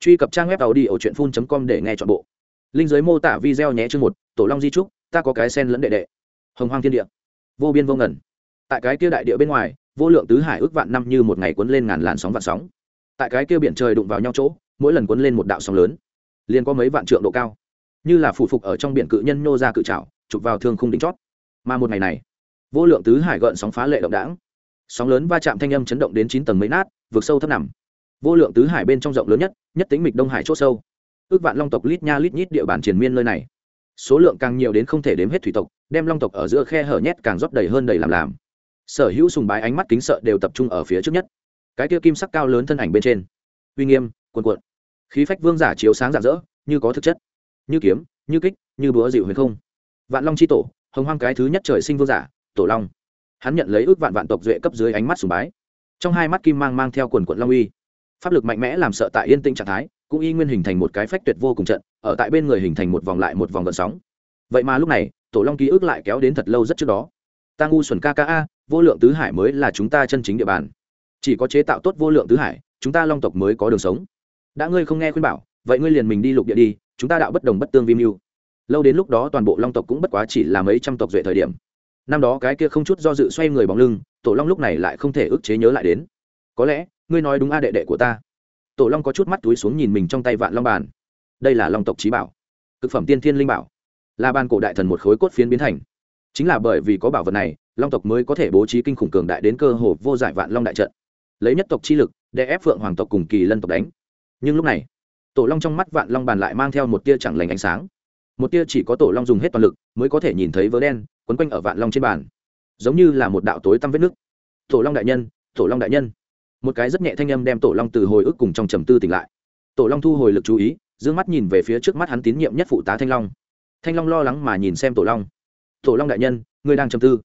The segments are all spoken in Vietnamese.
truy cập trang web tàu đi ở truyện phun com để nghe chọn bộ. Linh giới mô tả video nhé chương một, tổ long di trúc, ta có cái sen lẫn đệ đệ. Hồng hoang thiên địa. Vô biên vô ngần. Tại cái kia đại địa bên ngoài, vô lượng tứ hải ước vạn năm như một ngày cuốn lên ngàn làn sóng vạn sóng. Tại cái kia biển trời đụng vào nhau chỗ, mỗi lần cuốn lên một đạo sóng lớn, liền có mấy vạn trượng độ cao. Như là phủ phục ở trong biển cự nhân nô ra cự trảo, chụp vào thương khung đỉnh chót. Mà một ngày này, vô lượng tứ hải gợn sóng phá lệ động đảng sóng lớn va chạm thanh âm chấn động đến chín tầng mấy nát vượt sâu thấp nằm vô lượng tứ hải bên trong rộng lớn nhất nhất tính mịch đông hải c h ỗ sâu. Ước vạn long tộc lít nha lít nhít địa bàn triền miên nơi này. Số lượng càng nhiều đến không thể đếm hết thủy tộc, đem long tộc ở giữa khe hở nhét càng rót đầy hơn đầy làm làm. Sở hữu sùng bái ánh mắt kính sợ đều tập trung ở phía trước nhất. Cái kia kim sắc cao lớn thân ảnh bên trên. Uy nghiêm, cuồn cuộn. Khí phách vương giả chiếu sáng rạng rỡ, như có thực chất. Như kiếm, như kích, như búa dịu huyền không. Vạn long c h i tổ, hồng hoang cái thứ nhất trời sinh vương giả, tổ long. Hắn nhận lấy ước vạn vạn tộc duệ cấp dưới ánh mắt sùng bái. Trong hai mắt kim mang mang theo quần quận long uy pháp lực mạnh mẽ làm sợ tại yên tĩnh trạng thái, cũng y nguyên hình thành một cái phách tuyệt vô cùng trận, ở tại bên người hình thành một vòng lại một vòng gợn sóng. Vậy mà lúc này, tổ long ký ức lại kéo đến thật lâu rất trước đó. Ta ngu xuẩn kka vô lượng tứ hải mới là chúng ta chân chính địa bàn. Chỉ có chế tạo tốt vô lượng tứ hải, chúng ta long tộc mới có đường sống. Đã ngươi không nghe khuyên bảo, vậy ngươi liền mình đi lục địa đi, chúng ta đạo bất đồng bất tương vi mưu. Lâu đến lúc đó toàn bộ long tộc cũng bất quá chỉ là mấy trăm tộc duệ thời điểm. Năm đó cái kia không chút do dự xoay người bóng lưng, tổ long lúc này lại không thể ức chế nhớ lại đến. Có lẽ ngươi nói đúng a đệ đệ của ta. Tổ long có chút mắt túi xuống nhìn mình trong tay vạn long bàn. Đây là long tộc trí bảo, cực phẩm tiên thiên linh bảo. Là ban cổ đại thần một khối cốt phiến biến thành. Chính là bởi vì có bảo vật này, long tộc mới có thể bố trí kinh khủng cường đại đến cơ hồ vô giải vạn long đại trận. Lấy nhất tộc chi lực, để ép phượng hoàng tộc cùng kỳ lân tộc đánh. Nhưng lúc này, tổ long trong mắt vạn long bàn lại mang theo một tia chẳng lành ánh sáng. Một tia chỉ có tổ long dùng hết toàn lực, mới có thể nhìn thấy vớ đen, quấn quanh ở vạn long trên bàn. Giống như là một đạo tối tăm vết nước tổ long đại nhân, tổ long đại nhân một cái rất nhẹ thanh âm đem tổ long từ hồi ức cùng trong trầm tư tỉnh lại. Tổ long thu hồi lực chú ý d ư ơ n g mắt nhìn về phía trước mắt hắn tín nhiệm nhất phụ tá thanh long. Thanh long lo lắng mà nhìn xem tổ long. Tổ long đại nhân, ngươi đang trầm tư?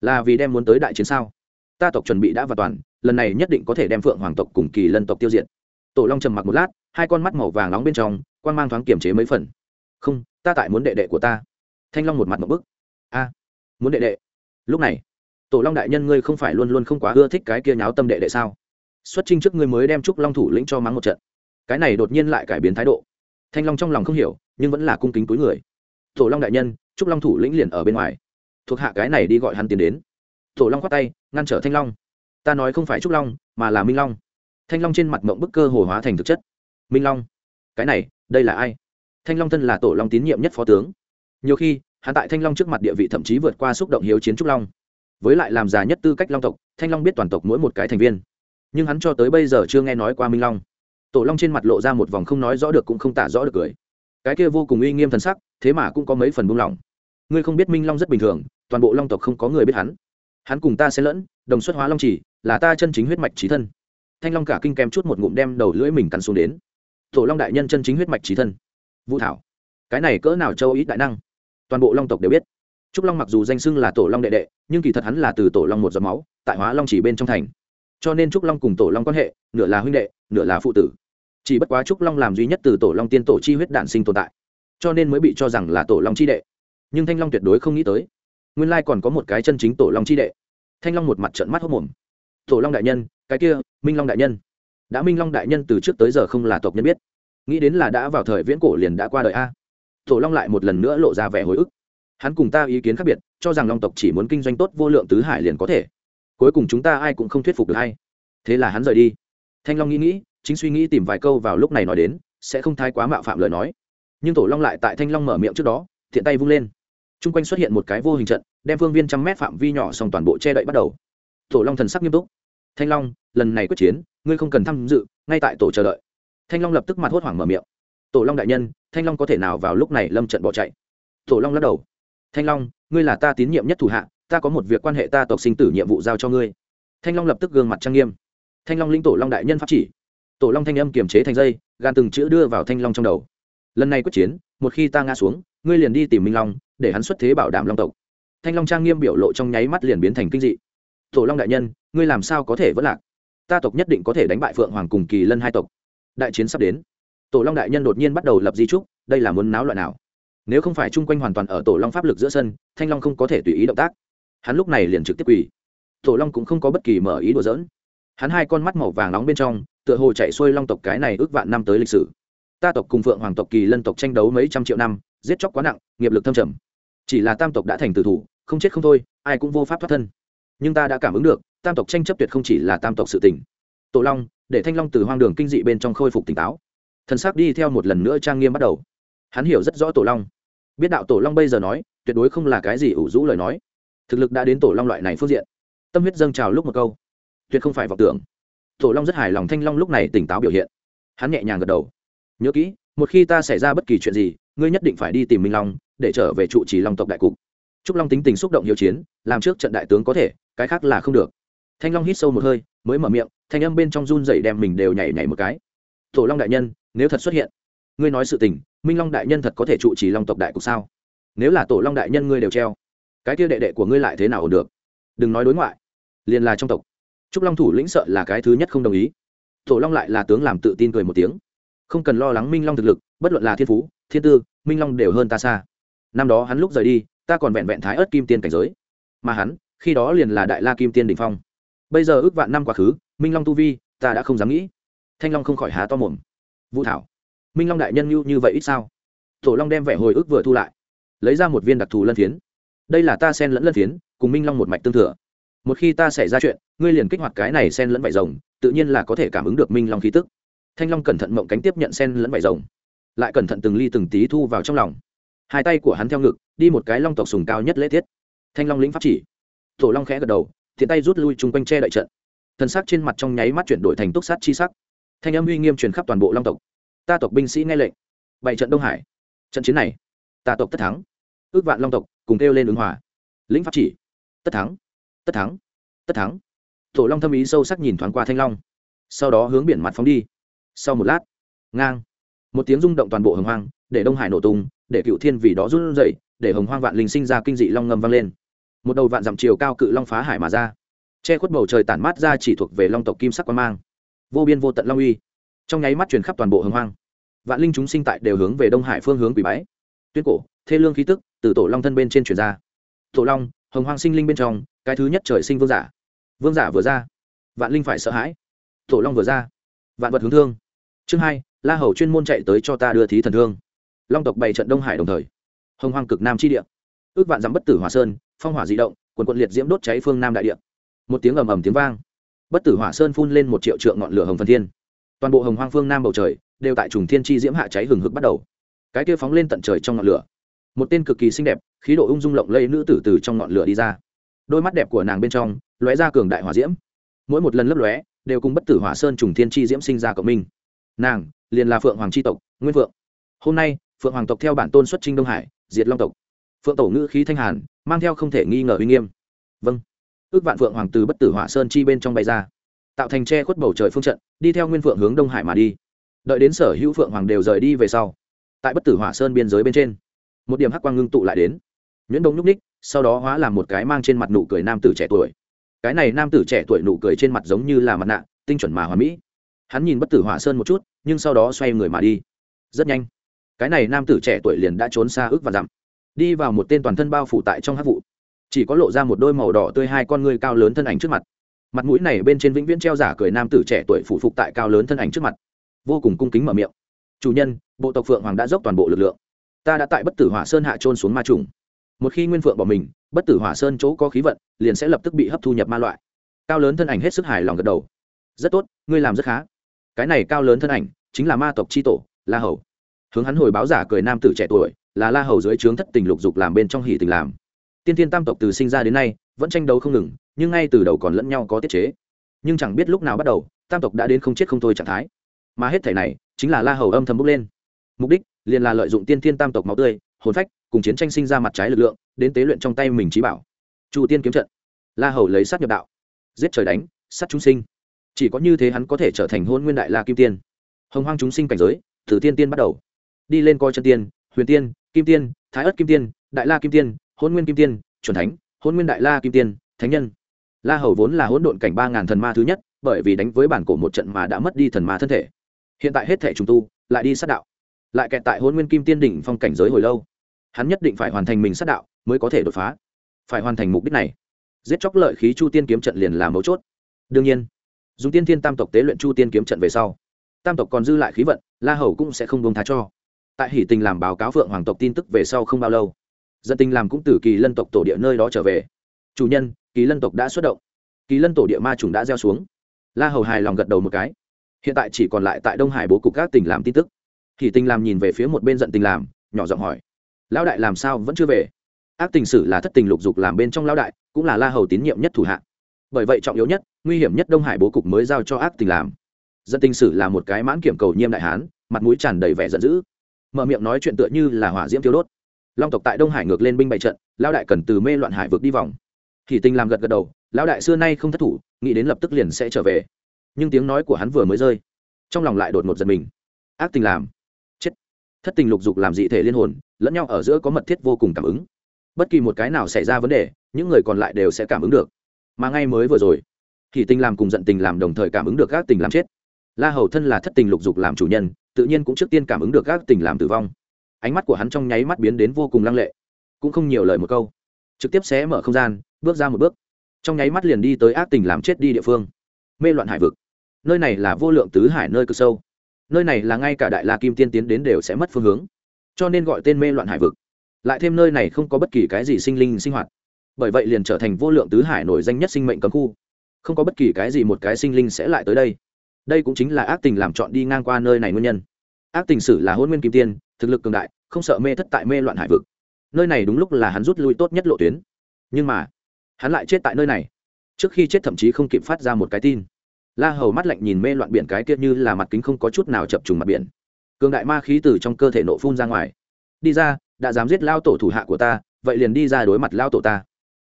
Là vì đem muốn tới đại chiến sao? Ta tộc chuẩn bị đã và toàn, lần này nhất định có thể đem phượng hoàng tộc cùng kỳ lân tộc tiêu diệt. Tổ long trầm mặc một lát, hai con mắt màu vàng nóng bên trong quan mang thoáng kiềm chế mấy phần. Không, ta tại muốn đệ đệ của ta. Thanh long một mặt một bức. A, muốn đệ đệ. Lúc này, tổ long đại nhân ngươi không phải luôn luôn không quá ưa thích cái kia nháo tâm đệ đệ sao? Xuất trinh trước ngươi mới đem trúc long thủ lĩnh cho mắng một trận. Cái này đột nhiên lại cải biến thái độ. Thanh long trong lòng không hiểu, nhưng vẫn là cung kính túi người. Tổ long đại nhân, trúc long thủ lĩnh liền ở bên ngoài. Thuộc hạ cái này đi gọi hắn tiến đến. Tổ long khoát tay, ngăn trở thanh long. Ta nói không phải trúc long, mà là minh long. Thanh long trên mặt mộng bức cơ hồ hóa thành thực chất. Minh long? Cái này, đây là ai? Thanh long thân là tổ long tín nhiệm nhất phó tướng. Nhiều khi hạ tại thanh long trước mặt địa vị thậm chí vượt qua xúc động hiếu chiến trúc long. Với lại làm già nhất tư cách long tộc, thanh long biết toàn tộc mỗi một cái thành viên nhưng hắn cho tới bây giờ chưa nghe nói qua minh long. Tổ long trên mặt lộ ra một vòng không nói rõ được cũng không tả rõ được cười. Cái kia vô cùng uy nghiêm thần sắc, thế mà cũng có mấy phần buông lỏng. Ngươi không biết minh long rất bình thường, toàn bộ long tộc không có người biết hắn. Hắn cùng ta sẽ lẫn, đồng xuất hóa long chỉ, là ta chân chính huyết mạch trí thân. Thanh long cả kinh kèm chút một ngụm đem đầu lưỡi mình cắn xuống đến. Tổ long đại nhân chân chính huyết mạch trí thân. Vũ thảo. Cái này cỡ nào châu ít đại năng? Toàn bộ long tộc đều biết. Trúc long mặc dù danh xưng là tổ long đệ đệ, nhưng kỳ thật hắn là từ tổ long một giọt máu, tại hóa long chỉ bên trong thành cho nên trúc long cùng tổ long quan hệ, nửa là huynh đệ, nửa là phụ tử. Chỉ bất quá trúc long làm duy nhất từ tổ long tiên tổ chi huyết đản sinh tồn tại, cho nên mới bị cho rằng là tổ long chi đệ. Nhưng thanh long tuyệt đối không nghĩ tới, nguyên lai còn có một cái chân chính tổ long chi đệ. Thanh long một mặt trận mắt hốc mồm. Tổ long đại nhân, cái kia, minh long đại nhân. Đã minh long đại nhân từ trước tới giờ không là tộc nhân biết. Nghĩ đến là đã vào thời viễn cổ liền đã qua đời a. Tổ long lại một lần nữa lộ ra vẻ hồi ức. Hắn cùng ta ý kiến khác biệt, cho rằng long tộc chỉ muốn kinh doanh tốt vô lượng tứ hải liền có thể cuối cùng chúng ta ai cũng không thuyết phục được hay. Thế là hắn rời đi. Thanh long nghĩ nghĩ, chính suy nghĩ tìm vài câu vào lúc này nói đến, sẽ không thái quá mạo phạm lời nói. Nhưng tổ long lại tại thanh long mở miệng trước đó, thiện tay vung lên. T r u n g quanh xuất hiện một cái vô hình trận, đem phương viên trăm mét phạm vi nhỏ xong toàn bộ che đậy bắt đầu. Tổ long thần sắc nghiêm túc. Thanh long, lần này quyết chiến, ngươi không cần tham dự, ngay tại tổ chờ đợi. Thanh long lập tức mặt hốt hoảng mở miệng. Tổ long đại nhân, thanh long có thể nào vào lúc này lâm trận bỏ chạy? Tổ long lắc đầu. Thanh long, ngươi là ta tín nhiệm nhất thủ hạ ta có một việc quan hệ ta tộc sinh tử nhiệm vụ giao cho ngươi. Thanh long lập tức gương mặt trang nghiêm. Thanh long linh tổ long đại nhân pháp chỉ. Tổ long thanh âm kiềm chế thành dây, gan từng chữ đưa vào thanh long trong đầu. Lần này quyết chiến, một khi ta ngã xuống, ngươi liền đi tìm minh long, để hắn xuất thế bảo đảm long tộc. Thanh long trang nghiêm biểu lộ trong nháy mắt liền biến thành kinh dị. Tổ long đại nhân, ngươi làm sao có thể vất lạc? Ta tộc nhất định có thể đánh bại phượng hoàng cùng kỳ lân hai tộc. Đại chiến sắp đến. Tổ long đại nhân đột nhiên bắt đầu lập di trúc đây là muốn náo loạn nào? Nếu không phải chung quanh hoàn toàn ở tổ long pháp lực giữa sân, thanh long không có thể tùy ý động tác hắn lúc này liền trực tiếp quỳ. Tổ long cũng không có bất kỳ mở ý đùa dỡn hắn hai con mắt màu vàng nóng bên trong, tựa hồ chạy xuôi long tộc cái này ước vạn năm tới lịch sử. Ta tộc cùng phượng hoàng tộc, kỳ lân tộc tranh đấu mấy trăm triệu năm, giết chóc quá nặng, nghiệp lực thâm trầm. Chỉ là tam tộc đã thành tử thủ, không chết không thôi, ai cũng vô pháp thoát thân. Nhưng ta đã cảm ứng được, tam tộc tranh chấp tuyệt không chỉ là tam tộc sự tình. Tổ long, để thanh long từ hoang đường kinh dị bên trong khôi phục tỉnh táo. Thần sắc đi theo một lần nữa trang nghiêm bắt đầu. Hắn hiểu rất rõ tổ long. Biết đạo tổ long bây giờ nói, tuyệt đối không là cái gì ủ rũ lời nói thực lực đã đến tổ long loại này phương diện. Tâm huyết dâng trào lúc một câu. Tuyệt không phải vọng tưởng. Tổ long rất hài lòng thanh long lúc này tỉnh táo biểu hiện. Hắn nhẹ nhàng gật đầu. Nhớ kỹ, một khi ta xảy ra bất kỳ chuyện gì, ngươi nhất định phải đi tìm minh long, để trở về trụ trì long tộc đại cục. Trúc long tính tình xúc động hiếu chiến, làm trước trận đại tướng có thể, cái khác là không được. Thanh long hít sâu một hơi, mới mở miệng, thanh âm bên trong run dậy đem mình đều nhảy nhảy một cái. Tổ long đại nhân, nếu thật xuất hiện, ngươi nói sự tình, minh long đại nhân thật có thể trụ trì long tộc đại cục sao? Nếu là tổ long đại nhân ngươi đều treo cái kia đệ đệ của ngươi lại thế nào ổn được? Đừng nói đối ngoại liền là trong tộc. Trúc long thủ lĩnh sợ là cái thứ nhất không đồng ý. Tổ long lại là tướng làm tự tin cười một tiếng. Không cần lo lắng minh long thực lực bất luận là thiên phú thiên tư minh long đều hơn ta xa. Năm đó hắn lúc rời đi ta còn vẹn vẹn thái ớt kim tiên cảnh giới. Mà hắn khi đó liền là đại la kim tiên đình phong. Bây giờ ước vạn năm quá khứ minh long tu vi ta đã không dám nghĩ. Thanh long không khỏi há to mồm. Vũ thảo minh long đại nhân như, như vậy ít sao? Tổ long đem vẻ hồi ức vừa thu lại lấy ra một viên đặc thù lân phiến đây là ta sen lẫn lân phiến, cùng minh long một mạch tương thừa. Một khi ta xảy ra chuyện, ngươi liền kích hoạt cái này sen lẫn vải rồng, tự nhiên là có thể cảm ứng được minh long khí tức. Thanh long cẩn thận mộng cánh tiếp nhận sen lẫn vải rồng. Lại cẩn thận từng ly từng tí thu vào trong lòng. Hai tay của hắn theo ngực, đi một cái long tộc sùng cao nhất lễ tiết thanh long lĩnh pháp chỉ. Tổ long khẽ gật đầu thiện tay rút lui chung quanh che đậy trận. Thân xác trên mặt trong nháy mắt chuyển đổi thành túc sát chi sắc. Thanh âm uy nghiêm truyền khắp toàn bộ long tộc. Ta tộc binh sĩ nghe lệnh. Bảy trận đông hải. Trận chiến này, ta tộc tất thắng. Ước vạn long tộc cùng kêu lên ứng hòa. Lĩnh pháp chỉ. Tất thắng. Tất thắng. Tất thắng. Tổ long thâm ý sâu sắc nhìn thoáng qua thanh long. Sau đó hướng biển mặt phóng đi. Sau một lát, ngang. Một tiếng rung động toàn bộ hồng hoang, để đông hải nổ tung, để cựu thiên vì đó rút dậy để hồng hoang vạn linh sinh ra kinh dị long ngâm vang lên. Một đầu vạn dặm chiều cao cự long phá hải mà ra. Che khuất bầu trời tản mát ra chỉ thuộc về long tộc kim sắc quan mang. Vô biên vô tận long uy. Trong nháy mắt truyền khắp toàn bộ hồng hoang. Vạn linh chúng sinh tại đều hướng về đông hải phương hướng quỷ bái. Tuyên cổ, thê lương khí tức từ tổ long thân bên trên truyền ra. Tổ long, hồng hoang sinh linh bên trong, cái thứ nhất trời sinh vương giả. Vương giả vừa ra, vạn linh phải sợ hãi. Tổ long vừa ra, vạn vật hướng thương. Chương hai, la hầu chuyên môn chạy tới cho ta đưa thí thần thương. Long tộc bày trận đông hải đồng thời. Hồng hoang cực nam chi địa. Ước vạn dặm bất tử hòa sơn, phong hỏa di động, quần quận liệt diễm đốt cháy phương nam đại địa. Một tiếng ầm ầm tiếng vang. Bất tử hỏa sơn phun lên một triệu trượng ngọn lửa hồng phần thiên. Toàn bộ hồng hoang phương nam bầu trời đều tại trùng thiên chi diễm hạ cháy hừng hực bắt đầu. Cái kia phóng lên tận trời trong ngọn lửa một tên cực kỳ xinh đẹp, khí độ ung dung lộng lây nữ tử từ trong ngọn lửa đi ra. Đôi mắt đẹp của nàng bên trong lóe ra cường đại hỏa diễm. Mỗi một lần lấp lóe, đều cùng bất tử hỏa sơn trùng thiên chi diễm sinh ra cộng minh. Nàng liền là phượng hoàng tri tộc, nguyên phượng. Hôm nay, phượng hoàng tộc theo bản tôn xuất trinh đông hải, diệt long tộc. Phượng tổ ngữ khí thanh hàn, mang theo không thể nghi ngờ uy nghiêm. Vâng. Ước vạn phượng hoàng từ bất tử hỏa sơn chi bên trong bay ra, tạo thành tre khuất bầu trời phương trận, đi theo nguyên phượng hướng đông hải mà đi. Đợi đến sở hữu phượng hoàng đều rời đi về sau, tại bất tử hỏa sơn biên giới bên trên một điểm hắc quang ngưng tụ lại đến. Nhuyễn đông nhúc ních sau đó hóa làm một cái mang trên mặt nụ cười nam tử trẻ tuổi. Cái này nam tử trẻ tuổi nụ cười trên mặt giống như là mặt nạ, tinh chuẩn mà hòa mỹ. Hắn nhìn bất tử hỏa sơn một chút, nhưng sau đó xoay người mà đi. Rất nhanh, cái này nam tử trẻ tuổi liền đã trốn xa ước và dặm. Đi vào một tên toàn thân bao phủ tại trong hát vụ. Chỉ có lộ ra một đôi màu đỏ tươi hai con ngươi cao lớn thân ảnh trước mặt. Mặt mũi này bên trên vĩnh viễn treo giả cười nam tử trẻ tuổi phủ phục tại cao lớn thân ảnh trước mặt. Vô cùng cung kính mở miệng. Chủ nhân, bộ tộc phượng hoàng đã dốc toàn bộ lực lượng ta đã tại bất tử hỏa sơn hạ trôn xuống ma trùng. Một khi nguyên phượng bỏ mình, bất tử hỏa sơn chỗ có khí vận, liền sẽ lập tức bị hấp thu nhập ma loại. Cao lớn thân ảnh hết sức hài lòng gật đầu. Rất tốt, ngươi làm rất khá. Cái này cao lớn thân ảnh, chính là ma tộc c h i tổ, la hầu. Hướng hắn hồi báo giả cười nam tử trẻ tuổi, là la hầu dưới trướng thất tình lục dục làm bên trong hỷ tình làm. Tiên tiên tam tộc từ sinh ra đến nay, vẫn tranh đấu không ngừng, nhưng ngay từ đầu còn lẫn nhau có tiết chế. Nhưng chẳng biết lúc nào bắt đầu, tam tộc đã đến không chết không thôi trạng thái. Mà hết thể này, chính là la hầu âm thầm bốc lên. Mục đích liền là lợi dụng tiên thiên tam tộc máu tươi, hồn phách, cùng chiến tranh sinh ra mặt trái lực lượng, đến tế luyện trong tay mình trí bảo. Chu tiên kiếm trận. La hầu lấy sát nhập đạo. Giết trời đánh, sát chúng sinh. Chỉ có như thế hắn có thể trở thành hôn nguyên đại la kim tiên. Hồng hoang chúng sinh cảnh giới, từ tiên tiên bắt đầu. Đi lên coi chân tiên, huyền tiên, kim tiên, thái ất kim tiên, đại la kim tiên, hôn nguyên kim tiên, chuẩn thánh, hôn nguyên đại la kim tiên, thánh nhân. La hầu vốn là hỗn độn cảnh ba ngàn thần ma thứ nhất, bởi vì đánh với bản cổ một trận mà đã mất đi thần ma thân thể. Hiện tại hết thể trùng tu, lại đi sát đạo lại kẹt tại hôn nguyên kim tiên đỉnh phong cảnh giới hồi lâu. Hắn nhất định phải hoàn thành mình sát đạo mới có thể đột phá. Phải hoàn thành mục đích này. Giết chóc lợi khí chu tiên kiếm trận liền là mấu chốt. Đương nhiên, dùng tiên thiên tam tộc tế luyện chu tiên kiếm trận về sau, tam tộc còn dư lại khí vận, la hầu cũng sẽ không bông tha cho. Tại hỷ tình làm báo cáo phượng hoàng tộc tin tức về sau không bao lâu, dân tình làm cũng từ kỳ lân tộc tổ địa nơi đó trở về. Chủ nhân, kỳ lân tộc đã xuất động. Kỳ lân tổ địa ma trùng đã gieo xuống. La hầu hài lòng gật đầu một cái. Hiện tại chỉ còn lại tại đông hải bố cục các tỉnh làm tin tức thì tình làm nhìn về phía một bên giận tình làm nhỏ giọng hỏi, lão đại làm sao vẫn chưa về? Ác tình sử là thất tình lục dục làm bên trong lão đại, cũng là la hầu tín nhiệm nhất thủ hạ. Bởi vậy trọng yếu nhất, nguy hiểm nhất đông hải bố cục mới giao cho ác tình làm. Dân tình sử là một cái mãn kiểm cầu nhiêm đại hán, mặt mũi tràn đầy vẻ giận dữ. Mở miệng nói chuyện tựa như là hỏa diễm tiêu đốt. Long tộc tại đông hải ngược lên binh bại trận, lão đại cần từ mê loạn hải vực đi vòng. Thì tình làm gật gật đầu, lão đại xưa nay không thất thủ, nghĩ đến lập tức liền sẽ trở về. Nhưng tiếng nói của hắn vừa mới rơi, trong lòng lại đột ngột giật mình. Ác tình làm thất tình lục dục làm dị thể liên hồn, lẫn nhau ở giữa có mật thiết vô cùng cảm ứng. Bất kỳ một cái nào xảy ra vấn đề, những người còn lại đều sẽ cảm ứng được. Mà ngay mới vừa rồi, thì tình làm cùng giận tình làm đồng thời cảm ứng được các tình làm chết. La hầu thân là thất tình lục dục làm chủ nhân, tự nhiên cũng trước tiên cảm ứng được các tình làm tử vong. Ánh mắt của hắn trong nháy mắt biến đến vô cùng lăng lệ. Cũng không nhiều lời một câu. Trực tiếp xé mở không gian, bước ra một bước. Trong nháy mắt liền đi tới ác tình làm chết đi địa phương. Mê loạn hải vực. Nơi này là vô lượng tứ hải nơi cực sâu nơi này là ngay cả đại la kim tiên tiến đến đều sẽ mất phương hướng. Cho nên gọi tên mê loạn hải vực. Lại thêm nơi này không có bất kỳ cái gì sinh linh sinh hoạt. Bởi vậy liền trở thành vô lượng tứ hải nổi danh nhất sinh mệnh cấm khu. Không có bất kỳ cái gì một cái sinh linh sẽ lại tới đây. Đây cũng chính là ác tình làm chọn đi ngang qua nơi này nguyên nhân. Ác tình sử là hôn nguyên kim tiên, thực lực cường đại, không sợ mê thất tại mê loạn hải vực. Nơi này đúng lúc là hắn rút lui tốt nhất lộ tuyến. Nhưng mà, hắn lại chết tại nơi này. Trước khi chết thậm chí không kịp phát ra một cái tin la hầu mắt lạnh nhìn mê loạn biển cái kia như là mặt kính không có chút nào chập trùng mặt biển. Cường đại ma khí từ trong cơ thể nộ phun ra ngoài. Đi ra, đã dám giết lao tổ thủ hạ của ta, vậy liền đi ra đối mặt lao tổ ta.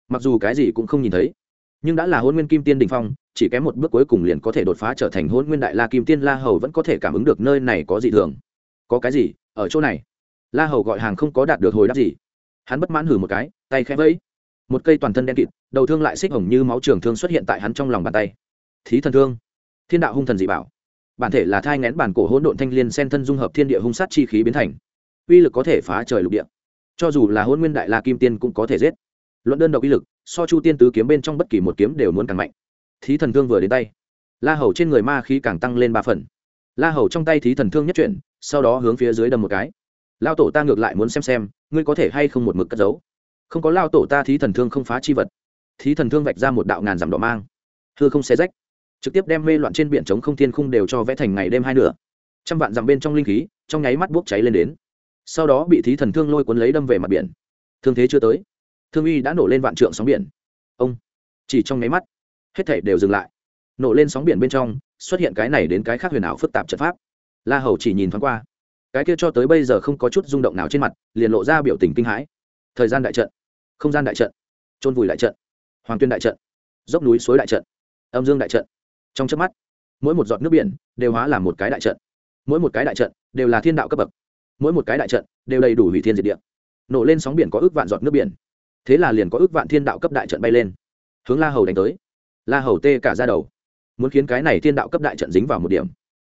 Mặc dù cái gì cũng không nhìn thấy, nhưng đã là hôn nguyên kim tiên đình phong, chỉ kém một bước cuối cùng liền có thể đột phá trở thành hôn nguyên đại la kim tiên, la hầu vẫn có thể cảm ứng được nơi này có gì thường. Có cái gì? Ở chỗ này. La hầu gọi hàng không có đạt được hồi đáp gì. Hắn bất mãn hử một cái, tay khẽ vẫy. Một cây toàn thân đen kịt, đầu thương lại xích hồng như máu trường thương xuất hiện tại hắn trong lòng bàn tay thí thần thương. Thiên đạo hung thần dị bảo. Bản thể là thai ngén bản cổ hỗn độn thanh liên sen thân dung hợp thiên địa hung sát chi khí biến thành. Uy lực có thể phá trời lục địa. Cho dù là hôn nguyên đại la kim tiên cũng có thể giết. Luận đơn độc uy lực, so chu tiên tứ kiếm bên trong bất kỳ một kiếm đều muốn càng mạnh. Thí thần thương vừa đến tay, la hầu trên người ma khí càng tăng lên ba phần. La hầu trong tay thí thần thương nhất chuyển, sau đó hướng phía dưới đâm một cái. Lao tổ ta ngược lại muốn xem xem, ngươi có thể hay không một mực cất giấu. Không có lao tổ ta thí thần thương không phá chi vật. Thí thần thương vạch ra một đạo ngàn dặm đỏ mang. Thưa không xé rách trực tiếp đem mê loạn trên biển chống không thiên khung đều cho vẽ thành ngày đêm hai nửa. Trăm vạn dặm bên trong linh khí, trong nháy mắt bốc cháy lên đến. Sau đó bị thí thần thương lôi cuốn lấy đâm về mặt biển. Thương thế chưa tới. Thương uy đã nổ lên vạn trượng sóng biển. Ông! Chỉ trong nháy mắt, hết thể đều dừng lại. Nổ lên sóng biển bên trong, xuất hiện cái này đến cái khác huyền ảo phức tạp trận pháp. La hầu chỉ nhìn thoáng qua. Cái kia cho tới bây giờ không có chút rung động nào trên mặt, liền lộ ra biểu tình kinh hãi. Thời gian đại trận. Không gian đại trận. Trôn vùi đại trận. Hoàng tuyên đại trận. Dốc núi suối đại trận. Âm dương đại trận trong chớp mắt, mỗi một giọt nước biển đều hóa làm một cái đại trận. Mỗi một cái đại trận đều là thiên đạo cấp bậc. Mỗi một cái đại trận đều đầy đủ hủy thiên diệt địa. Nổ lên sóng biển có ước vạn giọt nước biển. Thế là liền có ước vạn thiên đạo cấp đại trận bay lên. Hướng la hầu đánh tới. La hầu tê cả ra đầu. Muốn khiến cái này thiên đạo cấp đại trận dính vào một điểm.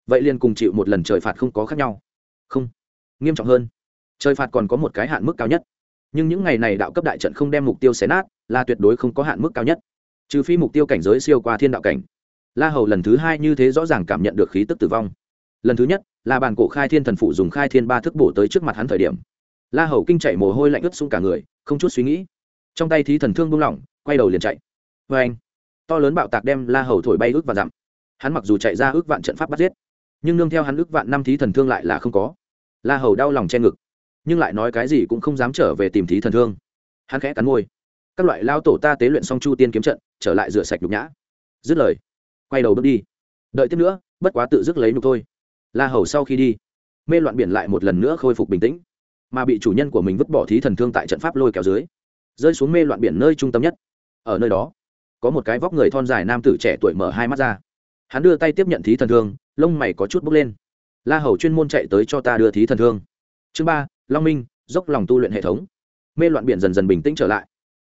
Vậy liền cùng chịu một lần trời phạt không có khác nhau. Không. Nghiêm trọng hơn. Trời phạt còn có một cái hạn mức cao nhất. Nhưng những ngày này đạo cấp đại trận không đem mục tiêu xé nát, là tuyệt đối không có hạn mức cao nhất. Trừ phi mục tiêu cảnh giới siêu qua thiên đạo cảnh la hầu lần thứ hai như thế rõ ràng cảm nhận được khí tức tử vong. Lần thứ nhất là bàn cổ khai thiên thần phụ dùng khai thiên ba thức bổ tới trước mặt hắn thời điểm. La hầu kinh chạy mồ hôi lạnh ướt xuống cả người, không chút suy nghĩ. Trong tay thí thần thương buông lỏng, quay đầu liền chạy. Vê anh, to lớn bạo tạc đem la hầu thổi bay ước và dặm. Hắn mặc dù chạy ra ước vạn trận pháp bắt giết, nhưng nương theo hắn ước vạn năm thí thần thương lại là không có. La hầu đau lòng che ngực, nhưng lại nói cái gì cũng không dám trở về tìm thí thần thương. Hắn khẽ cắn môi. Các loại lao tổ ta tế luyện xong chu tiên kiếm trận, trở lại rửa sạch nhục nhã. Dứt lời quay đầu bước đi. Đợi tiếp nữa, bất quá tự dứt lấy nhục thôi. La hầu sau khi đi, mê loạn biển lại một lần nữa khôi phục bình tĩnh, mà bị chủ nhân của mình vứt bỏ thí thần thương tại trận pháp lôi kéo dưới, rơi xuống mê loạn biển nơi trung tâm nhất. Ở nơi đó, có một cái vóc người thon dài nam tử trẻ tuổi mở hai mắt ra. Hắn đưa tay tiếp nhận thí thần thương, lông mày có chút bốc lên. La hầu chuyên môn chạy tới cho ta đưa thí thần thương. Chương ba, long minh, dốc lòng tu luyện hệ thống. Mê loạn biển dần dần bình tĩnh trở lại.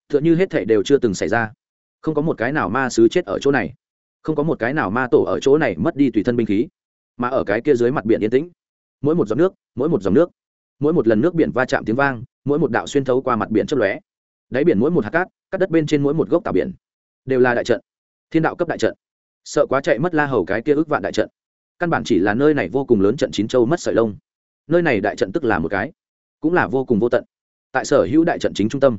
T h ư ợ n h ư hết thệ đều chưa từng xảy ra. Không có một cái nào ma sứ chết ở chỗ này không có một cái nào ma tổ ở chỗ này mất đi tùy thân binh khí, mà ở cái kia dưới mặt biển yên tĩnh. Mỗi một giọt nước, mỗi một dòng nước, mỗi một lần nước biển va chạm tiếng vang, mỗi một đạo xuyên thấu qua mặt biển chấp lóe. Đáy biển mỗi một hạt cát, cắt đất bên trên mỗi một gốc tàu biển, đều là đại trận. Thiên đạo cấp đại trận. Sợ quá chạy mất la hầu cái kia ước vạn đại trận. Căn bản chỉ là nơi này vô cùng lớn trận chín châu mất sợi lông. Nơi này đại trận tức là một cái, cũng là vô cùng vô tận. Tại sở hữu đại trận chính trung tâm,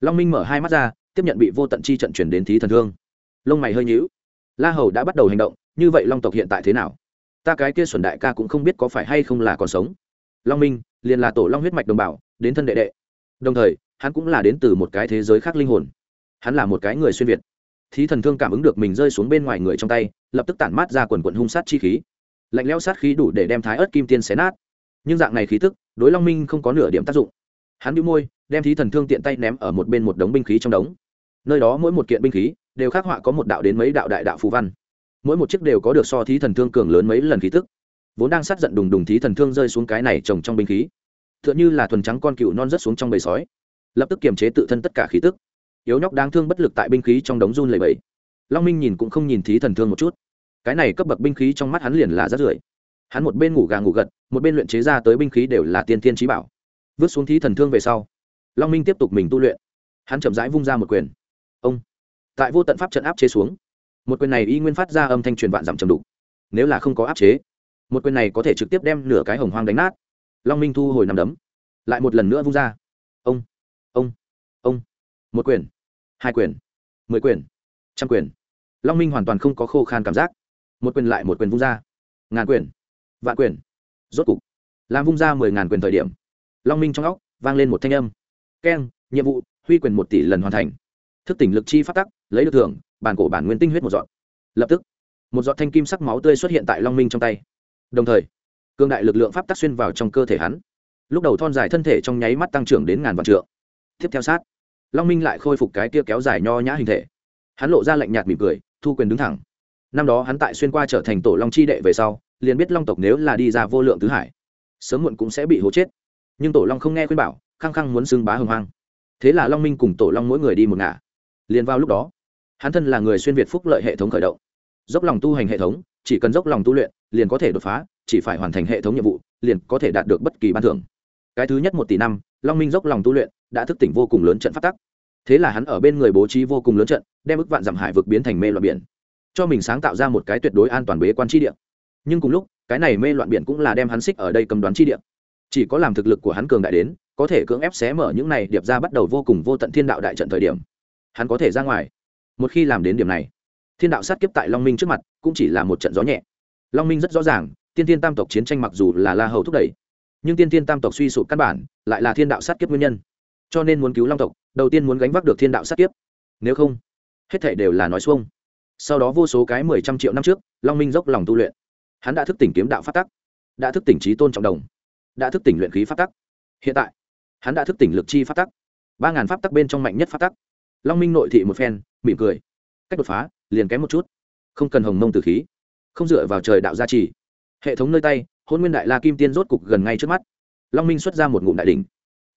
long minh mở hai mắt ra, tiếp nhận bị vô tận chi trận chuyển đến thí thần thương. Lông mày hơi nhíu la hầu đã bắt đầu hành động, như vậy long tộc hiện tại thế nào? Ta cái kia xuẩn đại ca cũng không biết có phải hay không là còn sống. Long minh, liền là tổ long huyết mạch đồng bào, đến thân đệ đệ. Đồng thời, hắn cũng là đến từ một cái thế giới khác linh hồn. Hắn là một cái người xuyên việt. Thí thần thương cảm ứng được mình rơi xuống bên ngoài người trong tay, lập tức tản mát ra quần quận hung sát chi khí. Lạnh lẽo sát khí đủ để đem thái ớt kim tiên xé nát. Nhưng dạng này khí tức, đối long minh không có nửa điểm tác dụng. Hắn bị môi, đem thí thần thương tiện tay ném ở một bên một đống binh khí trong đống. Nơi đó mỗi một kiện binh khí đều khắc họa có một đạo đến mấy đạo đại đạo phù văn. Mỗi một chiếc đều có được so thí thần thương cường lớn mấy lần khí tức. Vốn đang sát giận đùng đùng thí thần thương rơi xuống cái này trồng trong binh khí. T h ư ợ n h ư là thuần trắng con cựu non rớt xuống trong bầy sói. Lập tức kiềm chế tự thân tất cả khí tức. Yếu nhóc đáng thương bất lực tại binh khí trong đống run lầy bẫy long minh nhìn cũng không nhìn thí thần thương một chút. Cái này cấp bậc binh khí trong mắt hắn liền là rất rưởi. Hắn một bên ngủ gà ngủ gật, một bên luyện chế ra tới binh khí đều là tiên tiên trí bảo. Vứt xuống thí thần thương về sau, long minh tiếp tục mình tu luyện. Hắn chậm rãi vung ra một quyền. Ông! Tại vô tận pháp trận áp chế xuống. Một quyền này y nguyên phát ra âm thanh truyền vạn dặm trầm đục. Nếu là không có áp chế, một quyền này có thể trực tiếp đem nửa cái hồng hoang đánh nát. Long minh thu hồi nằm đấm, lại một lần nữa vung ra. Ông ông ông. Một quyền, hai quyền, mười quyền, trăm quyền. Long minh hoàn toàn không có khô khan cảm giác. Một quyền lại một quyền vung ra. Ngàn quyền, vạn quyền. Rốt cục, làm vung ra mười ngàn quyền thời điểm, long minh trong óc vang lên một thanh âm. Keng, nhiệm vụ, huy quyền một tỷ lần hoàn thành. Thức tỉnh lực chi phát tắc lấy được thưởng, bản cổ bản nguyên tinh huyết một dọn lập tức, một giọt thanh kim sắc máu tươi xuất hiện tại long minh trong tay. Đồng thời cương đại lực lượng pháp tắc xuyên vào trong cơ thể hắn. Lúc đầu thon dài thân thể trong nháy mắt tăng trưởng đến ngàn vạn trượng. Tiếp theo sát, long minh lại khôi phục cái tia kéo dài nho nhã hình thể. Hắn lộ ra lạnh nhạt mỉm cười, thu quyền đứng thẳng. Năm đó hắn tại xuyên qua trở thành tổ long chi đệ về sau, liền biết long tộc nếu là đi ra vô lượng tứ hải, sớm muộn cũng sẽ bị hố chết. Nhưng tổ long không nghe khuyên bảo, khăng khăng muốn xưng bá hưng hoang. Thế là long minh cùng tổ long mỗi người đi một ngả. Liền vào lúc đó hắn thân là người xuyên việt phúc lợi hệ thống khởi động. Dốc lòng tu hành hệ thống, chỉ cần dốc lòng tu luyện, liền có thể đột phá, chỉ phải hoàn thành hệ thống nhiệm vụ, liền có thể đạt được bất kỳ ban thưởng. Cái thứ nhất một tỷ năm, long minh dốc lòng tu luyện, đã thức tỉnh vô cùng lớn trận phát tắc. Thế là hắn ở bên người bố trí vô cùng lớn trận, đem ức vạn dặm hải vực biến thành mê loạn biển. Cho mình sáng tạo ra một cái tuyệt đối an toàn bế quan tri địa. Nhưng cùng lúc, cái này mê loạn biển cũng là đem hắn xích ở đây cầm đoán tri địa. Chỉ có làm thực lực của hắn cường đại đến, có thể cưỡng ép xé mở những này điệp ra bắt đầu vô cùng vô tận thiên đạo đại trận thời điểm, hắn có thể ra ngoài một khi làm đến điểm này, thiên đạo sát kiếp tại long minh trước mặt cũng chỉ là một trận gió nhẹ. Long minh rất rõ ràng, tiên tiên tam tộc chiến tranh mặc dù là la hầu thúc đẩy, nhưng tiên tiên tam tộc suy sụp căn bản lại là thiên đạo sát kiếp nguyên nhân. Cho nên muốn cứu long tộc, đầu tiên muốn gánh vác được thiên đạo sát kiếp. Nếu không, hết thể đều là nói xuông. Sau đó vô số cái mười trăm triệu năm trước, long minh dốc lòng tu luyện. Hắn đã thức tỉnh kiếm đạo phát tắc, đã thức tỉnh trí tôn trọng đồng, đã thức tỉnh luyện khí phát tắc. Hiện tại, hắn đã thức tỉnh lực chi phát tắc. Ba ngàn pháp tắc bên trong mạnh nhất phát tắc. Long minh nội thị một phen mỉm cười. Cách đột phá, liền kém một chút. Không cần hồng mông tử khí. Không dựa vào trời đạo gia trì. Hệ thống nơi tay hôn nguyên đại la kim tiên rốt cục gần ngay trước mắt. Long minh xuất ra một ngụm đại đ ỉ n h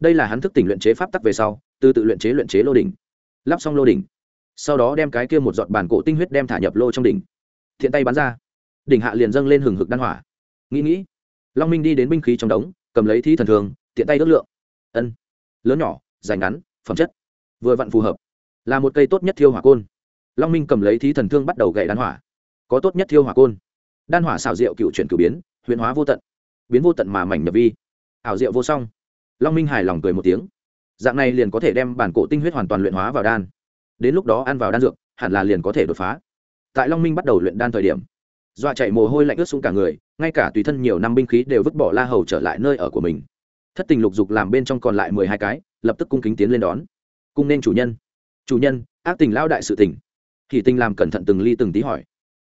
đây là hắn thức tỉnh luyện chế pháp tắc về sau, từ tự luyện chế luyện chế lô đỉnh. Lắp xong lô đỉnh. Sau đó đem cái kia một giọt bản cổ tinh huyết đem thả nhập lô trong đỉnh. Thiện tay bắn ra. Đỉnh hạ liền dâng lên hừng hực đan hỏa. Nghĩ nghĩ, long minh đi đến binh khí trong đống, cầm lấy thi thần thường, tiện tay ước lượng. Ân. Lớn nhỏ, dài ngắn, phẩm chất. Vừa vặn phù hợp là một cây tốt nhất thiêu hỏa côn. Long minh cầm lấy thí thần thương bắt đầu gậy đan hỏa. Có tốt nhất thiêu hỏa côn. Đan hỏa xảo diệu cựu chuyển cửu biến, huyền hóa vô tận. Biến vô tận mà mảnh nhập vi. Ảo diệu vô song. Long minh hài lòng cười một tiếng. Dạng này liền có thể đem bản cổ tinh huyết hoàn toàn luyện hóa vào đan. Đến lúc đó ăn vào đan dược, hẳn là liền có thể đột phá. Tại long minh bắt đầu luyện đan thời điểm, dọa chạy mồ hôi lạnh ướt xuống cả người, ngay cả tùy thân nhiều năm binh khí đều vứt bỏ la hầu trở lại nơi ở của mình. Thất tình lục dục làm bên trong còn lại mười hai cái, lập tức cung kính tiến lên đón. Cung nên chủ nhân chủ nhân, ác tình lao đại sự tình. Thì tình làm cẩn thận từng ly từng tí hỏi.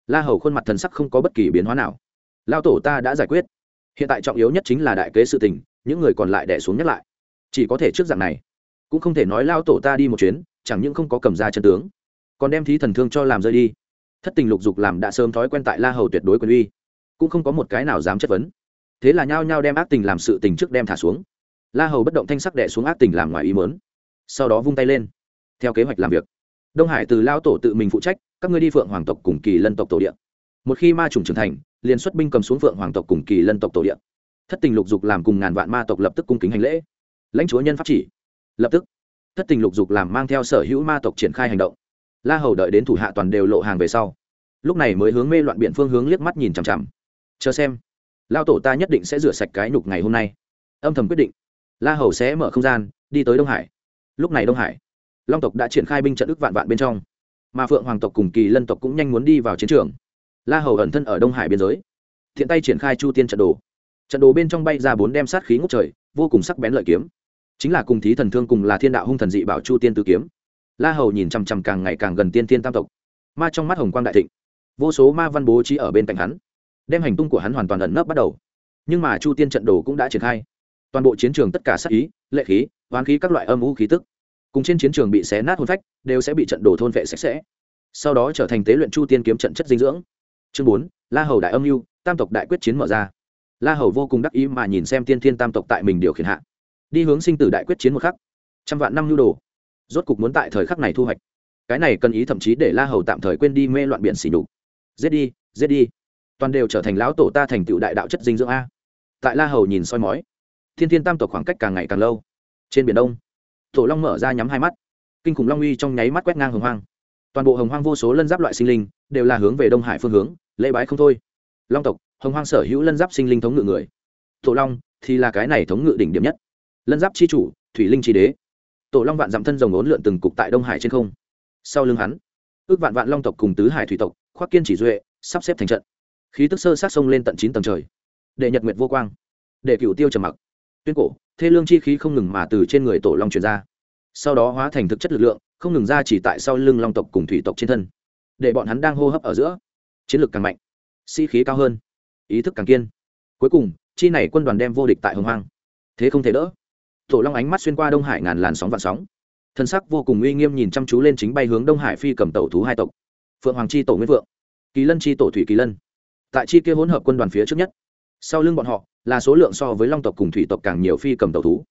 La hầu khuôn mặt thần sắc không có bất kỳ biến hóa nào. Lao tổ ta đã giải quyết. Hiện tại trọng yếu nhất chính là đại kế sự tình, những người còn lại đẻ xuống nhắc lại. Chỉ có thể trước dạng này. Cũng không thể nói lao tổ ta đi một chuyến, chẳng những không có cầm ra chân tướng, còn đem thí thần thương cho làm rơi đi. Thất tình lục dục làm đã sớm thói quen tại la hầu tuyệt đối quyền uy. Cũng không có một cái nào dám chất vấn. Thế là nhao nhao đem ác tình làm sự tình trước đem thả xuống. La hầu bất động thanh sắc đẻ xuống ác tình làm ngoài ý mớn sau đó vung tay lên theo kế hoạch làm việc. Đông hải từ lao tổ tự mình phụ trách, các ngươi đi phượng hoàng tộc cùng kỳ lân tộc tổ địa. Một khi ma trùng trưởng thành, liền xuất binh cầm xuống phượng hoàng tộc cùng kỳ lân tộc tổ địa. Thất tình lục dục làm cùng ngàn vạn ma tộc lập tức cung kính hành lễ. Lãnh chúa nhân pháp chỉ. Lập tức, thất tình lục dục làm mang theo sở hữu ma tộc triển khai hành động. La hầu đợi đến thủ hạ toàn đều lộ hàng về sau, lúc này mới hướng mê loạn biện phương hướng liếc mắt nhìn chằm chằm. Chờ xem, lao tổ ta nhất định sẽ rửa sạch cái nhục ngày hôm nay. Âm thầm quyết định, la hầu sẽ mở không gian, đi tới đông hải. Lúc này đông hải long tộc đã triển khai binh trận ức vạn vạn bên trong mà phượng hoàng tộc cùng kỳ lân tộc cũng nhanh muốn đi vào chiến trường la hầu ẩn thân ở đông hải biên giới thiện tay triển khai chu tiên trận đồ trận đồ bên trong bay ra bốn đem sát khí ngốc trời vô cùng sắc bén lợi kiếm chính là cùng thí thần thương cùng là thiên đạo hung thần dị bảo chu tiên tử kiếm la hầu nhìn chằm chằm càng ngày càng gần tiên tiên tam tộc ma trong mắt hồng quang đại thịnh vô số ma văn bố trí ở bên cạnh hắn đem hành tung của hắn hoàn toàn ẩn nấp bắt đầu nhưng mà chu tiên trận đồ cũng đã triển khai toàn bộ chiến trường tất cả sát ý lệ khí hoán khí các loại âm u khí tức cùng trên chiến trường bị xé nát hôn phách, đều sẽ bị trận đồ thôn vệ sạch sẽ. Sau đó trở thành tế luyện chu tiên kiếm trận chất dinh dưỡng. Chương bốn, la hầu đại âm mưu tam tộc đại quyết chiến mở ra. La hầu vô cùng đắc ý mà nhìn xem tiên thiên tam tộc tại mình điều khiển hạ. Đi hướng sinh tử đại quyết chiến một khắc. Trăm vạn năm nhu đồ. Rốt cục muốn tại thời khắc này thu hoạch. Cái này cần ý thậm chí để la hầu tạm thời quên đi mê loạn biển xỉ đục giết đi giết đi. Toàn đều trở thành lão tổ ta thành tựu đại đạo chất dinh dưỡng a. Tại la hầu nhìn soi mói thiên thiên tam tộc khoảng cách càng ngày càng lâu. Trên biển đông tổ long mở ra nhắm hai mắt. Kinh khủng long uy trong nháy mắt quét ngang hồng hoang. Toàn bộ hồng hoang vô số lân giáp loại sinh linh đều là hướng về đông hải phương hướng, lễ bái không thôi. Long tộc, hồng hoang sở hữu lân giáp sinh linh thống ngự người. Tổ long thì là cái này thống ngự đỉnh điểm nhất. Lân giáp c h i chủ, thủy linh c h i đế. Tổ long vạn dặm thân rồng ốn lượn từng cục tại đông hải trên không. Sau lưng hắn, ước vạn vạn long tộc cùng tứ hải thủy tộc, khoác kiên chỉ duệ, sắp xếp thành trận. Khí tức sơ sát sông lên tận chín tầng trời. Để nhật nguyệt vô quang. Để cựu tiêu trầm mặc tuyên cổ, thê lương chi khí không ngừng mà từ trên người tổ long truyền ra. Sau đó hóa thành thực chất lực lượng, không ngừng ra chỉ tại sau lưng long tộc cùng thủy tộc trên thân. Để bọn hắn đang hô hấp ở giữa, chiến lược càng mạnh, sĩ、si、khí cao hơn, ý thức càng kiên. Cuối cùng, chi này quân đoàn đem vô địch tại hồng hoang. Thế không thể đỡ. Tổ long ánh mắt xuyên qua đông hải ngàn làn sóng vạn sóng. Thân sắc vô cùng uy nghiêm nhìn chăm chú lên chính bay hướng đông hải phi cầm tàu thú hai tộc. Phượng hoàng chi tổ nguyễn vượng, kỳ lân chi tổ thủy kỳ lân. Tại chi kia hỗn hợp quân đoàn phía trước nhất sau lưng bọn họ, là số lượng so với long tộc cùng thủy tộc càng nhiều phi cầm tàu thú.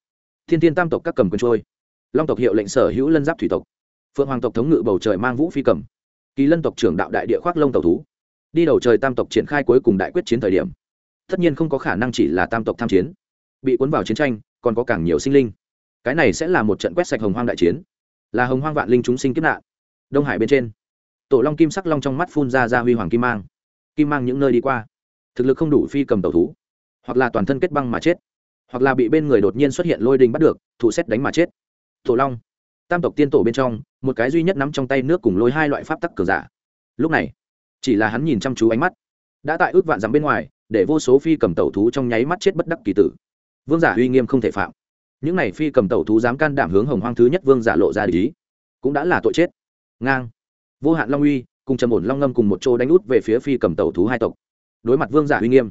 Thiên thiên tam tộc các cầm quân trôi. Long tộc hiệu lệnh sở hữu lân giáp thủy tộc. Phượng hoàng tộc thống ngự bầu trời mang vũ phi cầm. Kỳ lân tộc trưởng đạo đại địa khoác lông tàu thú. Đi đầu trời tam tộc triển khai cuối cùng đại quyết chiến thời điểm. Tất nhiên không có khả năng chỉ là tam tộc tham chiến. Bị cuốn vào chiến tranh, còn có càng nhiều sinh linh. Cái này sẽ là một trận quét sạch hồng hoang đại chiến. Là hồng hoang vạn linh chúng sinh kiếp nạn. Đông hải bên trên, tổ long kim sắc long trong mắt phun ra ra huy hoàng kim mang. Kim mang những nơi đi qua thực lực không đủ phi cầm tàu thú, hoặc là toàn thân kết băng mà chết, hoặc là bị bên người đột nhiên xuất hiện lôi đình bắt được thủ xét đánh mà chết. Tổ long, tam tộc tiên tổ bên trong, một cái duy nhất nắm trong tay nước cùng lôi hai loại pháp tắc cường giả. Lúc này, chỉ là hắn nhìn chăm chú ánh mắt, đã tại ước vạn dặm bên ngoài, để vô số phi cầm tàu thú trong nháy mắt chết bất đắc kỳ tử. Vương giả uy nghiêm không thể phạm. Những này phi cầm tàu thú dám can đảm hướng hồng hoang thứ nhất vương giả lộ ra lý cũng đã là tội chết. Ngang. Vô hạn long uy, cùng trầm ổn long ngâm cùng một chỗ đánh út về phía phi cầm tàu thú hai tộc đối mặt vương giả uy nghiêm.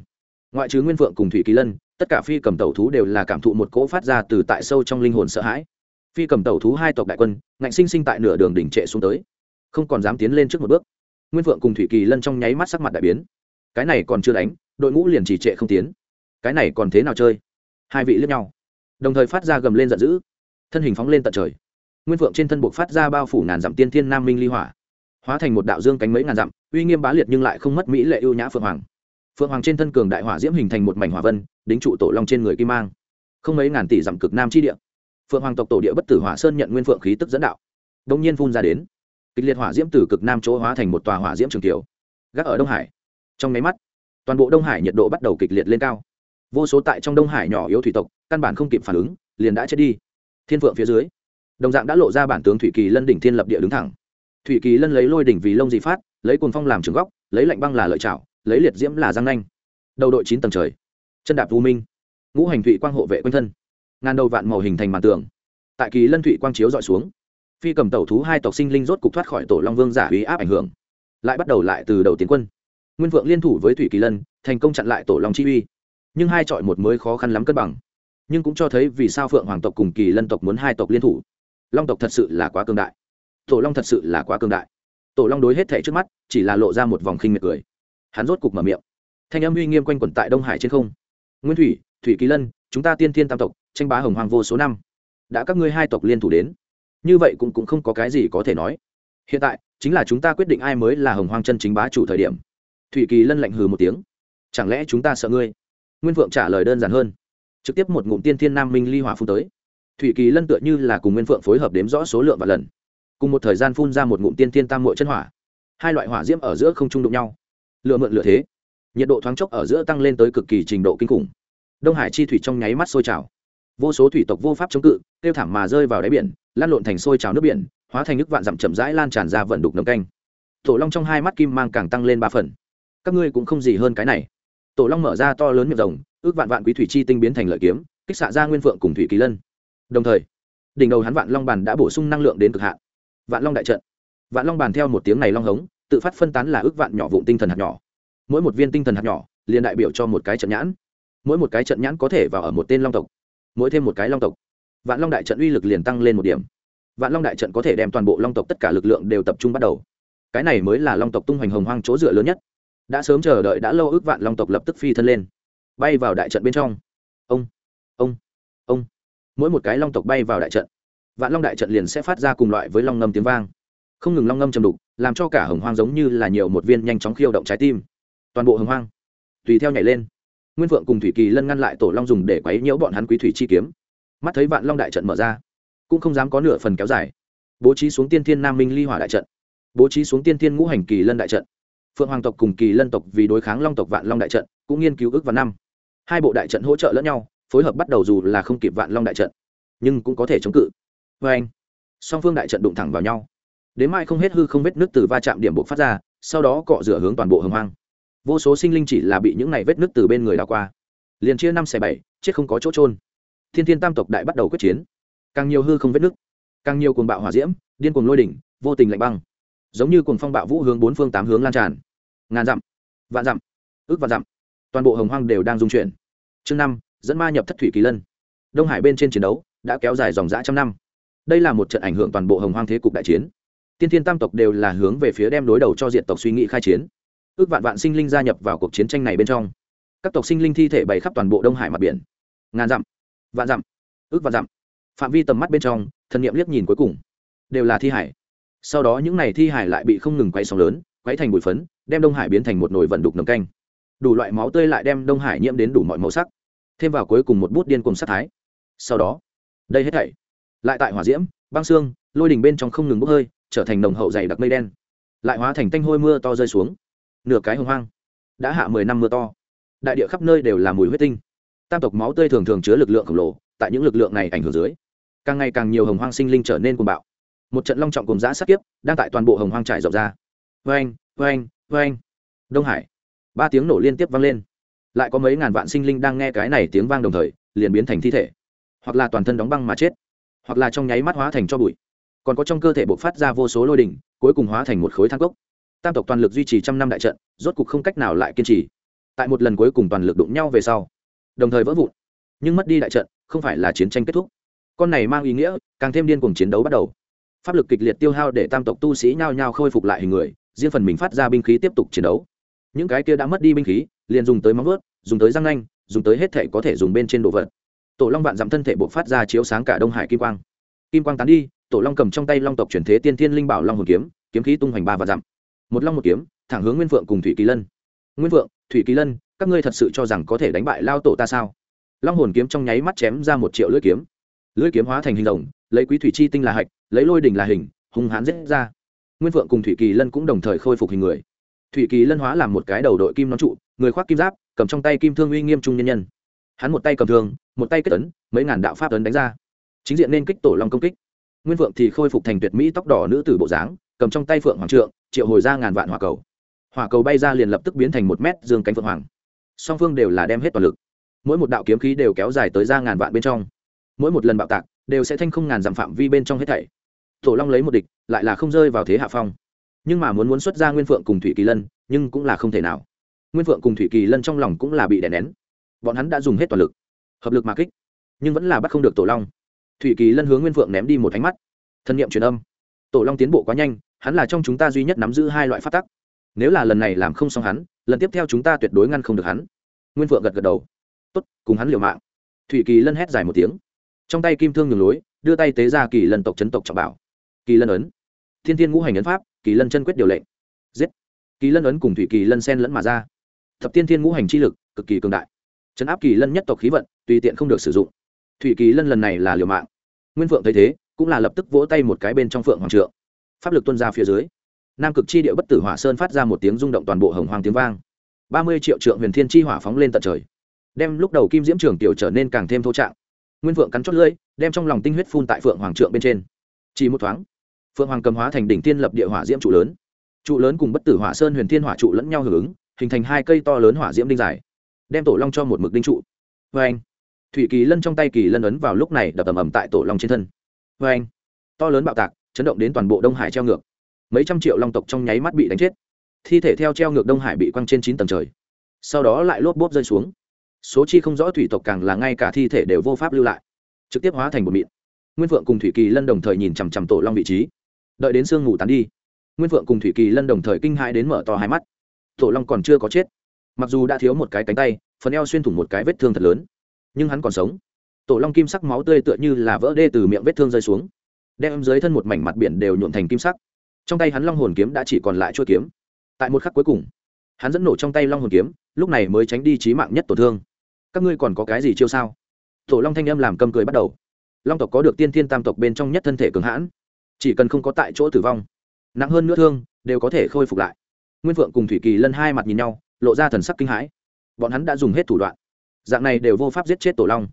Ngoại trừ nguyên phượng cùng thủy kỳ lân, tất cả phi cầm tẩu thú đều là cảm thụ một cỗ phát ra từ tại sâu trong linh hồn sợ hãi. Phi cầm tẩu thú hai tộc đại quân, ngạnh sinh sinh tại nửa đường đỉnh trệ xuống tới, không còn dám tiến lên trước một bước. Nguyên phượng cùng thủy kỳ lân trong nháy mắt sắc mặt đại biến. Cái này còn chưa đánh, đội ngũ liền chỉ trệ không tiến. Cái này còn thế nào chơi? Hai vị lướt nhau, đồng thời phát ra gầm lên giận dữ. Thân hình phóng lên tận trời. Nguyên phượng trên thân buộc phát ra bao phủ ngàn dặm tiên thiên nam minh ly hỏa, hóa thành một đạo dương cánh mấy ngàn dặm, uy nghiêm bá liệt nhưng lại không mất mỹ lệ ưu nhã phượng hoàng phượng hoàng trên thân cường đại hỏa diễm hình thành một mảnh hỏa vân, đính trụ tổ long trên người kim mang. Không mấy ngàn tỷ dặm cực nam chi địa. Phượng hoàng tộc tổ địa bất tử hỏa sơn nhận nguyên phượng khí tức dẫn đạo. Đông nhiên phun ra đến. Kịch liệt hỏa diễm từ cực nam chỗ hóa thành một tòa hỏa diễm trường tiểu. Gác ở đông hải. Trong máy mắt, toàn bộ đông hải nhiệt độ bắt đầu kịch liệt lên cao. Vô số tại trong đông hải nhỏ yếu thủy tộc, căn bản không kịp phản ứng, liền đã chết đi. Thiên phượng phía dưới, đồng dạng đã lộ ra bản tướng thủy kỳ lân đỉnh thiên lập địa đứng thẳng. Thủy kỳ lân lấy lôi đỉnh vì lông dị phát, lấy cồn phong làm trường góc, lấy lạnh băng là lợi chảo lấy liệt diễm là giang nanh. Đầu đội chín tầng trời. Chân đạp vô minh. Ngũ hành thụy quang hộ vệ quanh thân. Ngàn đầu vạn màu hình thành màn tường. Tại kỳ lân thụy quang chiếu dọi xuống, phi cầm tẩu thú hai tộc sinh linh rốt cục thoát khỏi tổ long vương giả uy áp ảnh hưởng. Lại bắt đầu lại từ đầu tiến quân. Nguyên vượng liên thủ với thủy kỳ lân, thành công chặn lại tổ long chi uy. Nhưng hai chọi một mới khó khăn lắm cân bằng. Nhưng cũng cho thấy vì sao phượng hoàng tộc cùng kỳ lân tộc muốn hai tộc liên thủ. Long tộc thật sự là quá cương đại. Tổ long thật sự là quá cương đại. Tổ long đối hết thẻ trước mắt, chỉ là lộ ra một vòng khinh miệt cười hắn rốt cục mở miệng. Thanh âm uy nghiêm quanh quẩn tại đông hải trên không. Nguyên thủy thủy kỳ lân, chúng ta tiên thiên tam tộc, tranh bá hồng hoàng vô số năm. Đã các ngươi hai tộc liên thủ đến. Như vậy cũng cũng không có cái gì có thể nói. Hiện tại, chính là chúng ta quyết định ai mới là hồng hoàng chân chính bá chủ thời điểm. Thủy kỳ lân lạnh hừ một tiếng. Chẳng lẽ chúng ta sợ ngươi? Nguyên vượng trả lời đơn giản hơn. Trực tiếp một ngụm tiên thiên nam minh ly hỏa phun tới. Thủy kỳ lân tựa như là cùng nguyên phượng phối hợp đếm rõ số lượng và lần. Cùng một thời gian phun ra một ngụm tiên thiên tam mội chân hỏa. Hai loại hỏa diễm ở giữa không trung đụng nhau lựa mượn lựa thế. Nhiệt độ thoáng chốc ở giữa tăng lên tới cực kỳ trình độ kinh khủng. Đông hải chi thủy trong nháy mắt sôi trào. Vô số thủy tộc vô pháp chống cự, tiêu thảm mà rơi vào đáy biển, lan lộn thành sôi trào nước biển, hóa thành nước vạn dặm chậm rãi lan tràn ra vận đục nấm canh. Tổ long trong hai mắt kim mang càng tăng lên ba phần. Các ngươi cũng không gì hơn cái này. Tổ long mở ra to lớn miệng rồng, ước vạn vạn quý thủy chi tinh biến thành lợi kiếm, kích xạ ra nguyên phượng cùng thủy kỳ lân. Đồng thời, đỉnh đầu hắn vạn long bàn đã bổ sung năng lượng đến cực hạn. Vạn long đại trận. Vạn long bàn theo một tiếng này long hống tự phát phân tán là ước vạn nhỏ vụn tinh thần hạt nhỏ. Mỗi một viên tinh thần hạt nhỏ, liền đại biểu cho một cái trận nhãn. Mỗi một cái trận nhãn có thể vào ở một tên long tộc, mỗi thêm một cái long tộc. Vạn long đại trận uy lực liền tăng lên một điểm. Vạn long đại trận có thể đem toàn bộ long tộc tất cả lực lượng đều tập trung bắt đầu. Cái này mới là long tộc tung hoành hồng hoang chỗ dựa lớn nhất. Đã sớm chờ đợi đã lâu ước vạn long tộc lập tức phi thân lên, bay vào đại trận bên trong. Ông ông ông. Mỗi một cái long tộc bay vào đại trận, vạn long đại trận liền sẽ phát ra cùng loại với long ngâm tiếng vang. Không ngừng long ngâm trầm đục làm cho cả hồng hoang giống như là nhiều một viên nhanh chóng khiêu động trái tim. Toàn bộ hồng hoang, tùy theo nhảy lên. Nguyên phượng cùng thủy kỳ lân ngăn lại tổ long dùng để quấy nhiễu bọn hắn quý thủy chi kiếm. Mắt thấy vạn long đại trận mở ra, cũng không dám có nửa phần kéo dài. Bố trí xuống tiên thiên nam minh ly hỏa đại trận, bố trí xuống tiên thiên ngũ hành kỳ lân đại trận. Phượng hoàng tộc cùng kỳ lân tộc vì đối kháng long tộc vạn long đại trận, cũng nghiên cứu ước vào năm. Hai bộ đại trận hỗ trợ lẫn nhau, phối hợp bắt đầu dù là không kịp vạn long đại trận, nhưng cũng có thể chống cự. Vê anh song phương đại trận đụng thẳng vào nhau đến mai không hết hư không vết nước từ va chạm điểm buộc phát ra, sau đó cọ rửa hướng toàn bộ hồng hoang. Vô số sinh linh chỉ là bị những này vết nước từ bên người đào qua. Liền chia năm xẻ bảy, chết không có chỗ trôn thiên thiên tam tộc đại bắt đầu quyết chiến. Càng nhiều hư không vết nước càng nhiều cuồng bạo hỏa diễm, điên cuồng lôi đỉnh, vô tình lạnh băng. Giống như cuồng phong bạo vũ hướng bốn phương tám hướng lan tràn. Ngàn dặm, vạn dặm, ước vạn dặm, toàn bộ hồng hoang đều đang dung chuyển. Chương năm, dẫn ma nhập thất thủy kỳ lân. Đông hải bên trên chiến đấu đã kéo dài dòng dã trăm năm. Đây là một trận ảnh hưởng toàn bộ hồng hoang thế cục đại chiến tiên thiên tam tộc đều là hướng về phía đem đối đầu cho diện tộc suy nghĩ khai chiến. Ước vạn vạn sinh linh gia nhập vào cuộc chiến tranh này bên trong. Các tộc sinh linh thi thể bày khắp toàn bộ đông hải mặt biển. Ngàn dặm, vạn dặm, ước vạn dặm. Phạm vi tầm mắt bên trong, thần n i ệ m liếc nhìn cuối cùng, đều là thi hải. Sau đó những n à y thi hải lại bị không ngừng quay sóng lớn quay thành bụi phấn, đem đông hải biến thành một nồi vận đục nầm canh. Đủ loại máu tươi lại đem đông hải nhiễm đến đủ mọi màu sắc. Thêm vào cuối cùng một bút điên cùng sát thái. Sau đó, đây hết thảy, lại tại hỏa diễm, băng xương, lôi đình bên trong không ngừng bốc hơi trở thành nồng hậu dày đặc mây đen. Lại hóa thành tanh hôi mưa to rơi xuống. Nửa cái hồng hoang. Đã hạ mười năm mưa to. Đại địa khắp nơi đều là mùi huyết tinh. Tam tộc máu tươi thường thường chứa lực lượng khổng lồ, tại những lực lượng này ảnh hưởng dưới, càng ngày càng nhiều hồng hoang sinh linh trở nên cuồng bạo. Một trận long trọng cùng giã sát kiếp đang tại toàn bộ hồng hoang trải rộng ra. Vang vang vang đông hải. Ba tiếng nổ liên tiếp vang lên. Lại có mấy ngàn vạn sinh linh đang nghe cái này tiếng vang đồng thời, liền biến thành thi thể. Hoặc là toàn thân đóng băng mà chết. Hoặc là trong nháy mắt hóa thành cho bụi còn có trong cơ thể bộc phát ra vô số lôi đỉnh, cuối cùng hóa thành một khối thang cốc. Tam tộc toàn lực duy trì trăm năm đại trận, rốt cục không cách nào lại kiên trì. Tại một lần cuối cùng toàn lực đụng nhau về sau, đồng thời vỡ vụn. Nhưng mất đi đại trận, không phải là chiến tranh kết thúc. Con này mang ý nghĩa, càng thêm điên cuồng chiến đấu bắt đầu. Pháp lực kịch liệt tiêu hao để tam tộc tu sĩ nhao nhao khôi phục lại hình người, riêng phần mình phát ra binh khí tiếp tục chiến đấu. Những cái kia đã mất đi binh khí, liền dùng tới móng vớt dùng tới răng nanh, dùng tới hết thể có thể dùng bên trên đồ vật. Tổ long vạn dặm thân thể buộc phát ra chiếu sáng cả đông hải kim quang. Kim quang tán đi tổ long cầm trong tay long tộc chuyển thế tiên thiên linh bảo long hồn kiếm kiếm khí tung hoành ba và dặm. Một long một kiếm, thẳng hướng nguyên phượng cùng thủy kỳ lân. Nguyên phượng, thủy kỳ lân, các ngươi thật sự cho rằng có thể đánh bại lao tổ ta sao? Long hồn kiếm trong nháy mắt chém ra một triệu lưỡi kiếm. Lưỡi kiếm hóa thành hình rồng, lấy quý thủy chi tinh là hạch, lấy lôi đỉnh là hình, hung hãn giết ra. Nguyên phượng cùng thủy kỳ lân cũng đồng thời khôi phục hình người. Thủy kỳ lân hóa làm một cái đầu đội kim nón trụ, người khoác kim giáp, cầm trong tay kim thương uy nghiêm trung nhân nhân. Hắn một tay cầm thương, một tay kết tấn mấy ngàn đạo pháp tấn đánh ra. Chính diện nên kích tổ long công kích nguyên phượng thì khôi phục thành tuyệt mỹ tóc đỏ nữ tử bộ dáng, cầm trong tay phượng hoàng trượng, triệu hồi ra ngàn vạn hỏa cầu. Hỏa cầu bay ra liền lập tức biến thành một mét dương cánh phượng hoàng. Song phương đều là đem hết toàn lực. Mỗi một đạo kiếm khí đều kéo dài tới ra ngàn vạn bên trong. Mỗi một lần bạo tạc, đều sẽ thanh không ngàn dặm phạm vi bên trong hết thảy. Tổ long lấy một địch, lại là không rơi vào thế hạ phong. Nhưng mà muốn muốn xuất ra nguyên phượng cùng thủy kỳ lân, nhưng cũng là không thể nào. Nguyên phượng cùng thủy kỳ lân trong lòng cũng là bị đè nén. Bọn hắn đã dùng hết toàn lực. Hợp lực mà kích, nhưng vẫn là bắt không được tổ long thủy kỳ lân hướng nguyên phượng ném đi một ánh mắt. Thân nhiệm truyền âm. Tổ long tiến bộ quá nhanh, hắn là trong chúng ta duy nhất nắm giữ hai loại phát tắc. Nếu là lần này làm không xong hắn, lần tiếp theo chúng ta tuyệt đối ngăn không được hắn. Nguyên phượng gật gật đầu. Tốt, cùng hắn liều mạng. Thủy kỳ lân hét dài một tiếng. Trong tay kim thương nhường lối, đưa tay tế ra kỳ lân tộc chấn tộc trọng bảo. Kỳ lân ấn. Thiên thiên ngũ hành ấn pháp, kỳ lân chân quyết điều lệnh. Giết. Kỳ lân ấn cùng thủy kỳ lân sen lẫn mà ra. Thập tiên thiên ngũ hành chi lực, cực kỳ cường đại. Chấn áp kỳ lân nhất tộc khí vận, tùy tiện không được sử dụng thủy kỳ lân lần này là liều mạng. Nguyên phượng thấy thế, cũng là lập tức vỗ tay một cái bên trong phượng hoàng trượng. Pháp lực tuân ra phía dưới, nam cực chi địa bất tử hỏa sơn phát ra một tiếng rung động toàn bộ hồng hoàng tiếng vang. Ba mươi triệu trượng huyền thiên chi hỏa phóng lên tận trời, đem lúc đầu kim diễm trường tiểu trở nên càng thêm thô trạng. Nguyên vượng cắn chót lưỡi, đem trong lòng tinh huyết phun tại phượng hoàng trượng bên trên. Chỉ một thoáng, phượng hoàng cầm hóa thành đỉnh tiên lập địa hỏa diễm trụ lớn. Trụ lớn cùng bất tử hỏa sơn huyền thiên hỏa trụ lẫn nhau hưởng ứng, hình thành hai cây to lớn hỏa diễm đinh dài, đem tổ long cho một mực đinh trụ. Vê anh thủy kỳ lân trong tay kỳ lân ấn vào lúc này đập ầm ầm tại tổ long trên thân. Vê anh, to lớn bạo tạc, chấn động đến toàn bộ đông hải treo ngược. Mấy trăm triệu long tộc trong nháy mắt bị đánh chết. Thi thể theo treo ngược đông hải bị quăng trên chín tầng trời. Sau đó lại lốp bốp rơi xuống. Số chi không rõ thủy tộc càng là ngay cả thi thể đều vô pháp lưu lại. Trực tiếp hóa thành một mịn. Nguyên phượng cùng thủy kỳ lân đồng thời nhìn chằm chằm tổ long vị trí. Đợi đến sương ngủ tán đi, nguyên phượng cùng thủy kỳ lân đồng thời kinh hãi đến mở to hai mắt. Tổ long còn chưa có chết. Mặc dù đã thiếu một cái cánh tay, phần eo xuyên thủng một cái vết thương thật lớn nhưng hắn còn sống. Tổ long kim sắc máu tươi tựa như là vỡ đê từ miệng vết thương rơi xuống, đem dưới thân một mảnh mặt biển đều nhuộn thành kim sắc. Trong tay hắn long hồn kiếm đã chỉ còn lại chuôi kiếm. Tại một khắc cuối cùng, hắn dẫn nổ trong tay long hồn kiếm, lúc này mới tránh đi trí mạng nhất tổn thương. Các ngươi còn có cái gì chiêu sao? Tổ long thanh âm làm cầm cười bắt đầu. Long tộc có được tiên thiên tam tộc bên trong nhất thân thể cường hãn, chỉ cần không có tại chỗ tử vong, nặng hơn nữa thương, đều có thể khôi phục lại. Nguyên vượng cùng thủy kỳ lân hai mặt nhìn nhau, lộ ra thần sắc kinh hãi. Bọn hắn đã dùng hết thủ đoạn dạng này đều vô pháp giết chết tổ long.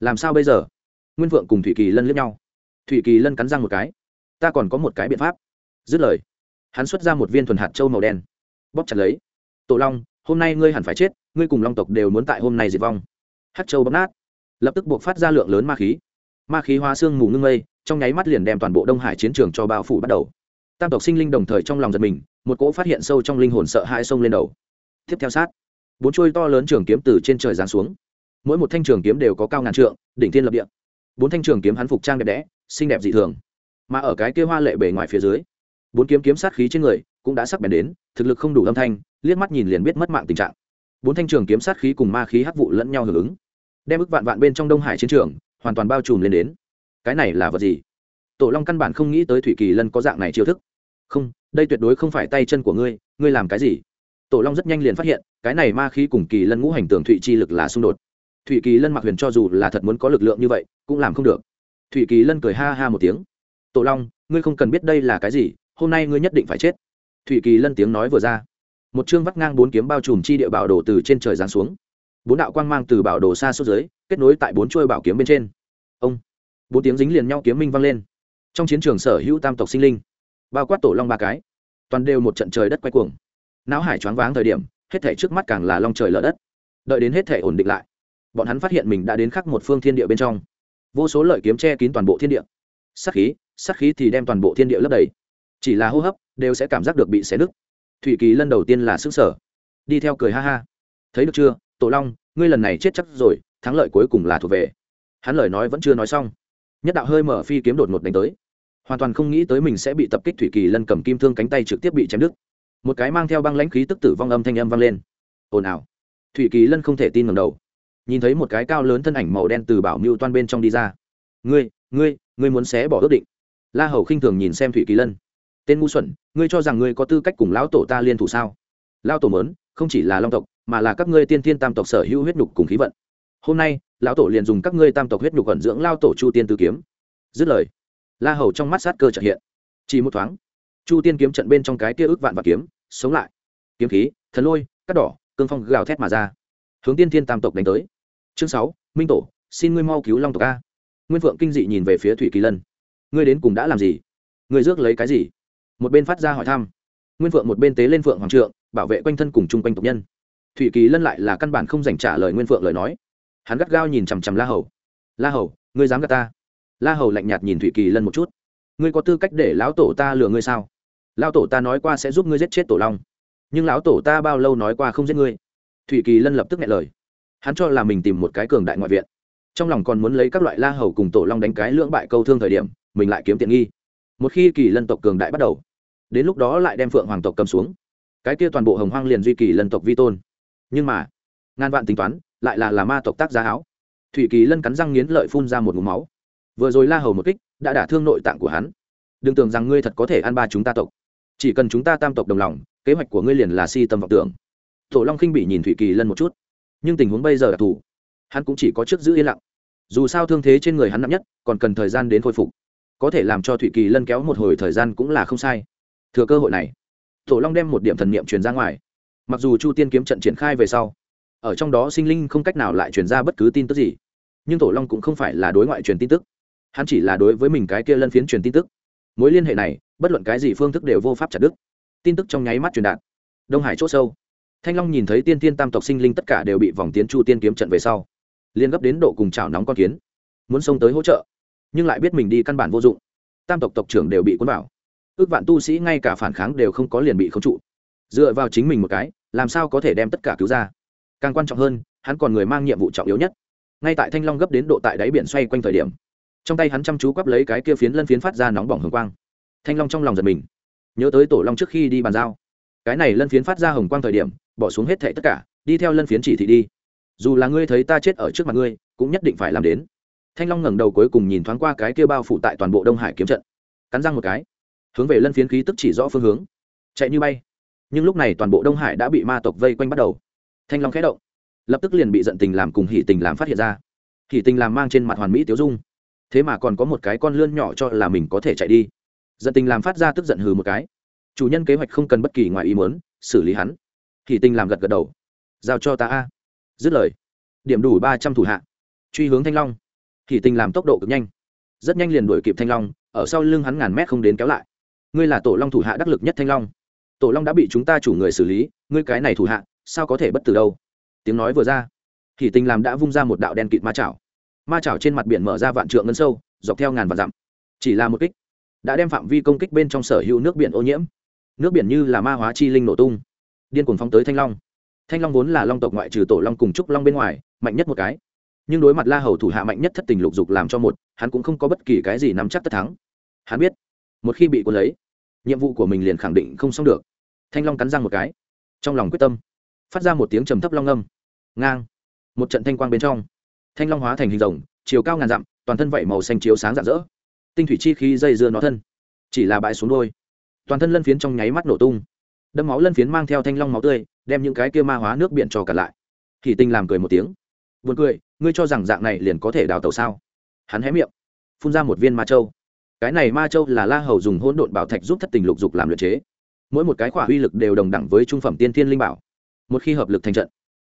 Làm sao bây giờ? Nguyên vượng cùng thủy kỳ lân liếc nhau. Thủy kỳ lân cắn răng một cái. Ta còn có một cái biện pháp. Dứt lời, hắn xuất ra một viên thuần hạt trâu màu đen. Bóp chặt lấy. Tổ long, hôm nay ngươi hẳn phải chết, ngươi cùng long tộc đều muốn tại hôm nay diệt vong. Hát châu bóp nát. Lập tức buộc phát ra lượng lớn ma khí. Ma khí hóa xương mù ngưng mây trong nháy mắt liền đem toàn bộ đông hải chiến trường cho bao phủ bắt đầu. Tam tộc sinh linh đồng thời trong lòng giật mình, một cỗ phát hiện sâu trong linh hồn sợ hãi sông lên đầu. Tiếp theo sát bốn chuôi to lớn trường kiếm từ trên trời giáng xuống. Mỗi một thanh trường kiếm đều có cao ngàn trượng, đỉnh thiên lập địa. Bốn thanh trường kiếm hắn phục trang đẹp đẽ, xinh đẹp dị thường. Mà ở cái kia hoa lệ bề ngoài phía dưới, bốn kiếm kiếm sát khí trên người cũng đã sắc bén đến, thực lực không đủ âm thanh, liếc mắt nhìn liền biết mất mạng tình trạng. Bốn thanh trường kiếm sát khí cùng ma khí hắc vụ lẫn nhau hưởng ứng, đem ức vạn vạn bên trong đông hải chiến trường hoàn toàn bao trùm lên đến. Cái này là vật gì? Tổ long căn bản không nghĩ tới thủy kỳ lân có dạng này chiêu thức. Không, đây tuyệt đối không phải tay chân của ngươi ngươi làm cái gì? Tổ long rất nhanh liền phát hiện, cái này ma khí cùng kỳ lân ngũ hành tường thụy chi lực là xung đột. Thủy kỳ lân mặc huyền cho dù là thật muốn có lực lượng như vậy, cũng làm không được. Thủy kỳ lân cười ha ha một tiếng. Tổ long, ngươi không cần biết đây là cái gì, hôm nay ngươi nhất định phải chết. Thủy kỳ lân tiếng nói vừa ra. Một chương vắt ngang bốn kiếm bao trùm chi địa bảo đồ từ trên trời giáng xuống. Bốn đạo quang mang từ bảo đồ xa xuống dưới, kết nối tại bốn chuôi bảo kiếm bên trên. Ông. Bốn tiếng dính liền nhau kiếm minh vang lên. Trong chiến trường sở hữu tam tộc sinh linh, bao quát tổ long ba cái, toàn đều một trận trời đất quay cuồng não hải choáng váng thời điểm, hết thể trước mắt càng là long trời lở đất. Đợi đến hết thể ổn định lại, bọn hắn phát hiện mình đã đến khắc một phương thiên địa bên trong. Vô số lợi kiếm che kín toàn bộ thiên địa. Sắc khí sắc khí thì đem toàn bộ thiên địa lấp đầy. Chỉ là hô hấp, đều sẽ cảm giác được bị xé nứt. Thủy kỳ lân đầu tiên là xứ sở đi theo cười ha ha. Thấy được chưa? Tổ long, ngươi lần này chết chắc rồi, thắng lợi cuối cùng là thuộc về. Hắn lời nói vẫn chưa nói xong. Nhất đạo hơi mở phi kiếm đột ngột đánh tới. Hoàn toàn không nghĩ tới mình sẽ bị tập kích thủy kỳ lân cầm kim thương cánh tay trực tiếp bị chém đứt một cái mang theo băng lãnh khí tức tử vong âm thanh âm vang lên. Ồn ào. Thủy kỳ lân không thể tin ngầm đầu. Nhìn thấy một cái cao lớn thân ảnh màu đen từ bảo mưu toan bên trong đi ra. Ngươi ngươi ngươi muốn xé bỏ ước định. La hầu khinh thường nhìn xem thủy kỳ lân. Tên ngu xuẩn, ngươi cho rằng ngươi có tư cách cùng lão tổ ta liên thủ sao? Lao tổ mớn không chỉ là long tộc, mà là các ngươi tiên thiên tam tộc sở hữu huyết nhục cùng khí vận. Hôm nay, lão tổ liền dùng các ngươi tam tộc huyết nhục ẩn dưỡng lao tổ chu tiên tư kiếm. Dứt lời, la hầu trong mắt sát cơ trợ hiện. Chỉ một thoáng chu tiên kiếm trận bên trong cái kia ước vạn và kiếm, sống lại. Kiếm khí, thần lôi cắt đỏ, cương phong gào thét mà ra. Hướng tiên thiên tam tộc đánh tới. Chương sáu, minh tổ, xin ngươi mau cứu long tộc a. Nguyên phượng kinh dị nhìn về phía thủy kỳ lân. Ngươi đến cùng đã làm gì? Ngươi rước lấy cái gì? Một bên phát ra hỏi thăm. Nguyên phượng một bên tế lên phượng hoàng trượng, bảo vệ quanh thân cùng chung quanh tộc nhân. Thủy kỳ lân lại là căn bản không dành trả lời nguyên phượng lời nói. Hắn gắt gao nhìn chằm chằm la hầu. La hầu, ngươi dám gạt ta? La hầu lạnh nhạt nhìn thủy kỳ lân một chút. Ngươi có tư cách để lão tổ ta lừa ngươi sao? Lão tổ ta nói qua sẽ giúp ngươi giết chết tổ long. Nhưng lão tổ ta bao lâu nói qua không giết ngươi? Thủy kỳ lân lập tức nghe lời. Hắn cho là mình tìm một cái cường đại ngoại viện. Trong lòng còn muốn lấy các loại la hầu cùng tổ long đánh cái lưỡng bại câu thương thời điểm, mình lại kiếm tiện nghi. Một khi kỳ lân tộc cường đại bắt đầu, đến lúc đó lại đem phượng hoàng tộc cầm xuống. Cái kia toàn bộ hồng hoang liền duy kỳ lân tộc vi tôn. Nhưng mà, ngàn vạn tính toán, lại là là ma tộc tác giá áo. Thủy kỳ lân cắn răng nghiến lợi phun ra một ngụm máu. Vừa rồi la hầu một kích, đã đả thương nội tạng của hắn. Đừng tưởng rằng ngươi thật có thể ăn ba chúng ta tộc chỉ cần chúng ta tam tộc đồng lòng, kế hoạch của ngươi liền là si tâm vọng tưởng. Tổ long khinh bị nhìn thủy kỳ lân một chút. Nhưng tình huống bây giờ đặc thù hắn cũng chỉ có trước giữ yên lặng. Dù sao thương thế trên người hắn nặng nhất, còn cần thời gian đến khôi phục. Có thể làm cho thủy kỳ lân kéo một hồi thời gian cũng là không sai. Thừa cơ hội này, tổ long đem một điểm thần niệm truyền ra ngoài. Mặc dù chu tiên kiếm trận triển khai về sau, ở trong đó sinh linh không cách nào lại truyền ra bất cứ tin tức gì. Nhưng tổ long cũng không phải là đối ngoại truyền tin tức. Hắn chỉ là đối với mình cái kia lân phiến truyền tin tức mối liên hệ này, bất luận cái gì phương thức đều vô pháp chặt đứt. Tin tức trong nháy mắt truyền đạt. Đông hải c h ỗ sâu. Thanh long nhìn thấy tiên tiên tam tộc sinh linh tất cả đều bị vòng tiến chu tiên kiếm trận về sau liên gấp đến độ cùng chảo nóng con kiến, muốn xông tới hỗ trợ, nhưng lại biết mình đi căn bản vô dụng. Tam tộc tộc trưởng đều bị cuốn vào. Ước vạn tu sĩ ngay cả phản kháng đều không có liền bị khống trụ. Dựa vào chính mình một cái, làm sao có thể đem tất cả cứu ra? Càng quan trọng hơn, hắn còn người mang nhiệm vụ trọng yếu nhất. Ngay tại thanh long gấp đến độ tại đáy biển xoay quanh thời điểm trong tay hắn chăm chú quắp lấy cái kia phiến lân phiến phát ra nóng bỏng hồng quang. Thanh long trong lòng giật mình. Nhớ tới tổ long trước khi đi bàn giao. Cái này lân phiến phát ra hồng quang thời điểm, bỏ xuống hết thệ tất cả, đi theo lân phiến chỉ thị đi. Dù là ngươi thấy ta chết ở trước mặt ngươi, cũng nhất định phải làm đến. Thanh long ngẩng đầu cuối cùng nhìn thoáng qua cái kia bao phủ tại toàn bộ đông hải kiếm trận. Cắn răng một cái, hướng về lân phiến khí tức chỉ rõ phương hướng. Chạy như bay. Nhưng lúc này toàn bộ đông hải đã bị ma tộc vây quanh bắt đầu. Thanh long khẽ động, lập tức liền bị giận tình làm cùng hỷ tình làm phát hiện ra. Hỷ tình làm mang trên mặt hoàn mỹ tiếu dung thế mà còn có một cái con lươn nhỏ cho là mình có thể chạy đi. Giận tình làm phát ra tức giận hừ một cái. Chủ nhân kế hoạch không cần bất kỳ ngoài ý muốn, xử lý hắn. Thì tình làm gật gật đầu. Giao cho ta a. Dứt lời, điểm đủ ba trăm thủ hạ. Truy hướng thanh long. Thì tình làm tốc độ cực nhanh. Rất nhanh liền đuổi kịp thanh long, ở sau lưng hắn ngàn mét không đến kéo lại. Ngươi là tổ long thủ hạ đắc lực nhất thanh long. Tổ long đã bị chúng ta chủ người xử lý, ngươi cái này thủ hạ, sao có thể bất tử đâu? Tiếng nói vừa ra, thì tình làm đã vung ra một đạo đen kịt ma chảo ma chảo trên mặt biển mở ra vạn trượng ngân sâu, dọc theo ngàn vạn dặm. Chỉ là một kích, đã đem phạm vi công kích bên trong sở hữu nước biển ô nhiễm. Nước biển như là ma hóa chi linh nổ tung. Điên cuồng phóng tới thanh long. Thanh long vốn là long tộc ngoại trừ tổ long cùng trúc long bên ngoài, mạnh nhất một cái. Nhưng đối mặt la hầu thủ hạ mạnh nhất thất tình lục dục làm cho một, hắn cũng không có bất kỳ cái gì nắm chắc tất thắng. Hắn biết, một khi bị quân lấy, nhiệm vụ của mình liền khẳng định không xong được. Thanh long cắn răng một cái, trong lòng quyết tâm, phát ra một tiếng trầm thấp long âm. Ngang, một trận thanh quang bên trong thanh long hóa thành hình rồng, chiều cao ngàn dặm, toàn thân vẫy màu xanh chiếu sáng rạng rỡ. Tinh thủy chi khí dây dưa nó thân, chỉ là bãi xuống đôi. Toàn thân lân phiến trong nháy mắt nổ tung. Đâm máu lân phiến mang theo thanh long máu tươi, đem những cái kia ma hóa nước biển cho cả lại. Thì tinh làm cười một tiếng. Buồn cười, ngươi cho rằng dạng này liền có thể đào tàu sao? Hắn hé miệng, phun ra một viên ma châu. Cái này ma châu là la hầu dùng hỗn độn bảo thạch giúp thất tình lục dục làm luyện chế. Mỗi một cái khỏa uy lực đều đồng đẳng với trung phẩm tiên thiên linh bảo. Một khi hợp lực thành trận,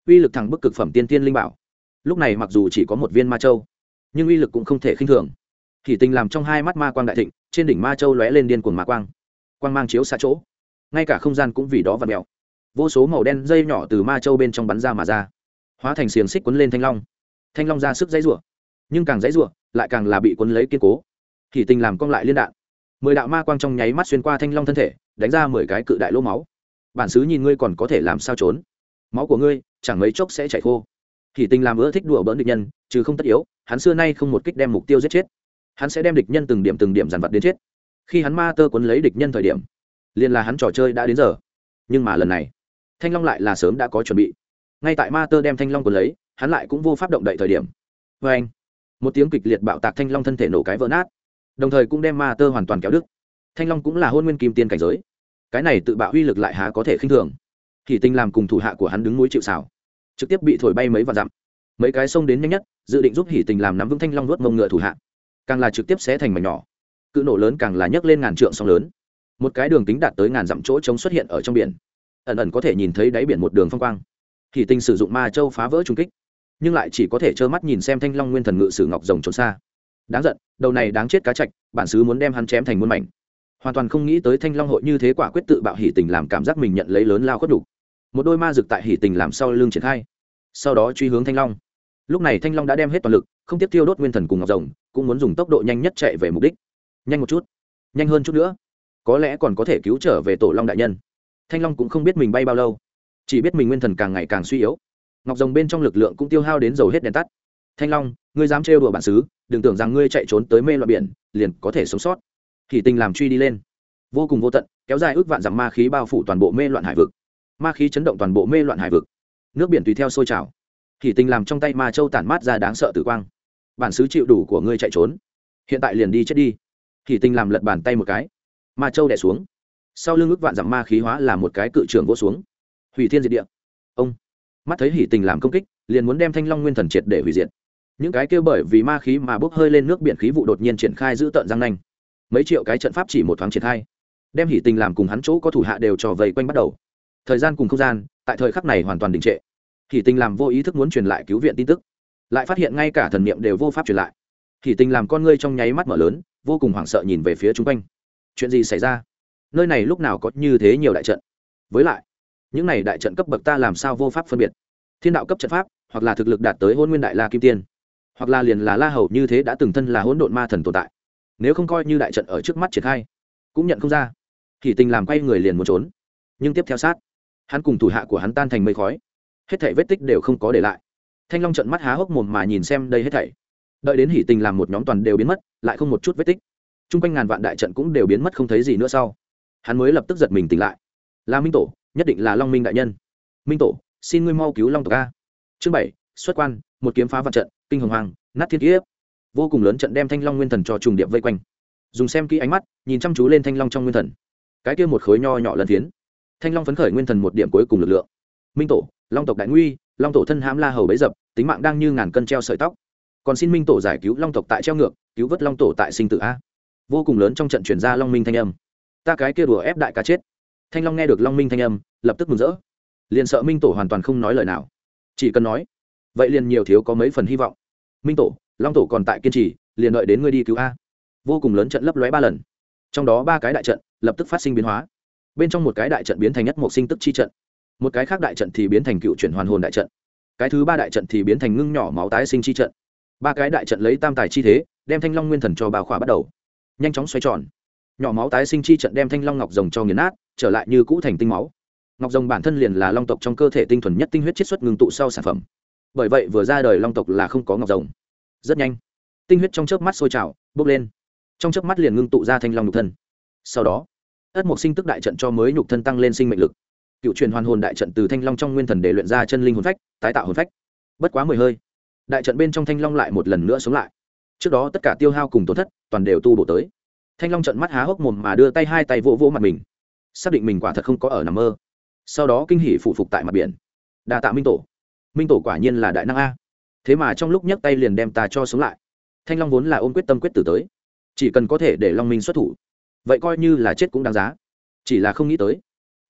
uy lực thẳng bức cực phẩm tiên thiên linh bảo lúc này mặc dù chỉ có một viên ma châu, nhưng uy lực cũng không thể khinh thường. Thì tình làm trong hai mắt ma quang đại thịnh, trên đỉnh ma châu lóe lên điên cuồng ma quang. Quang mang chiếu xa chỗ, ngay cả không gian cũng vì đó và mèo vô số màu đen dây nhỏ từ ma châu bên trong bắn ra mà ra, hóa thành xiềng xích quấn lên thanh long. Thanh long ra sức dãy rủa, nhưng càng dãy rủa, lại càng là bị quấn lấy kiên cố. Thì tình làm cong lại liên đạn. Mười đạo ma quang trong nháy mắt xuyên qua thanh long thân thể, đánh ra mười cái cự đại lỗ máu. Bản xứ nhìn ngươi còn có thể làm sao trốn? Máu của ngươi chẳng mấy chốc sẽ chảy khô thì tình làm ưa thích đùa bỡn địch nhân chứ không tất yếu, hắn xưa nay không một kích đem mục tiêu giết chết. Hắn sẽ đem địch nhân từng điểm từng điểm dàn vật đến chết. Khi hắn ma tơ quấn lấy địch nhân thời điểm, liền là hắn trò chơi đã đến giờ. Nhưng mà lần này, thanh long lại là sớm đã có chuẩn bị. Ngay tại ma tơ đem thanh long quấn lấy, hắn lại cũng vô pháp động đậy thời điểm. Vê anh, một tiếng kịch liệt bạo tạc thanh long thân thể nổ cái vỡ nát. Đồng thời cũng đem ma tơ hoàn toàn kéo đứt. Thanh long cũng là hôn nguyên kim tiên cảnh giới. Cái này tự bạo uy lực lại há có thể khinh thường. Thì tinh làm cùng thủ hạ của hắn đứng núi chịu xảo trực tiếp bị thổi bay mấy vạn dặm. Mấy cái sông đến nhanh nhất, dự định giúp hỉ tình làm nắm vững thanh long nuốt mông ngựa thủ hạ. Càng là trực tiếp xé thành mảnh nhỏ. Cự nổ lớn càng là nhấc lên ngàn trượng sóng lớn. Một cái đường kính đạt tới ngàn dặm chỗ trống xuất hiện ở trong biển. Ẩn ẩn có thể nhìn thấy đáy biển một đường phong quang. Hỉ tình sử dụng ma châu phá vỡ trung kích, nhưng lại chỉ có thể trơ mắt nhìn xem thanh long nguyên thần ngự sử ngọc rồng trốn xa. Đáng giận, đầu này đáng chết cá chạch, bản xứ muốn đem hắn chém thành muôn mảnh. Hoàn toàn không nghĩ tới thanh long hội như thế quả quyết tự bạo hỉ tình làm cảm giác mình nhận lấy lớn lao khuất đủ một đôi ma rực tại hỉ tình làm sau lưng triển khai, sau đó truy hướng thanh long. Lúc này thanh long đã đem hết toàn lực, không tiếp tiêu đốt nguyên thần cùng ngọc rồng, cũng muốn dùng tốc độ nhanh nhất chạy về mục đích. Nhanh một chút, nhanh hơn chút nữa, có lẽ còn có thể cứu trở về tổ long đại nhân. Thanh long cũng không biết mình bay bao lâu, chỉ biết mình nguyên thần càng ngày càng suy yếu. Ngọc rồng bên trong lực lượng cũng tiêu hao đến dầu hết đèn tắt. Thanh long, ngươi dám trêu đùa bản xứ, đừng tưởng rằng ngươi chạy trốn tới mê loạn biển, liền có thể sống sót. Thì tình làm truy đi lên. Vô cùng vô tận, kéo dài ước vạn dặm ma khí bao phủ toàn bộ mê loạn hải vực ma khí chấn động toàn bộ mê loạn hải vực. Nước biển tùy theo sôi trào. Thì tình làm trong tay ma châu tản mát ra đáng sợ tử quang. Bản xứ chịu đủ của ngươi chạy trốn. Hiện tại liền đi chết đi. Thì tình làm lật bàn tay một cái. Ma châu đẻ xuống. Sau lưng ức vạn dặm ma khí hóa là một cái cự trường vỗ xuống. Hủy thiên diệt địa. Ông. Mắt thấy hỉ tình làm công kích, liền muốn đem thanh long nguyên thần triệt để hủy diệt. Những cái kêu bởi vì ma khí mà bốc hơi lên nước biển khí vụ đột nhiên triển khai giữ tợn răng nanh. Mấy triệu cái trận pháp chỉ một thoáng triển khai. Đem hỉ tình làm cùng hắn chỗ có thủ hạ đều trò vây quanh bắt đầu thời gian cùng không gian, tại thời khắc này hoàn toàn đình trệ. Thì tình làm vô ý thức muốn truyền lại cứu viện tin tức, lại phát hiện ngay cả thần niệm đều vô pháp truyền lại. Thì tình làm con ngươi trong nháy mắt mở lớn, vô cùng hoảng sợ nhìn về phía chung quanh. Chuyện gì xảy ra? Nơi này lúc nào có như thế nhiều đại trận? Với lại, những này đại trận cấp bậc ta làm sao vô pháp phân biệt? Thiên đạo cấp trận pháp, hoặc là thực lực đạt tới hôn nguyên đại la kim tiên, hoặc là liền là la hầu như thế đã từng thân là hỗn độn ma thần tồn tại. Nếu không coi như đại trận ở trước mắt triển khai, cũng nhận không ra. Thì tình làm quay người liền muốn trốn, nhưng tiếp theo sát hắn cùng thủ hạ của hắn tan thành mây khói. Hết thảy vết tích đều không có để lại. Thanh long trận mắt há hốc mồm mà nhìn xem đây hết thảy. Đợi đến hỷ tình làm một nhóm toàn đều biến mất, lại không một chút vết tích. T r u n g quanh ngàn vạn đại trận cũng đều biến mất không thấy gì nữa sau. Hắn mới lập tức giật mình tỉnh lại. Là minh tổ, nhất định là long minh đại nhân. Minh tổ, xin ngươi mau cứu long tộc a. Chương bảy, xuất quan, một kiếm phá vạn trận, kinh hồng hoàng, nát thiên kiếp. Vô cùng lớn trận đem thanh long nguyên thần cho trùng điệp vây quanh. Dùng xem kỹ ánh mắt, nhìn chăm chú lên thanh long trong nguyên thần. Cái kia một khối nho nhỏ lần phiến thanh long phấn khởi nguyên thần một điểm cuối cùng lực lượng. Minh tổ, long tộc đại nguy, long tổ thân hãm la hầu bấy dập, tính mạng đang như ngàn cân treo sợi tóc. Còn xin minh tổ giải cứu long tộc tại treo ngược, cứu vớt long tổ tại sinh tử a. Vô cùng lớn trong trận chuyển ra long minh thanh âm. Ta cái kia đùa ép đại cá chết. Thanh long nghe được long minh thanh âm, lập tức mừng rỡ. Liền sợ minh tổ hoàn toàn không nói lời nào. Chỉ cần nói, vậy liền nhiều thiếu có mấy phần hy vọng. Minh tổ, long tổ còn tại kiên trì, liền đợi đến ngươi đi cứu a. Vô cùng lớn trận lấp lóe ba lần. Trong đó ba cái đại trận lập tức phát sinh biến hóa bên trong một cái đại trận biến thành nhất một sinh tức chi trận, một cái khác đại trận thì biến thành cựu chuyển hoàn hồn đại trận, cái thứ ba đại trận thì biến thành ngưng nhỏ máu tái sinh chi trận. Ba cái đại trận lấy tam tài chi thế, đem thanh long nguyên thần cho bà khỏa bắt đầu, nhanh chóng xoay tròn. Nhỏ máu tái sinh chi trận đem thanh long ngọc rồng cho nghiền nát, trở lại như cũ thành tinh máu. Ngọc rồng bản thân liền là long tộc trong cơ thể tinh thuần nhất tinh huyết chiết xuất ngưng tụ sau sản phẩm. Bởi vậy vừa ra đời long tộc là không có ngọc rồng. Rất nhanh, tinh huyết trong chớp mắt sôi trào, bốc lên. Trong chớp mắt liền ngưng tụ ra thanh long nhục thân. Sau đó ất mộc sinh tức đại trận cho mới nhục thân tăng lên sinh mệnh lực. Cựu truyền hoàn hồn đại trận từ thanh long trong nguyên thần để luyện ra chân linh hồn phách, tái tạo hồn phách. Bất quá mười hơi, đại trận bên trong thanh long lại một lần nữa sống lại. Trước đó tất cả tiêu hao cùng tổn thất, toàn đều tu bổ tới. Thanh long trận mắt há hốc mồm mà đưa tay hai tay vỗ vỗ mặt mình. Xác định mình quả thật không có ở nằm mơ. Sau đó kinh hỉ phụ phục tại mặt biển. Đa tạ minh tổ. Minh tổ quả nhiên là đại năng a. Thế mà trong lúc nhấc tay liền đem ta cho sống lại. Thanh long vốn là ôm quyết tâm quyết tử tới. Chỉ cần có thể để long minh xuất thủ vậy coi như là chết cũng đáng giá. Chỉ là không nghĩ tới,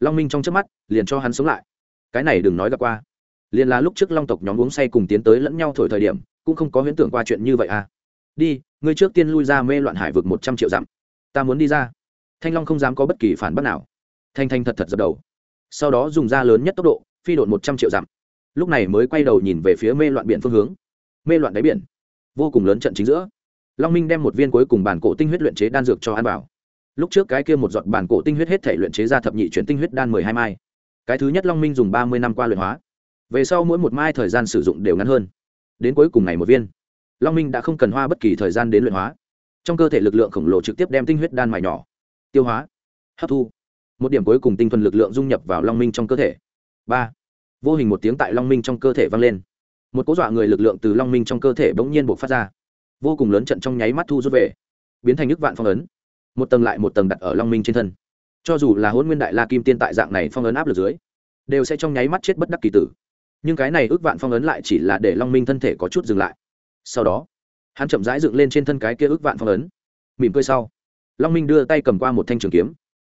long minh trong trước mắt liền cho hắn sống lại. Cái này đừng nói gặp qua. Liền là lúc trước long tộc nhóm uống say cùng tiến tới lẫn nhau thổi thời điểm, cũng không có huyễn tưởng qua chuyện như vậy à. Đi, ngươi trước tiên lui ra mê loạn hải vực một trăm triệu dặm. Ta muốn đi ra. Thanh long không dám có bất kỳ phản bác nào. Thanh thanh thật thật dập đầu. Sau đó dùng da lớn nhất tốc độ, phi đột một trăm triệu dặm. Lúc này mới quay đầu nhìn về phía mê loạn biển phương hướng. Mê loạn đáy biển. Vô cùng lớn trận chính giữa. Long minh đem một viên cuối cùng bản cổ tinh huyết luyện chế đan dược cho an bảo lúc trước cái kia một giọt bản cổ tinh huyết hết thể luyện chế ra thập nhị chuyển tinh huyết đan mười hai mai. Cái thứ nhất long minh dùng ba mươi năm qua luyện hóa. Về sau mỗi một mai thời gian sử dụng đều ngắn hơn. Đến cuối cùng ngày một viên, long minh đã không cần hoa bất kỳ thời gian đến luyện hóa. Trong cơ thể lực lượng khổng lồ trực tiếp đem tinh huyết đan mài nhỏ, tiêu hóa, hấp thu. Một điểm cuối cùng tinh thuần lực lượng dung nhập vào long minh trong cơ thể. Ba, vô hình một tiếng tại long minh trong cơ thể vang lên. Một cố dọa người lực lượng từ long minh trong cơ thể bỗng nhiên buộc phát ra. Vô cùng lớn trận trong nháy mắt thu rút về, biến thành nước vạn phong ấn một tầng lại một tầng đặt ở long minh trên thân. Cho dù là hôn nguyên đại la kim tiên tại dạng này phong ấn áp lực dưới, đều sẽ trong nháy mắt chết bất đắc kỳ tử. Nhưng cái này ước vạn phong ấn lại chỉ là để long minh thân thể có chút dừng lại. Sau đó, hắn chậm rãi dựng lên trên thân cái kia ước vạn phong ấn. Mỉm cười sau, long minh đưa tay cầm qua một thanh trường kiếm.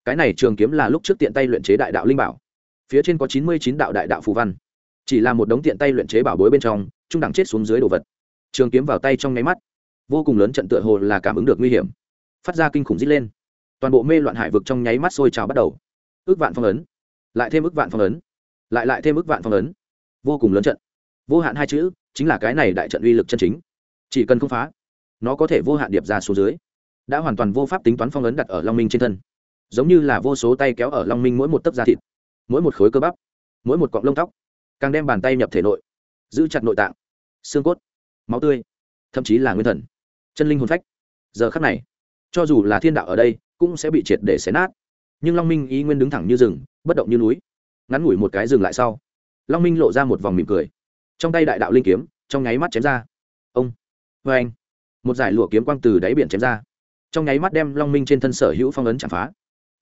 Cái này trường kiếm là lúc trước tiện tay luyện chế đại đạo linh bảo. Phía trên có chín mươi chín đạo đại đạo phù văn. Chỉ là một đống tiện tay luyện chế bảo bối bên trong, trung đẳng chết xuống dưới đồ vật. Trường kiếm vào tay trong nháy mắt. Vô cùng lớn trận tựa hồ là cảm ứng được nguy hiểm phát ra kinh khủng dít lên. Toàn bộ mê loạn hải vực trong nháy mắt sôi trào bắt đầu. Ước vạn phong ấn, lại thêm ước vạn phong ấn, lại lại thêm ước vạn phong ấn. Vô cùng lớn trận. Vô hạn hai chữ, chính là cái này đại trận uy lực chân chính. Chỉ cần không phá, nó có thể vô hạn điệp ra xuống dưới. Đã hoàn toàn vô pháp tính toán phong ấn đặt ở long minh trên thân. Giống như là vô số tay kéo ở long minh mỗi một tấc da thịt, mỗi một khối cơ bắp, mỗi một cọng lông tóc, càng đem bàn tay nhập thể nội, giữ chặt nội tạng, xương cốt, máu tươi, thậm chí là nguyên thần. Chân linh hồn phách. Giờ khắc này cho dù là thiên đạo ở đây, cũng sẽ bị triệt để xé nát. Nhưng long minh ý nguyên đứng thẳng như rừng, bất động như núi. Ngắn ngủi một cái dừng lại sau, long minh lộ ra một vòng mỉm cười. Trong tay đại đạo linh kiếm, trong nháy mắt chém ra. Ông vê anh. Một giải lụa kiếm quang từ đáy biển chém ra. Trong nháy mắt đem long minh trên thân sở hữu phong ấn chạm phá.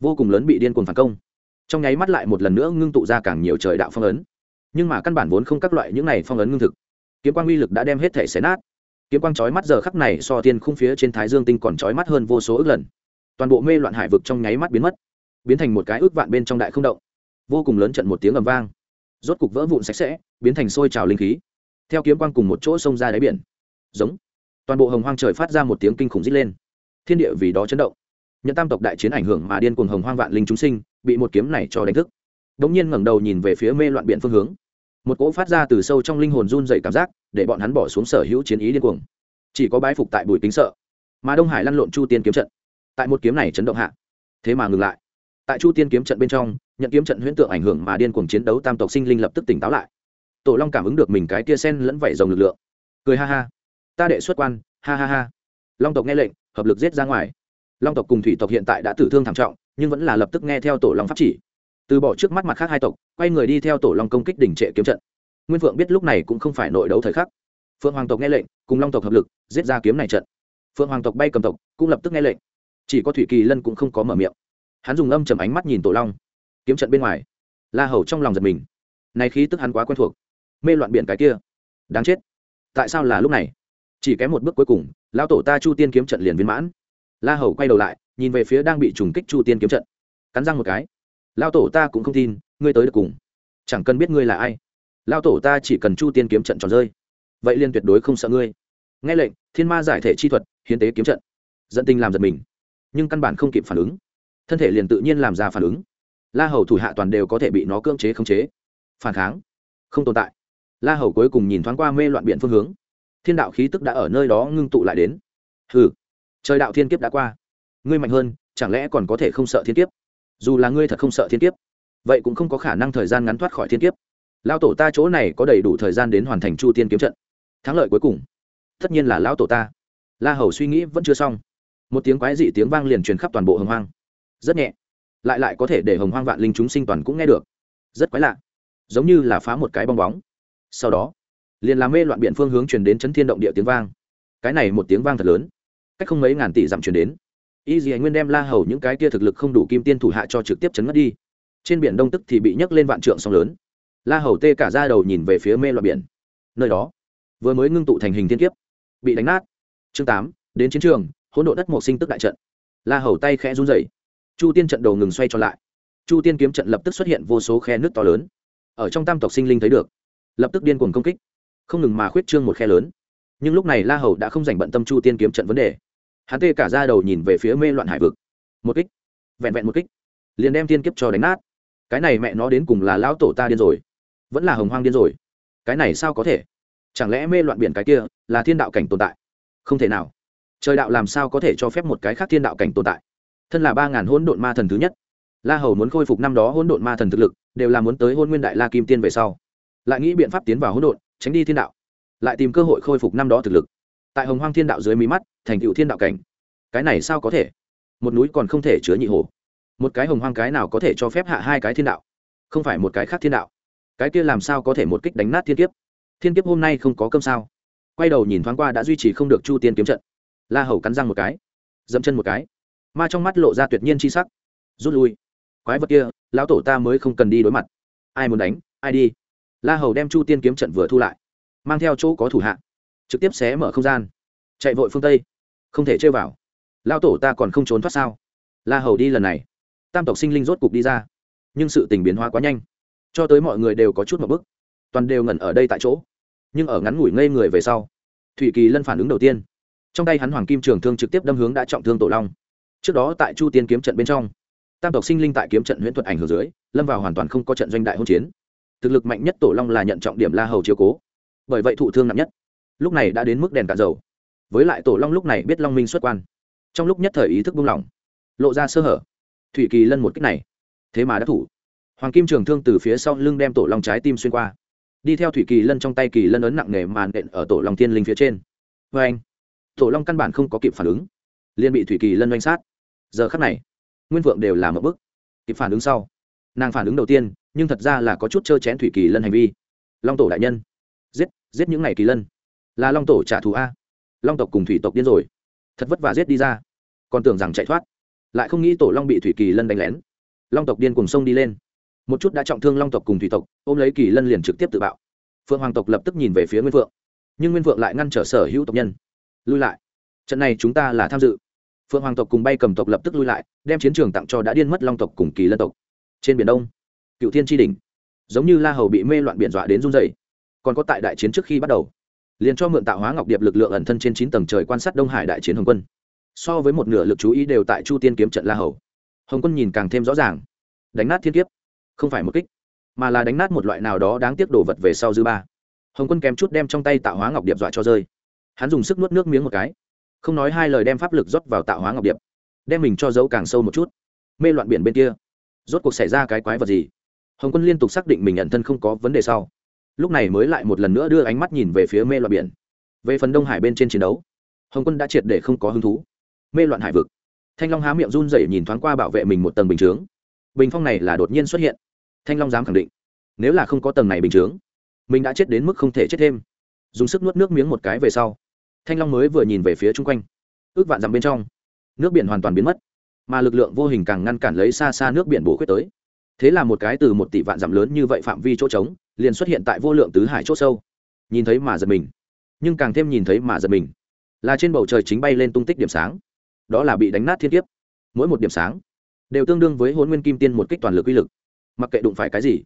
Vô cùng lớn bị điên cuồng phản công. Trong nháy mắt lại một lần nữa ngưng tụ ra càng nhiều trời đạo phong ấn. Nhưng mà căn bản vốn không các loại những này phong ấn ngưng thực. Kiếm quang uy lực đã đem hết thể xé nát kiếm quang chói mắt giờ khắc này so thiên khung phía trên thái dương tinh còn chói mắt hơn vô số ước lần. Toàn bộ mê loạn hải vực trong nháy mắt biến mất, biến thành một cái ước vạn bên trong đại không động. Vô cùng lớn trận một tiếng ầm vang. Rốt cục vỡ vụn sạch sẽ, biến thành sôi trào linh khí. Theo kiếm quang cùng một chỗ xông ra đáy biển. Giống. Toàn bộ hồng hoang trời phát ra một tiếng kinh khủng rít lên. Thiên địa vì đó chấn động. Nhận tam tộc đại chiến ảnh hưởng mà điên cuồng hồng hoang vạn linh chúng sinh, bị một kiếm này cho đánh thức. Đ ỗ n g nhiên ngẩng đầu nhìn về phía mê loạn biển phương hướng. Một cỗ phát ra từ sâu trong linh hồn run dày cảm giác để bọn hắn bỏ xuống sở hữu chiến ý điên cuồng. Chỉ có bái phục tại bùi kính sợ, mà đông hải lăn lộn chu tiên kiếm trận. Tại một kiếm này chấn động hạ, thế mà ngừng lại. Tại chu tiên kiếm trận bên trong, nhận kiếm trận huyễn tượng ảnh hưởng mà điên cuồng chiến đấu tam tộc sinh linh lập tức tỉnh táo lại. Tổ long cảm ứng được mình cái tia sen lẫn vẩy dòng lực lượng. Cười ha ha. Ta đệ xuất quan, ha ha ha. Long tộc nghe lệnh, hợp lực giết ra ngoài. Long tộc cùng thủy tộc hiện tại đã tử thương thảm trọng, nhưng vẫn là lập tức nghe theo tổ long pháp chỉ. Từ bỏ trước mắt mặt khác hai tộc, quay người đi theo tổ long công kích đỉnh trệ kiếm trận nguyên phượng biết lúc này cũng không phải nội đấu thời khắc. Phượng hoàng tộc nghe lệnh, cùng long tộc hợp lực, giết ra kiếm này trận. Phượng hoàng tộc bay cầm tộc, cũng lập tức nghe lệnh. Chỉ có thủy kỳ lân cũng không có mở miệng. Hắn dùng âm chầm ánh mắt nhìn tổ long. Kiếm trận bên ngoài, la hầu trong lòng giật mình. Này khí tức hắn quá quen thuộc. Mê loạn biển cái kia. Đáng chết. Tại sao là lúc này? Chỉ kém một bước cuối cùng, lão tổ ta chu tiên kiếm trận liền viên mãn. La hầu quay đầu lại, nhìn về phía đang bị trùng kích chu tiên kiếm trận. Cắn răng một cái. Lão tổ ta cũng không tin, ngươi tới được cùng. Chẳng cần biết ngươi là ai lão tổ ta chỉ cần chu tiên kiếm trận tròn rơi, vậy liên tuyệt đối không sợ ngươi. Nghe lệnh, thiên ma giải thể chi thuật, hiến tế kiếm trận. Dẫn tinh làm giật mình, nhưng căn bản không kịp phản ứng. Thân thể liền tự nhiên làm ra phản ứng. La hầu thủ hạ toàn đều có thể bị nó cưỡng chế khống chế. Phản kháng, không tồn tại. La hầu cuối cùng nhìn thoáng qua mê loạn biện phương hướng. Thiên đạo khí tức đã ở nơi đó ngưng tụ lại đến. Hừ, trời đạo thiên kiếp đã qua. Ngươi mạnh hơn, chẳng lẽ còn có thể không sợ thiên kiếp? Dù là ngươi thật không sợ thiên kiếp, vậy cũng không có khả năng thời gian ngắn thoát khỏi thiên kiếp lao tổ ta chỗ này có đầy đủ thời gian đến hoàn thành chu tiên kiếm trận. Thắng lợi cuối cùng. Tất nhiên là lão tổ ta. La hầu suy nghĩ vẫn chưa xong. Một tiếng quái dị tiếng vang liền truyền khắp toàn bộ hồng hoang. Rất nhẹ. Lại lại có thể để hồng hoang vạn linh chúng sinh toàn cũng nghe được. Rất quái lạ. Giống như là phá một cái bong bóng. Sau đó, liền làm mê loạn biện phương hướng truyền đến chấn thiên động địa tiếng vang. Cái này một tiếng vang thật lớn. Cách không mấy ngàn tỷ dặm truyền đến. Y dì nguyên đem la hầu những cái kia thực lực không đủ kim tiên thủ hạ cho trực tiếp chấn ngất đi. Trên biển đông tức thì bị nhấc lên vạn trượng sóng lớn la hầu tê cả ra đầu nhìn về phía mê loạn biển. Nơi đó, vừa mới ngưng tụ thành hình thiên kiếp, bị đánh nát. Chương tám, đến chiến trường, hỗn độ đất mộ sinh tức đại trận. La hầu tay khẽ run rẩy. Chu tiên trận đầu ngừng xoay tròn lại. Chu tiên kiếm trận lập tức xuất hiện vô số khe nước to lớn. Ở trong tam tộc sinh linh thấy được, lập tức điên cuồng công kích. Không ngừng mà khuyết trương một khe lớn. Nhưng lúc này la hầu đã không dành bận tâm chu tiên kiếm trận vấn đề. Hắn tê cả ra đầu nhìn về phía mê loạn hải vực. Một kích, vẹn vẹn một kích, liền đem tiên kiếp cho đánh nát. Cái này mẹ nó đến cùng là lão tổ ta điên rồi vẫn là hồng hoang điên rồi. Cái này sao có thể? Chẳng lẽ mê loạn biển cái kia là thiên đạo cảnh tồn tại? Không thể nào. Trời đạo làm sao có thể cho phép một cái khác thiên đạo cảnh tồn tại? Thân là ba ngàn hỗn độn ma thần thứ nhất. La hầu muốn khôi phục năm đó hỗn độn ma thần thực lực, đều là muốn tới hôn nguyên đại la kim tiên về sau. Lại nghĩ biện pháp tiến vào hỗn độn, tránh đi thiên đạo. Lại tìm cơ hội khôi phục năm đó thực lực. Tại hồng hoang thiên đạo dưới mí mắt, thành cựu thiên đạo cảnh. Cái này sao có thể? Một núi còn không thể chứa nhị hồ. Một cái hồng hoang cái nào có thể cho phép hạ hai cái thiên đạo? Không phải một cái khác thiên đạo cái kia làm sao có thể một kích đánh nát thiên kiếp? Thiên kiếp hôm nay không có cơm sao? Quay đầu nhìn thoáng qua đã duy trì không được chu tiên kiếm trận. La hầu cắn răng một cái, dẫm chân một cái. Ma trong mắt lộ ra tuyệt nhiên c h i sắc. Rút lui. Quái vật kia, lão tổ ta mới không cần đi đối mặt. Ai muốn đánh, ai đi. La hầu đem chu tiên kiếm trận vừa thu lại, mang theo chỗ có thủ hạ. Trực tiếp xé mở không gian. Chạy vội phương tây. Không thể chơi vào. Lão tổ ta còn không trốn thoát sao? La hầu đi lần này. Tam tộc sinh linh rốt cục đi ra. Nhưng sự tình biến hóa quá nhanh cho tới mọi người đều có chút một bức. Toàn đều ngẩn ở đây tại chỗ, nhưng ở ngắn ngủi ngây người về sau, thủy kỳ lân phản ứng đầu tiên, trong tay hắn hoàng kim trường thương trực tiếp đâm hướng đã trọng thương tổ long. Trước đó tại chu tiên kiếm trận bên trong, tam tộc sinh linh tại kiếm trận huyễn thuật ảnh hưởng dưới, lâm vào hoàn toàn không có trận doanh đại hôn chiến. Thực lực mạnh nhất tổ long là nhận trọng điểm la hầu chiếu cố, bởi vậy thụ thương nặng nhất. Lúc này đã đến mức đèn cả dầu. Với lại tổ long lúc này biết long minh xuất quan. Trong lúc nhất thời ý thức buông lỏng, lộ ra sơ hở. Thủy kỳ lân một cách này, thế mà đã thủ hoàng kim trường thương từ phía sau lưng đem tổ long trái tim xuyên qua. Đi theo thủy kỳ lân trong tay kỳ lân ấn nặng nề màn đện ở tổ long thiên linh phía trên. Vê anh, tổ long căn bản không có kịp phản ứng. Liền bị thủy kỳ lân oanh sát. Giờ khắc này, nguyên vượng đều làm một bức kịp phản ứng sau, nàng phản ứng đầu tiên, nhưng thật ra là có chút trơ chén thủy kỳ lân hành vi. Long tổ đại nhân. Giết giết những ngày kỳ lân. Là long tổ trả thù a. Long tộc cùng thủy tộc điên rồi. Thật vất vả giết đi ra. Còn tưởng rằng chạy thoát. Lại không nghĩ tổ long bị thủy kỳ lân đánh lén. Long tộc điên cùng sông đi lên một chút đã trọng thương long tộc cùng thủy tộc, ôm lấy kỳ lân liền trực tiếp tự bạo. Phượng hoàng tộc lập tức nhìn về phía nguyên phượng. Nhưng nguyên phượng lại ngăn trở sở hữu tộc nhân. Lui lại. Trận này chúng ta là tham dự. Phượng hoàng tộc cùng bay cầm tộc lập tức lui lại, đem chiến trường tặng cho đã điên mất long tộc cùng kỳ lân tộc. Trên biển đông, cựu thiên tri đình giống như la hầu bị mê loạn biển dọa đến run dày còn có tại đại chiến trước khi bắt đầu, liền cho mượn tạo hóa ngọc điệp lực lượng ẩn thân trên chín tầng trời quan sát đông hải đại chiến hồng quân. So với một nửa lực chú ý đều tại chu tiên kiếm trận la hầu. Hồng quân nhìn càng thêm rõ ràng. Đánh nát thiên kiếp không phải một kích, mà là đánh nát một loại nào đó đáng tiếc đổ vật về sau dư ba. Hồng quân kém chút đem trong tay tạo hóa ngọc điệp dọa cho rơi. Hắn dùng sức nuốt nước miếng một cái, không nói hai lời đem pháp lực rót vào tạo hóa ngọc điệp, đem mình cho giấu càng sâu một chút. Mê loạn biển bên kia, rốt cuộc xảy ra cái quái vật gì? Hồng quân liên tục xác định mình nhận thân không có vấn đề sau, lúc này mới lại một lần nữa đưa ánh mắt nhìn về phía mê loạn biển. Về phần đông hải bên trên chiến đấu, hồng quân đã triệt để không có hứng thú. Mê loạn hải vực. Thanh long há miệng run rẩy nhìn thoáng qua bảo vệ mình một tầng bình chướng. Bình phong này là đột nhiên xuất hiện thanh long dám khẳng định, nếu là không có tầng này bình chướng, mình đã chết đến mức không thể chết thêm. Dùng sức nuốt nước miếng một cái về sau, thanh long mới vừa nhìn về phía chung quanh. Ước vạn dặm bên trong, nước biển hoàn toàn biến mất, mà lực lượng vô hình càng ngăn cản lấy xa xa nước biển bổ khuyết tới. Thế là một cái từ một tỷ vạn dặm lớn như vậy phạm vi chỗ trống, liền xuất hiện tại vô lượng tứ hải chỗ sâu. Nhìn thấy mà giật mình, nhưng càng thêm nhìn thấy mà giật mình, là trên bầu trời chính bay lên tung tích điểm sáng. Đó là bị đánh nát thiên kiếp. Mỗi một điểm sáng đều tương đương với hôn nguyên kim tiên một kích toàn lực uy lực mặc kệ đụng phải cái gì,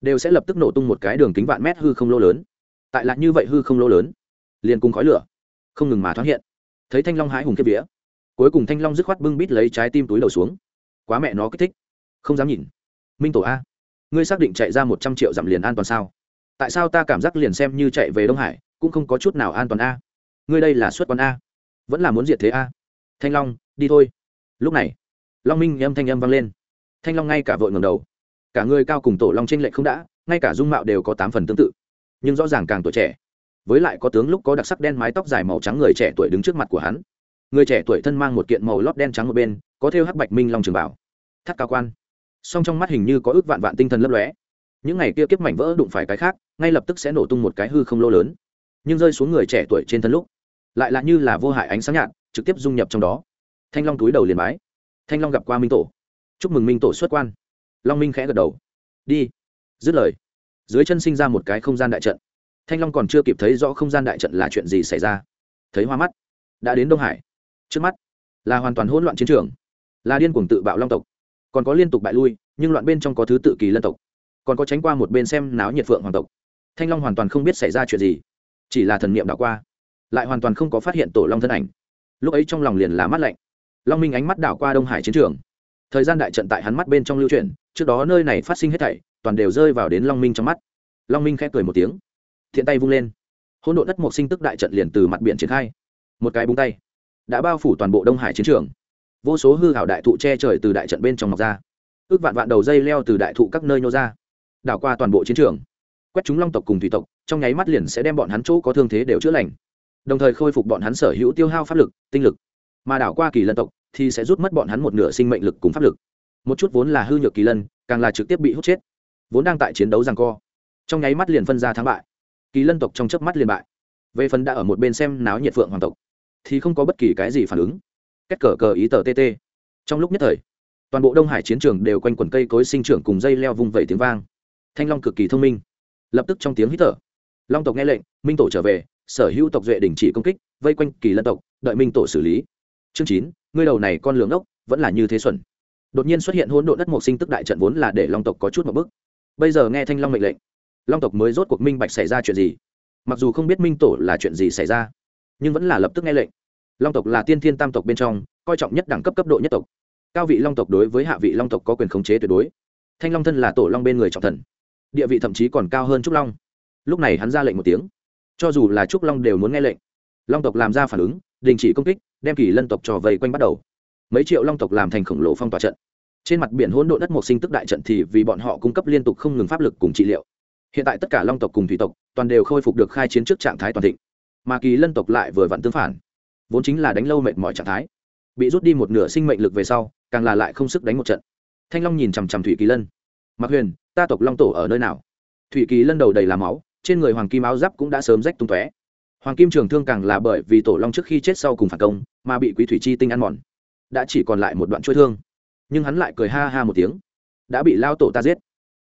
đều sẽ lập tức nổ tung một cái đường kính vạn mét hư không lô lớn. Tại lại như vậy hư không lô lớn, liền cùng khói lửa không ngừng mà thoáng hiện. Thấy thanh long hái hùng kiếp vía, cuối cùng thanh long dứt khoát bưng bít lấy trái tim túi đầu xuống. Quá mẹ nó kích thích, không dám nhìn. Minh tổ a, ngươi xác định chạy ra một trăm triệu dặm liền an toàn sao? Tại sao ta cảm giác liền xem như chạy về đông hải, cũng không có chút nào an toàn a? Ngươi đây là xuất quán a, vẫn là muốn diệt thế a? Thanh long, đi thôi. Lúc này, long minh âm thanh âm vang lên. Thanh long ngay cả vội ngầm đầu cả người cao cùng tổ long tranh lệch không đã, ngay cả dung mạo đều có tám phần tương tự, nhưng rõ ràng càng tuổi trẻ. Với lại có tướng lúc có đặc sắc đen mái tóc dài màu trắng người trẻ tuổi đứng trước mặt của hắn. Người trẻ tuổi thân mang một kiện màu lót đen trắng một bên, có thêu hắc bạch minh long trường bảo. Thắt cao quan. Song trong mắt hình như có ước vạn vạn tinh thần lấp lóe. Những ngày kia kiếp mảnh vỡ đụng phải cái khác, ngay lập tức sẽ nổ tung một cái hư không lô lớn. Nhưng rơi xuống người trẻ tuổi trên thân lúc, lại là như là vô hại ánh sáng nhạt, trực tiếp dung nhập trong đó. Thanh long túi đầu liền bái. Thanh long gặp qua minh tổ. Chúc mừng minh tổ xuất quan long minh khẽ gật đầu. Đi. Dứt lời, dưới chân sinh ra một cái không gian đại trận. Thanh long còn chưa kịp thấy rõ không gian đại trận là chuyện gì xảy ra. Thấy hoa mắt, đã đến đông hải. Trước mắt, là hoàn toàn hỗn loạn chiến trường, là điên cuồng tự bạo long tộc. Còn có liên tục bại lui, nhưng loạn bên trong có thứ tự kỳ lân tộc. Còn có tránh qua một bên xem náo nhiệt phượng hoàng tộc. Thanh long hoàn toàn không biết xảy ra chuyện gì, chỉ là thần niệm đảo qua. Lại hoàn toàn không có phát hiện tổ long thân ảnh. Lúc ấy trong lòng liền là mắt lạnh. Long minh ánh mắt đảo qua đông hải chiến trường thời gian đại trận tại hắn mắt bên trong lưu truyền trước đó nơi này phát sinh hết thảy, toàn đều rơi vào đến long minh trong mắt. Long minh khẽ cười một tiếng, thiện tay vung lên. Hỗn độn đất một sinh tức đại trận liền từ mặt biển triển khai. Một cái búng tay, đã bao phủ toàn bộ đông hải chiến trường. Vô số hư hảo đại thụ che trời từ đại trận bên trong mọc ra. Ước vạn vạn đầu dây leo từ đại thụ các nơi nhô ra, đảo qua toàn bộ chiến trường. Quét chúng long tộc cùng thủy tộc, trong nháy mắt liền sẽ đem bọn hắn chỗ có thương thế đều chữa lành. Đồng thời khôi phục bọn hắn sở hữu tiêu hao pháp lực, tinh lực. Mà đảo qua kỳ lân tộc thì sẽ rút mất bọn hắn một nửa sinh mệnh lực cùng pháp lực. Một chút vốn là hư nhược kỳ lân, càng là trực tiếp bị hút chết. Vốn đang tại chiến đấu rằng co, trong nháy mắt liền phân ra thắng bại. Kỳ lân tộc trong chớp mắt liền bại. Về phần đã ở một bên xem náo nhiệt phượng hoàng tộc, thì không có bất kỳ cái gì phản ứng. Kết cờ cờ ý tờ tt trong lúc nhất thời, toàn bộ đông hải chiến trường đều quanh quần cây cối sinh trưởng cùng dây leo vung vẩy tiếng vang. Thanh long cực kỳ thông minh. Lập tức trong tiếng hít thở, long tộc nghe lệnh, minh tổ trở về, sở hữu tộc duệ đình chỉ công kích, vây quanh kỳ lân tộc, đợi minh tổ xử lý. Chương chín ngươi đầu này con lường ốc, vẫn là như thế xuẩn. Đột nhiên xuất hiện hỗn độn đất mộc sinh tức đại trận vốn là để long tộc có chút một bức. Bây giờ nghe thanh long mệnh lệnh, long tộc mới rốt cuộc minh bạch xảy ra chuyện gì. Mặc dù không biết minh tổ là chuyện gì xảy ra, nhưng vẫn là lập tức nghe lệnh. Long tộc là tiên thiên tam tộc bên trong, coi trọng nhất đẳng cấp cấp độ nhất tộc. Cao vị long tộc đối với hạ vị long tộc có quyền khống chế tuyệt đối. Thanh long thân là tổ long bên người trọng thần. Địa vị thậm chí còn cao hơn trúc long. Lúc này hắn ra lệnh một tiếng. Cho dù là trúc long đều muốn nghe lệnh. Long tộc làm ra phản ứng đình chỉ công kích, đem kỳ lân tộc trò vây quanh bắt đầu. Mấy triệu long tộc làm thành khổng lồ phong tỏa trận. Trên mặt biển hỗn độ đất một sinh tức đại trận thì vì bọn họ cung cấp liên tục không ngừng pháp lực cùng trị liệu. Hiện tại tất cả long tộc cùng thủy tộc toàn đều khôi phục được khai chiến trước trạng thái toàn thịnh. Mà kỳ lân tộc lại vừa vặn tương phản. Vốn chính là đánh lâu mệt mỏi trạng thái. Bị rút đi một nửa sinh mệnh lực về sau, càng là lại không sức đánh một trận. Thanh long nhìn chằm chằm thủy kỳ lân. Mặc huyền, ta tộc long tổ ở nơi nào? Thủy kỳ lân đầu đầy là máu, trên người hoàng kim áo giáp cũng đã sớm rách tung tóe hoàng kim trường thương càng là bởi vì tổ long trước khi chết sau cùng phản công, mà bị quý thủy chi tinh ăn mòn. Đã chỉ còn lại một đoạn chuỗi thương. Nhưng hắn lại cười ha ha một tiếng. Đã bị lao tổ ta giết.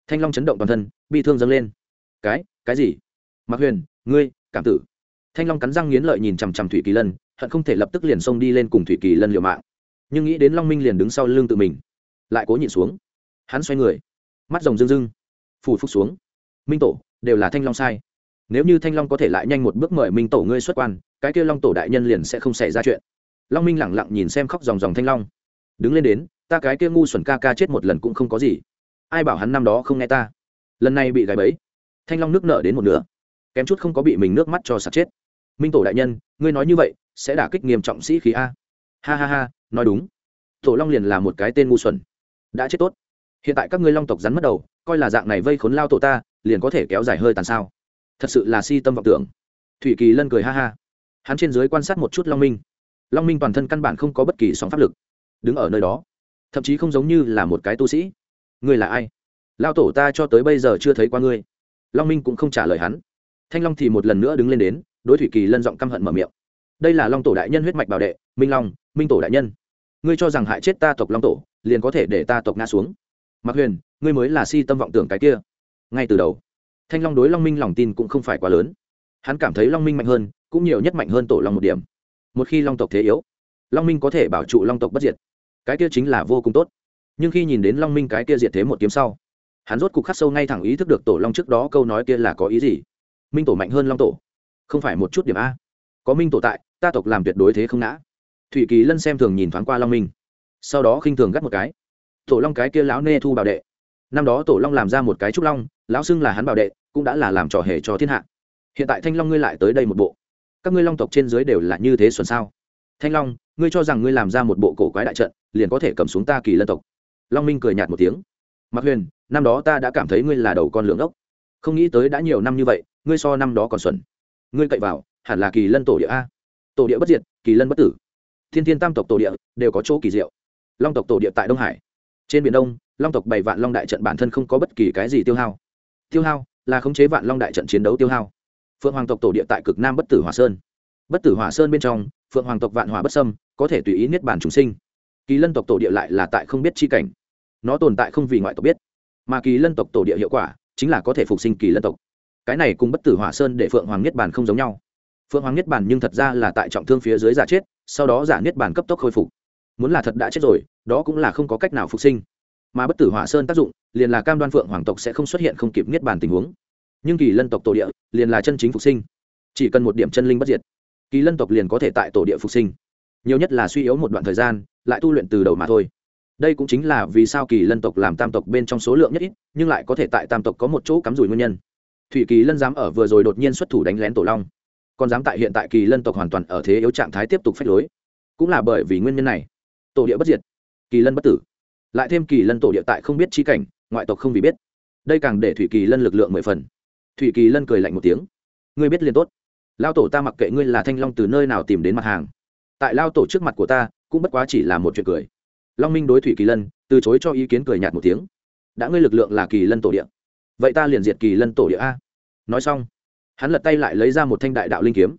Thanh long chấn động toàn thân bị thương dâng lên. Cái cái gì? Mặc huyền, ngươi, cảm tử. Thanh long cắn răng nghiến lợi nhìn chằm chằm thủy kỳ lân, hận không thể lập tức liền xông đi lên cùng thủy kỳ lân liều mạng. Nhưng nghĩ đến long minh liền đứng sau lưng tự mình. Lại cố nhịn xuống. Hắn xoay người. Mắt rồng rưng rưng. Phủ phúc xuống. Minh tổ, đều là thanh long sai nếu như thanh long có thể lại nhanh một bước mời minh tổ ngươi xuất quan, cái kia long tổ đại nhân liền sẽ không xảy ra chuyện. Long minh lẳng lặng nhìn xem khóc dòng dòng thanh long. Đứng lên đến, ta cái kia ngu xuẩn ca ca chết một lần cũng không có gì. Ai bảo hắn năm đó không nghe ta? Lần này bị gài bẫy. Thanh long nước nợ đến một nửa. Kém chút không có bị mình nước mắt cho sạt chết. Minh tổ đại nhân, ngươi nói như vậy, sẽ đả kích nghiêm trọng sĩ khí a? Ha ha ha, nói đúng. Tổ long liền là một cái tên ngu xuẩn. Đã chết tốt. Hiện tại các ngươi long tộc rắn mất đầu, coi là dạng này vây khốn lao tổ ta, liền có thể kéo dài hơi tàn sao? Thật sự là si tâm vọng tưởng. Thủy kỳ lân cười ha ha. Hắn trên dưới quan sát một chút long minh. Long minh toàn thân căn bản không có bất kỳ sóng pháp lực. Đứng ở nơi đó, thậm chí không giống như là một cái tu sĩ. Ngươi là ai? Lao tổ ta cho tới bây giờ chưa thấy qua ngươi. Long minh cũng không trả lời hắn. Thanh long thì một lần nữa đứng lên đến, đối thủy kỳ lân giọng căm hận mở miệng. Đây là long tổ đại nhân huyết mạch bảo đệ, minh long, minh tổ đại nhân. Ngươi cho rằng hại chết ta tộc long tổ, liền có thể để ta tộc ngã xuống. Mặc huyền, ngươi mới là si tâm vọng tưởng cái kia. Ngay từ đầu thanh long đối long minh lòng tin cũng không phải quá lớn. Hắn cảm thấy long minh mạnh hơn, cũng nhiều nhất mạnh hơn tổ long một điểm. Một khi long tộc thế yếu, long minh có thể bảo trụ long tộc bất diệt. Cái kia chính là vô cùng tốt. Nhưng khi nhìn đến long minh cái kia diệt thế một kiếm sau, hắn rốt cục khắc sâu ngay thẳng ý thức được tổ long trước đó câu nói kia là có ý gì. Minh tổ mạnh hơn long tổ. Không phải một chút điểm a. Có minh tổ tại, ta tộc làm tuyệt đối thế không ngã. Thủy kỳ lân xem thường nhìn thoáng qua long minh. Sau đó khinh thường gắt một cái. Tổ long cái kia lão nê thu bảo đệ năm đó tổ long làm ra một cái trúc long, lão xưng là hắn bảo đệ, cũng đã là làm trò hề cho thiên hạ. Hiện tại thanh long ngươi lại tới đây một bộ. Các ngươi long tộc trên dưới đều là như thế xuân sao? Thanh long, ngươi cho rằng ngươi làm ra một bộ cổ quái đại trận, liền có thể cầm xuống ta kỳ lân tộc? Long minh cười nhạt một tiếng. Mặc huyền, năm đó ta đã cảm thấy ngươi là đầu con lưỡng ốc. Không nghĩ tới đã nhiều năm như vậy, ngươi so năm đó còn xuẩn. Ngươi cậy vào, hẳn là kỳ lân tổ địa a. Tổ địa bất diệt, kỳ lân bất tử. Thiên thiên tam tộc tổ địa đều có chỗ kỳ diệu. Long tộc tổ địa tại đông hải trên biển đông, long tộc bảy vạn long đại trận bản thân không có bất kỳ cái gì tiêu hao. Tiêu hao là khống chế vạn long đại trận chiến đấu tiêu hao. Phượng hoàng tộc tổ địa tại cực nam bất tử hỏa sơn. Bất tử hỏa sơn bên trong, phượng hoàng tộc vạn hỏa bất sâm có thể tùy ý niết bản chúng sinh. Kỳ lân tộc tổ địa lại là tại không biết chi cảnh. Nó tồn tại không vì ngoại tộc biết. Mà kỳ lân tộc tổ địa hiệu quả chính là có thể phục sinh kỳ lân tộc. Cái này cùng bất tử hỏa sơn để phượng hoàng niết bàn không giống nhau. Phượng hoàng niết bàn nhưng thật ra là tại trọng thương phía dưới giả chết, sau đó giả niết bàn cấp tốc khôi phục muốn là thật đã chết rồi, đó cũng là không có cách nào phục sinh. Mà bất tử hỏa sơn tác dụng, liền là cam đoan phượng hoàng tộc sẽ không xuất hiện không kịp niết bàn tình huống. Nhưng kỳ lân tộc tổ địa, liền là chân chính phục sinh. Chỉ cần một điểm chân linh bất diệt, kỳ lân tộc liền có thể tại tổ địa phục sinh. Nhiều nhất là suy yếu một đoạn thời gian, lại tu luyện từ đầu mà thôi. Đây cũng chính là vì sao kỳ lân tộc làm tam tộc bên trong số lượng nhất ít, nhưng lại có thể tại tam tộc có một chỗ cắm rủi nguyên nhân. Thủy kỳ lân dám ở vừa rồi đột nhiên xuất thủ đánh lén tổ long, còn dám tại hiện tại kỳ lân tộc hoàn toàn ở thế yếu trạng thái tiếp tục phách lối. Cũng là bởi vì nguyên nhân này tổ địa bất diệt. Kỳ lân bất tử. Lại thêm kỳ lân tổ địa tại không biết chi cảnh, ngoại tộc không vì biết. Đây càng để thủy kỳ lân lực lượng mười phần. Thủy kỳ lân cười lạnh một tiếng. Ngươi biết liền tốt. Lao tổ ta mặc kệ ngươi là thanh long từ nơi nào tìm đến mặt hàng. Tại lao tổ trước mặt của ta, cũng bất quá chỉ là một chuyện cười. Long minh đối thủy kỳ lân, từ chối cho ý kiến cười nhạt một tiếng. Đã ngươi lực lượng là kỳ lân tổ địa, vậy ta liền diệt kỳ lân tổ địa a. Nói xong, hắn lật tay lại lấy ra một thanh đại đạo linh kiếm.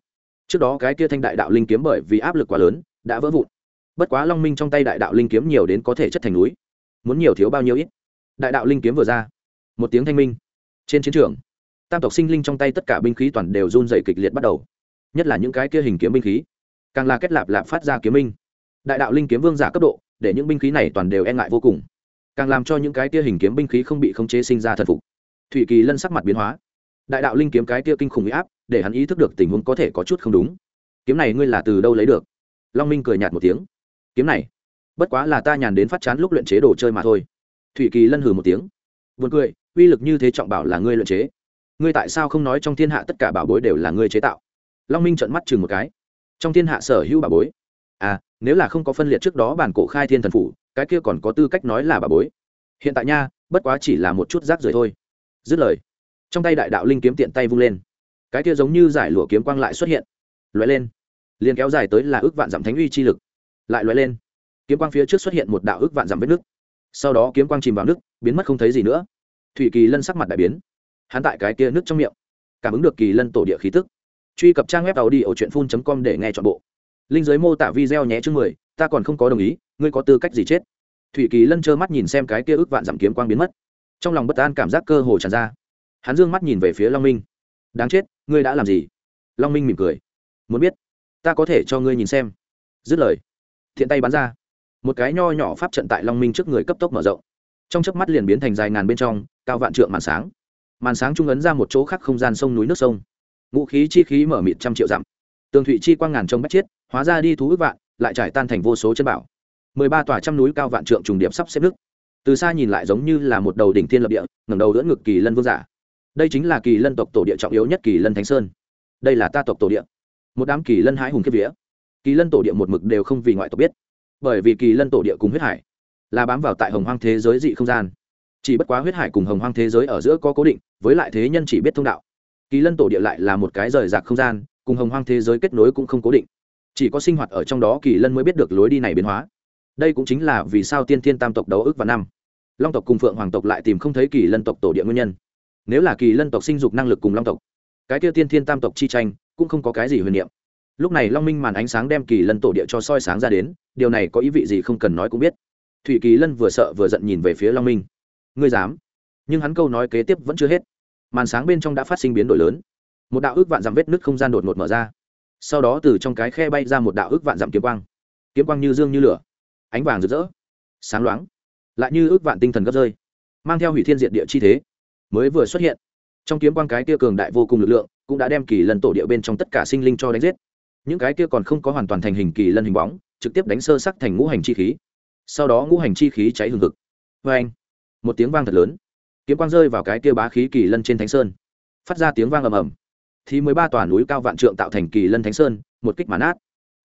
Trước đó cái kia thanh đại đạo linh kiếm bởi vì áp lực quá lớn, đã vỡ vụn bất quá long minh trong tay đại đạo linh kiếm nhiều đến có thể chất thành núi. Muốn nhiều thiếu bao nhiêu ít? Đại đạo linh kiếm vừa ra, một tiếng thanh minh. Trên chiến trường, tam tộc sinh linh trong tay tất cả binh khí toàn đều run dày kịch liệt bắt đầu. Nhất là những cái kia hình kiếm binh khí, càng là kết lạp lạp phát ra kiếm minh. Đại đạo linh kiếm vương giả cấp độ, để những binh khí này toàn đều e ngại vô cùng. Càng làm cho những cái kia hình kiếm binh khí không bị khống chế sinh ra thần phục. Thủy kỳ lân sắc mặt biến hóa. Đại đạo linh kiếm cái kia kinh khủng huy áp, để hắn ý thức được tình huống có thể có chút không đúng. Kiếm này ngươi là từ đâu lấy được? Long minh cười nhạt một tiếng kiếm này. Bất quá là ta nhàn đến phát chán lúc luyện chế đồ chơi mà thôi. Thủy kỳ lân hừ một tiếng. Vượt cười, uy lực như thế trọng bảo là ngươi luyện chế. Ngươi tại sao không nói trong thiên hạ tất cả bảo bối đều là ngươi chế tạo? Long minh trợn mắt chừng một cái. Trong thiên hạ sở hữu bảo bối. À nếu là không có phân liệt trước đó bản cổ khai thiên thần phủ, cái kia còn có tư cách nói là bảo bối. Hiện tại nha, bất quá chỉ là một chút rác rưởi thôi. Dứt lời, trong tay đại đạo linh kiếm tiện tay vung lên. Cái kia giống như giải lụa kiếm quang lại xuất hiện. Loại lên. Liền kéo dài tới là ước vạn dặm thánh uy chi lực lại loại lên. Kiếm quang phía trước xuất hiện một đạo ước vạn dặm vết nước sau đó kiếm quang chìm vào nước, biến mất không thấy gì nữa. Thủy kỳ lân sắc mặt đại biến. Hắn tại cái kia nước trong miệng, cảm ứng được kỳ lân tổ địa khí tức. Truy cập trang web tàu đi ở truyện phun com để nghe chọn bộ. Linh giới mô tả video nhé chương mười, ta còn không có đồng ý, ngươi có tư cách gì chết? Thủy kỳ lân trơ mắt nhìn xem cái kia ước vạn giảm kiếm quang biến mất. Trong lòng bất an cảm giác cơ hồ tràn ra. Hắn dương mắt nhìn về phía long minh. Đáng chết, ngươi đã làm gì? Long minh mỉm cười. Muốn biết, ta có thể cho ngươi nhìn xem. Dứt lời thiện tay bắn ra. Một cái nho nhỏ pháp trận tại long minh trước người cấp tốc mở rộng. Trong chớp mắt liền biến thành dài ngàn bên trong, cao vạn trượng màn sáng. Màn sáng trung ấn ra một chỗ khác không gian sông núi nước sông. Ngũ khí chi khí mở mịt trăm triệu dặm. Tường thụy chi quang ngàn trông bách chiết hóa ra đi thú ước vạn, lại trải tan thành vô số chân bảo. Mười ba tòa trăm núi cao vạn trượng trùng điệp sắp xếp nước. Từ xa nhìn lại giống như là một đầu đỉnh thiên lập địa, ngẩng đầu đỡ ngực kỳ lân vương giả. Đây chính là kỳ lân tộc tổ địa trọng yếu nhất kỳ lân thánh sơn. Đây là ta tộc tổ địa. Một đám kỳ lân hái hùng kiếp vía kỳ lân tổ địa một mực đều không vì ngoại tộc biết, bởi vì kỳ lân tổ địa cùng huyết hải là bám vào tại hồng hoang thế giới dị không gian. Chỉ bất quá huyết hải cùng hồng hoang thế giới ở giữa có cố định, với lại thế nhân chỉ biết thông đạo. Kỳ lân tổ địa lại là một cái rời rạc không gian, cùng hồng hoang thế giới kết nối cũng không cố định. Chỉ có sinh hoạt ở trong đó kỳ lân mới biết được lối đi này biến hóa. Đây cũng chính là vì sao tiên thiên tam tộc đấu ức vào năm. Long tộc cùng phượng hoàng tộc lại tìm không thấy kỳ lân tộc tổ địa nguyên nhân. Nếu là kỳ lân tộc sinh dục năng lực cùng long tộc, cái tiêu tiên thiên tam tộc chi tranh cũng không có cái gì huyền niệm lúc này long minh màn ánh sáng đem kỳ lân tổ địa cho soi sáng ra đến, điều này có ý vị gì không cần nói cũng biết. Thủy kỳ lân vừa sợ vừa giận nhìn về phía long minh. Ngươi dám? Nhưng hắn câu nói kế tiếp vẫn chưa hết. Màn sáng bên trong đã phát sinh biến đổi lớn. Một đạo ước vạn dặm vết nứt không gian đột ngột mở ra. Sau đó từ trong cái khe bay ra một đạo ước vạn dặm kiếm quang. Kiếm quang như dương như lửa. Ánh vàng rực rỡ. Sáng loáng. Lại như ước vạn tinh thần gấp rơi. Mang theo hủy thiên diện địa chi thế. Mới vừa xuất hiện. Trong kiếm quang cái kia cường đại vô cùng lực lượng cũng đã đem kỳ lần tổ địa bên trong tất cả sinh linh cho đánh giết những cái kia còn không có hoàn toàn thành hình kỳ lân hình bóng, trực tiếp đánh sơ sắc thành ngũ hành chi khí. Sau đó ngũ hành chi khí cháy hừng hực. Vê anh, một tiếng vang thật lớn. Kiếm quang rơi vào cái kia bá khí kỳ lân trên thánh sơn. Phát ra tiếng vang ầm ầm. Thì mười ba tòa núi cao vạn trượng tạo thành kỳ lân thánh sơn, một kích mán át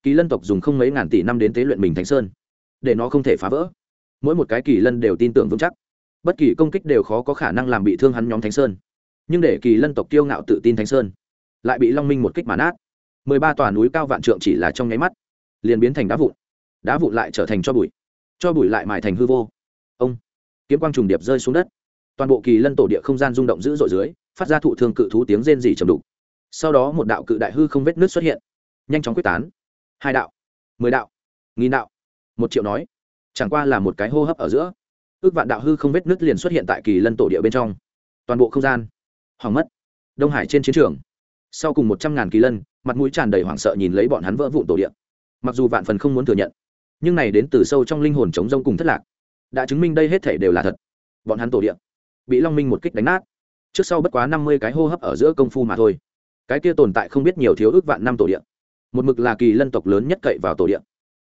kỳ lân tộc dùng không mấy ngàn tỷ năm đến tế luyện mình thánh sơn, để nó không thể phá vỡ. Mỗi một cái kỳ lân đều tin tưởng vững chắc. Bất kỳ công kích đều khó có khả năng làm bị thương hắn nhóm thánh sơn. Nhưng để kỳ lân tộc kiêu ngạo tự tin thánh sơn, lại bị long minh một kích mán át mười ba tòa núi cao vạn trượng chỉ là trong nháy mắt, liền biến thành đá vụn. Đá vụn lại trở thành cho bụi cho bụi lại mài thành hư vô. Ông, kiếm quang trùng điệp rơi xuống đất. Toàn bộ kỳ lân tổ địa không gian rung động dữ dội dưới, phát ra thụ thương cự thú tiếng rên rỉ trầm đục. Sau đó một đạo cự đại hư không vết nước xuất hiện, nhanh chóng quyết tán. Hai đạo, mười đạo, nghìn đạo. Một triệu nói, chẳng qua là một cái hô hấp ở giữa. Ước vạn đạo hư không vết nước liền xuất hiện tại kỳ lân tổ địa bên trong. Toàn bộ không gian, hỏng mất. Đông hải trên chiến trường, sau cùng một trăm ngàn kỳ lân mặt mũi tràn đầy hoảng sợ nhìn lấy bọn hắn vỡ vụn tổ địa. Mặc dù vạn phần không muốn thừa nhận, nhưng này đến từ sâu trong linh hồn chống rông cùng thất lạc, đã chứng minh đây hết thể đều là thật. Bọn hắn tổ địa bị long minh một kích đánh nát. Trước sau bất quá năm mươi cái hô hấp ở giữa công phu mà thôi. Cái kia tồn tại không biết nhiều thiếu ước vạn năm tổ địa. Một mực là kỳ lân tộc lớn nhất cậy vào tổ địa.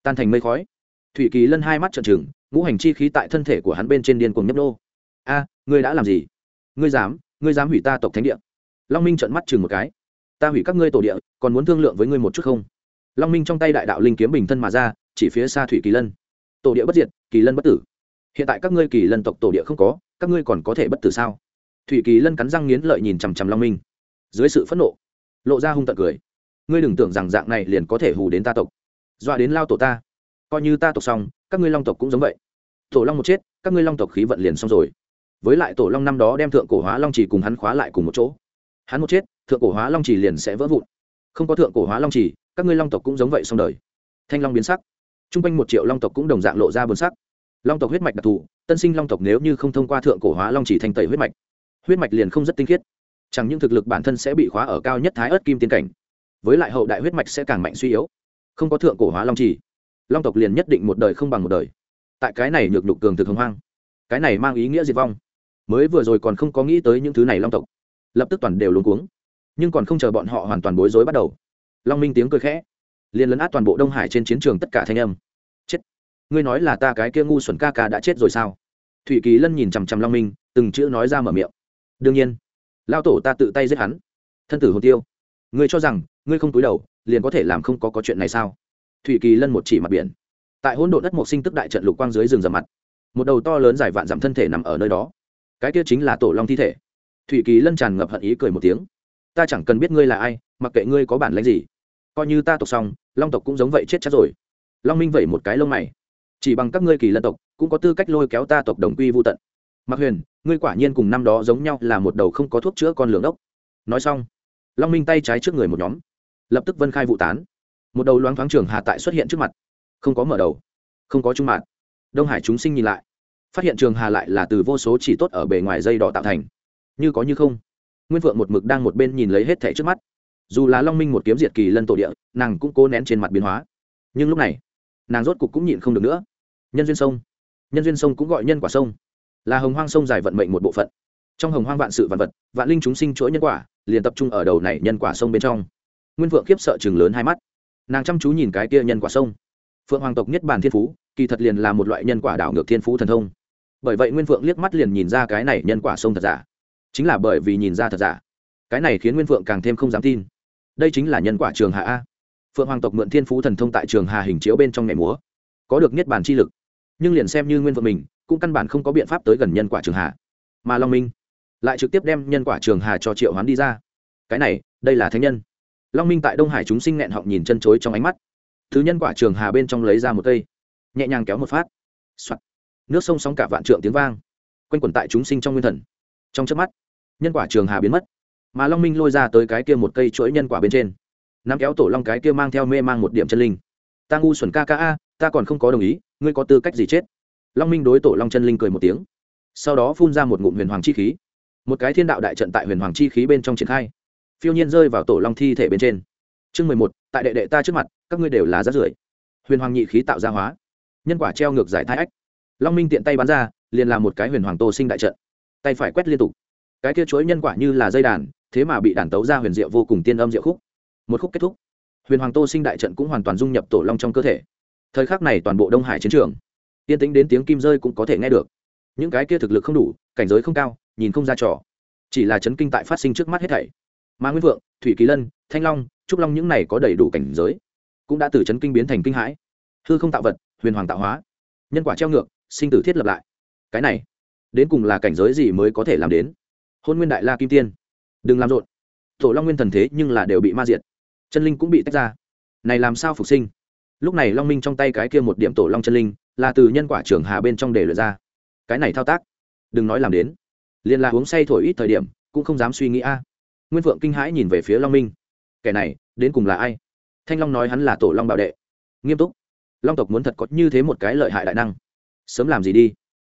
Tan thành mây khói. Thủy kỳ lân hai mắt trợn trừng, ngũ hành chi khí tại thân thể của hắn bên trên điên cuồng nhấp nô. A, ngươi đã làm gì? Ngươi dám ngươi dám hủy ta tộc thánh địa. Long minh trợn mắt chừng một cái ta hủy các ngươi tổ địa, còn muốn thương lượng với ngươi một chút không? Long minh trong tay đại đạo linh kiếm bình thân mà ra, chỉ phía xa thủy kỳ lân. Tổ địa bất diệt, kỳ lân bất tử. Hiện tại các ngươi kỳ lân tộc tổ địa không có, các ngươi còn có thể bất tử sao? Thủy kỳ lân cắn răng nghiến lợi nhìn chằm chằm long minh. Dưới sự phẫn nộ, lộ ra hung tận cười. Ngươi đừng tưởng rằng dạng này liền có thể hù đến ta tộc. Dọa đến lao tổ ta. Coi như ta tộc xong, các ngươi long tộc cũng giống vậy. Tổ long một chết, các ngươi long tộc khí vận liền xong rồi. Với lại tổ long năm đó đem thượng cổ hóa long chỉ cùng hắn khóa lại cùng một chỗ. Hắn một chết thượng cổ hóa long chỉ liền sẽ vỡ vụn. Không có thượng cổ hóa long chỉ các ngươi long tộc cũng giống vậy xong đời. Thanh long biến sắc. T r u n g quanh một triệu long tộc cũng đồng dạng lộ ra buồn sắc. Long tộc huyết mạch đặc thù, tân sinh long tộc nếu như không thông qua thượng cổ hóa long chỉ thành tẩy huyết mạch huyết mạch liền không rất tinh khiết. Chẳng những thực lực bản thân sẽ bị khóa ở cao nhất thái ớt kim tiên cảnh, với lại hậu đại huyết mạch sẽ càng mạnh suy yếu. Không có thượng cổ hóa long chỉ long tộc liền nhất định một đời không bằng một đời. Tại cái này nhược nhục cường thực hồng hoang, cái này mang ý nghĩa diệt vong. Mới vừa rồi còn không có nghĩ tới những thứ này long tộc, lập tức toàn đều luống cuống nhưng còn không chờ bọn họ hoàn toàn bối rối bắt đầu. Long minh tiếng cười khẽ, liền lấn át toàn bộ đông hải trên chiến trường tất cả thanh âm. Chết! Ngươi nói là ta cái kia ngu xuẩn ca ca đã chết rồi sao? Thủy kỳ lân nhìn chằm chằm long minh, từng chữ nói ra mở miệng. Đương nhiên lao tổ ta tự tay giết hắn. Thân tử hồn tiêu. Ngươi cho rằng, ngươi không túi đầu, liền có thể làm không có có chuyện này sao? Thủy kỳ lân một chỉ mặt biển. Tại hỗn độ đất mộc sinh tức đại trận lục quang dưới rừng rầm mặt, một đầu to lớn dài vạn dặm thân thể nằm ở nơi đó. Cái kia chính là tổ long thi thể. Thủy kỳ lân tràn ngập hận ý cười một tiếng ta chẳng cần biết ngươi là ai, mặc kệ ngươi có bản lãnh gì. Coi như ta tộc xong, long tộc cũng giống vậy chết chắc rồi. Long minh vẩy một cái lông mày. Chỉ bằng các ngươi kỳ lân tộc, cũng có tư cách lôi kéo ta tộc đồng quy vô tận. Mặc huyền, ngươi quả nhiên cùng năm đó giống nhau là một đầu không có thuốc chữa con lường đốc. Nói xong, long minh tay trái trước người một nhóm, lập tức vân khai vụ tán. Một đầu loáng thoáng trường hà tại xuất hiện trước mặt. Không có mở đầu, không có trung mạn. Đông hải chúng sinh nhìn lại, phát hiện trường hà lại là từ vô số chỉ tốt ở bề ngoài dây đỏ tạo thành. Như có như không nguyên phượng một mực đang một bên nhìn lấy hết thẻ trước mắt. Dù là long minh một kiếm diệt kỳ lân tổ địa, nàng cũng cố nén trên mặt biến hóa. Nhưng lúc này, nàng rốt cục cũng nhịn không được nữa. Nhân duyên sông. Nhân duyên sông cũng gọi nhân quả sông. Là hồng hoang sông dài vận mệnh một bộ phận. Trong hồng hoang vạn sự vạn vật, vạn linh chúng sinh chuỗi nhân quả, liền tập trung ở đầu này nhân quả sông bên trong. Nguyên vượng khiếp sợ chừng lớn hai mắt. Nàng chăm chú nhìn cái kia nhân quả sông. Phượng hoàng tộc nhất bản thiên phú, kỳ thật liền là một loại nhân quả đảo ngược thiên phú thần thông. Bởi vậy nguyên vượng liếc mắt liền nhìn ra cái này nhân quả sông thật giả chính là bởi vì nhìn ra thật giả. Cái này khiến nguyên vượng càng thêm không dám tin. Đây chính là nhân quả trường hạ a. Phượng hoàng tộc mượn thiên phú thần thông tại trường hà hình chiếu bên trong ngày múa. Có được niết bàn chi lực. Nhưng liền xem như nguyên vượng mình, cũng căn bản không có biện pháp tới gần nhân quả trường hà. Mà long minh lại trực tiếp đem nhân quả trường hà cho triệu hoán đi ra. Cái này, đây là thánh nhân. Long minh tại đông hải chúng sinh nghẹn họng nhìn chân chối trong ánh mắt. Thứ nhân quả trường hà bên trong lấy ra một cây, nhẹ nhàng kéo một phát、Soạn. nước sông sóng cả vạn trượng tiếng vang, quanh quẩn tại chúng sinh trong nguyên thần. Trong chớp mắt nhân quả trường hà biến mất. Mà long minh lôi ra tới cái kia một cây chuỗi nhân quả bên trên. Nắm kéo tổ long cái kia mang theo mê mang một điểm chân linh. Ta ngu xuẩn ca ca a, ta còn không có đồng ý, ngươi có tư cách gì chết? Long minh đối tổ long chân linh cười một tiếng. Sau đó phun ra một ngụm huyền hoàng chi khí. Một cái thiên đạo đại trận tại huyền hoàng chi khí bên trong triển khai. Phiêu nhiên rơi vào tổ long thi thể bên trên. Chương mười một, tại đệ đệ ta trước mặt, các ngươi đều là rát rưởi. Huyền hoàng nhị khí tạo ra hóa. Nhân quả treo ngược giải thai ách. Long minh tiện tay bắn ra, liền làm một cái huyền hoàng tô sinh đại trận. Tay phải quét liên tục cái kia chuỗi nhân quả như là dây đàn, thế mà bị đàn tấu ra huyền diệu vô cùng tiên âm diệu khúc. Một khúc kết thúc. Huyền hoàng tô sinh đại trận cũng hoàn toàn dung nhập tổ long trong cơ thể. Thời khắc này toàn bộ đông hải chiến trường tiên tính đến tiếng kim rơi cũng có thể nghe được. Những cái kia thực lực không đủ, cảnh giới không cao, nhìn không ra trò. Chỉ là chấn kinh tại phát sinh trước mắt hết thảy. Mà nguyên vượng, thủy kỳ lân, thanh long, trúc long những này có đầy đủ cảnh giới, cũng đã từ chấn kinh biến thành kinh hãi. Hư không tạo vật, huyền hoàng tạo hóa. Nhân quả treo ngược, sinh tử thiết lập lại. Cái này, đến cùng là cảnh giới gì mới có thể làm đến? Hôn nguyên đại la kim tiên. Đừng làm rộn. Tổ long nguyên thần thế nhưng là đều bị ma diệt. Chân linh cũng bị tách ra. Này làm sao phục sinh? Lúc này long minh trong tay cái kia một điểm tổ long chân linh, là từ nhân quả trường hà bên trong để lượt ra. Cái này thao tác, đừng nói làm đến. Liền là uống say thổi ít thời điểm, cũng không dám suy nghĩ a. Nguyên phượng kinh hãi nhìn về phía long minh. Kẻ này, đến cùng là ai? Thanh long nói hắn là tổ long bảo đệ. Nghiêm túc. Long tộc muốn thật có như thế một cái lợi hại đại năng. Sớm làm gì đi?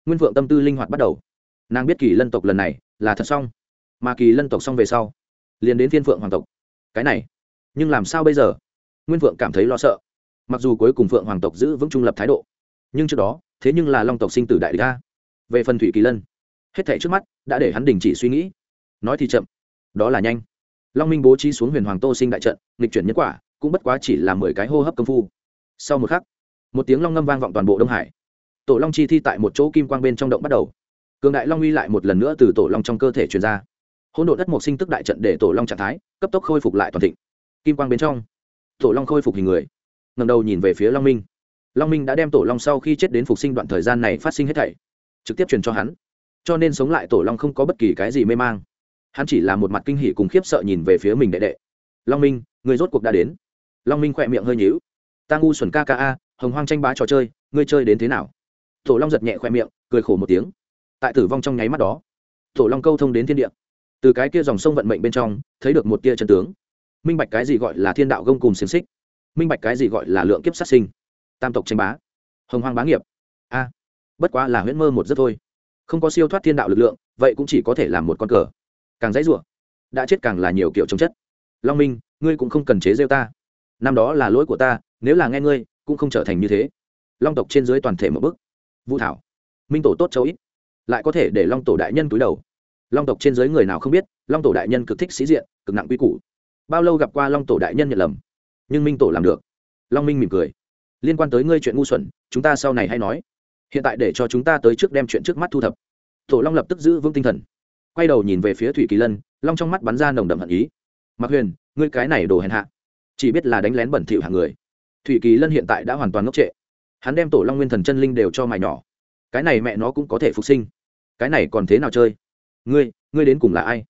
Nguyên phượng tâm tư linh hoạt bắt đầu nàng biết kỳ lân tộc lần này là thật xong, mà kỳ lân tộc xong về sau, liền đến thiên phượng hoàng tộc. Cái này, nhưng làm sao bây giờ? Nguyên phượng cảm thấy lo sợ. Mặc dù cuối cùng phượng hoàng tộc giữ vững trung lập thái độ, nhưng trước đó, thế nhưng là long tộc sinh tử đại địch ta về phần thủy kỳ lân, hết thảy trước mắt đã để hắn đình chỉ suy nghĩ. Nói thì chậm, đó là nhanh. Long minh bố trí xuống huyền hoàng tô sinh đại trận, nghịch chuyển nhân quả cũng bất quá chỉ là mười cái hô hấp công phu. Sau một khắc, một tiếng long ngâm vang vọng toàn bộ đông hải. Tổ long chi thi tại một chỗ kim quang bên trong động bắt đầu cường đại long uy lại một lần nữa từ tổ long trong cơ thể truyền ra. Hỗn độ đất một sinh tức đại trận để tổ long trạng thái, cấp tốc khôi phục lại toàn thịnh. Kim quang bên trong, tổ long khôi phục hình người ngầm đầu nhìn về phía long minh. Long minh đã đem tổ long sau khi chết đến phục sinh đoạn thời gian này phát sinh hết thảy, trực tiếp truyền cho hắn. Cho nên sống lại tổ long không có bất kỳ cái gì mê mang. Hắn chỉ là một mặt kinh hỉ cùng khiếp sợ nhìn về phía mình đệ đệ. Long minh, người rốt cuộc đã đến. Long minh khỏe miệng hơi nhíu. Ta ngu xuẩn ca ca a, hồng hoang tranh bá trò chơi, ngươi chơi đến thế nào? Tổ long giật nhẹ khỏe miệng, cười khổ một tiếng tại tử vong trong nháy mắt đó tổ long câu thông đến thiên địa. Từ cái kia dòng sông vận mệnh bên trong, thấy được một tia chân tướng. Minh bạch cái gì gọi là thiên đạo gông cùng xiềng xích? Minh bạch cái gì gọi là lượng kiếp sát sinh? Tam tộc tranh bá. Hồng hoang bá nghiệp. A, bất quá là huyễn mơ một giấc thôi. Không có siêu thoát thiên đạo lực lượng, vậy cũng chỉ có thể làm một con cờ. Càng dãy rủa, đã chết càng là nhiều kiểu chống chất. Long minh, ngươi cũng không cần chế rêu ta. Năm đó là lỗi của ta, nếu là nghe ngươi, cũng không trở thành như thế. Long tộc trên dưới toàn thể một bức vũ thảo, minh tổ tốt châu ít lại có thể để long tổ đại nhân túi đầu. Long tộc trên giới người nào không biết, long tổ đại nhân cực thích sĩ diện, cực nặng quy củ. Bao lâu gặp qua long tổ đại nhân nhận lầm? Nhưng minh tổ làm được. Long minh mỉm cười. Liên quan tới ngươi chuyện ngu xuẩn, chúng ta sau này hay nói. Hiện tại để cho chúng ta tới trước đem chuyện trước mắt thu thập. Tổ long lập tức giữ vững tinh thần. Quay đầu nhìn về phía thủy kỳ lân, long trong mắt bắn ra nồng đậm hận ý. Mặc huyền, ngươi cái này đồ hèn hạ. Chỉ biết là đánh lén bẩn thỉu hàng người. Thủy kỳ lân hiện tại đã hoàn toàn ngốc trệ. Hắn đem tổ long nguyên thần chân linh đều cho mài nhỏ. Cái này mẹ nó cũng có thể phục sinh cái này còn thế nào chơi? Ngươi ngươi đến cùng là ai?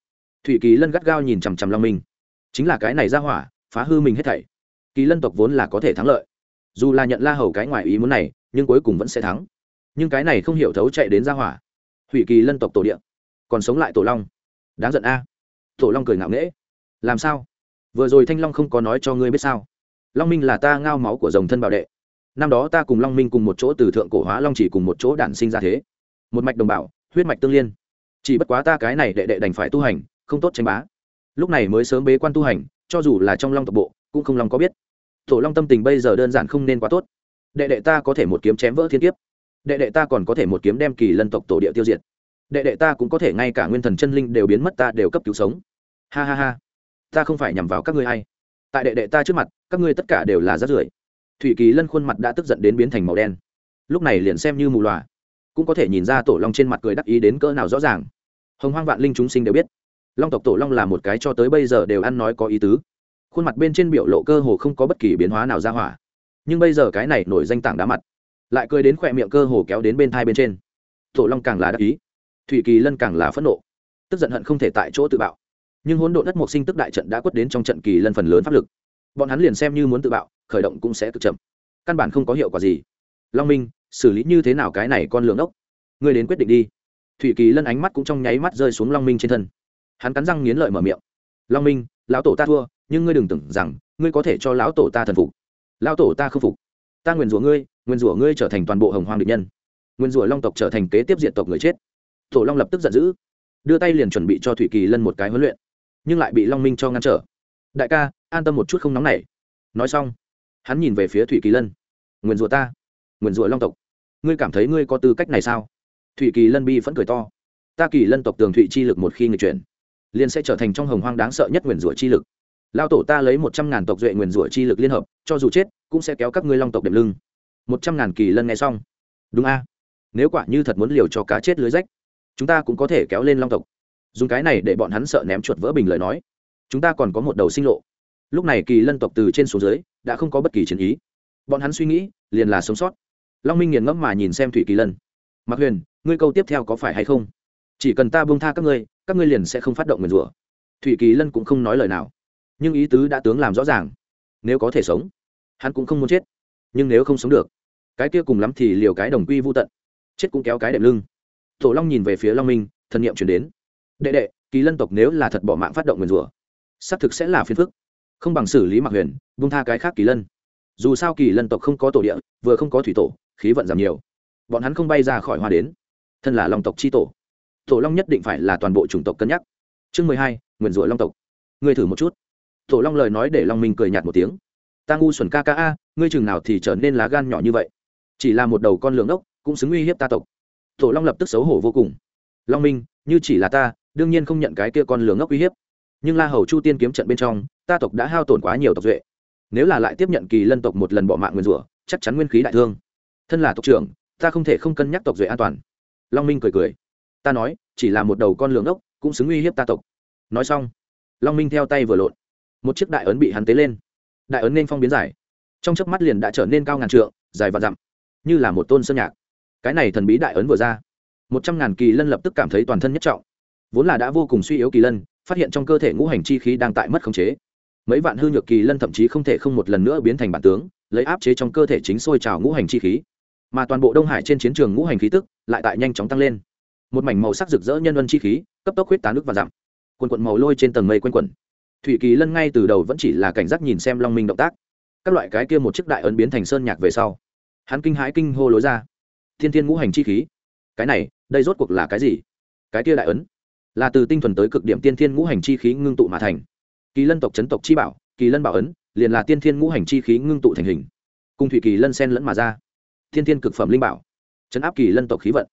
Thủy kỳ lân gắt gao nhìn chằm chằm long minh. Chính là cái này ra hỏa, phá hư mình hết thảy. Kỳ lân tộc vốn là có thể thắng lợi. Dù là nhận la hầu cái ngoài ý muốn này, nhưng cuối cùng vẫn sẽ thắng. Nhưng cái này không hiểu thấu chạy đến ra hỏa. Hủy kỳ lân tộc tổ địa. Còn sống lại tổ long. Đáng giận a. Tổ long cười ngạo nghễ. Làm sao? Vừa rồi thanh long không có nói cho ngươi biết sao? Long minh là ta ngao máu của dòng thân bảo đệ. Năm đó ta cùng long minh cùng một chỗ từ thượng cổ hóa long chỉ cùng một chỗ đản sinh ra thế. Một mạch đồng bào huyết mạch tương liên. Chỉ bất quá ta cái này đệ đệ đành phải tu hành, không tốt tranh bá. Lúc này mới sớm bế quan tu hành, cho dù là trong long tộc bộ, cũng không long có biết. Tổ long tâm tình bây giờ đơn giản không nên quá tốt. Đệ đệ ta có thể một kiếm chém vỡ thiên kiếp. Đệ đệ ta còn có thể một kiếm đem kỳ lân tộc tổ địa tiêu diệt. Đệ đệ ta cũng có thể ngay cả nguyên thần chân linh đều biến mất ta đều cấp cứu sống. Ha ha ha. Ta không phải nhằm vào các ngươi hay tại đệ đệ ta trước mặt, các ngươi tất cả đều là rát rưởi. Thủy kỳ lân khuôn mặt đã tức giận đến biến thành màu đen. Lúc này liền xem như mù loà cũng có thể nhìn ra tổ long trên mặt cười đắc ý đến cỡ nào rõ ràng. Hồng hoang vạn linh chúng sinh đều biết, long tộc tổ long là một cái cho tới bây giờ đều ăn nói có ý tứ. Khuôn mặt bên trên biểu lộ cơ hồ không có bất kỳ biến hóa nào ra hỏa. Nhưng bây giờ cái này nổi danh tảng đá mặt, lại cười đến khỏe miệng cơ hồ kéo đến bên thai bên trên. Tổ long càng là đắc ý, thủy kỳ lân càng là phẫn nộ, tức giận hận không thể tại chỗ tự bạo. Nhưng hỗn độ đất mộc sinh tức đại trận đã quất đến trong trận kỳ lân phần lớn pháp lực. Bọn hắn liền xem như muốn tự bạo, khởi động cũng sẽ cực chậm, căn bản không có hiệu quả gì. Long minh xử lý như thế nào cái này con lượng ốc? Ngươi đến quyết định đi. Thủy kỳ lân ánh mắt cũng trong nháy mắt rơi xuống long minh trên thân. Hắn cắn răng nghiến lợi mở miệng. Long minh, lão tổ ta thua, nhưng ngươi đừng tưởng rằng ngươi có thể cho lão tổ ta thần phục. Lão tổ ta không phục. Ta nguyền rủa ngươi, nguyền rủa ngươi trở thành toàn bộ hồng hoang địch nhân. Nguyền rủa long tộc trở thành kế tiếp diện tộc người chết. Tổ long lập tức giận dữ, đưa tay liền chuẩn bị cho thủy kỳ lân một cái huấn luyện, nhưng lại bị long minh cho ngăn trở. Đại ca, an tâm một chút không nóng nảy. Nói xong, hắn nhìn về phía thủy kỳ lân. Nguyền rủa ta nguyền rủa long tộc. Ngươi cảm thấy ngươi có tư cách này sao? Thủy kỳ lân bi vẫn cười to. Ta kỳ lân tộc tường thụy chi lực một khi người chuyển, liền sẽ trở thành trong hồng hoang đáng sợ nhất nguyền rủa chi lực. Lao tổ ta lấy một trăm ngàn tộc duệ nguyền rủa chi lực liên hợp, cho dù chết, cũng sẽ kéo các ngươi long tộc đệm lưng. Một trăm ngàn kỳ lân nghe xong. Đúng a. Nếu quả như thật muốn liều cho cá chết lưới rách, chúng ta cũng có thể kéo lên long tộc. Dùng cái này để bọn hắn sợ ném chuột vỡ bình lời nói. Chúng ta còn có một đầu sinh lộ. Lúc này kỳ lân tộc từ trên xuống dưới, đã không có bất kỳ chiến ý. Bọn hắn suy nghĩ, liền là sống sót long minh nghiền ngẫm mà nhìn xem thủy kỳ lân. Mạc huyền, ngươi câu tiếp theo có phải hay không? Chỉ cần ta buông tha các ngươi các ngươi liền sẽ không phát động nguyền rủa. Thủy kỳ lân cũng không nói lời nào, nhưng ý tứ đã tướng làm rõ ràng. Nếu có thể sống, hắn cũng không muốn chết. Nhưng nếu không sống được, cái kia cùng lắm thì liều cái đồng quy vô tận. Chết cũng kéo cái đệm lưng. Tổ long nhìn về phía long minh, thần nghiệm chuyển đến. Đệ đệ, kỳ lân tộc nếu là thật bỏ mạng phát động nguyền rủa, xác thực sẽ là phiền phức. Không bằng xử lý mạc huyền, buông tha cái khác kỳ lân. Dù sao kỳ lân tộc không có tổ địa, vừa không có thủy tổ khí vận giảm nhiều. Bọn hắn không bay ra khỏi hoa đến. Thân là long tộc c h i tổ. Tổ long nhất định phải là toàn bộ chủng tộc cân nhắc. Chương mười hai, nguyền rủa long tộc. Ngươi thử một chút. Tổ long lời nói để long minh cười nhạt một tiếng. Ta ngu xuẩn ca ca a, ngươi chừng nào thì trở nên lá gan nhỏ như vậy. Chỉ là một đầu con lường ốc, cũng xứng uy hiếp ta tộc. Tổ long lập tức xấu hổ vô cùng. Long minh, như chỉ là ta, đương nhiên không nhận cái kia con lường ốc uy hiếp. Nhưng la hầu chu tiên kiếm trận bên trong, ta tộc đã hao tổn quá nhiều tộc duệ. Nếu là lại tiếp nhận kỳ lân tộc một lần bỏ mạng nguyên rủa, chắc chắn nguyên khí đại thương thân là tộc trưởng, ta không thể không cân nhắc tộc duệ an toàn. Long minh cười cười. Ta nói, chỉ là một đầu con lường ốc cũng xứng uy hiếp ta tộc. Nói xong, long minh theo tay vừa lộn. Một chiếc đại ấn bị hắn tế lên. Đại ấn nên phong biến giải trong chớp mắt liền đã trở nên cao ngàn trượng, dài và dặm. Như là một tôn sơn nhạc. Cái này thần bí đại ấn vừa ra, một trăm ngàn kỳ lân lập tức cảm thấy toàn thân nhất trọng. Vốn là đã vô cùng suy yếu kỳ lân, phát hiện trong cơ thể ngũ hành chi khí đang tại mất khống chế. Mấy vạn hư nhược kỳ lân thậm chí không thể không một lần nữa biến thành bản tướng, lấy áp chế trong cơ thể chính sôi trào ngũ hành chi khí mà toàn bộ đông hải trên chiến trường ngũ hành khí tức lại tại nhanh chóng tăng lên. Một mảnh màu sắc rực rỡ nhân vân chi khí, cấp tốc huyết tán nước và giảm. Quần quận màu lôi trên tầng mây quanh quẩn. Thủy kỳ lân ngay từ đầu vẫn chỉ là cảnh giác nhìn xem long minh động tác. Các loại cái kia một chiếc đại ấn biến thành sơn nhạc về sau, hắn kinh hãi kinh hô lối ra. Thiên thiên ngũ hành chi khí. Cái này, đây rốt cuộc là cái gì? Cái kia đại ấn. Là từ tinh thuần tới cực điểm tiên thiên ngũ hành chi khí ngưng tụ mà thành. Kỳ lân tộc chấn tộc chi bảo, kỳ lân bảo ấn, liền là tiên thiên ngũ hành chi khí ngưng tụ thành hình. Cùng thủy kỳ lân sen lẫn mà ra thiên thiên cực phẩm linh bảo, chấn áp kỳ lân tộc khí vận.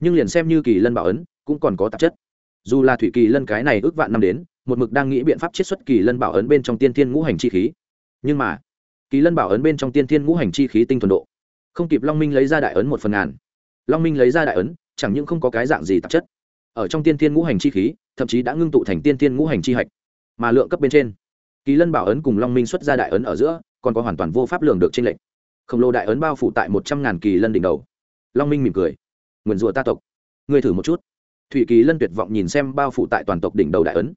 Nhưng liền xem như kỳ lân bảo ấn, cũng còn có tạp chất. Dù là thủy kỳ lân cái này ước vạn năm đến, một mực đang nghĩ biện pháp chiết xuất kỳ lân bảo ấn bên trong tiên thiên ngũ hành chi khí. Nhưng mà, kỳ lân bảo ấn bên trong tiên thiên ngũ hành chi khí tinh thuần độ, không kịp long minh lấy ra đại ấn một phần ngàn. Long minh lấy ra đại ấn, chẳng những không có cái dạng gì tạp chất. Ở trong tiên thiên ngũ hành chi khí, thậm chí đã ngưng tụ thành tiên thiên ngũ hành chi hạch, mà lượng cấp bên trên, kỳ lân bảo ấn cùng long minh xuất ra đại ấn ở giữa, còn có hoàn toàn vô pháp lường được trên lệnh khổng lồ đại ấn bao phủ tại một trăm ngàn kỳ lân đỉnh đầu. Long minh mỉm cười. Nguyền rủa ta tộc. Ngươi thử một chút. Thủy kỳ lân tuyệt vọng nhìn xem bao phủ tại toàn tộc đỉnh đầu đại ấn.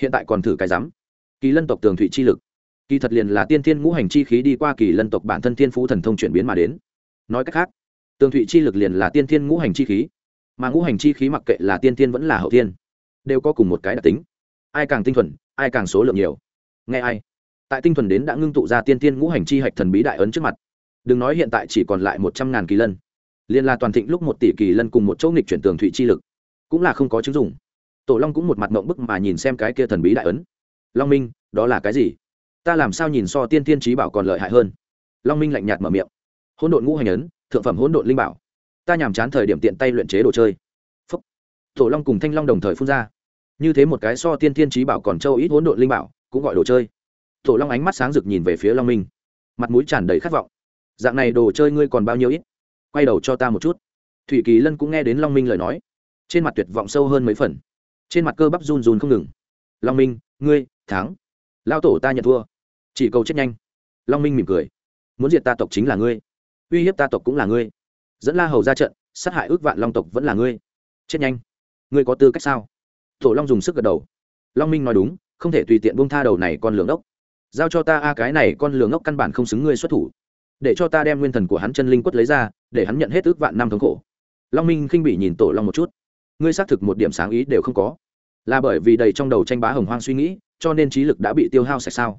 Hiện tại còn thử cái rắm. Kỳ lân tộc tường thủy chi lực. Kỳ thật liền là tiên thiên ngũ hành chi khí đi qua kỳ lân tộc bản thân thiên phú thần thông chuyển biến mà đến. Nói cách khác, tường thủy chi lực liền là tiên thiên ngũ hành chi khí, mà ngũ hành chi khí mặc kệ là tiên thiên vẫn là hậu thiên, đều có cùng một cái đặc tính. Ai càng tinh thuần, ai càng số lượng nhiều. Nghe ai? Tại tinh thuần đến đã ngưng tụ ra tiên thiên ngũ hành chi hạch thần bí đại ấn trước mặt đừng nói hiện tại chỉ còn lại một trăm ngàn kỳ lân. Liên là toàn thịnh lúc một tỷ kỳ lân cùng một chỗ nghịch chuyển tường thủy chi lực, cũng là không có chứng dụng. Tổ long cũng một mặt mộng bức mà nhìn xem cái kia thần bí đại ấn. Long minh, đó là cái gì? Ta làm sao nhìn so tiên tiên trí bảo còn lợi hại hơn? Long minh lạnh nhạt mở miệng. Hỗn độn ngũ hành ấn, thượng phẩm hỗn độn linh bảo. Ta nhàm chán thời điểm tiện tay luyện chế đồ chơi. Phúc. tổ long cùng thanh long đồng thời phun ra. Như thế một cái so tiên thiên trí bảo còn châu ít hỗn độn linh bảo, cũng gọi đồ chơi. Tổ long ánh mắt sáng rực nhìn về phía long minh. Mặt mũi tràn đầy khát vọng dạng này đồ chơi ngươi còn bao nhiêu ít? Quay đầu cho ta một chút. Thủy kỳ lân cũng nghe đến long minh lời nói. Trên mặt tuyệt vọng sâu hơn mấy phần. Trên mặt cơ bắp run run không ngừng. Long minh, ngươi, thắng. Lao tổ ta nhận thua. Chỉ cầu chết nhanh. Long minh mỉm cười. Muốn diệt ta tộc chính là ngươi. Uy hiếp ta tộc cũng là ngươi. Dẫn la hầu ra trận, sát hại ước vạn long tộc vẫn là ngươi. Chết nhanh. Ngươi có tư cách sao? Tổ long dùng sức gật đầu. Long minh nói đúng, không thể tùy tiện buông tha đầu này con lường ốc. Giao cho ta a, cái này con lường ốc căn bản không xứng ngươi xuất thủ để cho ta đem nguyên thần của hắn chân linh quất lấy ra, để hắn nhận hết ước vạn năm thống khổ. Long minh khinh bị nhìn tổ long một chút. Ngươi xác thực một điểm sáng ý đều không có. Là bởi vì đầy trong đầu tranh bá hồng hoang suy nghĩ, cho nên trí lực đã bị tiêu hao sạch sao?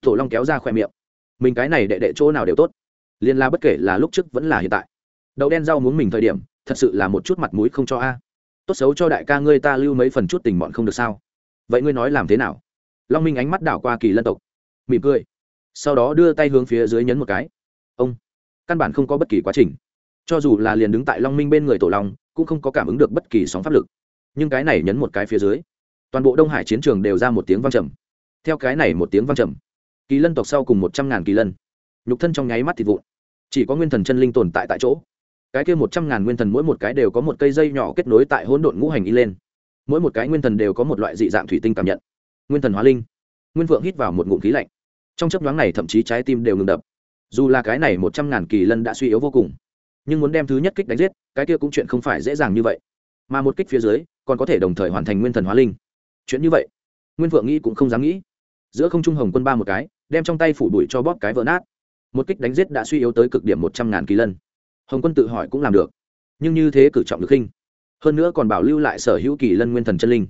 Tổ long kéo ra khoe miệng. Mình cái này đệ đệ chỗ nào đều tốt. Liên la bất kể là lúc trước vẫn là hiện tại. Đậu đen rau muốn mình thời điểm, thật sự là một chút mặt mũi không cho a. Tốt xấu cho đại ca ngươi ta lưu mấy phần chút tình bọn không được sao? Vậy ngươi nói làm thế nào? Long minh ánh mắt đảo qua kỳ lân tộc, mỉm cười, sau đó đưa tay hướng phía dưới nhấn một cái ông. Căn bản không có bất kỳ quá trình. Cho dù là liền đứng tại long minh bên người tổ long, cũng không có cảm ứng được bất kỳ sóng pháp lực. Nhưng cái này nhấn một cái phía dưới, toàn bộ đông hải chiến trường đều ra một tiếng vang trầm. Theo cái này một tiếng vang trầm, kỳ lân tộc sau cùng một trăm ngàn kỳ lân. Nhục thân trong nháy mắt thịt vụn. Chỉ có nguyên thần chân linh tồn tại tại chỗ. Cái kia một trăm ngàn nguyên thần mỗi một cái đều có một cây dây nhỏ kết nối tại hỗn độn ngũ hành y lên. Mỗi một cái nguyên thần đều có một loại dị dạng thủy tinh cảm nhận. Nguyên thần hóa linh. Nguyên vượng hít vào một ngụm khí lạnh. Trong chấp nhoáng này thậm chí trái tim đều ngừng đập dù là cái này một trăm ngàn kỳ lân đã suy yếu vô cùng, nhưng muốn đem thứ nhất kích đánh giết, cái kia cũng chuyện không phải dễ dàng như vậy. Mà một kích phía dưới, còn có thể đồng thời hoàn thành nguyên thần hóa linh. Chuyện như vậy, nguyên vượng nghĩ cũng không dám nghĩ. Giữa không trung hồng quân ba một cái, đem trong tay phủ đuổi cho bóp cái vỡ nát. Một kích đánh giết đã suy yếu tới cực điểm một trăm ngàn kỳ lân. Hồng quân tự hỏi cũng làm được, nhưng như thế cử trọng được khinh. Hơn nữa còn bảo lưu lại sở hữu kỳ lân nguyên thần chân linh.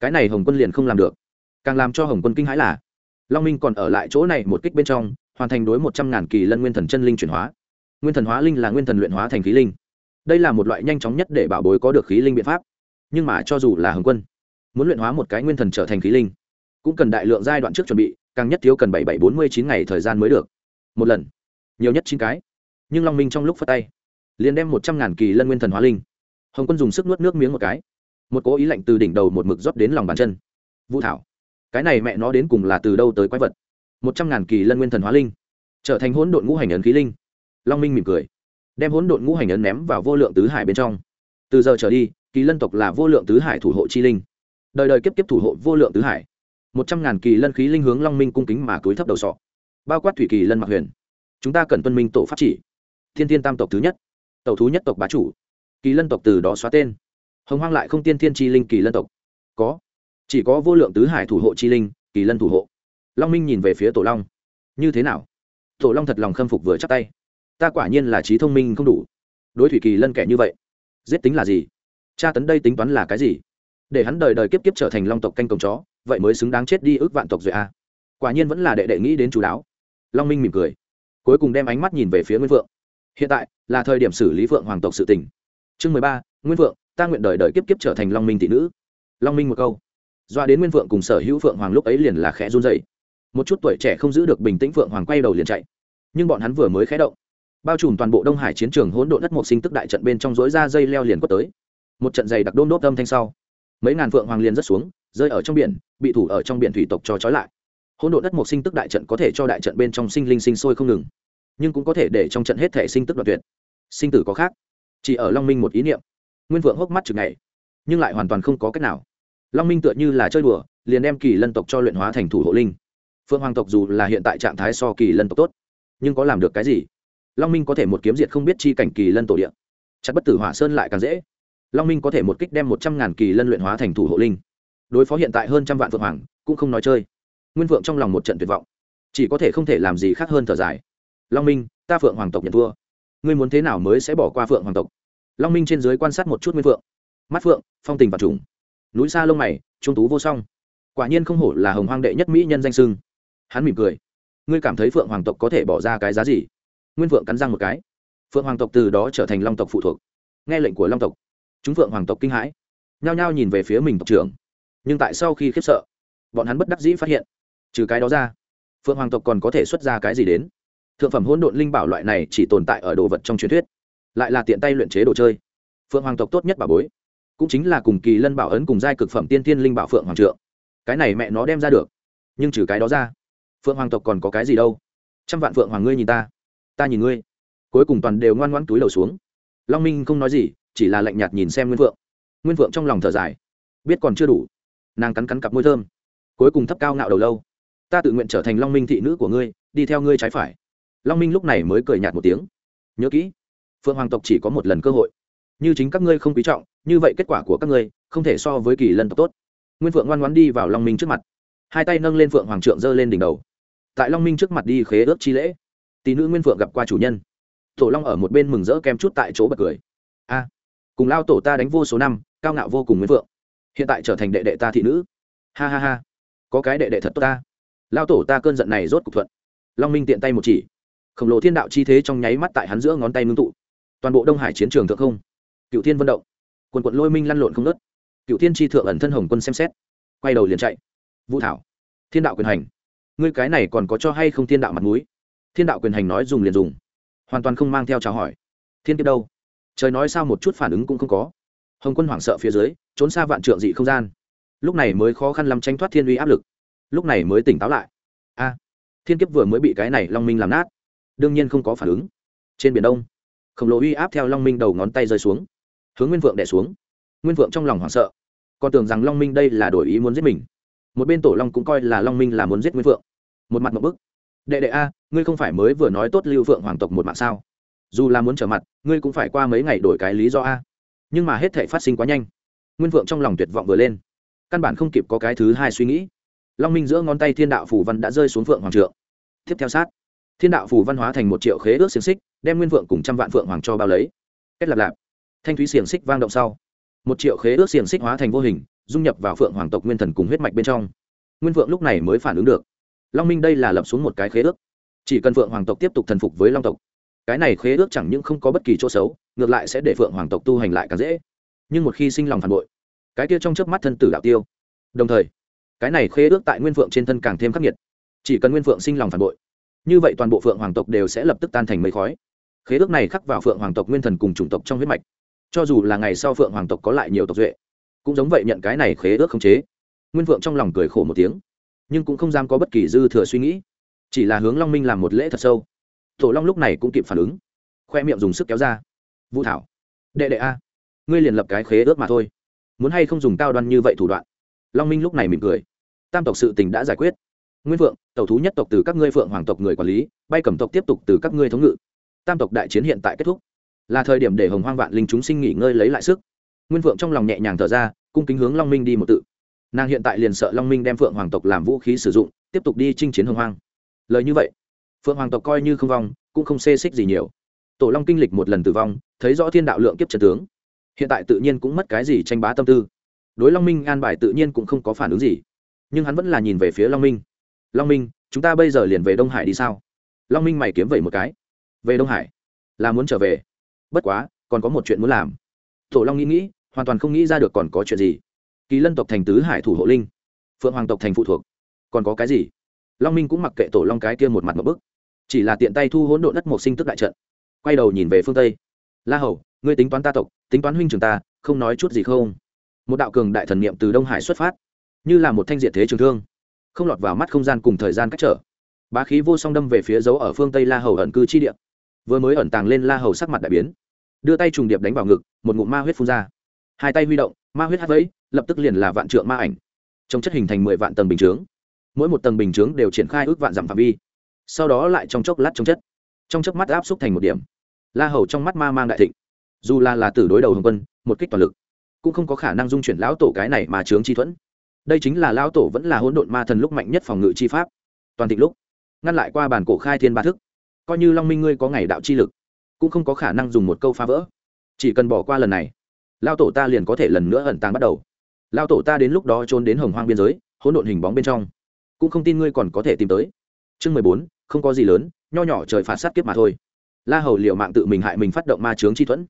Cái này hồng quân liền không làm được. Càng làm cho hồng quân kinh hãi là, long minh còn ở lại chỗ này một kích bên trong hoàn thành đối một trăm ngàn kỳ lân nguyên thần chân linh chuyển hóa. Nguyên thần hóa linh là nguyên thần luyện hóa thành khí linh. Đây là một loại nhanh chóng nhất để bảo bối có được khí linh biện pháp. Nhưng mà cho dù là hồng quân, muốn luyện hóa một cái nguyên thần trở thành khí linh, cũng cần đại lượng giai đoạn trước chuẩn bị, càng nhất thiếu cần bảy bảy bốn mươi chín ngày thời gian mới được. Một lần, nhiều nhất chín cái. Nhưng long minh trong lúc phát tay, liền đem một trăm ngàn kỳ lân nguyên thần hóa linh. Hồng quân dùng sức nuốt nước miếng một cái. Một cố ý lạnh từ đỉnh đầu một mực rót đến lòng bàn chân. Vũ thảo, cái này mẹ nó đến cùng là từ đâu tới quái vật? Một trăm ngàn kỳ lân nguyên thần hóa linh, trở thành hỗn độn ngũ hành ấn khí linh. Long minh mỉm cười, đem hỗn độn ngũ hành ấn ném vào vô lượng tứ hải bên trong. Từ giờ trở đi, kỳ lân tộc là vô lượng tứ hải thủ hộ chi linh. Đời đời kiếp kiếp thủ hộ vô lượng tứ hải. Một trăm ngàn kỳ lân khí linh hướng long minh cung kính mà túi thấp đầu sọ. Bao quát thủy kỳ lân mặc huyền. Chúng ta cần tuân minh tổ pháp chỉ. Thiên thiên tam tộc thứ nhất. Tàu thú nhất tộc bá chủ. Kỳ lân tộc từ đó xóa tên. Hồng hoang lại không tiên thiên chi linh kỳ lân tộc. Có. Chỉ có vô lượng tứ hải thủ hộ chi linh, kỳ lân thủ hộ long minh nhìn về phía tổ long. Như thế nào? Tổ long thật lòng khâm phục vừa chắc tay. Ta quả nhiên là trí thông minh không đủ. Đối thủy kỳ lân kẻ như vậy, giết tính là gì? Cha tấn đây tính toán là cái gì? Để hắn đời đời kiếp kiếp trở thành long tộc canh cổng chó, vậy mới xứng đáng chết đi ước vạn tộc rồi à? Quả nhiên vẫn là đệ đệ nghĩ đến chú đáo. Long minh mỉm cười, cuối cùng đem ánh mắt nhìn về phía nguyên vượng hiện tại là thời điểm xử lý vượng hoàng tộc sự tình. Chương mười ba, nguyên vượng ta nguyện đời đời kiếp kiếp trở thành long minh thị nữ. Long minh một câu. Doa đến nguyên vượng cùng sở hữu phượng hoàng lúc ấy liền là khẽ run dậy một chút tuổi trẻ không giữ được bình tĩnh phượng hoàng quay đầu liền chạy. Nhưng bọn hắn vừa mới khé động, bao trùm toàn bộ đông hải chiến trường hỗn độn đất một sinh tức đại trận bên trong dối ra dây leo liền quất tới. Một trận dày đặc đôn đốt âm thanh sau, mấy ngàn phượng hoàng liền rớt xuống, rơi ở trong biển, bị thủ ở trong biển thủy tộc cho trói lại. Hỗn độn đất một sinh tức đại trận có thể cho đại trận bên trong sinh linh sinh sôi không ngừng, nhưng cũng có thể để trong trận hết thể sinh tức đoạn tuyệt. Sinh tử có khác, chỉ ở long minh một ý niệm. Nguyên vượng hốc mắt chừng ngày, nhưng lại hoàn toàn không có cách nào. Long minh tựa như là chơi đùa, liền đem kỳ lân tộc cho luyện hóa thành thủ hộ linh phượng hoàng tộc dù là hiện tại trạng thái so kỳ lân tộc tốt, nhưng có làm được cái gì? Long minh có thể một kiếm diệt không biết chi cảnh kỳ lân tổ địa. Chặt bất tử hỏa sơn lại càng dễ. Long minh có thể một kích đem một trăm ngàn kỳ lân luyện hóa thành thủ hộ linh. Đối phó hiện tại hơn trăm vạn phượng hoàng, cũng không nói chơi. Nguyên vượng trong lòng một trận tuyệt vọng. Chỉ có thể không thể làm gì khác hơn thở dài. Long minh, ta phượng hoàng tộc nhận thua. Ngươi muốn thế nào mới sẽ bỏ qua phượng hoàng tộc? Long minh trên dưới quan sát một chút nguyên phượng. Mắt phượng, phong tình và trùng. Núi xa lông mày, trung tú vô song. Quả nhiên không hổ là hồng hoang đệ nhất mỹ nhân danh sưng hắn mỉm cười. Ngươi cảm thấy phượng hoàng tộc có thể bỏ ra cái giá gì? Nguyên phượng cắn răng một cái. Phượng hoàng tộc từ đó trở thành long tộc phụ thuộc. Nghe lệnh của long tộc, chúng phượng hoàng tộc kinh hãi. Nhao nhao nhìn về phía mình tộc trưởng. Nhưng tại sau khi khiếp sợ, bọn hắn bất đắc dĩ phát hiện, trừ cái đó ra, phượng hoàng tộc còn có thể xuất ra cái gì đến? Thượng phẩm hỗn độn linh bảo loại này chỉ tồn tại ở đồ vật trong truyền thuyết, lại là tiện tay luyện chế đồ chơi. Phượng hoàng tộc tốt nhất bà bối, cũng chính là cùng kỳ lân bảo ấn cùng giai cực phẩm tiên tiên linh bảo phượng hoàng trượng. Cái này mẹ nó đem ra được, nhưng trừ cái đó ra phượng hoàng tộc còn có cái gì đâu? Trăm vạn phượng hoàng ngươi nhìn ta ta nhìn ngươi. Cuối cùng toàn đều ngoan ngoãn túi đầu xuống. Long minh không nói gì, chỉ là lạnh nhạt nhìn xem nguyên phượng. Nguyên phượng trong lòng thở dài, biết còn chưa đủ. Nàng cắn cắn cặp môi thơm. Cuối cùng thấp cao ngạo đầu lâu. Ta tự nguyện trở thành long minh thị nữ của ngươi, đi theo ngươi trái phải. Long minh lúc này mới cười nhạt một tiếng. Nhớ kỹ, phượng hoàng tộc chỉ có một lần cơ hội. Như chính các ngươi không quý trọng, như vậy kết quả của các ngươi không thể so với kỳ lân tộc tốt. Nguyên phượng ngoan ngoan đi vào long minh trước mặt. Hai tay nâng lên phượng hoàng trượng giơ lên đỉnh đầu tại long minh trước mặt đi khế ước chi lễ. Tỷ nữ nguyên phượng gặp qua chủ nhân. Tổ long ở một bên mừng rỡ kem chút tại chỗ bật cười. A, cùng lao tổ ta đánh vô số năm, cao ngạo vô cùng nguyên phượng. Hiện tại trở thành đệ đệ ta thị nữ. Ha ha ha, có cái đệ đệ thật tốt ta. Lao tổ ta cơn giận này rốt cục thuận. Long minh tiện tay một chỉ. Khổng lồ thiên đạo chi thế trong nháy mắt tại hắn giữa ngón tay ngưng tụ. Toàn bộ đông hải chiến trường thượng không. Cựu thiên vận động. Quần quận lôi minh lăn lộn không nớt cựu thiên tri thượng ẩn thân hồng quân xem xét. Quay đầu liền chạy. Vũ thảo. Thiên đạo quyền hành ngươi cái này còn có cho hay không thiên đạo mặt mũi? Thiên đạo quyền hành nói dùng liền dùng. Hoàn toàn không mang theo chào hỏi. Thiên kiếp đâu? Trời nói sao một chút phản ứng cũng không có. Hồng quân hoảng sợ phía dưới, trốn xa vạn trượng dị không gian. Lúc này mới khó khăn lắm tranh thoát thiên uy áp lực. Lúc này mới tỉnh táo lại. A, thiên kiếp vừa mới bị cái này long minh làm nát. Đương nhiên không có phản ứng. Trên biển đông, khổng lồ uy áp theo long minh đầu ngón tay rơi xuống. Hướng nguyên vượng đẻ xuống. Nguyên vượng trong lòng hoảng sợ. Còn tưởng rằng long minh đây là đổi ý muốn giết mình một bên tổ long cũng coi là long minh là muốn giết nguyên vượng một mặt một bức đệ đệ a ngươi không phải mới vừa nói tốt lưu vượng hoàng tộc một mạng sao dù là muốn trở mặt ngươi cũng phải qua mấy ngày đổi cái lý do a nhưng mà hết thể phát sinh quá nhanh nguyên vượng trong lòng tuyệt vọng vừa lên căn bản không kịp có cái thứ hai suy nghĩ long minh giữa ngón tay thiên đạo phủ văn đã rơi xuống phượng hoàng trượng tiếp theo sát thiên đạo phủ văn hóa thành một triệu khế ước xiềng xích đem nguyên vượng cùng trăm vạn phượng hoàng cho bao lấy kết lạp lạp thanh thúy xiềng xích vang động sau một triệu khế ước xiềng xích hóa thành vô hình dung nhập vào phượng hoàng tộc nguyên thần cùng huyết mạch bên trong. Nguyên vượng lúc này mới phản ứng được. Long minh đây là lập xuống một cái khế ước. Chỉ cần phượng hoàng tộc tiếp tục thần phục với long tộc, cái này khế ước chẳng những không có bất kỳ chỗ xấu, ngược lại sẽ để phượng hoàng tộc tu hành lại càng dễ. Nhưng một khi sinh lòng phản bội, cái kia trong chớp mắt thân tử đạo tiêu. Đồng thời, cái này khế ước tại nguyên phượng trên thân càng thêm khắc nghiệt. Chỉ cần nguyên phượng sinh lòng phản bội, như vậy toàn bộ phượng hoàng tộc đều sẽ lập tức tan thành mây khói. Khế ước này khắc vào phượng hoàng tộc nguyên thần cùng chủng tộc trong huyết mạch. Cho dù là ngày sau phượng hoàng tộc có lại nhiều tộc duệ cũng giống vậy nhận cái này khế ước không chế. Nguyên vượng trong lòng cười khổ một tiếng, nhưng cũng không dám có bất kỳ dư thừa suy nghĩ, chỉ là hướng long minh làm một lễ thật sâu. Tổ long lúc này cũng kịp phản ứng, khoe miệng dùng sức kéo ra. Vũ thảo, đệ đệ a, ngươi liền lập cái khế ước mà thôi, muốn hay không dùng cao đoan như vậy thủ đoạn? Long minh lúc này mỉm cười. Tam tộc sự tình đã giải quyết. Nguyên phượng tàu thú nhất tộc từ các ngươi phượng hoàng tộc người quản lý, bay cầm tộc tiếp tục từ các ngươi thống ngự. Tam tộc đại chiến hiện tại kết thúc, là thời điểm để hồng hoang vạn linh chúng sinh nghỉ ngơi lấy lại sức nguyên phượng trong lòng nhẹ nhàng thở ra, cung kính hướng long minh đi một tự. Nàng hiện tại liền sợ long minh đem phượng hoàng tộc làm vũ khí sử dụng, tiếp tục đi chinh chiến hồng hoang. Lời như vậy, phượng hoàng tộc coi như không vong, cũng không xê xích gì nhiều. Tổ long kinh lịch một lần tử vong, thấy rõ thiên đạo lượng kiếp trần tướng, hiện tại tự nhiên cũng mất cái gì tranh bá tâm tư. Đối long minh an bài tự nhiên cũng không có phản ứng gì, nhưng hắn vẫn là nhìn về phía long minh. Long minh, chúng ta bây giờ liền về đông hải đi sao? Long minh mày kiếm vậy một cái. Về đông hải? Là muốn trở về? Bất quá, còn có một chuyện muốn làm. Tổ long nghĩ nghĩ hoàn toàn không nghĩ ra được còn có chuyện gì. Kỳ lân tộc thành tứ hải thủ hộ linh, phượng hoàng tộc thành phụ thuộc. Còn có cái gì? Long minh cũng mặc kệ tổ long cái kia một mặt một bức. Chỉ là tiện tay thu hỗn độ đất một sinh tức đại trận. Quay đầu nhìn về phương tây. La hầu, ngươi tính toán ta tộc, tính toán huynh trường ta, không nói chút gì không? Một đạo cường đại thần niệm từ đông hải xuất phát, như là một thanh diện thế trường thương, không lọt vào mắt không gian cùng thời gian cách trở. Bá khí vô song đâm về phía dấu ở phương tây la hầu ẩn cư chi địa. Vừa mới ẩn tàng lên la hầu sắc mặt đại biến, đưa tay trùng điệp đánh vào ngực, một ngụm ma huyết phun ra hai tay huy động, ma huyết hát vẫy, lập tức liền là vạn trượng ma ảnh. Trong chất hình thành mười vạn tầng bình chướng. Mỗi một tầng bình chướng đều triển khai ước vạn dặm phạm vi. Sau đó lại trong chốc lát trong chất. Trong chớp mắt áp xúc thành một điểm. La hầu trong mắt ma mang đại thịnh. Dù là là tử đối đầu hồng quân, một kích toàn lực, cũng không có khả năng dung chuyển lão tổ cái này mà chướng chi thuẫn. Đây chính là lão tổ vẫn là hỗn độn ma thần lúc mạnh nhất phòng ngự chi pháp. Toàn thịnh lúc, ngăn lại qua bản cổ khai thiên ba thức. Coi như long minh ngươi có ngày đạo chi lực, cũng không có khả năng dùng một câu phá vỡ. Chỉ cần bỏ qua lần này lao tổ ta liền có thể lần nữa ẩn tàng bắt đầu. Lao tổ ta đến lúc đó trốn đến hồng hoang biên giới, hỗn độn hình bóng bên trong. Cũng không tin ngươi còn có thể tìm tới. Chương mười bốn, không có gì lớn, nho nhỏ trời phạt sát kiếp mà thôi. La hầu liệu mạng tự mình hại mình phát động ma chướng chi thuẫn.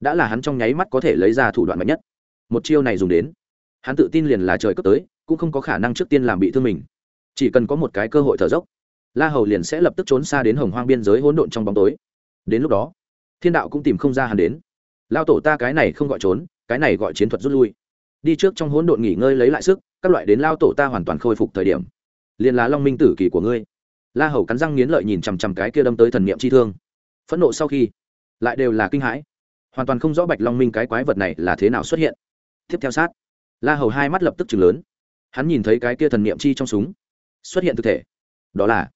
Đã là hắn trong nháy mắt có thể lấy ra thủ đoạn mạnh nhất. Một chiêu này dùng đến, hắn tự tin liền là trời cấp tới, cũng không có khả năng trước tiên làm bị thương mình. Chỉ cần có một cái cơ hội thở dốc, la hầu liền sẽ lập tức trốn xa đến hồng hoang biên giới hỗn độn trong bóng tối. Đến lúc đó, thiên đạo cũng tìm không ra hắn đến lao tổ ta cái này không gọi trốn, cái này gọi chiến thuật rút lui. Đi trước trong hỗn độn nghỉ ngơi lấy lại sức, các loại đến lao tổ ta hoàn toàn khôi phục thời điểm. Liền là long minh tử kỳ của ngươi. La hầu cắn răng nghiến lợi nhìn chằm chằm cái kia đâm tới thần niệm chi thương. Phẫn nộ sau khi, lại đều là kinh hãi. Hoàn toàn không rõ bạch long minh cái quái vật này là thế nào xuất hiện. Tiếp theo sát, la hầu hai mắt lập tức chừng lớn. Hắn nhìn thấy cái kia thần niệm chi trong súng, xuất hiện thực thể. Đó là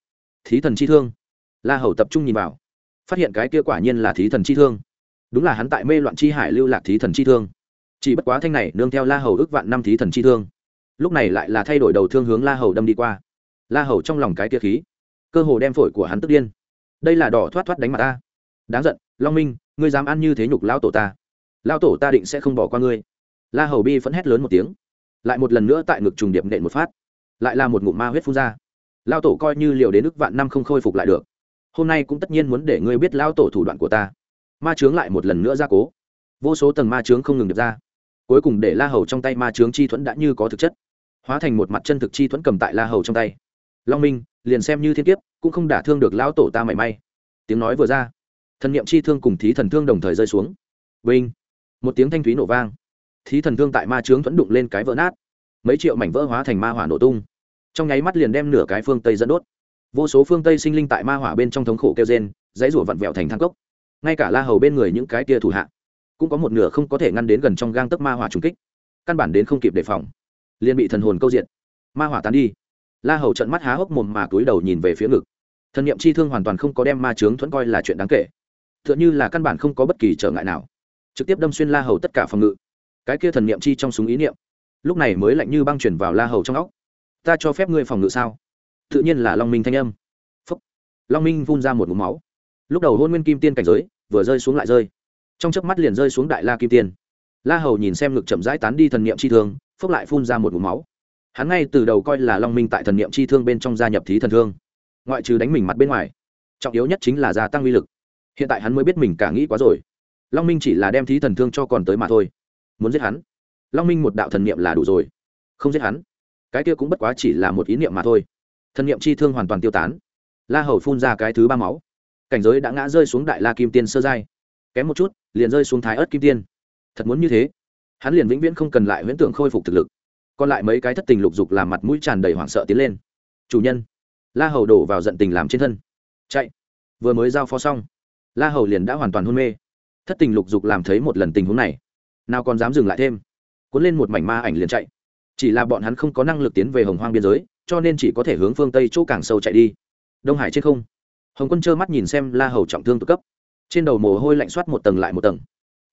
thí thần chi thương. La hầu tập trung nhìn vào, phát hiện cái kia quả nhiên là thí thần chi thương đúng là hắn tại mê loạn chi hải lưu lạc thí thần chi thương. Chỉ bất quá thanh này nương theo la hầu ước vạn năm thí thần chi thương. Lúc này lại là thay đổi đầu thương hướng la hầu đâm đi qua. La hầu trong lòng cái kia khí, cơ hồ đem phổi của hắn tức điên. Đây là đỏ thoát thoát đánh mặt ta. Đáng giận, long minh, ngươi dám ăn như thế nhục lao tổ ta. Lao tổ ta định sẽ không bỏ qua ngươi. La hầu bi phẫn hét lớn một tiếng. Lại một lần nữa tại ngực trùng điệp nện một phát. Lại là một ngụm ma huyết phun ra. Lao tổ coi như liều đến ức vạn năm không khôi phục lại được. Hôm nay cũng tất nhiên muốn để ngươi biết lao tổ thủ đoạn của ta ma trướng lại một lần nữa ra cố. Vô số tầng ma trướng không ngừng được ra. Cuối cùng để la hầu trong tay ma trướng chi thuẫn đã như có thực chất. Hóa thành một mặt chân thực chi thuẫn cầm tại la hầu trong tay. Long minh, liền xem như thiên kiếp, cũng không đả thương được lão tổ ta mảy may. Tiếng nói vừa ra, thần niệm chi thương cùng thí thần thương đồng thời rơi xuống. Vinh! Một tiếng thanh thúy nổ vang. Thí thần thương tại ma trướng thuẫn đụng lên cái vỡ nát. Mấy triệu mảnh vỡ hóa thành ma hỏa nổ tung. Trong nháy mắt liền đem nửa cái phương tây dẫn đốt. Vô số phương tây sinh linh tại ma hỏa bên trong thống khổ kêu gen dãy rủa vặn vẹo thành thang cốc ngay cả la hầu bên người những cái kia thủ hạ, cũng có một nửa không có thể ngăn đến gần trong gang tấc ma hỏa trùng kích, căn bản đến không kịp đề phòng. Liền bị thần hồn câu diện ma hỏa tán đi. La hầu trận mắt há hốc mồm mà túi đầu nhìn về phía ngực. Thần niệm chi thương hoàn toàn không có đem ma trướng thuẫn coi là chuyện đáng kể. T h ư ợ n h ư là căn bản không có bất kỳ trở ngại nào. Trực tiếp đâm xuyên la hầu tất cả phòng ngự. Cái kia thần niệm chi trong súng ý niệm, lúc này mới lạnh như băng chuyển vào la hầu trong óc. Ta cho phép ngươi phòng ngự sao? Tự nhiên là long minh thanh âm. Phúc. long minh phun ra một mũ máu. Lúc đầu hôn nguyên kim tiên cảnh giới vừa rơi xuống lại rơi. Trong chớp mắt liền rơi xuống đại la kim tiên. La hầu nhìn xem ngực chậm rãi tán đi thần niệm chi thương phước lại phun ra một mũ máu. Hắn ngay từ đầu coi là long minh tại thần niệm chi thương bên trong gia nhập thí thần thương. Ngoại trừ đánh mình mặt bên ngoài, trọng yếu nhất chính là gia tăng uy lực. Hiện tại hắn mới biết mình cả nghĩ quá rồi. Long minh chỉ là đem thí thần thương cho còn tới mà thôi. Muốn giết hắn? Long minh một đạo thần niệm là đủ rồi. Không giết hắn? Cái kia cũng bất quá chỉ là một ý niệm mà thôi. Thần niệm chi thương hoàn toàn tiêu tán. La hầu phun ra cái thứ ba máu cảnh giới đã ngã rơi xuống đại la kim tiên sơ giai. Kém một chút, liền rơi xuống thái ớt kim tiên. Thật muốn như thế. Hắn liền vĩnh viễn không cần lại huyễn tưởng khôi phục thực lực. Còn lại mấy cái thất tình lục dục làm mặt mũi tràn đầy hoảng sợ tiến lên. Chủ nhân. La hầu đổ vào giận tình làm trên thân. Chạy. Vừa mới giao phó xong, la hầu liền đã hoàn toàn hôn mê. Thất tình lục dục làm thấy một lần tình huống này, nào còn dám dừng lại thêm. Cuốn lên một mảnh ma ảnh liền chạy. Chỉ là bọn hắn không có năng lực tiến về hồng hoang biên giới, cho nên chỉ có thể hướng phương tây chỗ càng sâu chạy đi. Đông hải trên không hồng quân trơ mắt nhìn xem la hầu trọng thương tự cấp. Trên đầu mồ hôi lạnh soát một tầng lại một tầng.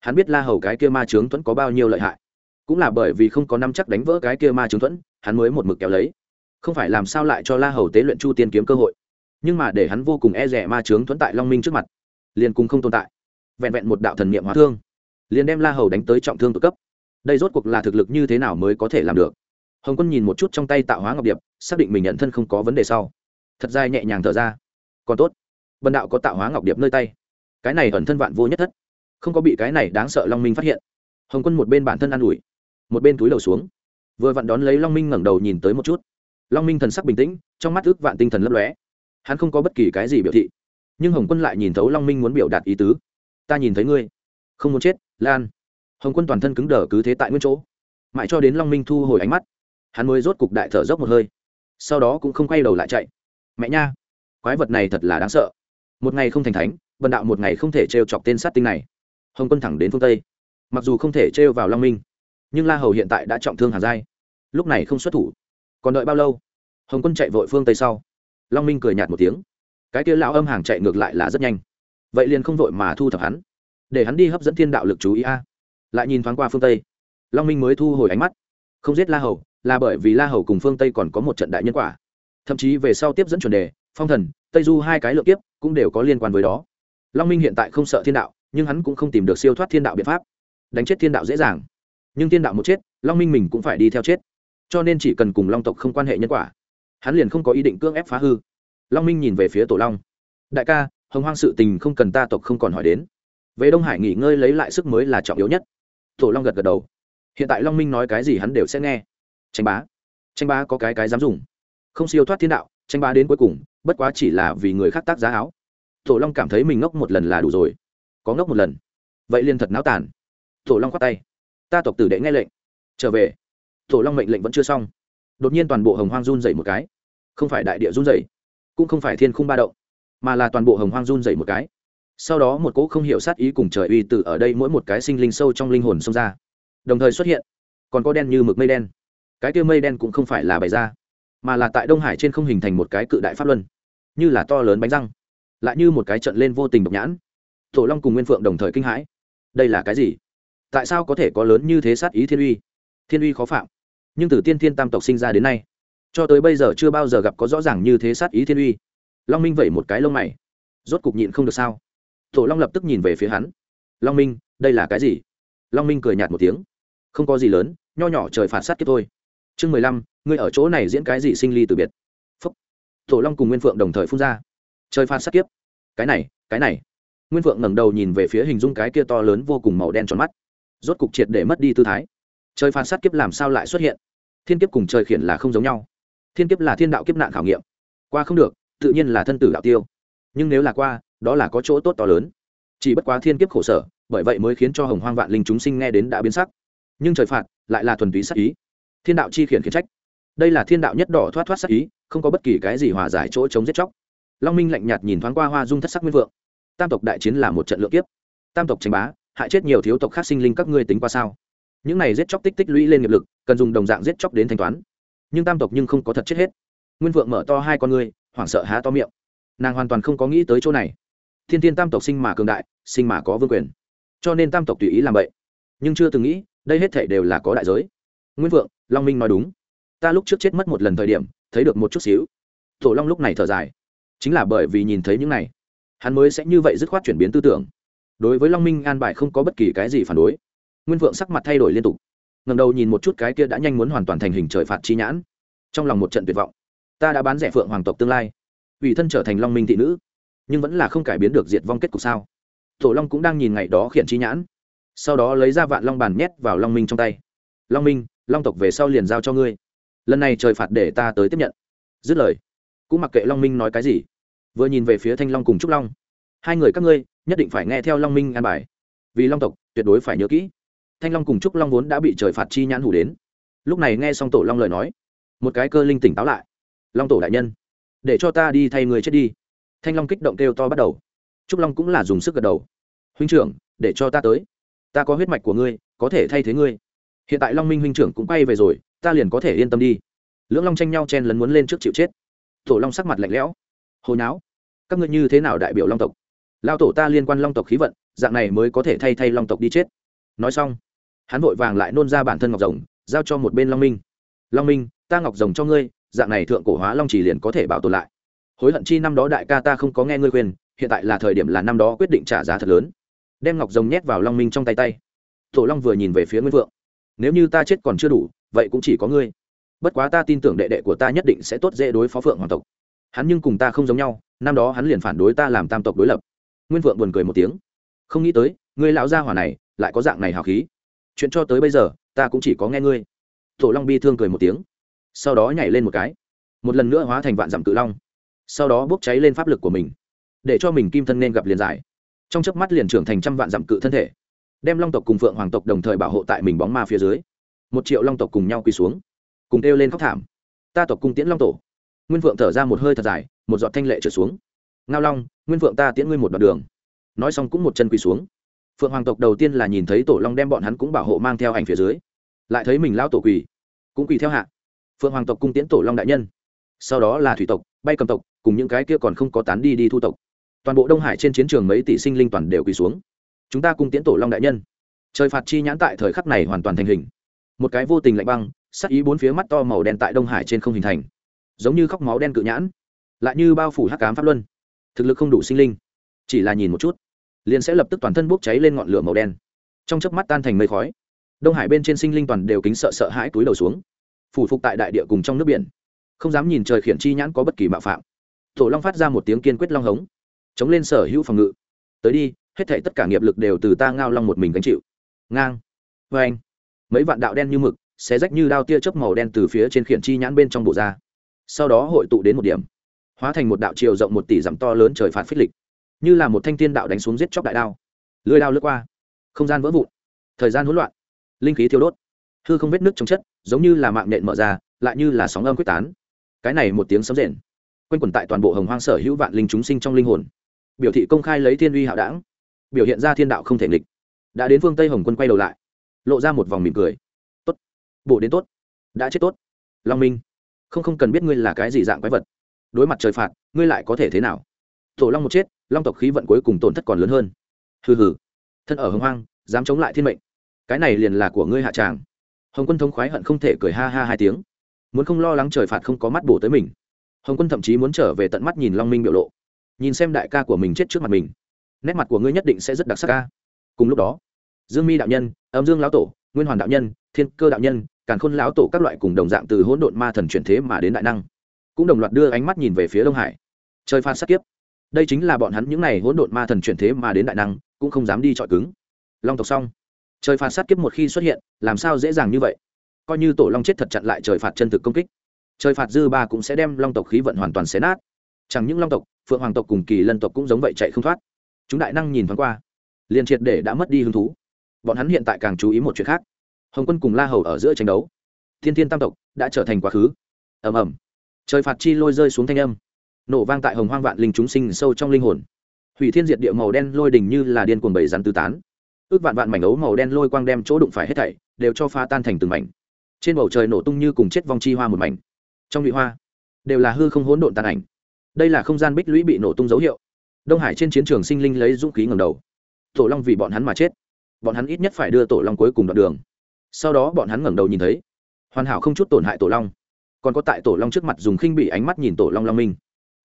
Hắn biết la hầu cái kia ma trướng tuấn có bao nhiêu lợi hại. Cũng là bởi vì không có năm chắc đánh vỡ cái kia ma trướng thuẫn, hắn mới một mực kéo lấy. Không phải làm sao lại cho la hầu tế luyện chu tiên kiếm cơ hội. Nhưng mà để hắn vô cùng e rẻ ma trướng thuẫn tại long minh trước mặt, liền cùng không tồn tại. Vẹn vẹn một đạo thần niệm hóa thương, liền đem la hầu đánh tới trọng thương tự cấp. Đây rốt cuộc là thực lực như thế nào mới có thể làm được? Hồng quân nhìn một chút trong tay tạo hóa ngọc điệp, xác định mình nhận thân không có vấn đề sau. Thật ra nhẹ nhàng thở ra còn tốt. Bần đạo có tạo hóa ngọc điệp nơi tay. Cái này ẩn thân vạn vô nhất thất. Không có bị cái này đáng sợ long minh phát hiện. Hồng quân một bên bản thân an ủi, một bên túi đầu xuống. Vừa vặn đón lấy long minh ngẩng đầu nhìn tới một chút. Long minh thần sắc bình tĩnh, trong mắt ước vạn tinh thần lấp lóe. Hắn không có bất kỳ cái gì biểu thị, nhưng hồng quân lại nhìn thấu long minh muốn biểu đạt ý tứ. Ta nhìn thấy ngươi, không muốn chết, lan. Hồng quân toàn thân cứng đờ cứ thế tại nguyên chỗ. Mãi cho đến long minh thu hồi ánh mắt, hắn mới rốt cục đại thở dốc một hơi. Sau đó cũng không quay đầu lại chạy. Mẹ nha quái vật này thật là đáng sợ. Một ngày không thành thánh vận đạo một ngày không thể trêu chọc tên sát tinh này. Hồng quân thẳng đến phương tây. Mặc dù không thể trêu vào long minh, nhưng la hầu hiện tại đã trọng thương hà giai. Lúc này không xuất thủ. Còn đợi bao lâu? Hồng quân chạy vội phương tây sau. Long minh cười nhạt một tiếng. Cái kia lão âm hàng chạy ngược lại là rất nhanh. Vậy liền không vội mà thu thập hắn. Để hắn đi hấp dẫn thiên đạo lực chú ý a. Lại nhìn thoáng qua phương tây. Long minh mới thu hồi ánh mắt. Không giết la hầu, là bởi vì la hầu cùng phương tây còn có một trận đại nhân quả. Thậm chí về sau tiếp dẫn chuẩn đề phong thần, tây du hai cái lượng tiếp cũng đều có liên quan với đó. Long minh hiện tại không sợ thiên đạo, nhưng hắn cũng không tìm được siêu thoát thiên đạo biện pháp. Đánh chết thiên đạo dễ dàng, nhưng thiên đạo một chết, long minh mình cũng phải đi theo chết. Cho nên chỉ cần cùng long tộc không quan hệ nhân quả, hắn liền không có ý định cưỡng ép phá hư. Long minh nhìn về phía tổ long. Đại ca, hồng hoang sự tình không cần ta tộc không còn hỏi đến. Về đông hải nghỉ ngơi lấy lại sức mới là trọng yếu nhất. Tổ long gật gật đầu. Hiện tại long minh nói cái gì hắn đều sẽ nghe. Tranh bá. Tranh bá có cái cái dám dùng. Không siêu thoát thiên đạo tranh bá đến cuối cùng, bất quá chỉ là vì người khác tác giá áo. Tổ long cảm thấy mình ngốc một lần là đủ rồi. Có ngốc một lần. Vậy liền thật náo tàn. Tổ long khoát tay. Ta tộc tử đệ nghe lệnh. Trở về. Tổ long mệnh lệnh vẫn chưa xong. Đột nhiên toàn bộ hồng hoang run dày một cái. Không phải đại địa run dày cũng không phải thiên khung ba động, mà là toàn bộ hồng hoang run dày một cái. Sau đó một cỗ không hiểu sát ý cùng trời uy từ ở đây mỗi một cái sinh linh sâu trong linh hồn xông ra. Đồng thời xuất hiện. Còn có đen như mực mây đen. Cái kia mây đen cũng không phải là bày ra mà là tại đông hải trên không hình thành một cái cự đại pháp luân. Như là to lớn bánh răng, lại như một cái trận lên vô tình độc nhãn. Tổ long cùng nguyên phượng đồng thời kinh hãi. Đây là cái gì? Tại sao có thể có lớn như thế sát ý thiên uy? Thiên uy khó phạm. Nhưng từ tiên thiên tam tộc sinh ra đến nay, cho tới bây giờ chưa bao giờ gặp có rõ ràng như thế sát ý thiên uy. Long minh vẩy một cái lông mày. Rốt cục nhịn không được sao? Tổ long lập tức nhìn về phía hắn. Long minh, đây là cái gì? Long minh cười nhạt một tiếng. Không có gì lớn, nho nhỏ trời phạt sát kiếp thôi chương mười lăm, ngươi ở chỗ này diễn cái gì sinh ly từ biệt? Phúc. Tổ long cùng nguyên phượng đồng thời phun ra. Trời phạt sát kiếp. Cái này cái này. Nguyên phượng ngẩng đầu nhìn về phía hình dung cái kia to lớn vô cùng màu đen tròn mắt. Rốt cục triệt để mất đi tư thái. Trời phạt sát kiếp làm sao lại xuất hiện? Thiên kiếp cùng trời khiển là không giống nhau. Thiên kiếp là thiên đạo kiếp nạn khảo nghiệm. Qua không được, tự nhiên là thân tử đạo tiêu. Nhưng nếu là qua, đó là có chỗ tốt to lớn. Chỉ bất quá thiên kiếp khổ sở, bởi vậy mới khiến cho hồng hoang vạn linh chúng sinh nghe đến đã biến sắc. Nhưng trời phạt lại là thuần túy sắc ý thiên đạo chi khiển khiển trách. Đây là thiên đạo nhất đỏ thoát thoát sắc ý, không có bất kỳ cái gì hòa giải chỗ chống giết chóc. Long minh lạnh nhạt nhìn thoáng qua hoa dung thất sắc nguyên vượng. Tam tộc đại chiến là một trận lượng kiếp. Tam tộc tranh bá, hại chết nhiều thiếu tộc khác sinh linh các ngươi tính qua sao? Những này giết chóc tích tích lũy lên nghiệp lực, cần dùng đồng dạng giết chóc đến thanh toán. Nhưng tam tộc nhưng không có thật chết hết. Nguyên vượng mở to hai con ngươi, hoảng sợ há to miệng. Nàng hoàn toàn không có nghĩ tới chỗ này. Thiên thiên tam tộc sinh mà cường đại, sinh mà có vương quyền. Cho nên tam tộc tùy ý làm vậy nhưng chưa từng nghĩ, đây hết thể đều là có đại giới. Nguyên vượng long minh nói đúng. Ta lúc trước chết mất một lần thời điểm, thấy được một chút xíu. Tổ long lúc này thở dài. Chính là bởi vì nhìn thấy những này, hắn mới sẽ như vậy dứt khoát chuyển biến tư tưởng. Đối với long minh an bài không có bất kỳ cái gì phản đối. Nguyên vượng sắc mặt thay đổi liên tục. Ngầm đầu nhìn một chút cái kia đã nhanh muốn hoàn toàn thành hình trời phạt chi nhãn. Trong lòng một trận tuyệt vọng. Ta đã bán rẻ phượng hoàng tộc tương lai, ủy thân trở thành long minh thị nữ, nhưng vẫn là không cải biến được diệt vong kết cục sao? Tổ long cũng đang nhìn ngày đó khiển chi nhãn. Sau đó lấy ra vạn long bàn nhét vào long minh trong tay. Long minh long tộc về sau liền giao cho ngươi. Lần này trời phạt để ta tới tiếp nhận. Dứt lời, cũng mặc kệ long minh nói cái gì, vừa nhìn về phía thanh long cùng trúc long. Hai người các ngươi, nhất định phải nghe theo long minh an bài, vì long tộc tuyệt đối phải nhớ kỹ. Thanh long cùng trúc long vốn đã bị trời phạt chi nhãn hủ đến. Lúc này nghe xong tổ long lời nói, một cái cơ linh tỉnh táo lại. Long tổ đại nhân, để cho ta đi thay người chết đi. Thanh long kích động kêu to bắt đầu. Trúc long cũng là dùng sức gật đầu. Huynh trưởng, để cho ta tới. Ta có huyết mạch của ngươi, có thể thay thế ngươi hiện tại long minh huynh trưởng cũng quay về rồi, ta liền có thể yên tâm đi. Lưỡng long tranh nhau chen lấn muốn lên trước chịu chết. Tổ long sắc mặt lạnh lẽo. Hồi não các ngươi như thế nào đại biểu long tộc? Lao tổ ta liên quan long tộc khí vận, dạng này mới có thể thay thay long tộc đi chết. Nói xong, hắn vội vàng lại nôn ra bản thân ngọc rồng, giao cho một bên long minh. Long minh, ta ngọc rồng cho ngươi, dạng này thượng cổ hóa long chỉ liền có thể bảo tồn lại. Hối hận chi năm đó đại ca ta không có nghe ngươi khuyên, hiện tại là thời điểm là năm đó quyết định trả giá thật lớn. Đem ngọc rồng nhét vào long minh trong tay tay. Tổ long vừa nhìn về phía nguyên vượng nếu như ta chết còn chưa đủ, vậy cũng chỉ có ngươi. Bất quá ta tin tưởng đệ đệ của ta nhất định sẽ tốt dễ đối phó phượng hoàng tộc. Hắn nhưng cùng ta không giống nhau, năm đó hắn liền phản đối ta làm tam tộc đối lập. Nguyên vượng buồn cười một tiếng. Không nghĩ tới, ngươi lão gia hỏa này lại có dạng này hào khí. Chuyện cho tới bây giờ, ta cũng chỉ có nghe ngươi. Tổ long bi thương cười một tiếng. Sau đó nhảy lên một cái. Một lần nữa hóa thành vạn dặm cự long. Sau đó bốc cháy lên pháp lực của mình. Để cho mình kim thân nên gặp liền giải. Trong chớp mắt liền trưởng thành trăm vạn dặm cự thân thể đem long tộc cùng phượng hoàng tộc đồng thời bảo hộ tại mình bóng ma phía dưới. Một triệu long tộc cùng nhau quỳ xuống, cùng kêu lên khóc thảm. Ta tộc cung tiễn long tổ. Nguyên phượng thở ra một hơi thật dài, một giọt thanh lệ trở xuống. Ngao long, nguyên phượng ta tiễn ngươi một đoạn đường. Nói xong cũng một chân quỳ xuống. Phượng hoàng tộc đầu tiên là nhìn thấy tổ long đem bọn hắn cũng bảo hộ mang theo ảnh phía dưới. Lại thấy mình lao tổ quỳ, cũng quỳ theo hạ. Phượng hoàng tộc cung tiễn tổ long đại nhân. Sau đó là thủy tộc, bay cầm tộc, cùng những cái kia còn không có tán đi đi thu tộc. Toàn bộ đông hải trên chiến trường mấy tỷ sinh linh toàn đều quỳ xuống chúng ta cùng tiến tổ long đại nhân. Trời phạt chi nhãn tại thời khắc này hoàn toàn thành hình. Một cái vô tình lạnh băng, sắc ý bốn phía mắt to màu đen tại đông hải trên không hình thành. Giống như khóc máu đen cự nhãn, lại như bao phủ hắc cám pháp luân. Thực lực không đủ sinh linh, chỉ là nhìn một chút, liền sẽ lập tức toàn thân bốc cháy lên ngọn lửa màu đen. Trong chớp mắt tan thành mây khói, đông hải bên trên sinh linh toàn đều kính sợ sợ hãi túi đầu xuống, phủ phục tại đại địa cùng trong nước biển, không dám nhìn trời khiển chi nhãn có bất kỳ mạo phạm. Tổ long phát ra một tiếng kiên quyết long hống, chống lên sở hữu phòng ngự. Tới đi hết thảy tất cả nghiệp lực đều từ ta ngao long một mình gánh chịu. Ngang. Vê anh mấy vạn đạo đen như mực, xé rách như đao tia chớp màu đen từ phía trên khiển chi nhãn bên trong bộ ra. Sau đó hội tụ đến một điểm, hóa thành một đạo chiều rộng một tỷ dặm to lớn trời phạt phích lịch, như là một thanh thiên đạo đánh xuống giết chóc đại đao. Lưới đao lướt qua, không gian vỡ vụn, thời gian hỗn loạn, linh khí thiêu đốt, hư không vết nước trong chất, giống như là mạng nện mở ra, lại như là sóng âm quyết tán. Cái này một tiếng sấm rền, quanh quẩn tại toàn bộ hồng hoang sở hữu vạn linh chúng sinh trong linh hồn. Biểu thị công khai lấy thiên uy hạo đảng biểu hiện ra thiên đạo không thể nghịch. Đã đến phương tây hồng quân quay đầu lại, lộ ra một vòng mỉm cười. Tốt. Bổ đến tốt. Đã chết tốt. Long minh, không không cần biết ngươi là cái gì dạng quái vật. Đối mặt trời phạt, ngươi lại có thể thế nào? Tổ long một chết, long tộc khí vận cuối cùng tổn thất còn lớn hơn. Hừ hừ. Thân ở hồng hoang, dám chống lại thiên mệnh. Cái này liền là của ngươi hạ tràng. Hồng quân thống khoái hận không thể cười ha ha hai tiếng. Muốn không lo lắng trời phạt không có mắt bổ tới mình. Hồng quân thậm chí muốn trở về tận mắt nhìn long minh biểu lộ. Nhìn xem đại ca của mình chết trước mặt mình nét mặt của ngươi nhất định sẽ rất đặc sắc ca. Cùng lúc đó, dương mi đạo nhân, âm dương lão tổ, nguyên hoàn đạo nhân, thiên cơ đạo nhân, càn khôn lão tổ các loại cùng đồng dạng từ hỗn độn ma thần chuyển thế mà đến đại năng, cũng đồng loạt đưa ánh mắt nhìn về phía đông hải. Chơi phan sát kiếp. Đây chính là bọn hắn những n à y hỗn độn ma thần chuyển thế mà đến đại năng, cũng không dám đi chọi cứng. Long tộc xong. Trời phạt sát kiếp một khi xuất hiện, làm sao dễ dàng như vậy? Coi như tổ long chết thật chặn lại trời phạt chân thực công kích. Trời phạt dư ba cũng sẽ đem long tộc khí vận hoàn toàn xé nát. Chẳng những long tộc, phượng hoàng tộc cùng kỳ lân tộc cũng giống vậy chạy không thoát chúng đại năng nhìn thoáng qua. Liền triệt để đã mất đi hứng thú. Bọn hắn hiện tại càng chú ý một chuyện khác. Hồng quân cùng la hầu ở giữa tranh đấu. Thiên thiên tam tộc đã trở thành quá khứ. Ầm ầm. Trời phạt chi lôi rơi xuống thanh âm. Nổ vang tại hồng hoang vạn linh chúng sinh sâu trong linh hồn. Hủy thiên diệt địa màu đen lôi đỉnh như là điên cuồng bầy rắn tứ tán. Ước vạn vạn mảnh ấu màu đen lôi quang đem chỗ đụng phải hết thảy, đều cho pha tan thành từng mảnh. Trên bầu trời nổ tung như cùng chết vong chi hoa một mảnh. Trong nhụy hoa, đều là hư không hỗn độn tàn ảnh. Đây là không gian bích lũy bị nổ tung dấu hiệu đông hải trên chiến trường sinh linh lấy dũng khí ngầm đầu. Tổ long vì bọn hắn mà chết. Bọn hắn ít nhất phải đưa tổ long cuối cùng đoạn đường. Sau đó bọn hắn ngẩng đầu nhìn thấy, hoàn hảo không chút tổn hại tổ long. Còn có tại tổ long trước mặt dùng khinh bị ánh mắt nhìn tổ long long minh.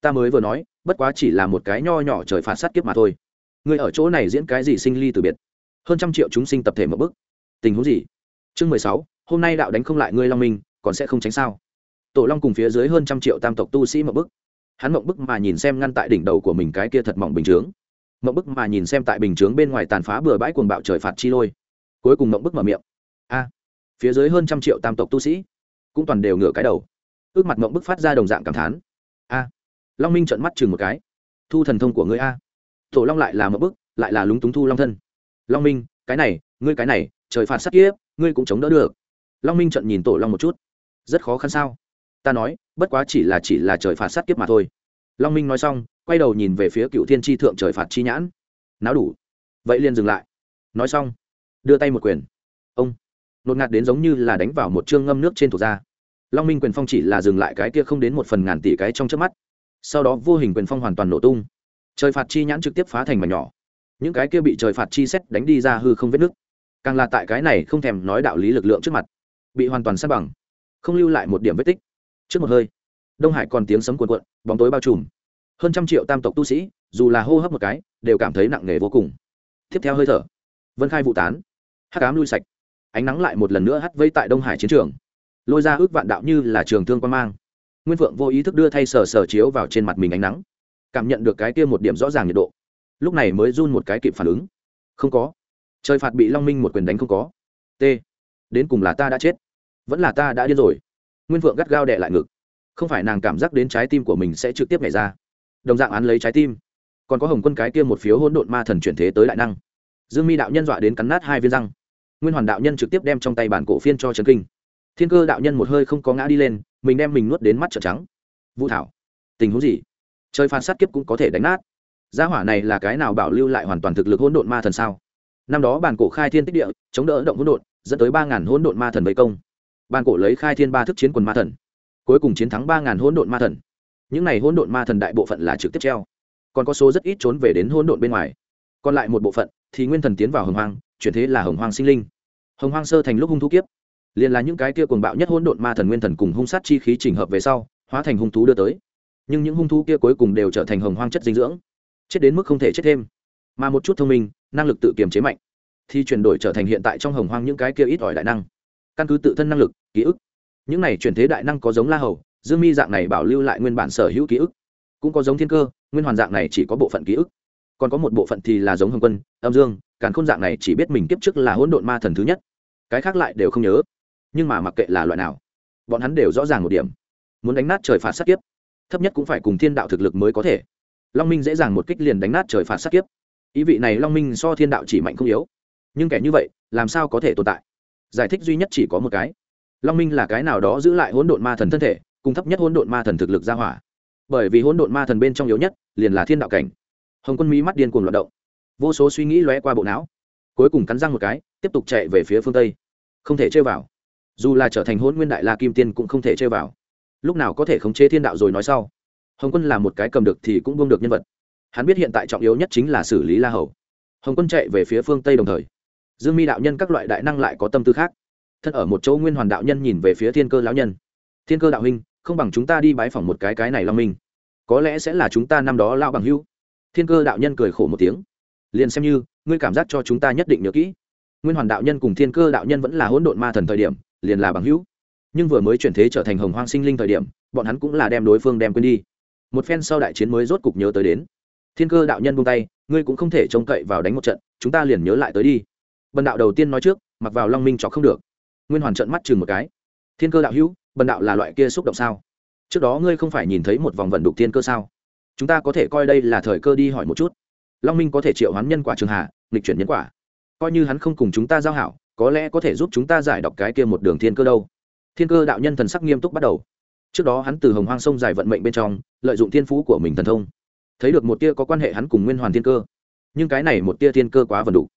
Ta mới vừa nói, bất quá chỉ là một cái nho nhỏ trời phạt sát kiếp mà thôi. Người ở chỗ này diễn cái gì sinh ly từ biệt? Hơn trăm triệu chúng sinh tập thể một bức tình huống gì? Chương mười sáu, hôm nay đạo đánh không lại ngươi long minh, còn sẽ không tránh sao? Tổ long cùng phía dưới hơn trăm triệu tam tộc tu sĩ một bức hắn mộng bức mà nhìn xem ngăn tại đỉnh đầu của mình cái kia thật mỏng bình chướng. Mộng bức mà nhìn xem tại bình chướng bên ngoài tàn phá bừa bãi cuồng bạo trời phạt chi lôi. Cuối cùng mộng bức mở miệng. A, phía dưới hơn trăm triệu tam tộc tu sĩ cũng toàn đều ngửa cái đầu. Ước mặt mộng bức phát ra đồng dạng cảm thán. A, long minh trợn mắt chừng một cái. Thu thần thông của ngươi a. Tổ long lại là mộng bức, lại là lúng túng thu long thân. Long minh, cái này, ngươi cái này, trời phạt sát kiếp, ngươi cũng chống đỡ được. Long minh trợn nhìn tổ long một chút. Rất khó khăn sao? Ta nói, bất quá chỉ là chỉ là trời phạt sát kiếp mà thôi. Long minh nói xong, quay đầu nhìn về phía cựu thiên tri thượng trời phạt chi nhãn. Náo đủ. Vậy liền dừng lại. Nói xong, đưa tay một quyền. Ông, nột ngạt đến giống như là đánh vào một chương ngâm nước trên thuộc da. Long minh quyền phong chỉ là dừng lại cái kia không đến một phần ngàn tỷ cái trong trước mắt. Sau đó vô hình quyền phong hoàn toàn nổ tung. Trời phạt chi nhãn trực tiếp phá thành mảnh nhỏ. Những cái kia bị trời phạt chi xét đánh đi ra hư không vết nứt. Càng là tại cái này không thèm nói đạo lý lực lượng trước mặt, bị hoàn toàn sát bằng. Không lưu lại một điểm vết tích trước một hơi, đông hải còn tiếng sấm cuộn cuộn, bóng tối bao trùm. Hơn trăm triệu tam tộc tu sĩ, dù là hô hấp một cái, đều cảm thấy nặng nề vô cùng. Tiếp theo hơi thở, vân khai vụ tán. Hắc ám lui sạch. Ánh nắng lại một lần nữa hắt vây tại đông hải chiến trường. Lôi ra ước vạn đạo như là trường thương quan mang. Nguyên vượng vô ý thức đưa thay sờ sờ chiếu vào trên mặt mình ánh nắng. Cảm nhận được cái kia một điểm rõ ràng nhiệt độ. Lúc này mới run một cái kịp phản ứng. Không có. Trời phạt bị long minh một quyền đánh không có. T. Đến cùng là ta đã chết. Vẫn là ta đã điên rồi nguyên vượng gắt gao đè lại ngực. Không phải nàng cảm giác đến trái tim của mình sẽ trực tiếp nhảy ra. Đồng dạng án lấy trái tim. Còn có hồng quân cái kia một phiếu hỗn độn ma thần chuyển thế tới đại năng. Dương mi đạo nhân dọa đến cắn nát hai viên răng. Nguyên hoàn đạo nhân trực tiếp đem trong tay bản cổ phiên cho trần kinh. Thiên cơ đạo nhân một hơi không có ngã đi lên, mình đem mình nuốt đến mắt trợn trắng. Vũ thảo, tình huống gì? Chơi phan sát kiếp cũng có thể đánh nát. Gia hỏa này là cái nào bảo lưu lại hoàn toàn thực lực hỗn độn ma thần sao? Năm đó bản cổ khai thiên tích địa, chống đỡ động hỗn độn, dẫn tới ba ngàn hỗn độn ma thần vây công ban cổ lấy khai thiên ba thức chiến quần ma thần, cuối cùng chiến thắng ba ngàn hỗn độn ma thần. Những này hỗn độn ma thần đại bộ phận là trực tiếp treo, còn có số rất ít trốn về đến hỗn độn bên ngoài. Còn lại một bộ phận thì nguyên thần tiến vào hồng hoang, chuyển thế là hồng hoang sinh linh. Hồng hoang sơ thành lúc hung thú kiếp, liền là những cái kia cuồng bạo nhất hỗn độn ma thần nguyên thần cùng hung sát chi khí chỉnh hợp về sau, hóa thành hung thú đưa tới. Nhưng những hung thú kia cuối cùng đều trở thành hồng hoang chất dinh dưỡng, chết đến mức không thể chết thêm. Mà một chút thông minh, năng lực tự kiềm chế mạnh, thì chuyển đổi trở thành hiện tại trong hồng hoang những cái kia ít ỏi đại năng căn cứ tự thân năng lực, ký ức. Những này chuyển thế đại năng có giống la hầu, dương mi dạng này bảo lưu lại nguyên bản sở hữu ký ức. Cũng có giống thiên cơ, nguyên hoàn dạng này chỉ có bộ phận ký ức. Còn có một bộ phận thì là giống hồng quân, âm dương, càn khôn dạng này chỉ biết mình kiếp trước là hỗn độn ma thần thứ nhất. Cái khác lại đều không nhớ. Nhưng mà mặc kệ là loại nào, bọn hắn đều rõ ràng một điểm. Muốn đánh nát trời phạt sát kiếp, thấp nhất cũng phải cùng thiên đạo thực lực mới có thể. Long minh dễ dàng một kích liền đánh nát trời phạt sát kiếp. Ý vị này long minh so thiên đạo chỉ mạnh không yếu. Nhưng kẻ như vậy, làm sao có thể tồn tại? Giải thích duy nhất chỉ có một cái. Long minh là cái nào đó giữ lại hỗn độn ma thần thân thể cung thấp nhất hỗn độn ma thần thực lực ra hỏa. Bởi vì hỗn độn ma thần bên trong yếu nhất, liền là thiên đạo cảnh. Hồng quân mỹ mắt điên cuồng loạt động. Vô số suy nghĩ lóe qua bộ não. Cuối cùng cắn răng một cái, tiếp tục chạy về phía phương tây. Không thể chơi vào. Dù là trở thành hôn nguyên đại la kim tiên cũng không thể chơi vào. Lúc nào có thể khống chế thiên đạo rồi nói sau. Hồng quân là một cái cầm được thì cũng buông được nhân vật. Hắn biết hiện tại trọng yếu nhất chính là xử lý la hầu. Hồng quân chạy về phía phương tây đồng thời dương mi đạo nhân các loại đại năng lại có tâm tư khác. Thân ở một chỗ nguyên hoàn đạo nhân nhìn về phía thiên cơ lão nhân. Thiên cơ đạo huynh, không bằng chúng ta đi bái phỏng một cái cái này long minh. Có lẽ sẽ là chúng ta năm đó lao bằng hưu thiên cơ đạo nhân cười khổ một tiếng. Liền xem như, ngươi cảm giác cho chúng ta nhất định nhớ kỹ. Nguyên hoàn đạo nhân cùng thiên cơ đạo nhân vẫn là hỗn độn ma thần thời điểm, liền là bằng hữu. Nhưng vừa mới chuyển thế trở thành hồng hoang sinh linh thời điểm, bọn hắn cũng là đem đối phương đem quên đi. Một phen sau đại chiến mới rốt cục nhớ tới đến. Thiên cơ đạo nhân buông tay, ngươi cũng không thể trông cậy vào đánh một trận, chúng ta liền nhớ lại tới đi bần đạo đầu tiên nói trước, mặc vào long minh chọc không được. Nguyên hoàn trợn mắt chừng một cái. Thiên cơ đạo hữu, bần đạo là loại kia xúc động sao? Trước đó ngươi không phải nhìn thấy một vòng vận đục thiên cơ sao? Chúng ta có thể coi đây là thời cơ đi hỏi một chút. Long minh có thể triệu hoán nhân quả trường hạ, nghịch chuyển nhân quả. Coi như hắn không cùng chúng ta giao hảo, có lẽ có thể giúp chúng ta giải đọc cái kia một đường thiên cơ đâu. Thiên cơ đạo nhân thần sắc nghiêm túc bắt đầu. Trước đó hắn từ hồng hoang sông dài vận mệnh bên trong, lợi dụng thiên phú của mình thần thông. Thấy được một tia có quan hệ hắn cùng nguyên hoàn thiên cơ. Nhưng cái này một tia thiên cơ quá vần đủ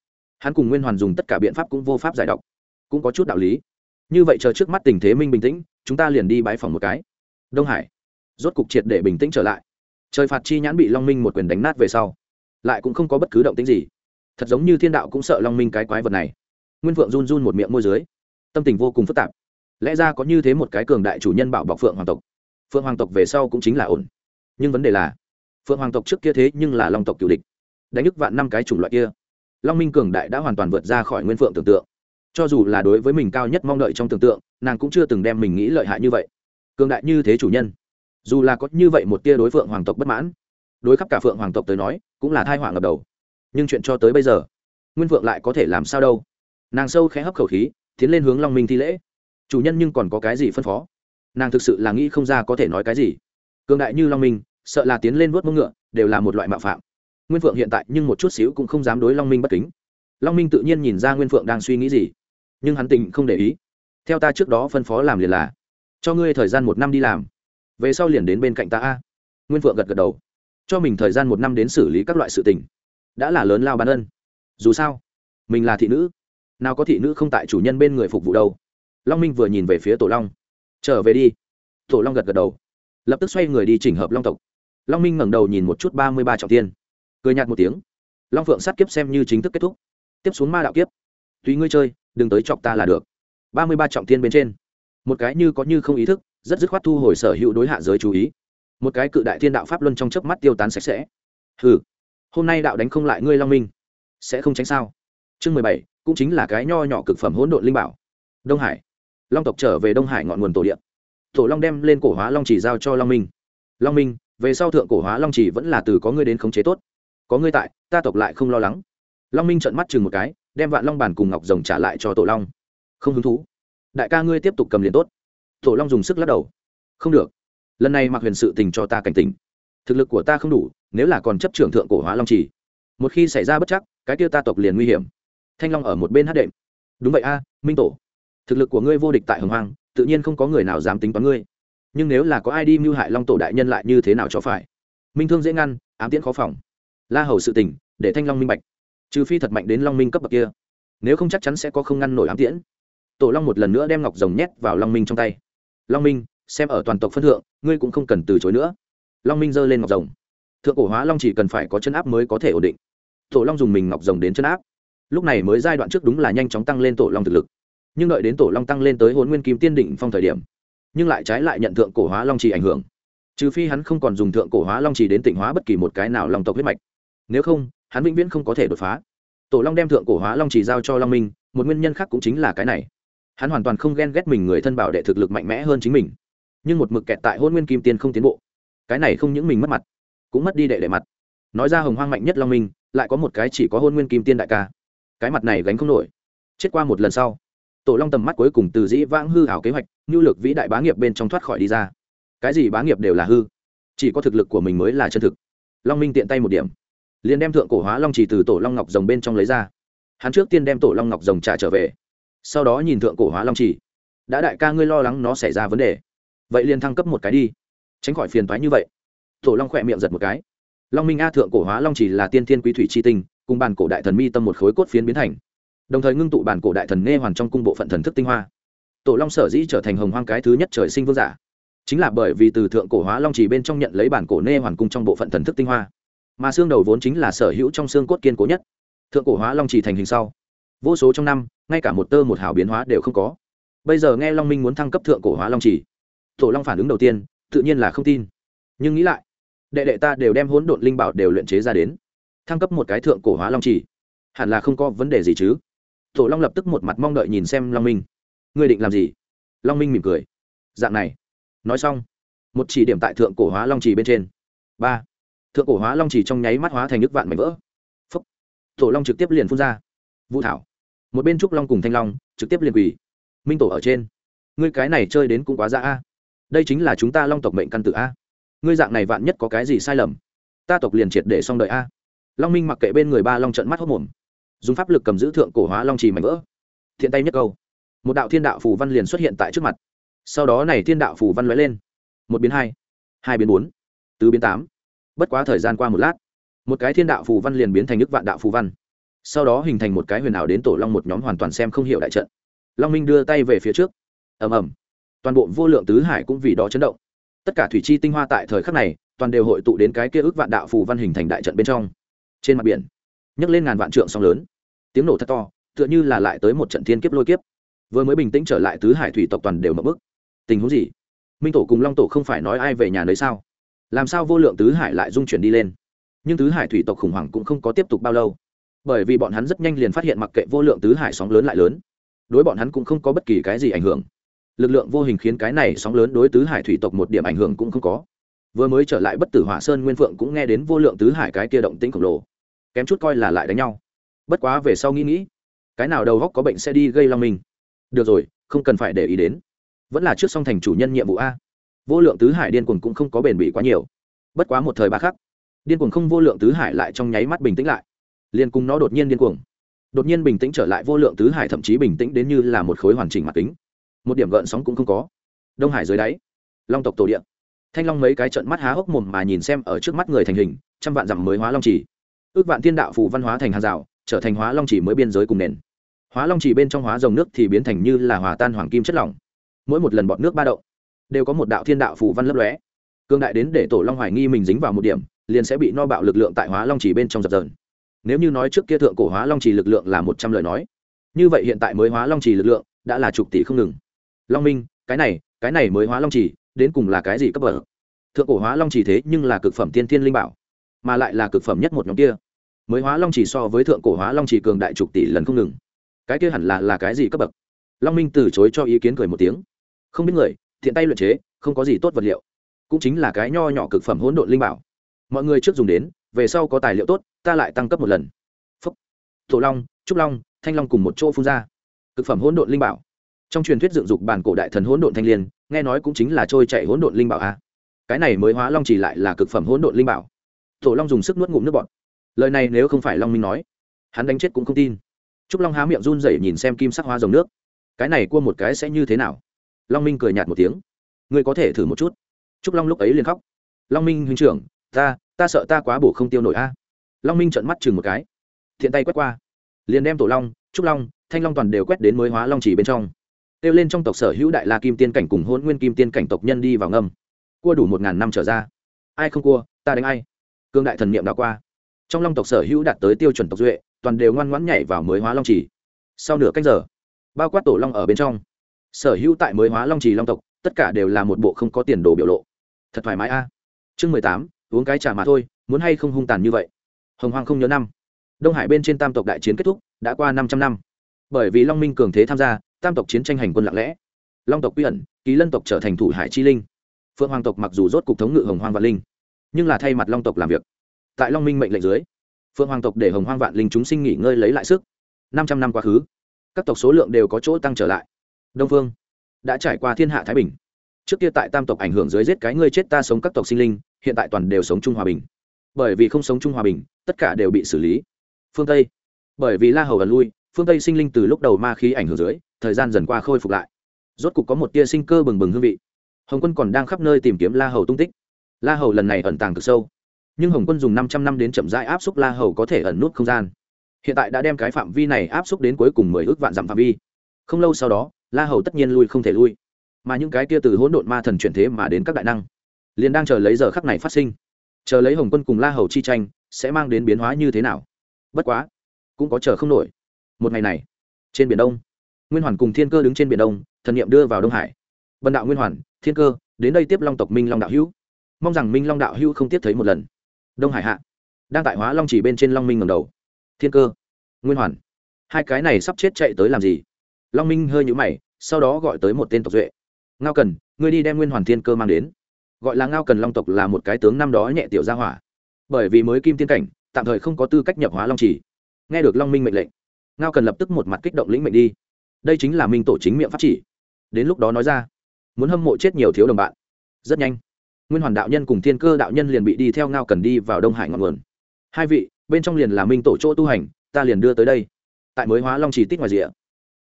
hắn cùng nguyên hoàn dùng tất cả biện pháp cũng vô pháp giải độc, cũng có chút đạo lý. Như vậy chờ trước mắt tình thế minh bình tĩnh, chúng ta liền đi bãi phòng một cái. Đông hải, rốt cục triệt để bình tĩnh trở lại. Trời phạt chi nhãn bị long minh một quyền đánh nát về sau, lại cũng không có bất cứ động tính gì. Thật giống như thiên đạo cũng sợ long minh cái quái vật này. Nguyên phượng run run một miệng môi dưới. Tâm tình vô cùng phức tạp. Lẽ ra có như thế một cái cường đại chủ nhân bảo bọc phượng hoàng tộc. Phượng hoàng tộc về sau cũng chính là ổn. Nhưng vấn đề là, phượng hoàng tộc trước kia thế nhưng là long tộc cựu địch. Đánh nhức vạn năm cái chủng loại kia long minh cường đại đã hoàn toàn vượt ra khỏi nguyên phượng tưởng tượng. Cho dù là đối với mình cao nhất mong đợi trong tưởng tượng, nàng cũng chưa từng đem mình nghĩ lợi hại như vậy. Cường đại như thế chủ nhân, dù là có như vậy một tia đối phượng hoàng tộc bất mãn, đối khắp cả phượng hoàng tộc tới nói, cũng là thai hoàng ngập đầu. Nhưng chuyện cho tới bây giờ, nguyên phượng lại có thể làm sao đâu? Nàng sâu khẽ hấp khẩu khí, tiến lên hướng long minh thi lễ. Chủ nhân nhưng còn có cái gì phân phó? Nàng thực sự là nghĩ không ra có thể nói cái gì. Cường đại như long minh, sợ là tiến lên vuốt mông ngựa, đều là một loại mạo phạm nguyên phượng hiện tại nhưng một chút xíu cũng không dám đối long minh bất kính. Long minh tự nhiên nhìn ra nguyên phượng đang suy nghĩ gì, nhưng hắn tình không để ý. Theo ta trước đó phân phó làm liền là, cho ngươi thời gian một năm đi làm. Về sau liền đến bên cạnh ta a. Nguyên phượng gật gật đầu. Cho mình thời gian một năm đến xử lý các loại sự tình. Đã là lớn lao bán ân. Dù sao, mình là thị nữ. Nào có thị nữ không tại chủ nhân bên người phục vụ đâu. Long minh vừa nhìn về phía tổ long. Trở về đi. Tổ long gật gật đầu. Lập tức xoay người đi chỉnh hợp long tộc. Long minh ngẩng đầu nhìn một chút ba mươi ba trọng tiên cười nhạt một tiếng. Long phượng sát kiếp xem như chính thức kết thúc. Tiếp xuống ma đạo kiếp. Tùy ngươi chơi, đừng tới chọc ta là được. Ba mươi ba trọng tiên bên trên. Một cái như có như không ý thức, rất dứt khoát thu hồi sở hữu đối hạ giới chú ý. Một cái cự đại thiên đạo pháp luân trong chớp mắt tiêu tán sạch sẽ. Hừ. Hôm nay đạo đánh không lại ngươi, long minh. Sẽ không tránh sao? Chương mười bảy, cũng chính là cái nho nhỏ cực phẩm hỗn độn linh bảo. Đông hải. Long tộc trở về đông hải ngọn nguồn tổ điện tổ long đem lên cổ hóa long chỉ giao cho long minh. Long minh, về sau thượng cổ hóa long chỉ vẫn là từ có ngươi đến khống chế tốt có ngươi tại, ta tộc lại không lo lắng. Long minh trợn mắt chừng một cái, đem vạn long bàn cùng ngọc rồng trả lại cho tổ long. Không hứng thú. Đại ca ngươi tiếp tục cầm liền tốt. Tổ long dùng sức lắc đầu. Không được. Lần này mặc huyền sự tình cho ta cảnh tỉnh. Thực lực của ta không đủ, nếu là còn chấp trưởng thượng cổ hóa long trì. Một khi xảy ra bất chắc, cái kia ta tộc liền nguy hiểm. Thanh long ở một bên hát đệm. Đúng vậy a, minh tổ. Thực lực của ngươi vô địch tại hồng hoang, tự nhiên không có người nào dám tính toán ngươi. Nhưng nếu là có ai đi mưu hại long tổ đại nhân lại như thế nào cho phải? Minh thương dễ ngăn, ám tiễn khó phòng la hầu sự tình, để thanh long minh bạch. Trừ phi thật mạnh đến long minh cấp bậc kia, nếu không chắc chắn sẽ có không ngăn nổi ám tiễn. Tổ long một lần nữa đem ngọc rồng nhét vào long minh trong tay. Long minh, xem ở toàn tộc phân thượng, ngươi cũng không cần từ chối nữa. Long minh giơ lên ngọc rồng. Thượng cổ hóa long chỉ cần phải có chân áp mới có thể ổn định. Tổ long dùng mình ngọc rồng đến chân áp. Lúc này mới giai đoạn trước đúng là nhanh chóng tăng lên tổ long thực lực. Nhưng đợi đến tổ long tăng lên tới hôn nguyên kim tiên định phong thời điểm, nhưng lại trái lại nhận thượng cổ hóa long trì ảnh hưởng. Trừ phi hắn không còn dùng thượng cổ hóa long trì đến tỉnh hóa bất kỳ một cái nào long tộc huyết mạch nếu không, hắn vĩnh viễn không có thể đột phá. Tổ long đem thượng cổ hóa long chỉ giao cho long minh, một nguyên nhân khác cũng chính là cái này. Hắn hoàn toàn không ghen ghét mình người thân bảo đệ thực lực mạnh mẽ hơn chính mình. Nhưng một mực kẹt tại hôn nguyên kim tiên không tiến bộ. Cái này không những mình mất mặt, cũng mất đi đệ đệ mặt. Nói ra hồng hoang mạnh nhất long minh, lại có một cái chỉ có hôn nguyên kim tiên đại ca. Cái mặt này gánh không nổi. Chết qua một lần sau, tổ long tầm mắt cuối cùng từ dĩ vãng hư hảo kế hoạch nhu lực vĩ đại bá nghiệp bên trong thoát khỏi đi ra. Cái gì bá nghiệp đều là hư, chỉ có thực lực của mình mới là chân thực. Long minh tiện tay một điểm liền đem thượng cổ hóa long chỉ từ tổ long ngọc rồng bên trong lấy ra. Hắn trước tiên đem tổ long ngọc rồng trả trở về, sau đó nhìn thượng cổ hóa long trì. Đã đại ca ngươi lo lắng nó xảy ra vấn đề, vậy liền thăng cấp một cái đi. Tránh khỏi phiền toái như vậy. Tổ long khỏe miệng giật một cái. Long minh a thượng cổ hóa long trì là tiên thiên quý thủy c h i tinh, cùng bàn cổ đại thần mi tâm một khối cốt phiến biến thành. Đồng thời ngưng tụ bản cổ đại thần nghe hoàn trong cung bộ phận thần thức tinh hoa. Tổ long sở dĩ trở thành hồng hoang cái thứ nhất trời sinh vương giả, chính là bởi vì từ thượng cổ hóa long trì bên trong nhận lấy bản cổ nê hoàn cung trong bộ phận thần thức tinh hoa mà xương đầu vốn chính là sở hữu trong xương cốt kiên cố nhất. Thượng cổ hóa long chỉ thành hình sau. Vô số trong năm ngay cả một tơ một hào biến hóa đều không có. Bây giờ nghe long minh muốn thăng cấp thượng cổ hóa long chỉ, tổ long phản ứng đầu tiên tự nhiên là không tin. Nhưng nghĩ lại đệ đệ ta đều đem hỗn độn linh bảo đều luyện chế ra đến thăng cấp một cái thượng cổ hóa long chỉ hẳn là không có vấn đề gì chứ? Tổ long lập tức một mặt mong đợi nhìn xem long minh. Ngươi định làm gì? Long minh mỉm cười. Dạng này. Nói xong một chỉ điểm tại thượng cổ hóa long trì bên trên. Ba thượng cổ hóa long chỉ trong nháy mắt hóa thành nước vạn mảnh vỡ. Phúc. Tổ long trực tiếp liền phun ra. Vũ thảo. Một bên trúc long cùng thanh long trực tiếp liền quỳ. Minh tổ ở trên. Ngươi cái này chơi đến cũng quá dã a. Đây chính là chúng ta long tộc mệnh căn tử a. Ngươi dạng này vạn nhất có cái gì sai lầm? Ta tộc liền triệt để xong đợi a. Long minh mặc kệ bên người ba long trận mắt hốc mồm. Dùng pháp lực cầm giữ thượng cổ hóa long trì mảnh vỡ. Thiện tay nhất câu. Một đạo thiên đạo phù văn liền xuất hiện tại trước mặt. Sau đó này thiên đạo phù văn lóe lên. Một biến hai. Hai biến bốn. Tứ biến tám bất quá thời gian qua một lát, một cái thiên đạo phù văn liền biến thành nước vạn đạo phù văn. Sau đó hình thành một cái huyền ảo đến tổ long một nhóm hoàn toàn xem không hiểu đại trận. Long minh đưa tay về phía trước. Ầm ầm. Toàn bộ vô lượng tứ hải cũng vì đó chấn động. Tất cả thủy chi tinh hoa tại thời khắc này, toàn đều hội tụ đến cái kia ước vạn đạo phù văn hình thành đại trận bên trong. Trên mặt biển, nhấc lên ngàn vạn trượng sóng lớn. Tiếng nổ thật to, tựa như là lại tới một trận thiên kiếp lôi kiếp. Vừa mới bình tĩnh trở lại tứ hải thủy tộc toàn đều mập bức. Tình huống gì? Minh tổ cùng long tổ không phải nói ai về nhà nơi sao? Làm sao vô lượng tứ hải lại dung chuyển đi lên? Nhưng tứ hải thủy tộc khủng hoảng cũng không có tiếp tục bao lâu. Bởi vì bọn hắn rất nhanh liền phát hiện mặc kệ vô lượng tứ hải sóng lớn lại lớn, đối bọn hắn cũng không có bất kỳ cái gì ảnh hưởng. Lực lượng vô hình khiến cái này sóng lớn đối tứ hải thủy tộc một điểm ảnh hưởng cũng không có. Vừa mới trở lại bất tử hỏa sơn nguyên phượng cũng nghe đến vô lượng tứ hải cái kia động tĩnh khổng lồ, kém chút coi là lại đánh nhau. Bất quá về sau nghĩ nghĩ, cái nào đầu góc có bệnh sẽ đi gây long mình được rồi, không cần phải để ý đến. Vẫn là trước song thành chủ nhân nhiệm vụ a vô lượng tứ hải điên cuồng cũng không có bền bỉ quá nhiều. Bất quá một thời ba khắc, điên cuồng không vô lượng tứ hải lại trong nháy mắt bình tĩnh lại. Liền cùng nó đột nhiên điên cuồng. Đột nhiên bình tĩnh trở lại vô lượng tứ hải thậm chí bình tĩnh đến như là một khối hoàn chỉnh mặt kính. Một điểm gợn sóng cũng không có. Đông hải dưới đáy, long tộc tổ điện thanh long mấy cái trận mắt há hốc mồm mà nhìn xem ở trước mắt người thành hình, trăm vạn dặm mới hóa long chỉ ước vạn thiên đạo phù văn hóa thành hàng rào, trở thành hóa long chỉ mới biên giới cùng nền. Hóa long chỉ bên trong hóa dòng nước thì biến thành như là hòa tan hoàng kim chất lỏng. Mỗi một lần bọn nước ba động đều có một đạo thiên đạo phù văn lấp lóe. Cương đại đến để tổ long hoài nghi mình dính vào một điểm, liền sẽ bị no bạo lực lượng tại hóa long chỉ bên trong dập dờn. Nếu như nói trước kia thượng cổ hóa long chỉ lực lượng là một trăm lời nói, như vậy hiện tại mới hóa long chỉ lực lượng đã là chục tỷ không ngừng. Long minh, cái này cái này mới hóa long chỉ đến cùng là cái gì cấp bậc? Thượng cổ hóa long chỉ thế nhưng là cực phẩm tiên thiên linh bảo, mà lại là cực phẩm nhất một nhóm kia. Mới hóa long chỉ so với thượng cổ hóa long chỉ cường đại chục tỷ lần không ngừng. Cái kia hẳn là là cái gì cấp bậc? Long minh từ chối cho ý kiến cười một tiếng. Không biết người thiện tay luyện chế, không có gì tốt vật liệu. Cũng chính là cái nho nhỏ cực phẩm hỗn độn linh bảo. Mọi người trước dùng đến, về sau có tài liệu tốt, ta lại tăng cấp một lần. Phúc. Tổ long, trúc long, thanh long cùng một chỗ phun ra. Cực phẩm hỗn độn linh bảo. Trong truyền thuyết dựng dục bản cổ đại thần hỗn độn thanh liên, nghe nói cũng chính là trôi chạy hỗn độn linh bảo a. Cái này mới hóa long chỉ lại là cực phẩm hỗn độn linh bảo. Tổ long dùng sức nuốt ngụm nước bọt. Lời này nếu không phải long minh nói, hắn đánh chết cũng không tin. Trúc long há miệng run rẩy nhìn xem kim sắc hoa dòng nước. Cái này cua một cái sẽ như thế nào? Long minh cười nhạt một tiếng. Ngươi có thể thử một chút. Trúc long lúc ấy liền khóc. Long minh huynh trưởng, ta ta sợ ta quá bổ không tiêu nổi a. Long minh trợn mắt chừng một cái. Thiện tay quét qua. Liền đem tổ long trúc long, thanh long toàn đều quét đến mới hóa long chỉ bên trong. Kêu lên trong tộc sở hữu đại la kim tiên cảnh cùng hôn nguyên kim tiên cảnh tộc nhân đi vào ngâm cua đủ một ngàn năm trở ra. Ai không cua, ta đánh ai. Cương đại thần niệm đã qua. Trong long tộc sở hữu đạt tới tiêu chuẩn tộc duệ, toàn đều ngoan ngoãn nhảy vào mới hóa long Chỉ. sau nửa cách giờ, bao quát tổ long ở bên trong sở hữu tại mới hóa long trì long tộc, tất cả đều là một bộ không có tiền đồ biểu lộ. Thật thoải mái a. Chương mười tám, uống cái trà mà thôi, muốn hay không hung tàn như vậy? Hồng hoàng không nhớ năm. Đông hải bên trên tam tộc đại chiến kết thúc, đã qua năm trăm năm. Bởi vì long minh cường thế tham gia, tam tộc chiến tranh hành quân lặng lẽ. Long tộc quy ẩn ký lân tộc trở thành thủ hải chi linh. Phượng hoàng tộc mặc dù rốt cục thống ngự hồng hoàng vạn linh, nhưng là thay mặt long tộc làm việc. Tại long minh mệnh lệnh dưới, phượng hoàng tộc để hồng hoàng vạn linh chúng sinh nghỉ ngơi lấy lại sức. Năm trăm năm quá khứ, các tộc số lượng đều có chỗ tăng trở lại đông phương, đã trải qua thiên hạ thái bình. Trước kia tại tam tộc ảnh hưởng dưới giết cái ngươi chết ta sống các tộc sinh linh, hiện tại toàn đều sống chung hòa bình. Bởi vì không sống chung hòa bình, tất cả đều bị xử lý. Phương tây, bởi vì la hầu gần lui, phương tây sinh linh từ lúc đầu ma khí ảnh hưởng dưới, thời gian dần qua khôi phục lại. Rốt cục có một tia sinh cơ bừng bừng hương vị. Hồng quân còn đang khắp nơi tìm kiếm la hầu tung tích. La hầu lần này ẩn tàng cực sâu. Nhưng hồng quân dùng năm trăm năm đến chậm rãi áp xúc la hầu có thể ẩn nút không gian. Hiện tại đã đem cái phạm vi này áp xúc đến cuối cùng mười ước vạn dặm phạm vi. Không lâu sau đó la hầu tất nhiên lui không thể lui. Mà những cái kia từ hỗn độn ma thần chuyển thế mà đến các đại năng, liền đang chờ lấy giờ khắc này phát sinh. Chờ lấy hồng quân cùng la hầu chi tranh, sẽ mang đến biến hóa như thế nào? Bất quá, cũng có chờ không nổi. Một ngày này, trên biển đông, nguyên hoàn cùng thiên cơ đứng trên biển đông, thần nghiệm đưa vào đông hải. Bần đạo nguyên hoàn, thiên cơ, đến đây tiếp long tộc minh long đạo hữu. Mong rằng minh long đạo hữu không tiếp thấy một lần. Đông hải hạ, đang tại hóa long chỉ bên trên long minh ngầm đầu. Thiên cơ, nguyên hoàn, hai cái này sắp chết chạy tới làm gì? Long minh hơi nhũ mày, sau đó gọi tới một tên tộc duệ. Ngao cần, ngươi đi đem nguyên hoàn thiên cơ mang đến. Gọi là ngao cần long tộc là một cái tướng năm đó nhẹ tiểu gia hỏa. Bởi vì mới kim tiên cảnh, tạm thời không có tư cách nhập hóa long chỉ nghe được long minh mệnh lệnh, ngao cần lập tức một mặt kích động lĩnh mệnh đi. Đây chính là minh tổ chính miệng pháp chỉ. Đến lúc đó nói ra, muốn hâm mộ chết nhiều thiếu đồng bạn. Rất nhanh, nguyên hoàn đạo nhân cùng thiên cơ đạo nhân liền bị đi theo ngao cần đi vào đông hải ngọn nguồn. Hai vị, bên trong liền là minh tổ chỗ tu hành, ta liền đưa tới đây. Tại mới hóa long chỉ tích ngoài rìa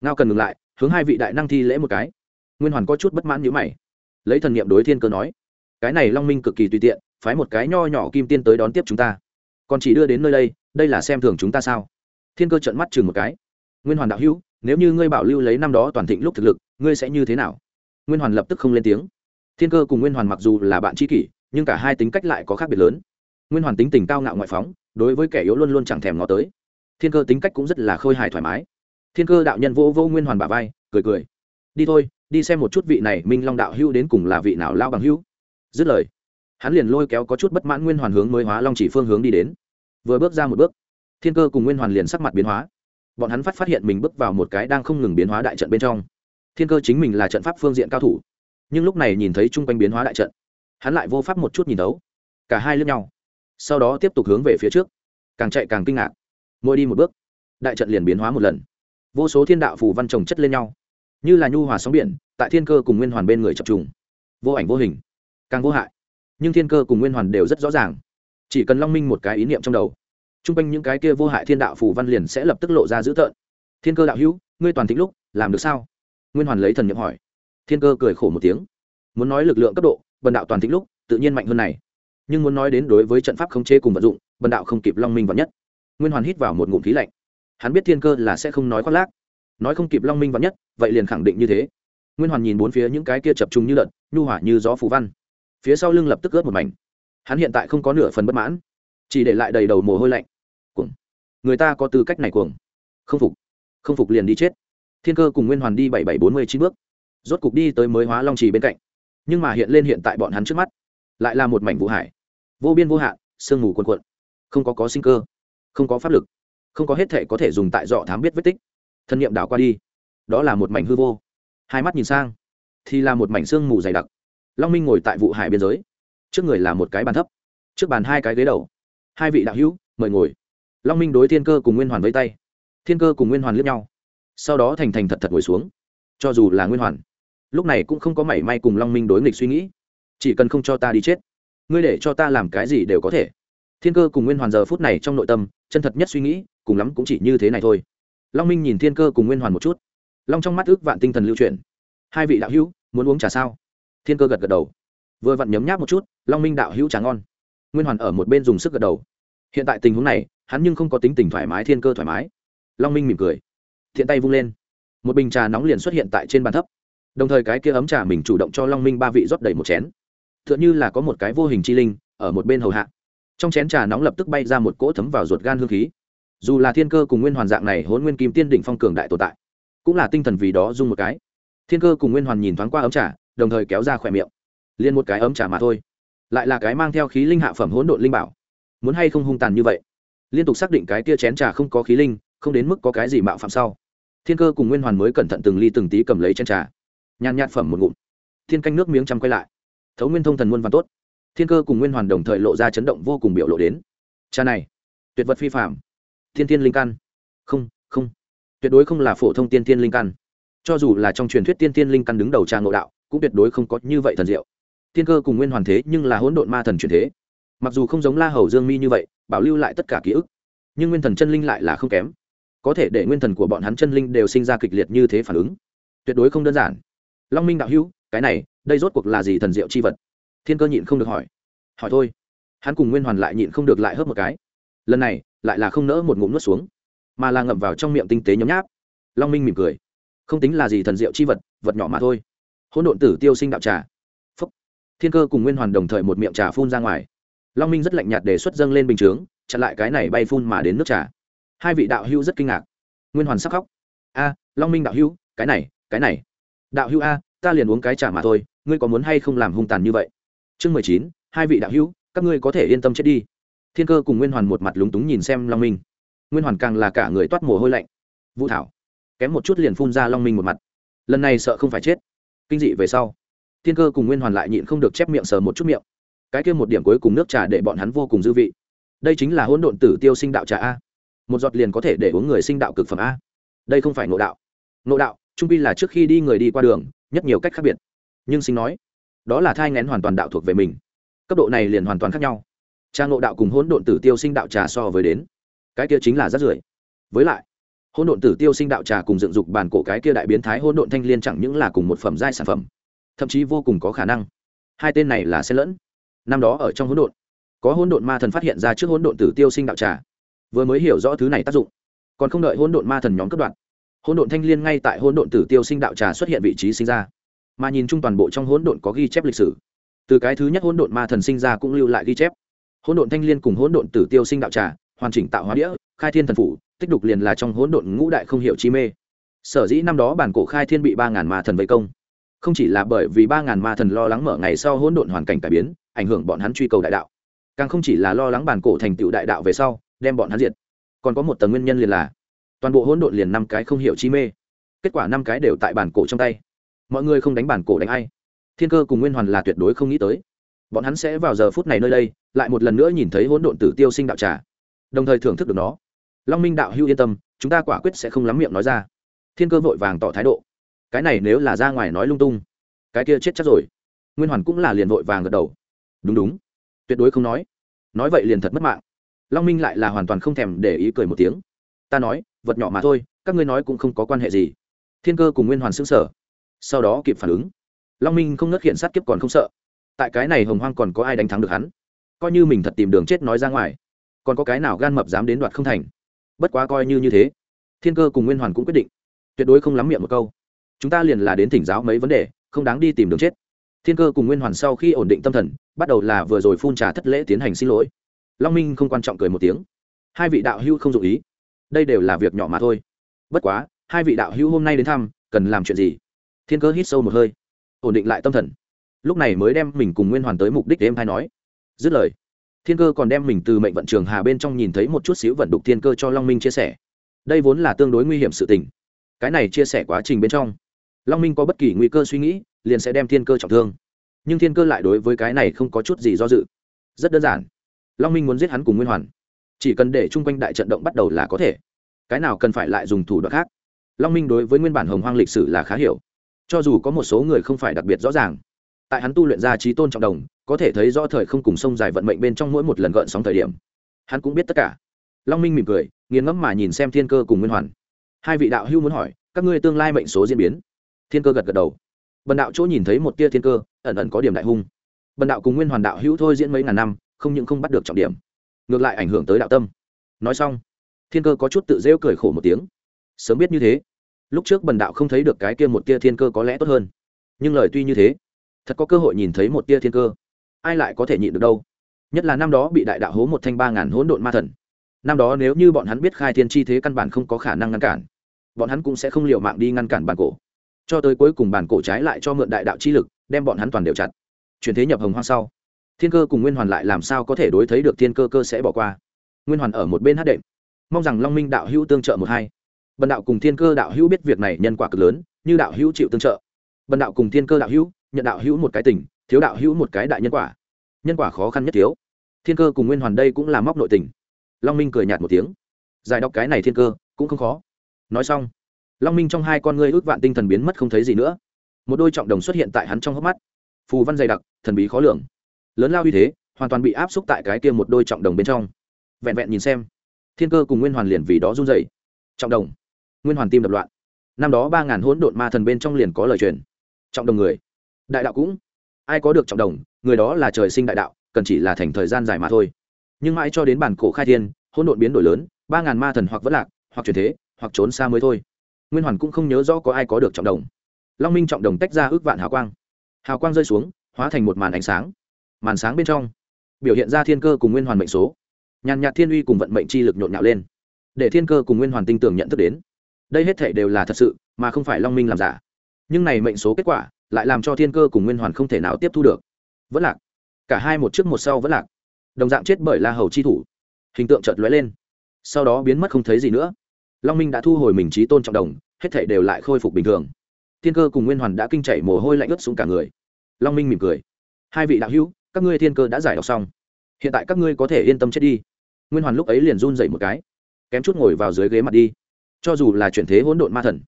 ngao cần ngừng lại, hướng hai vị đại năng thi lễ một cái. Nguyên hoàn có chút bất mãn nhữ mày. Lấy thần nghiệm đối thiên cơ nói, cái này long minh cực kỳ tùy tiện, phái một cái nho nhỏ kim tiên tới đón tiếp chúng ta. Còn chỉ đưa đến nơi đây đây là xem thường chúng ta sao? Thiên cơ trận mắt chừng một cái. Nguyên hoàn đạo hữu, nếu như ngươi bảo lưu lấy năm đó toàn thịnh lúc thực lực, ngươi sẽ như thế nào? Nguyên hoàn lập tức không lên tiếng. Thiên cơ cùng nguyên hoàn mặc dù là bạn tri kỷ, nhưng cả hai tính cách lại có khác biệt lớn. Nguyên hoàn tính tình cao ngạo ngoại phóng, đối với kẻ yếu luôn luôn chẳng thèm ngó tới. Thiên cơ tính cách cũng rất là khôi hài thoải mái thiên cơ đạo nhân vô vô nguyên hoàn bà vai, cười cười. Đi thôi, đi xem một chút vị này minh long đạo hữu đến cùng là vị nào lao bằng hữu. Dứt lời, hắn liền lôi kéo có chút bất mãn nguyên hoàn hướng mới hóa long chỉ phương hướng đi đến. Vừa bước ra một bước, thiên cơ cùng nguyên hoàn liền sắc mặt biến hóa. Bọn hắn phát phát hiện mình bước vào một cái đang không ngừng biến hóa đại trận bên trong. Thiên cơ chính mình là trận pháp phương diện cao thủ, nhưng lúc này nhìn thấy chung quanh biến hóa đại trận, hắn lại vô pháp một chút nhìn đấu cả hai lướt nhau, sau đó tiếp tục hướng về phía trước, càng chạy càng kinh ngạc. Mỗi đi một bước, đại trận liền biến hóa một lần vô số thiên đạo phù văn trồng chất lên nhau. Như là nhu hòa sóng biển, tại thiên cơ cùng nguyên hoàn bên người chập trùng. Vô ảnh vô hình, càng vô hại. Nhưng thiên cơ cùng nguyên hoàn đều rất rõ ràng. Chỉ cần long minh một cái ý niệm trong đầu t r u n g quanh những cái kia vô hại thiên đạo phù văn liền sẽ lập tức lộ ra dữ tợn. Thiên cơ đạo hữu, ngươi toàn thịnh lúc, làm được sao? Nguyên hoàn lấy thần n hỏi. Thiên cơ cười khổ một tiếng. Muốn nói lực lượng cấp độ, bần đạo toàn thịnh lúc, tự nhiên mạnh hơn này. Nhưng muốn nói đến đối với trận pháp khống chế cùng vận dụng, bần đạo không kịp long minh vào nhất. Nguyên hoàn hít vào một ngụm khí lạnh hắn biết thiên cơ là sẽ không nói khoác lác. Nói không kịp long minh vắn nhất, vậy liền khẳng định như thế. Nguyên hoàn nhìn bốn phía những cái kia chập trùng như lợn, nhu hỏa như gió phù văn. Phía sau lưng lập tức ướt một mảnh. Hắn hiện tại không có nửa phần bất mãn, chỉ để lại đầy đầu mồ hôi lạnh. Cuồng. Người ta có tư cách này cuồng. Không phục. Không phục liền đi chết. Thiên cơ cùng nguyên hoàn đi bảy bảy bốn mươi chín bước. Rốt cục đi tới mới hóa long trì bên cạnh. Nhưng mà hiện lên hiện tại bọn hắn trước mắt, lại là một mảnh vũ hải. Vô biên vô hạn, sương mù quần quận không có có sinh cơ. Không có pháp lực không có hết thể có thể dùng tại dọ thám biết vết tích. Thân nhiệm đảo qua đi. Đó là một mảnh hư vô. Hai mắt nhìn sang, thì là một mảnh xương mù dày đặc. Long minh ngồi tại vụ hải biên giới. Trước người là một cái bàn thấp. Trước bàn hai cái ghế đầu. Hai vị đạo hữu, mời ngồi. Long minh đối thiên cơ cùng nguyên hoàn với tay. Thiên cơ cùng nguyên hoàn liếc nhau. Sau đó thành thành thật thật ngồi xuống. Cho dù là nguyên hoàn, lúc này cũng không có mảy may cùng long minh đối nghịch suy nghĩ. Chỉ cần không cho ta đi chết, ngươi để cho ta làm cái gì đều có thể thiên cơ cùng nguyên hoàn giờ phút này trong nội tâm, chân thật nhất suy nghĩ, cùng lắm cũng chỉ như thế này thôi. Long minh nhìn thiên cơ cùng nguyên hoàn một chút. Long trong mắt ước vạn tinh thần lưu truyền hai vị đạo hữu, muốn uống trà sao? Thiên cơ gật gật đầu. Vừa vặn nhấm nháp một chút, long minh đạo hữu tráng ngon. Nguyên hoàn ở một bên dùng sức gật đầu. Hiện tại tình huống này, hắn nhưng không có tính tình thoải mái, thiên cơ thoải mái. Long minh mỉm cười. Thiện tay vung lên. Một bình trà nóng liền xuất hiện tại trên bàn thấp. Đồng thời cái kia ấm trà mình chủ động cho long minh ba vị rót đầy một chén. T h ư ợ n h ư là có một cái vô hình chi linh ở một bên hầu hạ trong chén trà nóng lập tức bay ra một cỗ thấm vào ruột gan hương khí. Dù là thiên cơ cùng nguyên hoàn dạng này hôn nguyên kim tiên đỉnh phong cường đại tồn tại, cũng là tinh thần vì đó dung một cái. Thiên cơ cùng nguyên hoàn nhìn thoáng qua ấm trà, đồng thời kéo ra khỏe miệng. Liền một cái ấm trà mà thôi. Lại là cái mang theo khí linh hạ phẩm hỗn độn linh bảo. Muốn hay không hung tàn như vậy? Liên tục xác định cái kia chén trà không có khí linh, không đến mức có cái gì mạo phạm sau. Thiên cơ cùng nguyên hoàn mới cẩn thận từng ly từng tí cầm lấy chén trà. Nhàn nhạt phẩm một ngụm. Thiên canh nước miếng chăm quay lại. Thấu nguyên thông thần muôn văn tốt thiên cơ cùng nguyên hoàn đồng thời lộ ra chấn động vô cùng biểu lộ đến. Cha này, tuyệt vật phi phạm thiên thiên linh căn. Không không. Tuyệt đối không là phổ thông tiên thiên linh căn. Cho dù là trong truyền thuyết tiên thiên linh căn đứng đầu trà ngộ đạo, cũng tuyệt đối không có như vậy thần diệu. Thiên cơ cùng nguyên hoàn thế nhưng là hỗn độn ma thần truyền thế. Mặc dù không giống la hầu dương mi như vậy, bảo lưu lại tất cả ký ức, nhưng nguyên thần chân linh lại là không kém. Có thể để nguyên thần của bọn hắn chân linh đều sinh ra kịch liệt như thế phản ứng, tuyệt đối không đơn giản. Long minh đạo hữu, cái này, đây rốt cuộc là gì thần diệu chi vật? Thiên cơ nhịn không được hỏi. Hỏi thôi. Hắn cùng nguyên hoàn lại nhịn không được lại hớp một cái. Lần này, lại là không nỡ một ngụm nuốt xuống, mà là ngậm vào trong miệng tinh tế nhấm nháp. Long minh mỉm cười. Không tính là gì thần diệu chi vật vật nhỏ mà thôi. Hỗn độn tử tiêu sinh đạo trà. Phúc. Thiên cơ cùng nguyên hoàn đồng thời một miệng trà phun ra ngoài. Long minh rất lạnh nhạt đề xuất dâng lên bình chướng, chặn lại cái này bay phun mà đến nước trà. Hai vị đạo hữu rất kinh ngạc. Nguyên hoàn sắc khóc. A, long minh đạo hữu, cái này cái này. Đạo hữu a, ta liền uống cái trà mà thôi, ngươi có muốn hay không làm hung tàn như vậy? Chương mười chín, hai vị đạo hữu, các ngươi có thể yên tâm chết đi. Thiên cơ cùng nguyên hoàn một mặt lúng túng nhìn xem long minh. Nguyên hoàn càng là cả người toát mồ hôi lạnh. Vũ thảo, kém một chút liền phun ra long minh một mặt. Lần này sợ không phải chết. Kinh dị về sau, thiên cơ cùng nguyên hoàn lại nhịn không được chép miệng sờ một chút miệng. Cái kia một điểm cuối cùng nước trà để bọn hắn vô cùng dư vị. Đây chính là hỗn độn tử tiêu sinh đạo trà a. Một giọt liền có thể để uống người sinh đạo cực phẩm a. Đây không phải ngộ đạo. Ngộ đạo, trung pi là trước khi đi người đi qua đường, nhất nhiều cách khác biệt. Nhưng sinh nói đó là thai ngén hoàn toàn đạo thuộc về mình. Cấp độ này liền hoàn toàn khác nhau. Trang ngộ đạo cùng hỗn độn tử tiêu sinh đạo trà so với đến, cái kia chính là rất rưởi. Với lại, hỗn độn tử tiêu sinh đạo trà cùng dựng dục bản cổ cái kia đại biến thái hỗn độn thanh liên chẳng những là cùng một phẩm giai sản phẩm, thậm chí vô cùng có khả năng. Hai tên này là xen lẫn. Năm đó ở trong hỗn độn, có hỗn độn ma thần phát hiện ra trước hỗn độn tử tiêu sinh đạo trà, vừa mới hiểu rõ thứ này tác dụng. Còn không đợi hỗn độn ma thần nhóm cấp đoạn, hỗn độn thanh liên ngay tại hỗn độn tử tiêu sinh đạo trà xuất hiện vị trí sinh ra mà nhìn chung toàn bộ trong hỗn độn có ghi chép lịch sử. Từ cái thứ nhất hỗn độn ma thần sinh ra cũng lưu lại ghi chép. Hỗn độn thanh liên cùng hỗn độn tử tiêu sinh đạo trà, hoàn chỉnh tạo hóa đĩa, khai thiên thần phủ, tích đục liền là trong hỗn độn ngũ đại không hiểu chi mê. Sở dĩ năm đó bản cổ khai thiên bị ba ngàn ma thần vây công. Không chỉ là bởi vì ba ngàn ma thần lo lắng mở ngày sau hỗn độn hoàn cảnh cải biến, ảnh hưởng bọn hắn truy cầu đại đạo, càng không chỉ là lo lắng bản cổ thành tựu đại đạo về sau, đem bọn hắn diệt. Còn có một tầng nguyên nhân liền là toàn bộ hỗn độn liền năm cái không hiểu chi mê. Kết quả năm cái đều tại bản cổ trong tay mọi người không đánh bản cổ đánh ai. Thiên cơ cùng nguyên hoàn là tuyệt đối không nghĩ tới. Bọn hắn sẽ vào giờ phút này nơi đây, lại một lần nữa nhìn thấy hỗn độn tử tiêu sinh đạo trà. Đồng thời thưởng thức được nó. Long minh đạo hưu yên tâm, chúng ta quả quyết sẽ không lắm miệng nói ra. Thiên cơ vội vàng tỏ thái độ. Cái này nếu là ra ngoài nói lung tung, cái kia chết chắc rồi. Nguyên hoàn cũng là liền vội vàng gật đầu. Đúng đúng. Tuyệt đối không nói. Nói vậy liền thật mất mạng. Long minh lại là hoàn toàn không thèm để ý cười một tiếng. Ta nói, vật nhỏ mà thôi, các ngươi nói cũng không có quan hệ gì. Thiên cơ cùng nguyên hoàn xứng sở sau đó kịp phản ứng. Long minh không ngất hiện sát kiếp còn không sợ. Tại cái này hồng hoang còn có ai đánh thắng được hắn? Coi như mình thật tìm đường chết nói ra ngoài, còn có cái nào gan mập dám đến đoạt không thành? Bất quá coi như như thế, thiên cơ cùng nguyên hoàn cũng quyết định. Tuyệt đối không lắm miệng một câu. Chúng ta liền là đến thỉnh giáo mấy vấn đề, không đáng đi tìm đường chết. Thiên cơ cùng nguyên hoàn sau khi ổn định tâm thần, bắt đầu là vừa rồi phun trà thất lễ tiến hành xin lỗi. Long minh không quan trọng cười một tiếng. Hai vị đạo hữu không dụ ý. Đây đều là việc nhỏ mà thôi. Bất quá, hai vị đạo hữu hôm nay đến thăm, cần làm chuyện gì? Thiên cơ hít sâu một hơi, ổn định lại tâm thần. Lúc này mới đem mình cùng nguyên hoàn tới mục đích đêm hay nói. Dứt lời, thiên cơ còn đem mình từ mệnh vận trường hà bên trong nhìn thấy một chút xíu vận đục thiên cơ cho long minh chia sẻ. Đây vốn là tương đối nguy hiểm sự tình. Cái này chia sẻ quá trình bên trong, long minh có bất kỳ nguy cơ suy nghĩ, liền sẽ đem thiên cơ trọng thương. Nhưng thiên cơ lại đối với cái này không có chút gì do dự. Rất đơn giản. Long minh muốn giết hắn cùng nguyên hoàn. Chỉ cần để chung quanh đại trận động bắt đầu là có thể. Cái nào cần phải lại dùng thủ đoạn khác? Long minh đối với nguyên bản hồng hoang lịch sử là khá hiểu cho dù có một số người không phải đặc biệt rõ ràng. Tại hắn tu luyện ra trí tôn trọng đồng, có thể thấy rõ thời không cùng sông dài vận mệnh bên trong mỗi một lần gợn sóng thời điểm. Hắn cũng biết tất cả. Long minh mỉm cười, nghiền ngẫm mà nhìn xem thiên cơ cùng nguyên hoàn. Hai vị đạo hưu muốn hỏi, các ngươi tương lai mệnh số diễn biến? Thiên cơ gật gật đầu. Bần đạo chỗ nhìn thấy một tia thiên cơ, ẩn ẩn có điểm đại hung. Bần đạo cùng nguyên hoàn đạo hữu thôi diễn mấy ngàn năm, không những không bắt được trọng điểm, ngược lại ảnh hưởng tới đạo tâm. Nói xong, thiên cơ có chút tự rêu cười khổ một tiếng. Sớm biết như thế lúc trước bần đạo không thấy được cái kia một tia thiên cơ có lẽ tốt hơn. Nhưng lời tuy như thế, thật có cơ hội nhìn thấy một tia thiên cơ. Ai lại có thể nhịn được đâu? Nhất là năm đó bị đại đạo hố một thanh ba ngàn hỗn độn ma thần. Năm đó nếu như bọn hắn biết khai thiên chi thế căn bản không có khả năng ngăn cản, bọn hắn cũng sẽ không liều mạng đi ngăn cản bản cổ. Cho tới cuối cùng bản cổ trái lại cho mượn đại đạo chi lực, đem bọn hắn toàn đều chặt. Chuyển thế nhập hồng hoang sau, thiên cơ cùng nguyên hoàn lại làm sao có thể đối thấy được thiên cơ cơ sẽ bỏ qua. Nguyên hoàn ở một bên hát đệm. Mong rằng long minh đạo hữu tương trợ một hai bần đạo cùng thiên cơ đạo hữu biết việc này nhân quả cực lớn, như đạo hữu chịu tương trợ. Bần đạo cùng thiên cơ đạo hữu, nhận đạo hữu một cái tình, thiếu đạo hữu một cái đại nhân quả. Nhân quả khó khăn nhất thiếu. Thiên cơ cùng nguyên hoàn đây cũng là móc nội tình. Long minh cười nhạt một tiếng. Giải đọc cái này thiên cơ, cũng không khó. Nói xong, long minh trong hai con ngươi ước vạn tinh thần biến mất không thấy gì nữa. Một đôi trọng đồng xuất hiện tại hắn trong hốc mắt. Phù văn dày đặc, thần bí khó lường. Lớn lao uy thế, hoàn toàn bị áp xúc tại cái kia một đôi trọng đồng bên trong. Vẹn vẹn nhìn xem, thiên cơ cùng nguyên hoàn liền vì đó run dày trọng đồng nguyên hoàn tim đập loạn. Năm đó ba ngàn hỗn độn ma thần bên trong liền có lời truyền. Trọng đồng người. Đại đạo cũng. Ai có được trọng đồng, người đó là trời sinh đại đạo, cần chỉ là thành thời gian dài mà thôi. Nhưng mãi cho đến bản cổ khai thiên, hỗn độn biến đổi lớn, ba ngàn ma thần hoặc vẫn lạc, hoặc chuyển thế, hoặc trốn xa mới thôi. Nguyên hoàn cũng không nhớ rõ có ai có được trọng đồng. Long minh trọng đồng tách ra ước vạn hào quang. Hào quang rơi xuống, hóa thành một màn ánh sáng. Màn sáng bên trong, biểu hiện ra thiên cơ cùng nguyên hoàn mệnh số. Nhàn nhạt thiên uy cùng vận mệnh chi lực nhộn nhạo lên. Để thiên cơ cùng nguyên hoàn tinh tưởng nhận thức đến đây hết thể đều là thật sự, mà không phải long minh làm giả. Nhưng này mệnh số kết quả lại làm cho thiên cơ cùng nguyên hoàn không thể nào tiếp thu được. Vẫn lạc. Cả hai một trước một sau vẫn lạc. Đồng dạng chết bởi la hầu chi thủ. Hình tượng chợt lóe lên. Sau đó biến mất không thấy gì nữa. Long minh đã thu hồi mình trí tôn trọng đồng, hết thể đều lại khôi phục bình thường. Thiên cơ cùng nguyên hoàn đã kinh chảy mồ hôi lạnh ướt xuống cả người. Long minh mỉm cười. Hai vị đạo hữu, các ngươi thiên cơ đã giải đọc xong. Hiện tại các ngươi có thể yên tâm chết đi. Nguyên hoàn lúc ấy liền run dậy một cái. Kém chút ngồi vào dưới ghế mặt đi cho dù là chuyển thế hỗn độn ma thần,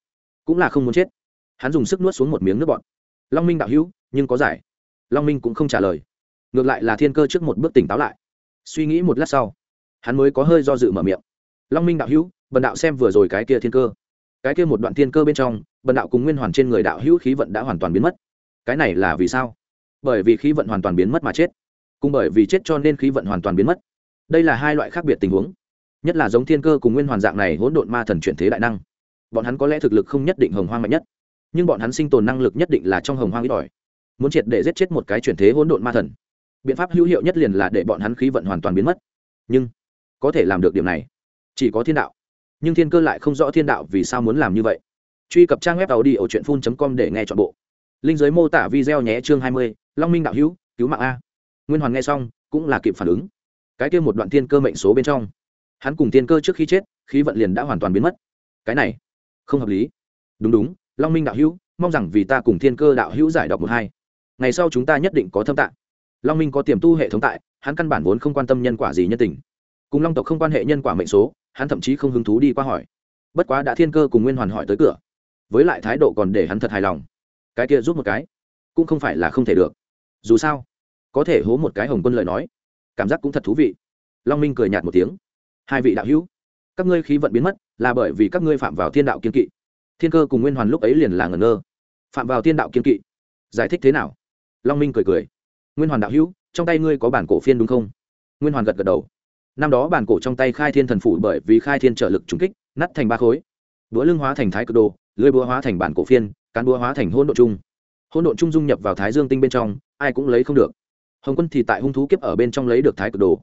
cũng là không muốn chết. Hắn dùng sức nuốt xuống một miếng nước bọn long minh đạo hữu, nhưng có giải. Long minh cũng không trả lời. Ngược lại là thiên cơ trước một bước tỉnh táo lại. Suy nghĩ một lát sau, hắn mới có hơi do dự mở miệng. Long minh đạo hữu, bần đạo xem vừa rồi cái kia thiên cơ. Cái kia một đoạn thiên cơ bên trong, bần đạo cùng nguyên hoàn trên người đạo hữu khí vận đã hoàn toàn biến mất. Cái này là vì sao? Bởi vì khí vận hoàn toàn biến mất mà chết. Cùng bởi vì chết cho nên khí vận hoàn toàn biến mất. Đây là hai loại khác biệt tình huống nhất là giống thiên cơ cùng nguyên hoàn dạng này hỗn độn ma thần chuyển thế đại năng. Bọn hắn có lẽ thực lực không nhất định hồng hoang mạnh nhất, nhưng bọn hắn sinh tồn năng lực nhất định là trong hồng hoang ít ỏi. Muốn triệt để giết chết một cái chuyển thế hỗn độn ma thần, biện pháp hữu hiệu nhất liền là để bọn hắn khí vận hoàn toàn biến mất. Nhưng, có thể làm được điểm này, chỉ có thiên đạo. Nhưng thiên cơ lại không rõ thiên đạo vì sao muốn làm như vậy. Truy cập trang web tàu đi ở truyện phun com để nghe t h ọ n bộ. Linh giới mô tả video nhé, chương hai mươi, long minh đạo hữu, cứu mạng a. Nguyên hoàn nghe xong, cũng là kịp phản ứng. Cái kia một đoạn thiên cơ mệnh số bên trong hắn cùng thiên cơ trước khi chết, khí vận liền đã hoàn toàn biến mất. Cái này, không hợp lý. Đúng đúng, long minh đạo hữu, mong rằng vì ta cùng thiên cơ đạo hữu giải đọc một hai. Ngày sau chúng ta nhất định có thâm tạng. Long minh có tiềm tu hệ thống tại, hắn căn bản vốn không quan tâm nhân quả gì nhân tình. Cùng long tộc không quan hệ nhân quả mệnh số, hắn thậm chí không hứng thú đi qua hỏi. Bất quá đã thiên cơ cùng nguyên hoàn hỏi tới cửa. Với lại thái độ còn để hắn thật hài lòng. Cái kia giúp một cái, cũng không phải là không thể được. Dù sao, có thể hố một cái hồng quân lời nói, cảm giác cũng thật thú vị. Long minh cười nhạt một tiếng hai vị đạo hữu, các ngươi khí vận biến mất là bởi vì các ngươi phạm vào thiên đạo kiên kỵ. Thiên cơ cùng nguyên hoàn lúc ấy liền là ngẩn ngơ. Phạm vào thiên đạo kiên kỵ, giải thích thế nào? Long minh cười cười. Nguyên hoàn đạo hữu, trong tay ngươi có bản cổ phiên đúng không? Nguyên hoàn gật gật đầu. Năm đó bản cổ trong tay khai thiên thần phủ bởi vì khai thiên trợ lực trúng kích nắt thành ba khối. Búa lưng hóa thành thái cực đồ, lưới búa hóa thành bản cổ phiên, cán búa hóa thành hôn độ chung. Hôn độ chung dung nhập vào thái dương tinh bên trong, ai cũng lấy không được. Hồng quân thì tại hung thú kiếp ở bên trong lấy được thái cực đồ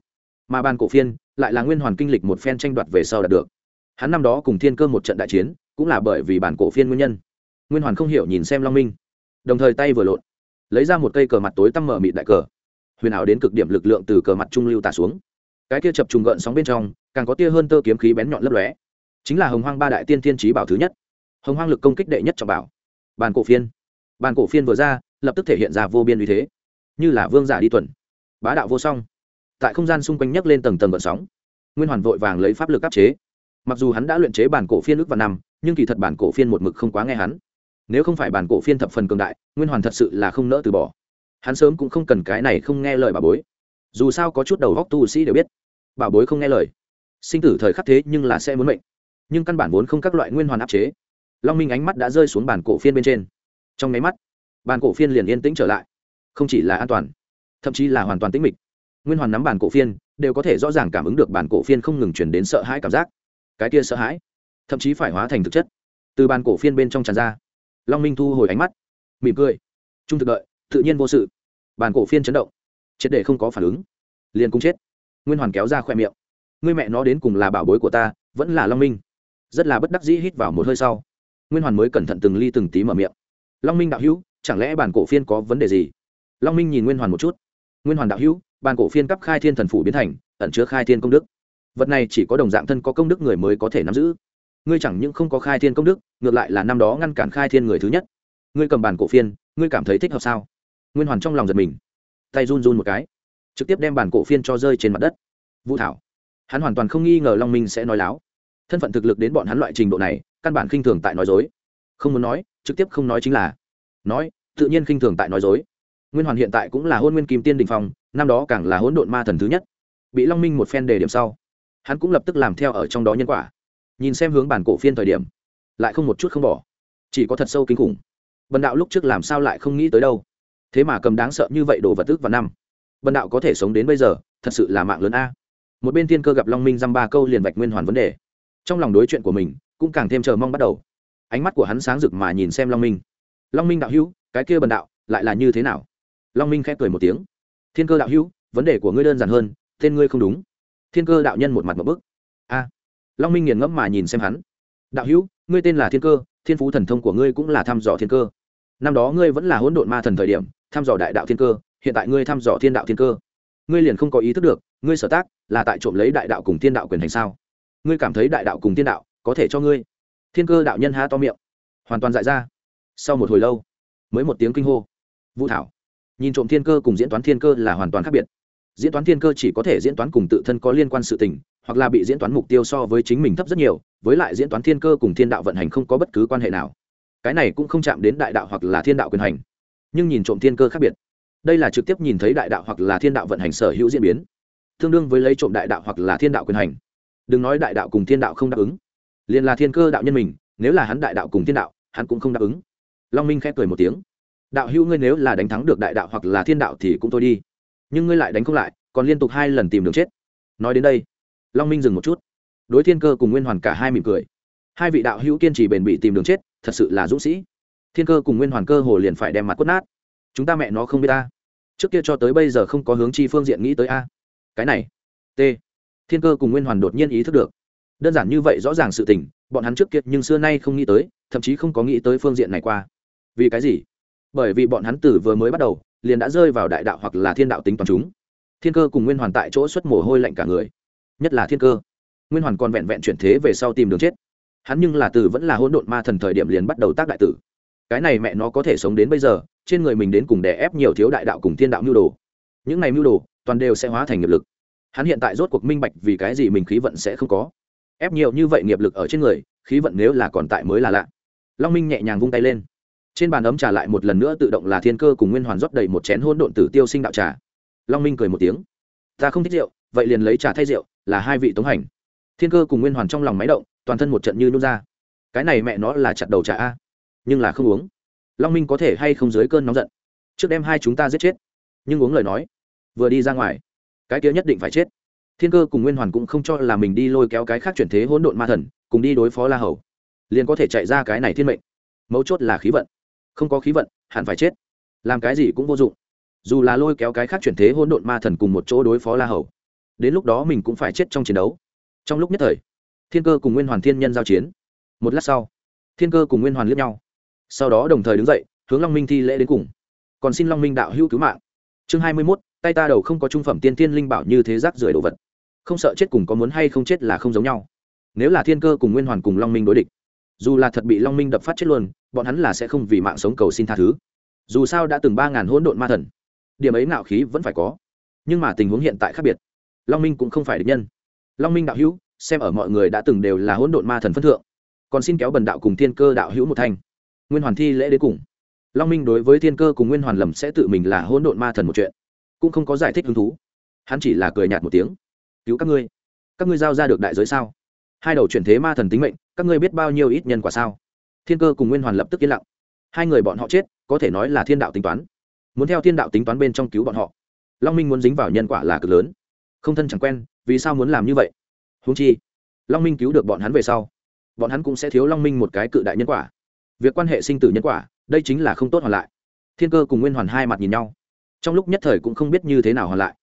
mà bàn cổ phiên lại là nguyên hoàn kinh lịch một phen tranh đoạt về sau đạt được. Hắn năm đó cùng thiên cơ một trận đại chiến, cũng là bởi vì bản cổ phiên nguyên nhân. Nguyên hoàn không hiểu nhìn xem long minh, đồng thời tay vừa lộn, lấy ra một cây cờ mặt tối tăm mở mịt đại cờ. Huyền ảo đến cực điểm lực lượng từ cờ mặt trung lưu tả xuống. Cái kia chập trùng gợn sóng bên trong, càng có tia hơn tơ kiếm khí bén nhọn lấp lóe. Chính là hồng hoang ba đại tiên thiên trí bảo thứ nhất. Hồng hoang lực công kích đệ nhất trọng bảo. Bàn cổ phiên. Bàn cổ phiên vừa ra, lập tức thể hiện ra vô biên uy thế. Như là vương giả đi tuần. Bá đạo vô song tại không gian xung quanh nhấc lên tầng tầng gợn sóng. Nguyên hoàn vội vàng lấy pháp lực áp chế. Mặc dù hắn đã luyện chế bản cổ phiên ước và năm, nhưng kỳ thật bản cổ phiên một mực không quá nghe hắn. Nếu không phải bản cổ phiên thập phần cường đại, nguyên hoàn thật sự là không nỡ từ bỏ. Hắn sớm cũng không cần cái này không nghe lời bà bối. Dù sao có chút đầu góc tu sĩ đều biết, bà bối không nghe lời. Sinh tử thời khắc thế nhưng là sẽ muốn mệnh. Nhưng căn bản vốn không các loại nguyên hoàn áp chế. Long minh ánh mắt đã rơi xuống bản cổ phiên bên trên. Trong máy mắt, bản cổ phiên liền yên tĩnh trở lại. Không chỉ là an toàn, thậm chí là hoàn toàn tĩnh mịch nguyên hoàn nắm bàn cổ phiên, đều có thể rõ ràng cảm ứng được bàn cổ phiên không ngừng chuyển đến sợ hãi cảm giác. Cái kia sợ hãi, thậm chí phải hóa thành thực chất. Từ bàn cổ phiên bên trong tràn ra, long minh thu hồi ánh mắt, mỉm cười, trung thực đợi, tự nhiên vô sự. Bàn cổ phiên chấn động, triệt để không có phản ứng, liền cũng chết. Nguyên hoàn kéo ra khoe miệng người mẹ nó đến cùng là bảo bối của ta, vẫn là long minh. Rất là bất đắc dĩ hít vào một hơi sau, nguyên hoàn mới cẩn thận từng ly từng tí mở miệng, long minh đạo hữu, chẳng lẽ bản cổ phiên có vấn đề gì? Long minh nhìn nguyên hoàn một chút, nguyên hoàn đạo hữu bàn cổ phiên cấp khai thiên thần phủ biến thành, ẩn chứa khai thiên công đức. Vật này chỉ có đồng dạng thân có công đức người mới có thể nắm giữ. Ngươi chẳng những không có khai thiên công đức, ngược lại là năm đó ngăn cản khai thiên người thứ nhất. Ngươi cầm bàn cổ phiên, ngươi cảm thấy thích hợp sao? Nguyên hoàn trong lòng giật mình. Tay run run một cái, trực tiếp đem bàn cổ phiên cho rơi trên mặt đất. Vũ thảo, hắn hoàn toàn không nghi ngờ long minh sẽ nói láo. Thân phận thực lực đến bọn hắn loại trình độ này, căn bản khinh thường tại nói dối. Không muốn nói, trực tiếp không nói chính là. Nói, tự nhiên khinh thường tại nói dối nguyên hoàn hiện tại cũng là hôn nguyên kim tiên đình phong, năm đó càng là hỗn độn ma thần thứ nhất. Bị long minh một phen đề điểm sau, hắn cũng lập tức làm theo ở trong đó nhân quả. Nhìn xem hướng bản cổ phiên thời điểm, lại không một chút không bỏ. Chỉ có thật sâu kinh khủng. Bần đạo lúc trước làm sao lại không nghĩ tới đâu. Thế mà cầm đáng sợ như vậy đồ vật tức vào năm. Bần đạo có thể sống đến bây giờ, thật sự là mạng lớn a. Một bên thiên cơ gặp long minh dăm ba câu liền vạch nguyên hoàn vấn đề. Trong lòng đối chuyện của mình, cũng càng thêm chờ mong bắt đầu. Ánh mắt của hắn sáng rực mà nhìn xem long minh. Long minh đạo hữu, cái kia bần đạo, lại là như thế nào? Long minh khẽ cười một tiếng thiên cơ đạo hữu vấn đề của ngươi đơn giản hơn tên ngươi không đúng thiên cơ đạo nhân một mặt một bức a long minh nghiền ngẫm mà nhìn xem hắn đạo hữu ngươi tên là thiên cơ thiên phú thần thông của ngươi cũng là thăm dò thiên cơ năm đó ngươi vẫn là hỗn độn ma thần thời điểm thăm dò đại đạo thiên cơ hiện tại ngươi thăm dò thiên đạo thiên cơ ngươi liền không có ý thức được ngươi sở tác là tại trộm lấy đại đạo cùng thiên đạo quyền hành sao ngươi cảm thấy đại đạo cùng thiên đạo có thể cho ngươi thiên cơ đạo nhân há to miệng hoàn toàn dại ra sau một hồi lâu mới một tiếng kinh hô vũ thảo nhìn trộm thiên cơ cùng diễn toán thiên cơ là hoàn toàn khác biệt. Diễn toán thiên cơ chỉ có thể diễn toán cùng tự thân có liên quan sự tình, hoặc là bị diễn toán mục tiêu so với chính mình thấp rất nhiều, với lại diễn toán thiên cơ cùng thiên đạo vận hành không có bất cứ quan hệ nào. Cái này cũng không chạm đến đại đạo hoặc là thiên đạo quyền hành. Nhưng nhìn trộm thiên cơ khác biệt. Đây là trực tiếp nhìn thấy đại đạo hoặc là thiên đạo vận hành sở hữu diễn biến. Tương đương với lấy trộm đại đạo hoặc là thiên đạo quyền hành. Đừng nói đại đạo cùng thiên đạo không đáp ứng. Liền là thiên cơ đạo nhân mình, nếu là hắn đại đạo cùng thiên đạo, hắn cũng không đáp ứng. Long minh khẽ cười một tiếng đạo hữu ngươi nếu là đánh thắng được đại đạo hoặc là thiên đạo thì cũng thôi đi. Nhưng ngươi lại đánh không lại, còn liên tục hai lần tìm đường chết. Nói đến đây, long minh dừng một chút. Đối thiên cơ cùng nguyên hoàn cả hai mỉm cười. Hai vị đạo hữu kiên trì bền bỉ tìm đường chết, thật sự là dũng sĩ. Thiên cơ cùng nguyên hoàn cơ hồ liền phải đem mặt quất nát. Chúng ta mẹ nó không biết ta trước kia cho tới bây giờ không có hướng chi phương diện nghĩ tới a. Cái này, t. Thiên cơ cùng nguyên hoàn đột nhiên ý thức được. Đơn giản như vậy rõ ràng sự tình, bọn hắn trước kia nhưng xưa nay không nghĩ tới, thậm chí không có nghĩ tới phương diện này qua. Vì cái gì? Bởi vì bọn hắn tử vừa mới bắt đầu, liền đã rơi vào đại đạo hoặc là thiên đạo tính toàn chúng. Thiên cơ cùng nguyên hoàn tại chỗ xuất mồ hôi lạnh cả người. Nhất là thiên cơ. Nguyên hoàn còn vẹn vẹn chuyển thế về sau tìm đường chết. Hắn nhưng là từ vẫn là hỗn độn ma thần thời điểm liền bắt đầu tác đại tử. Cái này mẹ nó có thể sống đến bây giờ, trên người mình đến cùng đè ép nhiều thiếu đại đạo cùng thiên đạo mưu đồ. Những này mưu đồ, toàn đều sẽ hóa thành nghiệp lực. Hắn hiện tại rốt cuộc minh bạch vì cái gì mình khí vận sẽ không có. Ép nhiều như vậy nghiệp lực ở trên người, khí vận nếu là còn tại mới là lạ. Long minh nhẹ nhàng vung tay lên trên bàn ấm trà lại một lần nữa tự động là thiên cơ cùng nguyên hoàn rót đầy một chén hôn độn tử tiêu sinh đạo trà. Long minh cười một tiếng. Ta không thích rượu, vậy liền lấy trà thay rượu, là hai vị tống hành. Thiên cơ cùng nguyên hoàn trong lòng máy động, toàn thân một trận như nôn ra. Cái này mẹ nó là chặt đầu trà a. Nhưng là không uống. Long minh có thể hay không dưới cơn nóng giận? Trước đem hai chúng ta giết chết. Nhưng uống lời nói, vừa đi ra ngoài, cái kia nhất định phải chết. Thiên cơ cùng nguyên hoàn cũng không cho là mình đi lôi kéo cái khác chuyển thế hỗn độn ma thần, cùng đi đối phó la hầu. Liền có thể chạy ra cái này thiên mệnh. Mấu chốt là khí vận không có khí vận, hẳn phải chết. Làm cái gì cũng vô dụng. Dù là lôi kéo cái khác chuyển thế hỗn độn ma thần cùng một chỗ đối phó la hầu, đến lúc đó mình cũng phải chết trong chiến đấu. Trong lúc nhất thời, thiên cơ cùng nguyên hoàn thiên nhân giao chiến. Một lát sau, thiên cơ cùng nguyên hoàn liếc nhau. Sau đó đồng thời đứng dậy, hướng long minh thi lễ đến cùng. Còn xin long minh đạo hữu cứu mạng. Chương hai mươi mốt, tay ta đầu không có trung phẩm tiên tiên linh bảo như thế giác rưởi đồ vật. Không sợ chết cùng có muốn hay không chết là không giống nhau. Nếu là thiên cơ cùng nguyên hoàn cùng long minh đối địch dù là thật bị long minh đập phát chết luôn, bọn hắn là sẽ không vì mạng sống cầu xin tha thứ. Dù sao đã từng ba ngàn hỗn độn ma thần, điểm ấy ngạo khí vẫn phải có. Nhưng mà tình huống hiện tại khác biệt. Long minh cũng không phải địch nhân. Long minh đạo hữu, xem ở mọi người đã từng đều là hỗn độn ma thần phân thượng, còn xin kéo bần đạo cùng thiên cơ đạo hữu một thanh. Nguyên hoàn thi lễ đến cùng. Long minh đối với thiên cơ cùng nguyên hoàn lầm sẽ tự mình là hỗn độn ma thần một chuyện, cũng không có giải thích hứng thú. Hắn chỉ là cười nhạt một tiếng. Cứu các ngươi. Các ngươi giao ra được đại giới sao? Hai đầu chuyển thế ma thần tính mệnh các ngươi biết bao nhiêu ít nhân quả sao? Thiên cơ cùng nguyên hoàn lập tức yên lặng. Hai người bọn họ chết, có thể nói là thiên đạo tính toán. Muốn theo thiên đạo tính toán bên trong cứu bọn họ, long minh muốn dính vào nhân quả là cực lớn. Không thân chẳng quen, vì sao muốn làm như vậy? Húng chi, long minh cứu được bọn hắn về sau, bọn hắn cũng sẽ thiếu long minh một cái cự đại nhân quả. Việc quan hệ sinh tử nhân quả, đây chính là không tốt hoàn lại. Thiên cơ cùng nguyên hoàn hai mặt nhìn nhau. Trong lúc nhất thời cũng không biết như thế nào hoàn lại.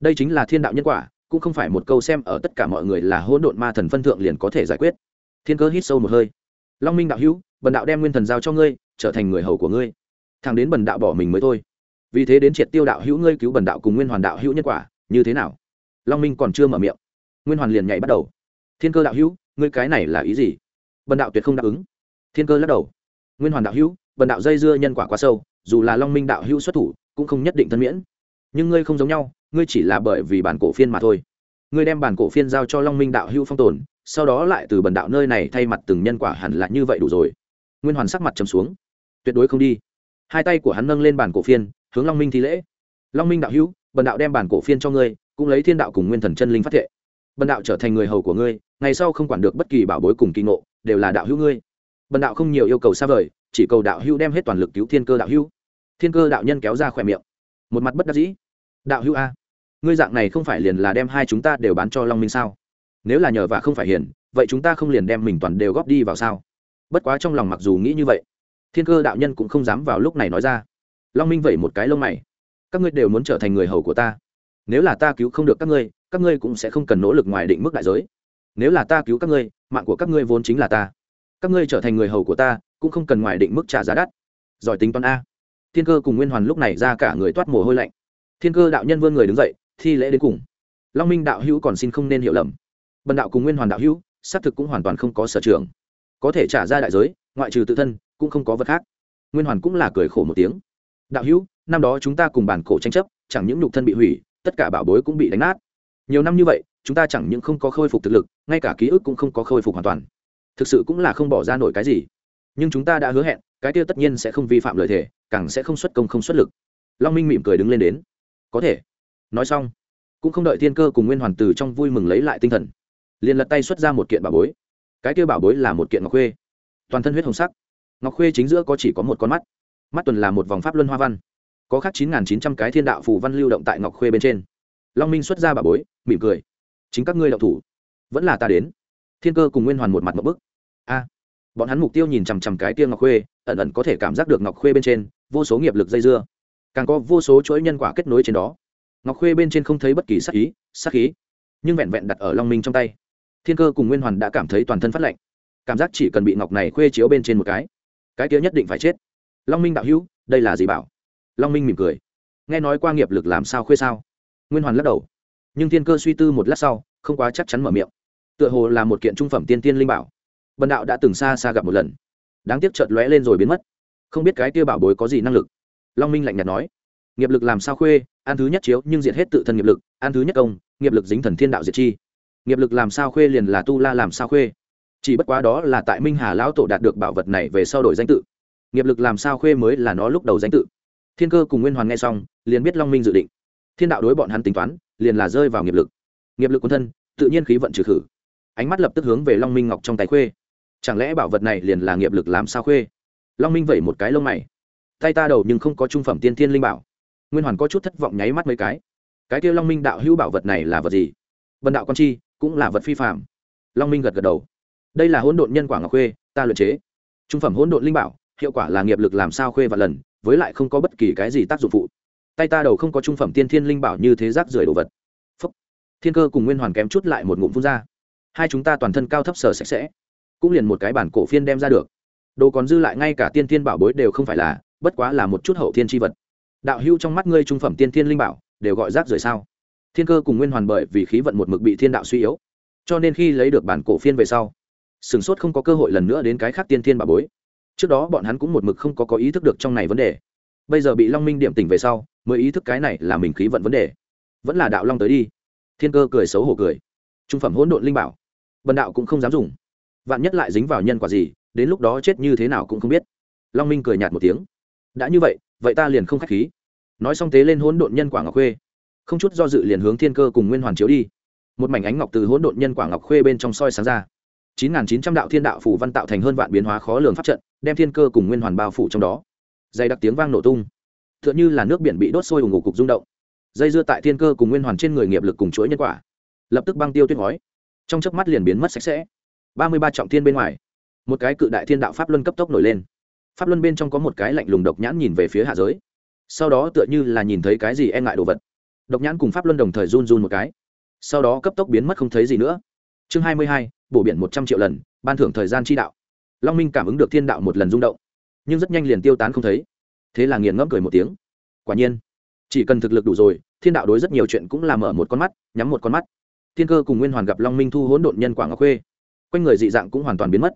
Đây chính là thiên đạo nhân quả, cũng không phải một câu xem ở tất cả mọi người là hỗn độn ma thần phân thượng liền có thể giải quyết thiên cơ hít sâu một hơi. Long minh đạo hữu, bần đạo đem nguyên thần giao cho ngươi, trở thành người hầu của ngươi. Thằng đến bần đạo bỏ mình mới thôi. Vì thế đến triệt tiêu đạo hữu ngươi cứu bần đạo cùng nguyên hoàn đạo hữu nhân quả, như thế nào? Long minh còn chưa mở miệng, nguyên hoàn liền nhảy bắt đầu. Thiên cơ đạo hữu, ngươi cái này là ý gì? Bần đạo tuyệt không đáp ứng. Thiên cơ lắc đầu. Nguyên hoàn đạo hữu, bần đạo dây dưa nhân quả quá sâu, dù là long minh đạo hữu xuất thủ, cũng không nhất định thân miễn. Nhưng ngươi không giống nhau, ngươi chỉ là bởi vì bản cổ phiên mà thôi. Ngươi đem bản cổ phiên giao cho long minh đạo hữu phong tồn sau đó lại từ bần đạo nơi này thay mặt từng nhân quả hẳn là như vậy đủ rồi. Nguyên hoàn sắc mặt trầm xuống. Tuyệt đối không đi. Hai tay của hắn nâng lên bản cổ phiên, hướng long minh thi lễ. Long minh đạo hữu, bần đạo đem bản cổ phiên cho ngươi, cũng lấy thiên đạo cùng nguyên thần chân linh phát thệ. Bần đạo trở thành người hầu của ngươi, ngày sau không quản được bất kỳ bảo bối cùng kỳ ngộ, đều là đạo hữu ngươi. Bần đạo không nhiều yêu cầu xa vời, chỉ cầu đạo hữu đem hết toàn lực cứu thiên cơ đạo hữu. Thiên cơ đạo nhân kéo ra khỏe miệng. Một mặt bất đắc dĩ. Đạo hữu a, ngươi dạng này không phải liền là đem hai chúng ta đều bán cho long minh sao? Nếu là nhờ và không phải hiền, vậy chúng ta không liền đem mình toàn đều góp đi vào sao? Bất quá trong lòng mặc dù nghĩ như vậy, thiên cơ đạo nhân cũng không dám vào lúc này nói ra. Long minh vẩy một cái lông mày. Các ngươi đều muốn trở thành người hầu của ta. Nếu là ta cứu không được các ngươi các ngươi cũng sẽ không cần nỗ lực ngoài định mức đại giới. Nếu là ta cứu các ngươi, mạng của các ngươi vốn chính là ta. Các ngươi trở thành người hầu của ta, cũng không cần ngoài định mức trả giá đắt. Giỏi tính toán a. Thiên cơ cùng nguyên hoàn lúc này ra cả người toát mồ hôi lạnh. Thiên cơ đạo nhân vươn người đứng dậy, thi lễ đến cùng. Long minh đạo hữu còn xin không nên hiểu lầm bần đạo cùng nguyên hoàn đạo hữu, xác thực cũng hoàn toàn không có sở trường. Có thể trả ra đại giới, ngoại trừ tự thân, cũng không có vật khác. Nguyên hoàn cũng là cười khổ một tiếng. Đạo hữu, năm đó chúng ta cùng bản cổ tranh chấp, chẳng những nhục thân bị hủy, tất cả bảo bối cũng bị đánh nát. Nhiều năm như vậy, chúng ta chẳng những không có khôi phục thực lực, ngay cả ký ức cũng không có khôi phục hoàn toàn. Thực sự cũng là không bỏ ra nổi cái gì. Nhưng chúng ta đã hứa hẹn, cái kia tất nhiên sẽ không vi phạm lời thề, càng sẽ không xuất công không xuất lực. Long minh mỉm cười đứng lên đến. Có thể. Nói xong, cũng không đợi thiên cơ cùng nguyên hoàn từ trong vui mừng lấy lại tinh thần liền lật tay xuất ra một kiện bảo bối. Cái kia bảo bối là một kiện ngọc khuê. Toàn thân huyết hồng sắc. Ngọc khuê chính giữa có chỉ có một con mắt. Mắt tuần là một vòng pháp luân hoa văn. Có khác chín chín trăm cái thiên đạo phù văn lưu động tại ngọc khuê bên trên. Long minh xuất ra bảo bối, mỉm cười. Chính các ngươi đạo thủ. Vẫn là ta đến. Thiên cơ cùng nguyên hoàn một mặt một bức. A. Bọn hắn mục tiêu nhìn chằm chằm cái tia ngọc khuê, ẩn ẩn có thể cảm giác được ngọc khuê bên trên vô số nghiệp lực dây dưa. Càng có vô số chuỗi nhân quả kết nối trên đó. Ngọc khuê bên trên không thấy bất kỳ sắc ý, sắc khí, nhưng vẹn vẹn đặt ở long minh trong tay thiên cơ cùng nguyên hoàn đã cảm thấy toàn thân phát lạnh. Cảm giác chỉ cần bị ngọc này khuê chiếu bên trên một cái cái kia nhất định phải chết. Long minh đạo hữu, đây là gì bảo? Long minh mỉm cười. Nghe nói qua nghiệp lực làm sao khuê sao? Nguyên hoàn lắc đầu. Nhưng thiên cơ suy tư một lát sau, không quá chắc chắn mở miệng. Tựa hồ là một kiện trung phẩm tiên tiên linh bảo. Bần đạo đã từng xa xa gặp một lần. Đáng tiếc chợt lóe lên rồi biến mất. Không biết cái kia bảo bối có gì năng lực. Long minh lạnh nhạt nói. Nghiệp lực làm sao khuê, an thứ nhất chiếu nhưng diệt hết tự thân nghiệp lực, an thứ nhất công, nghiệp lực dính thần thiên đạo diệt chi nghiệp lực làm sao khuê liền là tu la làm sao khuê. Chỉ bất quá đó là tại minh hà lão tổ đạt được bảo vật này về sau đổi danh tự. Nghiệp lực làm sao khuê mới là nó lúc đầu danh tự. Thiên cơ cùng nguyên hoàn nghe xong, liền biết long minh dự định. Thiên đạo đối bọn hắn tính toán, liền là rơi vào nghiệp lực. Nghiệp lực quân thân, tự nhiên khí vận trừ khử. Ánh mắt lập tức hướng về long minh ngọc trong tay khuê. Chẳng lẽ bảo vật này liền là nghiệp lực làm sao khuê? Long minh vẩy một cái lông mày. Tay ta đầu nhưng không có trung phẩm tiên thiên linh bảo. Nguyên hoàn có chút thất vọng nháy mắt mấy cái. Cái kia long minh đạo hữu bảo vật này là vật gì? Vần đạo con chi cũng là vật phi phạm. Long minh gật gật đầu. Đây là hỗn độn nhân quả ngọc khuê, ta luyện chế. Trung phẩm hỗn độn linh bảo, hiệu quả là nghiệp lực làm sao khuê và lần, với lại không có bất kỳ cái gì tác dụng phụ. Tay ta đầu không có trung phẩm tiên thiên linh bảo như thế rác rưởi đồ vật. Phúc. thiên cơ cùng nguyên hoàn kém chút lại một ngụm phun ra. Hai chúng ta toàn thân cao thấp sờ sạch sẽ, cũng liền một cái bản cổ phiên đem ra được. Đồ còn dư lại ngay cả tiên thiên bảo bối đều không phải là, bất quá là một chút hậu thiên tri vật. Đạo hưu trong mắt ngươi trung phẩm tiên thiên linh bảo, đều gọi rác rưởi sao? Thiên cơ cùng nguyên hoàn bởi vì khí vận một mực bị thiên đạo suy yếu, cho nên khi lấy được bản cổ phiên về sau sửng sốt không có cơ hội lần nữa đến cái khác tiên thiên bà bối. Trước đó bọn hắn cũng một mực không có có ý thức được trong này vấn đề. Bây giờ bị long minh điểm tỉnh về sau, mới ý thức cái này là mình khí vận vấn đề. Vẫn là đạo long tới đi. Thiên cơ cười xấu hổ cười. Trung phẩm hỗn độn linh bảo. Bần đạo cũng không dám dùng. Vạn nhất lại dính vào nhân quả gì, đến lúc đó chết như thế nào cũng không biết. Long minh cười nhạt một tiếng. Đã như vậy vậy ta liền không k h á c h khí. Nói xong tế lên hỗn độn nhân quả ngọc khuê không chút do dự liền hướng thiên cơ cùng nguyên hoàn chiếu đi. Một mảnh ánh ngọc từ hỗn độn nhân quả ngọc khuê bên trong soi sáng ra. Chín nghìn chín trăm đạo thiên đạo phủ văn tạo thành hơn vạn biến hóa khó lường pháp trận, đem thiên cơ cùng nguyên hoàn bao phủ trong đó. Dày đặc tiếng vang nổ tung. T h ư ợ n h ư là nước biển bị đốt sôi ủng ngủ cục rung động. Dây dưa tại thiên cơ cùng nguyên hoàn trên người nghiệp lực cùng chuỗi nhân quả. Lập tức băng tiêu tuyết ngói. Trong chớp mắt liền biến mất sạch sẽ. Ba mươi ba trọng thiên bên ngoài. Một cái cự đại thiên đạo pháp luân cấp tốc nổi lên. Pháp luân bên trong có một cái lạnh lùng độc nhãn nhìn về phía hạ giới. Sau đó tựa như là nhìn thấy cái gì e ngại đồ vật độc nhãn cùng pháp luân đồng thời run run một cái. Sau đó cấp tốc biến mất không thấy gì nữa. Chương hai mươi hai, bổ biển một trăm triệu lần, ban thưởng thời gian chi đạo. Long minh cảm ứng được thiên đạo một lần rung động, nhưng rất nhanh liền tiêu tán không thấy. Thế là nghiền ngẫm cười một tiếng. Quả nhiên, chỉ cần thực lực đủ rồi, thiên đạo đối rất nhiều chuyện cũng làm mở một con mắt, nhắm một con mắt. Thiên cơ cùng nguyên hoàn gặp long minh thu hỗn độn nhân quả ngọc khuê, quanh người dị dạng cũng hoàn toàn biến mất.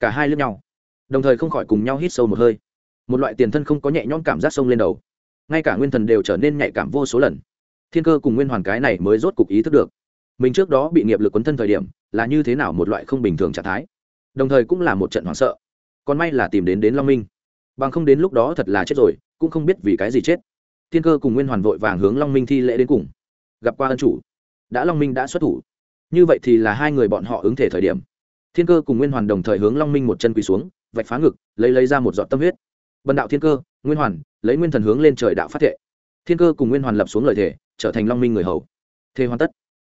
Cả hai lướt nhau, đồng thời không khỏi cùng nhau hít sâu một hơi. Một loại tiền thân không có nhẹ nhõm cảm giác sông lên đầu, ngay cả nguyên thần đều trở nên nhạy cảm vô số lần thiên cơ cùng nguyên hoàn cái này mới rốt cục ý thức được. Mình trước đó bị nghiệp lực quấn thân thời điểm, là như thế nào một loại không bình thường trạng thái? Đồng thời cũng là một trận hoảng sợ. Còn may là tìm đến đến long minh. Bằng không đến lúc đó thật là chết rồi, cũng không biết vì cái gì chết. Thiên cơ cùng nguyên hoàn vội vàng hướng long minh thi lễ đến cùng. Gặp qua ân chủ, đã long minh đã xuất thủ. Như vậy thì là hai người bọn họ ứng thể thời điểm. Thiên cơ cùng nguyên hoàn đồng thời hướng long minh một chân quỳ xuống, vạch phá ngực, lấy lấy ra một giọt tâm huyết. Bần đạo thiên cơ, nguyên hoàn, lấy nguyên thần hướng lên trời đạo phát thệ. Thiên cơ cùng nguyên hoàn lập xuống lời thể trở thành long minh người hầu. Thế hoàn tất.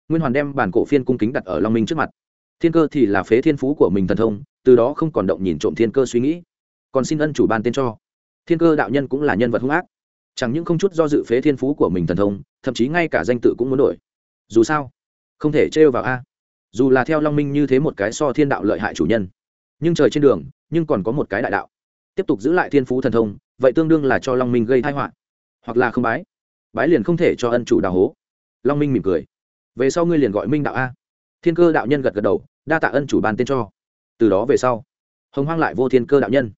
Nguyên hoàn đem bản cổ phiên cung kính đặt ở long minh trước mặt. Thiên cơ thì là phế thiên phú của mình thần thông, từ đó không còn động nhìn trộm thiên cơ suy nghĩ. Còn xin ân chủ ban tên cho. Thiên cơ đạo nhân cũng là nhân vật hung ác. Chẳng những không chút do dự phế thiên phú của mình thần thông, thậm chí ngay cả danh tự cũng muốn đổi. Dù sao, không thể trêu vào a. Dù là theo long minh như thế một cái so thiên đạo lợi hại chủ nhân. Nhưng trời trên đường, nhưng còn có một cái đại đạo. Tiếp tục giữ lại thiên phú thần thông, vậy tương đương là cho long minh gây thai họa. Hoặc là không bái bái liền không thể cho ân chủ đào hố. Long minh mỉm cười. Về sau ngươi liền gọi minh đạo a. Thiên cơ đạo nhân gật gật đầu, đa tạ ân chủ ban tên cho. Từ đó về sau, hồng hoang lại vô thiên cơ đạo nhân.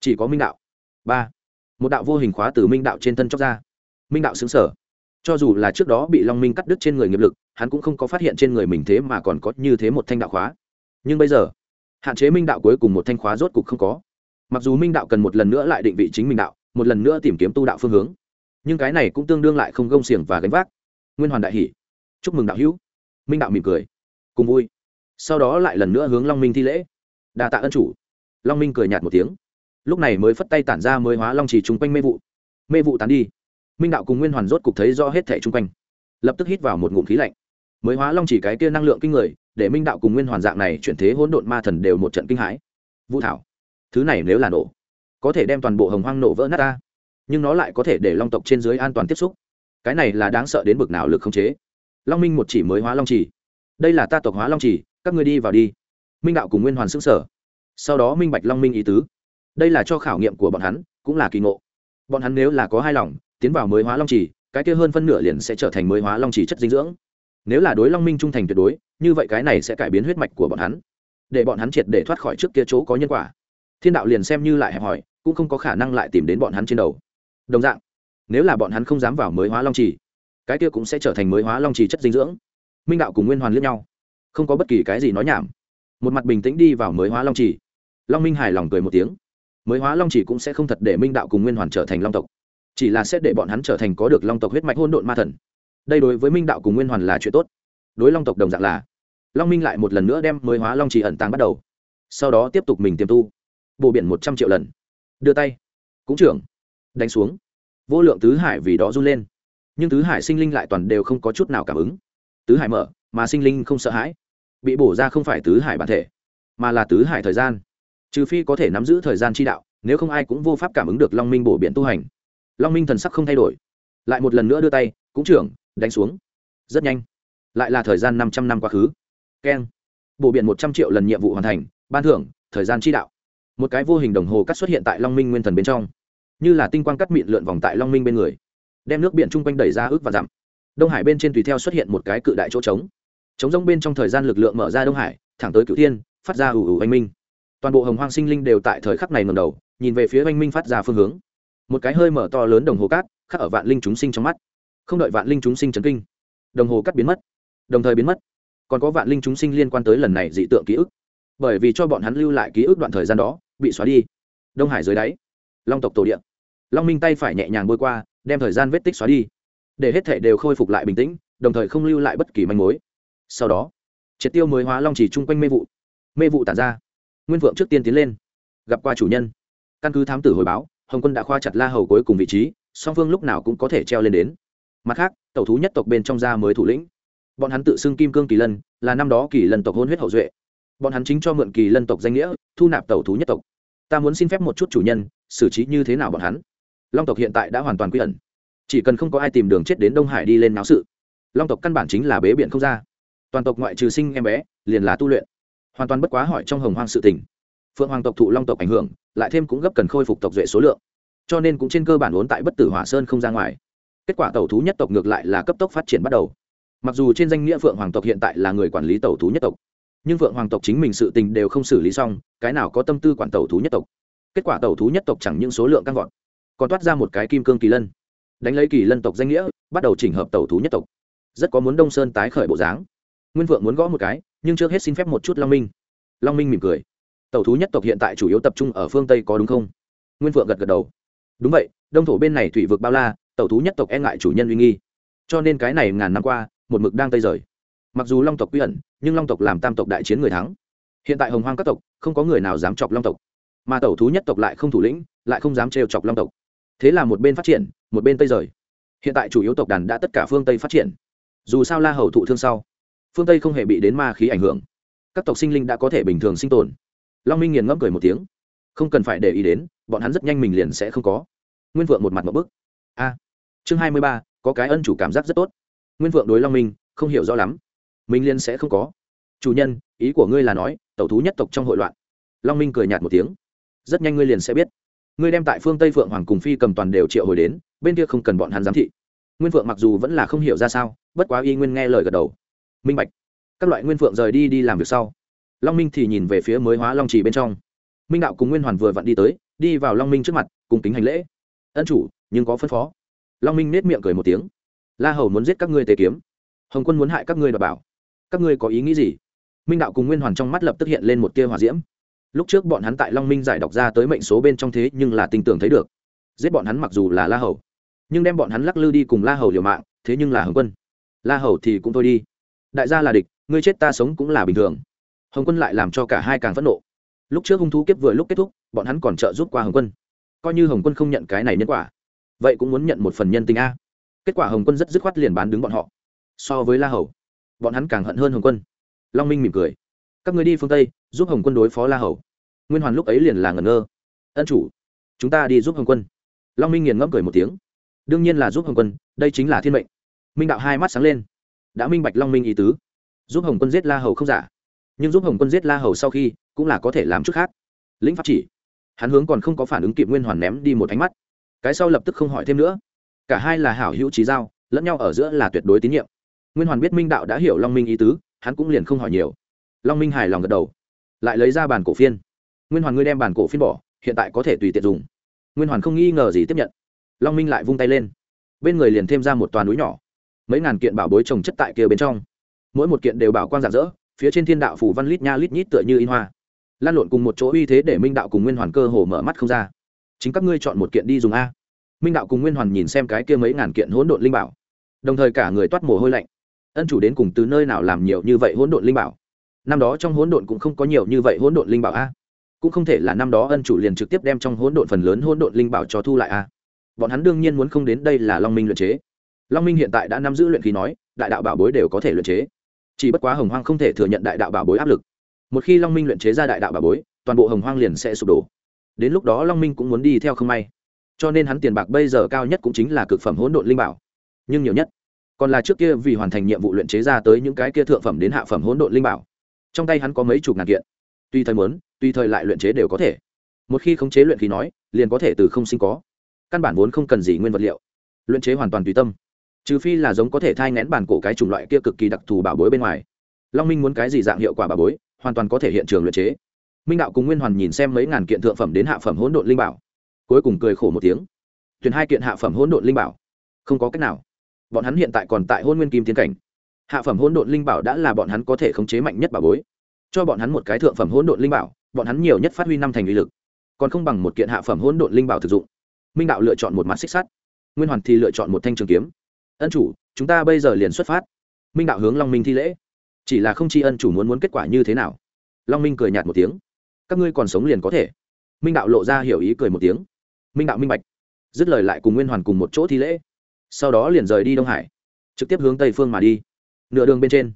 Chỉ có minh đạo. Ba. Một đạo vô hình khóa từ minh đạo trên thân chóc ra. Minh đạo xứng sở cho dù là trước đó bị long minh cắt đứt trên người nghiệp lực, hắn cũng không có phát hiện trên người mình thế mà còn có như thế một thanh đạo khóa. Nhưng bây giờ, hạn chế minh đạo cuối cùng một thanh khóa rốt cục không có. Mặc dù minh đạo cần một lần nữa lại định vị chính minh đạo, một lần nữa tìm kiếm tu đạo phương hướng nhưng cái này cũng tương đương lại không gông xiềng và gánh vác. Nguyên hoàn đại hỷ, chúc mừng đạo hữu. Minh đạo mỉm cười, cùng vui. Sau đó lại lần nữa hướng long minh thi lễ. Đa tạ ân chủ. Long minh cười nhạt một tiếng. Lúc này mới phất tay tản ra mới hóa long chỉ chung quanh mê vụ. Mê vụ tán đi. Minh đạo cùng nguyên hoàn rốt cục thấy rõ hết thẻ chung quanh. Lập tức hít vào một ngụm khí lạnh. Mới hóa long chỉ cái kia năng lượng kinh người, để minh đạo cùng nguyên hoàn dạng này chuyển thế hỗn độn ma thần đều một trận kinh hãi. Vũ thảo, thứ này nếu là nổ, có thể đem toàn bộ hồng hoang nổ vỡ nát ta nhưng nó lại có thể để long tộc trên dưới an toàn tiếp xúc. Cái này là đáng sợ đến bực nào lực không chế. Long minh một chỉ mới hóa long chỉ. Đây là ta tộc hóa long chỉ các ngươi đi vào đi. Minh đạo cùng nguyên hoàn xứng sở sau đó minh bạch long minh ý tứ. Đây là cho khảo nghiệm của bọn hắn cũng là kỳ ngộ. Bọn hắn nếu là có hai lòng tiến vào mới hóa long chỉ, cái kia hơn phân nửa liền sẽ trở thành mới hóa long chỉ chất dinh dưỡng. Nếu là đối long minh trung thành tuyệt đối như vậy cái này sẽ cải biến huyết mạch của bọn hắn. Để bọn hắn triệt để thoát khỏi trước kia chỗ có nhân quả. Thiên đạo liền xem như lại hẹp hòi cũng không có khả năng lại tìm đến bọn hắn trên đầu đồng dạng, nếu là bọn hắn không dám vào mới hóa long trì, cái kia cũng sẽ trở thành mới hóa long trì chất dinh dưỡng. Minh đạo cùng nguyên hoàn lướt nhau, không có bất kỳ cái gì nói nhảm. Một mặt bình tĩnh đi vào mới hóa long trì. Long minh hài lòng cười một tiếng. Mới hóa long chỉ cũng sẽ không thật để minh đạo cùng nguyên hoàn trở thành long tộc, chỉ là sẽ để bọn hắn trở thành có được long tộc huyết mạch hôn độn ma thần. Đây đối với minh đạo cùng nguyên hoàn là chuyện tốt. Đối long tộc đồng dạng là, long minh lại một lần nữa đem mới hóa long chỉ ẩn tàng bắt đầu. Sau đó tiếp tục mình tiềm tu, bổ biển một trăm triệu lần. Đưa tay. Cũng trưởng đánh xuống. Vô lượng tứ hải vì đó run lên. Nhưng tứ hải sinh linh lại toàn đều không có chút nào cảm ứng. Tứ hải mở, mà sinh linh không sợ hãi. Bị bổ ra không phải tứ hải bản thể, mà là tứ hải thời gian. Trừ phi có thể nắm giữ thời gian chi đạo, nếu không ai cũng vô pháp cảm ứng được long minh bổ biện tu hành. Long minh thần sắc không thay đổi. Lại một lần nữa đưa tay, cũng trưởng, đánh xuống. Rất nhanh. Lại là thời gian năm trăm năm quá khứ. Keng. Bổ biện một trăm triệu lần nhiệm vụ hoàn thành, ban thưởng, thời gian chi đạo. Một cái vô hình đồng hồ cắt xuất hiện tại long minh nguyên thần bên trong như là tinh quang cắt mịn lượn vòng tại long minh bên người đem nước biển chung quanh đẩy ra ước và dặm đông hải bên trên tùy theo xuất hiện một cái cự đại chỗ trống trống rông bên trong thời gian lực lượng mở ra đông hải thẳng tới cửu thiên phát ra ủ ủ anh minh toàn bộ hồng hoang sinh linh đều tại thời khắc này ngầm đầu nhìn về phía oanh minh phát ra phương hướng một cái hơi mở to lớn đồng hồ cát khắc ở vạn linh chúng sinh trong mắt không đợi vạn linh chúng sinh chấn kinh đồng hồ cắt biến mất đồng thời biến mất còn có vạn linh chúng sinh liên quan tới lần này dị tượng ký ức bởi vì cho bọn hắn lưu lại ký ức đoạn thời gian đó bị xóa đi đông hải dưới đáy long tộc tổ điện long minh tay phải nhẹ nhàng bôi qua, đem thời gian vết tích xóa đi. Để hết thể đều khôi phục lại bình tĩnh, đồng thời không lưu lại bất kỳ manh mối. Sau đó, triệt tiêu mới hóa long chỉ chung quanh mê vụ. Mê vụ tản ra. Nguyên vượng trước tiên tiến lên. Gặp qua chủ nhân. Căn cứ thám tử hồi báo, hồng quân đã khoa chặt la hầu cuối cùng vị trí, song phương lúc nào cũng có thể treo lên đến. Mặt khác, tẩu thú nhất tộc bên trong gia mới thủ lĩnh. Bọn hắn tự xưng kim cương kỳ lân, là năm đó kỳ lân tộc hôn huyết hậu duệ. Bọn hắn chính cho mượn kỳ lân tộc danh nghĩa, thu nạp tẩu thú nhất tộc. Ta muốn xin phép một chút chủ nhân, xử trí như thế nào bọn hắn? Long tộc hiện tại đã hoàn toàn quy ẩn. Chỉ cần không có ai tìm đường chết đến đông hải đi lên náo sự, long tộc căn bản chính là bế biện không ra. Toàn tộc ngoại trừ sinh em bé, liền là tu luyện. Hoàn toàn bất quá hỏi trong hồng hoang sự tình. Phượng hoàng tộc thụ long tộc ảnh hưởng, lại thêm cũng gấp cần khôi phục tộc duệ số lượng. Cho nên cũng trên cơ bản ốn tại bất tử hỏa sơn không ra ngoài. Kết quả tàu thú nhất tộc ngược lại là cấp tốc phát triển bắt đầu. Mặc dù trên danh nghĩa phượng hoàng tộc hiện tại là người quản lý tàu thú nhất tộc, nhưng phượng hoàng tộc chính mình sự tình đều không xử lý xong, cái nào có tâm tư quản tàu thú nhất tộc. Kết quả tàu thú nhất tộc chẳng những số lượng căng vọt còn toát ra một cái kim cương kỳ lân. Đánh lấy kỳ lân tộc danh nghĩa, bắt đầu chỉnh hợp tàu thú nhất tộc. Rất có muốn đông sơn tái khởi bộ dáng. Nguyên vượng muốn gõ một cái, nhưng trước hết xin phép một chút long minh. Long minh mỉm cười. Tàu thú nhất tộc hiện tại chủ yếu tập trung ở phương tây có đúng không? Nguyên vượng gật gật đầu. Đúng vậy, đông thổ bên này thủy vực bao la tàu thú nhất tộc e ngại chủ nhân uy nghi. Cho nên cái này ngàn năm qua, một mực đang tây rời. Mặc dù long tộc quy ẩn, nhưng long tộc làm tam tộc đại chiến người thắng. Hiện tại hồng hoang các tộc, không có người nào dám chọc long tộc. Mà tẩu thú nhất tộc lại không thủ lĩnh, lại không dám trêu chọc long tộc thế là một bên phát triển, một bên tây rời. Hiện tại chủ yếu tộc đàn đã tất cả phương tây phát triển. Dù sao la hầu thụ thương sau, phương tây không hề bị đến ma khí ảnh hưởng. Các tộc sinh linh đã có thể bình thường sinh tồn. Long minh nghiền ngẫm cười một tiếng. Không cần phải để ý đến, bọn hắn rất nhanh mình liền sẽ không có. Nguyên vượng một mặt một bức. A. Chương hai mươi ba, có cái ân chủ cảm giác rất tốt. Nguyên vượng đối long minh, không hiểu rõ lắm. Minh liên sẽ không có. Chủ nhân, ý của ngươi là nói, tẩu thú nhất tộc trong hội loạn. Long minh cười nhạt một tiếng. Rất nhanh ngươi liền sẽ biết ngươi đem tại phương tây phượng hoàng cùng phi cầm toàn đều triệu hồi đến, bên kia không cần bọn hắn giám thị. Nguyên phượng mặc dù vẫn là không hiểu ra sao, bất quá y nguyên nghe lời gật đầu. Minh bạch, các loại nguyên phượng rời đi đi làm việc sau. Long minh thì nhìn về phía mới hóa long trì bên trong. Minh đạo cùng nguyên hoàn vừa vặn đi tới, đi vào long minh trước mặt, cùng kính hành lễ. Ân chủ, nhưng có phân phó. Long minh nết miệng cười một tiếng. La hầu muốn giết các ngươi tề kiếm. Hồng quân muốn hại các ngươi đ bảo. Các ngươi có ý nghĩ gì? Minh đạo cùng nguyên hoàn trong mắt lập tức hiện lên một tia hòa diễm lúc trước bọn hắn tại long minh giải đọc ra tới mệnh số bên trong thế nhưng là tin tưởng thấy được. Giết bọn hắn mặc dù là la hầu, nhưng đem bọn hắn lắc lư đi cùng la hầu liều mạng, thế nhưng là hồng quân. La hầu thì cũng thôi đi. Đại gia là địch, ngươi chết ta sống cũng là bình thường. Hồng quân lại làm cho cả hai càng phẫn nộ. Lúc trước hung thú kiếp vừa lúc kết thúc, bọn hắn còn trợ giúp qua hồng quân. Coi như hồng quân không nhận cái này nhân quả, vậy cũng muốn nhận một phần nhân tình a. Kết quả hồng quân rất dứt khoát liền bán đứng bọn họ. So với la hầu, bọn hắn càng hận hơn hồng quân. Long minh mỉm cười. Các người đi phương tây giúp hồng quân đối phó la hầu. Nguyên hoàn lúc ấy liền là ngẩn ngơ. Ân chủ, chúng ta đi giúp hồng quân. Long minh nghiền ngẫm cười một tiếng. Đương nhiên là giúp hồng quân, đây chính là thiên mệnh. Minh đạo hai mắt sáng lên. Đã minh bạch long minh ý tứ. Giúp hồng quân giết la hầu không giả, nhưng giúp hồng quân giết la hầu sau khi cũng là có thể làm chút khác. Lĩnh pháp chỉ. Hắn hướng còn không có phản ứng kịp nguyên hoàn ném đi một ánh mắt. Cái sau lập tức không hỏi thêm nữa. Cả hai là hảo hữu trí giao, lẫn nhau ở giữa là tuyệt đối tín nhiệm. Nguyên hoàn biết minh đạo đã hiểu long minh ý tứ, hắn cũng liền không hỏi nhiều. Long minh hài lòng gật đầu lại lấy ra bàn cổ phiên. Nguyên hoàn, ngươi đem bàn cổ phiên bỏ, hiện tại có thể tùy tiện dùng. Nguyên hoàn không nghi ngờ gì tiếp nhận. Long minh lại vung tay lên. Bên người liền thêm ra một toàn núi nhỏ. Mấy ngàn kiện bảo bối trồng chất tại kia bên trong. Mỗi một kiện đều bảo quang rạng rỡ, phía trên thiên đạo phủ văn lít nha lít nhít tựa như in hoa. Lan lộn cùng một chỗ uy thế để minh đạo cùng nguyên hoàn cơ hồ mở mắt không ra. Chính các ngươi chọn một kiện đi dùng a. Minh đạo cùng nguyên hoàn nhìn xem cái kia mấy ngàn kiện hỗn độn linh bảo. Đồng thời cả người toát mồ hôi lạnh. Ân chủ đến cùng từ nơi nào làm nhiều như vậy hỗn độn linh bảo? Năm đó trong hỗn độn cũng không có nhiều như vậy hỗn độn linh bảo a. Cũng không thể là năm đó ân chủ liền trực tiếp đem trong hỗn độn phần lớn hỗn độn linh bảo cho thu lại a. Bọn hắn đương nhiên muốn không đến đây là long minh luyện chế. Long minh hiện tại đã nắm giữ luyện khí nói, đại đạo bảo bối đều có thể luyện chế. Chỉ bất quá hồng hoang không thể thừa nhận đại đạo bảo bối áp lực. Một khi long minh luyện chế ra đại đạo bảo bối, toàn bộ hồng hoang liền sẽ sụp đổ. Đến lúc đó long minh cũng muốn đi theo không may. Cho nên hắn tiền bạc bây giờ cao nhất cũng chính là cực phẩm hỗn độn linh bảo. Nhưng nhiều nhất, còn là trước kia vì hoàn thành nhiệm vụ luyện chế ra tới những cái kia thượng phẩm đến hạ phẩm hỗn độn linh bảo trong tay hắn có mấy chục ngàn kiện. Tùy thời muốn tùy thời lại luyện chế đều có thể. Một khi khống chế luyện khí nói, liền có thể từ không sinh có. Căn bản vốn không cần gì nguyên vật liệu. Luyện chế hoàn toàn tùy tâm. Trừ phi là giống có thể thai ngén bản cổ cái chủng loại kia cực kỳ đặc thù bảo bối bên ngoài. Long minh muốn cái gì dạng hiệu quả bảo bối, hoàn toàn có thể hiện trường luyện chế. Minh đạo cùng nguyên hoàn nhìn xem mấy ngàn kiện thượng phẩm đến hạ phẩm hỗn độn linh bảo. Cuối cùng cười khổ một tiếng. Tuyển hai kiện hạ phẩm hỗn độn linh bảo. Không có cách nào. Bọn hắn hiện tại còn tại hôn nguyên kim tiến cảnh hạ phẩm hỗn độn linh bảo đã là bọn hắn có thể khống chế mạnh nhất bảo bối. Cho bọn hắn một cái thượng phẩm hỗn độn linh bảo, bọn hắn nhiều nhất phát huy năm thành uy lực. Còn không bằng một kiện hạ phẩm hỗn độn linh bảo thực dụng. Minh đạo lựa chọn một mặt xích sắt. Nguyên hoàn thì lựa chọn một thanh trường kiếm. Ân chủ, chúng ta bây giờ liền xuất phát. Minh đạo hướng long minh thi lễ. Chỉ là không tri ân chủ muốn muốn kết quả như thế nào. Long minh cười nhạt một tiếng. Các ngươi còn sống liền có thể. Minh đạo lộ ra hiểu ý cười một tiếng. Minh đạo minh bạch. Dứt lời lại cùng nguyên hoàn cùng một chỗ thi lễ. Sau đó liền rời đi đông hải, trực tiếp hướng tây phương mà đi nửa đường bên trên.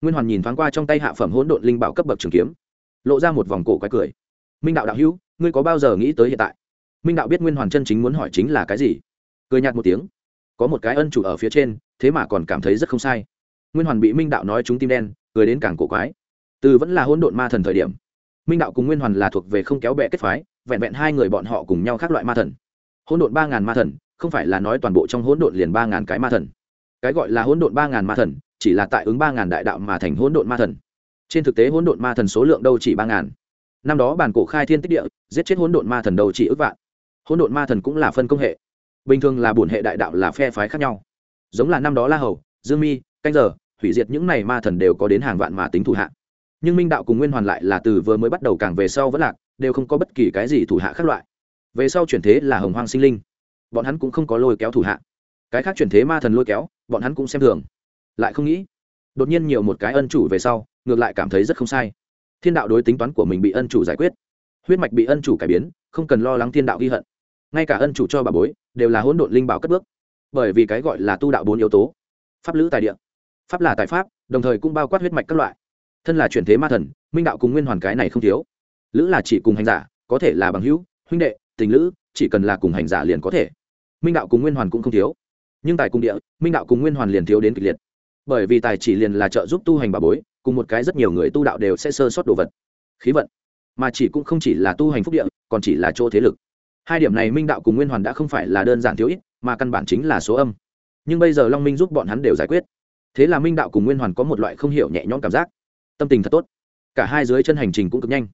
Nguyên hoàn nhìn thoáng qua trong tay hạ phẩm hỗn độn linh bảo cấp bậc trường kiếm, lộ ra một vòng cổ quái cười. Minh đạo đạo hữu, ngươi có bao giờ nghĩ tới hiện tại? Minh đạo biết nguyên hoàn chân chính muốn hỏi chính là cái gì. Cười nhạt một tiếng. Có một cái ân chủ ở phía trên, thế mà còn cảm thấy rất không sai. Nguyên hoàn bị minh đạo nói chúng tim đen, cười đến càng cổ quái. Từ vẫn là hỗn độn ma thần thời điểm, minh đạo cùng nguyên hoàn là thuộc về không kéo bẹ kết phái, vẹn vẹn hai người bọn họ cùng nhau khác loại ma thần. Hỗn độn ba ngàn ma thần, không phải là nói toàn bộ trong hỗn độn liền ba ngàn cái ma thần. Cái gọi là hỗn độn ba ngàn ma thần chỉ là tại ứng ba ngàn đại đạo mà thành hỗn độn ma thần. Trên thực tế hỗn độn ma thần số lượng đâu chỉ ba ngàn. Năm đó bản cổ khai thiên tích địa, giết chết hỗn độn ma thần đâu chỉ ước vạn. Hỗn độn ma thần cũng là phân công hệ. Bình thường là bổn hệ đại đạo là phe phái khác nhau. Giống là năm đó la hầu, dương mi, canh giờ, hủy diệt những này ma thần đều có đến hàng vạn mà tính thủ hạ. Nhưng minh đạo cùng nguyên hoàn lại là từ vừa mới bắt đầu càng về sau vẫn lạc, đều không có bất kỳ cái gì thủ hạ khác loại. Về sau chuyển thế là hồng hoang sinh linh. Bọn hắn cũng không có lôi kéo thủ hạ. Cái khác chuyển thế ma thần lôi kéo, bọn hắn cũng xem thường lại không nghĩ. Đột nhiên nhiều một cái ân chủ về sau, ngược lại cảm thấy rất không sai. Thiên đạo đối tính toán của mình bị ân chủ giải quyết. Huyết mạch bị ân chủ cải biến, không cần lo lắng thiên đạo ghi hận. Ngay cả ân chủ cho bà bối, đều là hỗn độn linh bảo cất bước. Bởi vì cái gọi là tu đạo bốn yếu tố, pháp lữ tài địa. Pháp là tài pháp, đồng thời cũng bao quát huyết mạch các loại. Thân là chuyển thế ma thần, minh đạo cùng nguyên hoàn cái này không thiếu. Lữ là chỉ cùng hành giả, có thể là bằng hữu, huynh đệ, tình lữ, chỉ cần là cùng hành giả liền có thể. Minh đạo cùng nguyên hoàn cũng không thiếu. Nhưng tài cung địa, minh đạo cùng nguyên hoàn liền thiếu đến kịch liệt bởi vì tài chỉ liền là trợ giúp tu hành bà bối, cùng một cái rất nhiều người tu đạo đều sẽ sơ sót đồ vật. Khí vận, mà chỉ cũng không chỉ là tu hành phúc địa, còn chỉ là chỗ thế lực. Hai điểm này minh đạo cùng nguyên hoàn đã không phải là đơn giản thiếu ít, mà căn bản chính là số âm. Nhưng bây giờ long minh giúp bọn hắn đều giải quyết. Thế là minh đạo cùng nguyên hoàn có một loại không hiểu nhẹ nhõm cảm giác. Tâm tình thật tốt. Cả hai dưới chân hành trình cũng cực nhanh.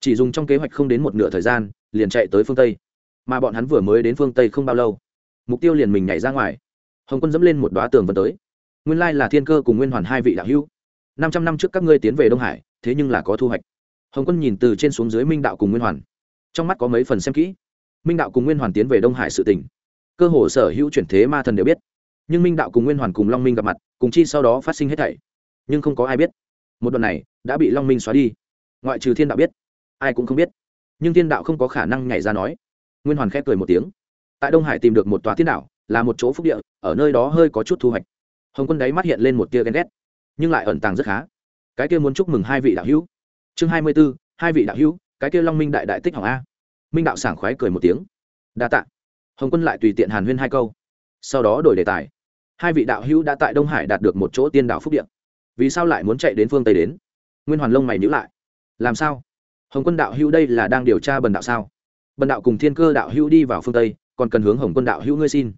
Chỉ dùng trong kế hoạch không đến một nửa thời gian, liền chạy tới phương tây. Mà bọn hắn vừa mới đến phương tây không bao lâu, mục tiêu liền mình nhảy ra ngoài. Hồng quân dẫm lên một đoá tường vân tới nguyên lai là thiên cơ cùng nguyên hoàn hai vị đạo hữu. Năm trăm năm trước các ngươi tiến về đông hải, thế nhưng là có thu hoạch. Hồng quân nhìn từ trên xuống dưới minh đạo cùng nguyên hoàn. Trong mắt có mấy phần xem kỹ. Minh đạo cùng nguyên hoàn tiến về đông hải sự tỉnh cơ hồ sở hữu chuyển thế ma thần đều biết. Nhưng minh đạo cùng nguyên hoàn cùng long minh gặp mặt, cùng chi sau đó phát sinh hết thảy. Nhưng không có ai biết. Một đoạn này đã bị long minh xóa đi. Ngoại trừ thiên đạo biết, ai cũng không biết. Nhưng thiên đạo không có khả năng nhảy ra nói. Nguyên hoàn khép cười một tiếng. Tại đông hải tìm được một tòa thiên đạo, là một chỗ phúc địa, ở nơi đó hơi có chút thu hoạch hồng quân đấy mắt hiện lên một tia ghen ghét nhưng lại ẩn tàng rất khá cái kia muốn chúc mừng hai vị đạo hữu chương hai mươi b ố hai vị đạo hữu cái kia long minh đại đại tích hỏng a minh đạo sảng khoái cười một tiếng đa t ạ hồng quân lại tùy tiện hàn huyên hai câu sau đó đổi đề tài hai vị đạo hữu đã tại đông hải đạt được một chỗ tiên đạo phúc điện vì sao lại muốn chạy đến phương tây đến nguyên hoàn lông mày nhữ lại làm sao hồng quân đạo hữu đây là đang điều tra bần đạo sao bần đạo cùng thiên cơ đạo hữu đi vào phương tây còn cần hướng hồng quân đạo hữu ngươi xin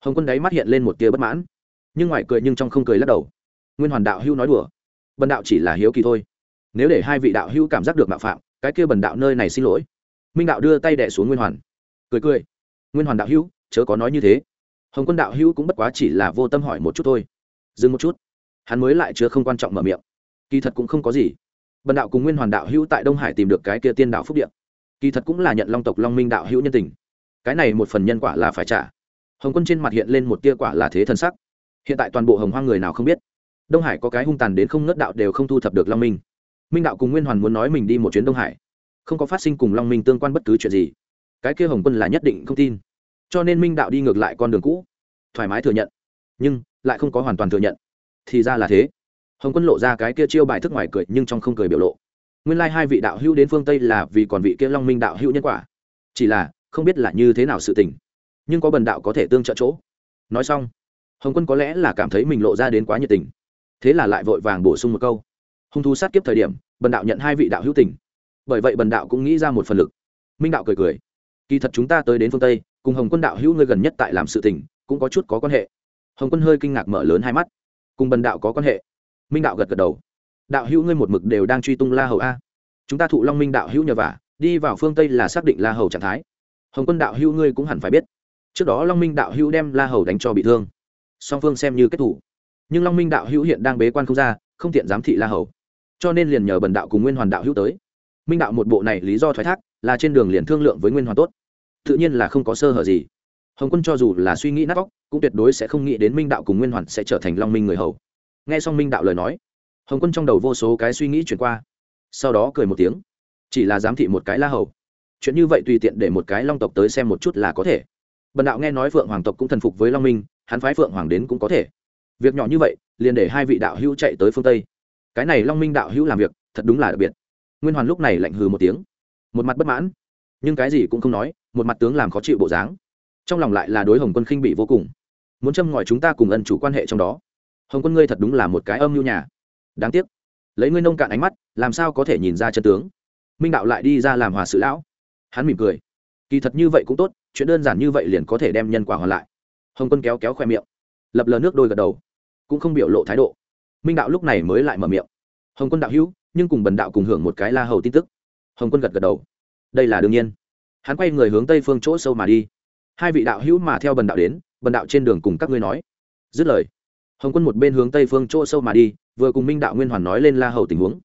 hồng quân đáy mắt hiện lên một tia bất mãn nhưng ngoài cười nhưng trong không cười lắc đầu. Nguyên hoàn đạo hưu nói đùa. Bần đạo chỉ là hiếu kỳ thôi. Nếu để hai vị đạo hưu cảm giác được mạo phạm, cái kia bần đạo nơi này xin lỗi. Minh đạo đưa tay đẻ xuống nguyên hoàn. Cười cười. Nguyên hoàn đạo hưu chớ có nói như thế. Hồng quân đạo hưu cũng bất quá chỉ là vô tâm hỏi một chút thôi. Dừng một chút. Hắn mới lại chưa không quan trọng mở miệng. Kỳ thật cũng không có gì. Bần đạo cùng nguyên hoàn đạo hưu tại đông hải tìm được cái kia tiên đạo phúc điện kỳ thật cũng là nhận long tộc long minh đạo hữu nhân tình. Cái này một phần nhân quả là phải trả. Hồng quân trên mặt hiện lên một tia quả là thế thân sắc hiện tại toàn bộ hồng hoang người nào không biết, đông hải có cái hung tàn đến không ngất đạo đều không thu thập được long minh. Minh đạo cùng nguyên hoàn muốn nói mình đi một chuyến đông hải, không có phát sinh cùng long minh tương quan bất cứ chuyện gì. Cái kia hồng quân là nhất định không tin. Cho nên minh đạo đi ngược lại con đường cũ, thoải mái thừa nhận, nhưng lại không có hoàn toàn thừa nhận. Thì ra là thế. Hồng quân lộ ra cái kia chiêu bài thức ngoài cười nhưng trong không cười biểu lộ. Nguyên lai、like、hai vị đạo hữu đến phương tây là vì còn vị kia long minh đạo hữu nhân quả. Chỉ là, không biết là như thế nào sự tình. Nhưng có bần đạo có thể tương trợ chỗ. Nói xong hồng quân có lẽ là cảm thấy mình lộ ra đến quá nhiệt tình. Thế là lại vội vàng bổ sung một câu. Hung thu sát kiếp thời điểm, bần đạo nhận hai vị đạo hữu tình. Bởi vậy bần đạo cũng nghĩ ra một phần lực. Minh đạo cười cười. Kỳ thật chúng ta tới đến phương tây, cùng hồng quân đạo hữu ngươi gần nhất tại làm sự tình, cũng có chút có quan hệ. Hồng quân hơi kinh ngạc mở lớn hai mắt. Cùng bần đạo có quan hệ. Minh đạo gật gật đầu. Đạo hữu ngươi một mực đều đang truy tung la hầu a. Chúng ta thụ long minh đạo hữu nhờ vả, đi vào phương tây là xác định la hầu trạng thái. Hồng quân đạo hữu ngươi cũng hẳn phải biết. Trước đó long minh đạo hữu đem la hầu đánh cho bị thương song phương xem như kết thủ. Nhưng long minh đạo hữu hiện đang bế quan không ra, không tiện giám thị la hầu. Cho nên liền nhờ bần đạo cùng nguyên hoàn đạo hữu tới. Minh đạo một bộ này lý do thoái thác, là trên đường liền thương lượng với nguyên hoàn tốt. Tự nhiên là không có sơ hở gì. Hồng quân cho dù là suy nghĩ nát vóc cũng tuyệt đối sẽ không nghĩ đến minh đạo cùng nguyên hoàn sẽ trở thành long minh người hầu. Nghe xong minh đạo lời nói, hồng quân trong đầu vô số cái suy nghĩ chuyển qua. Sau đó cười một tiếng, chỉ là giám thị một cái la hầu. Chuyện như vậy tùy tiện để một cái long tộc tới xem một chút là có thể. Bần đạo nghe nói phượng hoàng tộc cũng thần phục với long minh hắn phái phượng hoàng đến cũng có thể. Việc nhỏ như vậy, liền để hai vị đạo hữu chạy tới phương tây. Cái này long minh đạo hữu làm việc, thật đúng là đặc biệt. Nguyên hoàn lúc này lạnh hừ một tiếng. Một mặt bất mãn. Nhưng cái gì cũng không nói, một mặt tướng làm khó chịu bộ dáng. Trong lòng lại là đối hồng quân khinh bị vô cùng. Muốn châm ngòi chúng ta cùng ân chủ quan hệ trong đó. Hồng quân ngươi thật đúng là một cái âm mưu nhà. Đáng tiếc. Lấy ngươi nông cạn ánh mắt, làm sao có thể nhìn ra chân tướng? Minh đạo lại đi ra làm hòa sự lão. Hắn mỉm cười. Kỳ thật như vậy cũng tốt, chuyện đơn giản như vậy liền có thể đem nhân quả hoàn lại hồng quân kéo kéo khoe miệng, lập lờ nước đôi gật đầu, cũng không biểu lộ thái độ. Minh đạo lúc này mới lại mở miệng. Hồng quân đạo hữu, nhưng cùng bần đạo cùng hưởng một cái la hầu tin tức. Hồng quân gật gật đầu. Đây là đương nhiên. Hắn quay người hướng tây phương chỗ sâu mà đi. Hai vị đạo hữu mà theo bần đạo đến, bần đạo trên đường cùng các ngươi nói. Dứt lời, hồng quân một bên hướng tây phương chỗ sâu mà đi, vừa cùng minh đạo nguyên hoàn nói lên la hầu tình huống.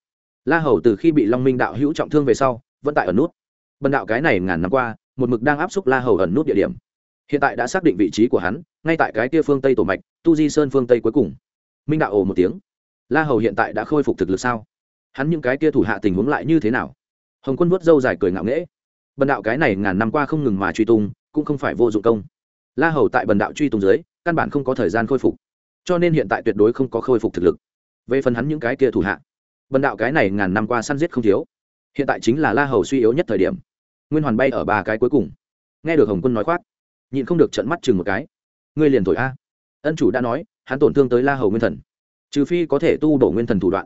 La hầu từ khi bị long minh đạo hữu trọng thương về sau, vẫn tại ở nút. Bần đạo cái này ngàn năm qua, một mực đang áp xúc la hầu ẩn nút địa điểm hiện tại đã xác định vị trí của hắn, ngay tại cái kia phương tây tổ mạch, tu di sơn phương tây cuối cùng. Minh đạo ồ một tiếng. La hầu hiện tại đã khôi phục thực lực sao? Hắn những cái kia thủ hạ tình huống lại như thế nào? Hồng quân vuốt râu dài cười ngạo nghễ. Bần đạo cái này ngàn năm qua không ngừng mà truy tung, cũng không phải vô dụng công. La hầu tại bần đạo truy tung dưới, căn bản không có thời gian khôi phục. Cho nên hiện tại tuyệt đối không có khôi phục thực lực. Về phần hắn những cái kia thủ hạ, bần đạo cái này ngàn năm qua săn giết không thiếu. Hiện tại chính là la hầu suy yếu nhất thời điểm. Nguyên hoàn bay ở ba cái cuối cùng. Nghe được hồng quân nói khoác nhịn không được trận mắt chừng một cái. Ngươi liền thổi a. Ân chủ đã nói, hắn tổn thương tới la hầu nguyên thần. Trừ phi có thể tu bổ nguyên thần thủ đoạn.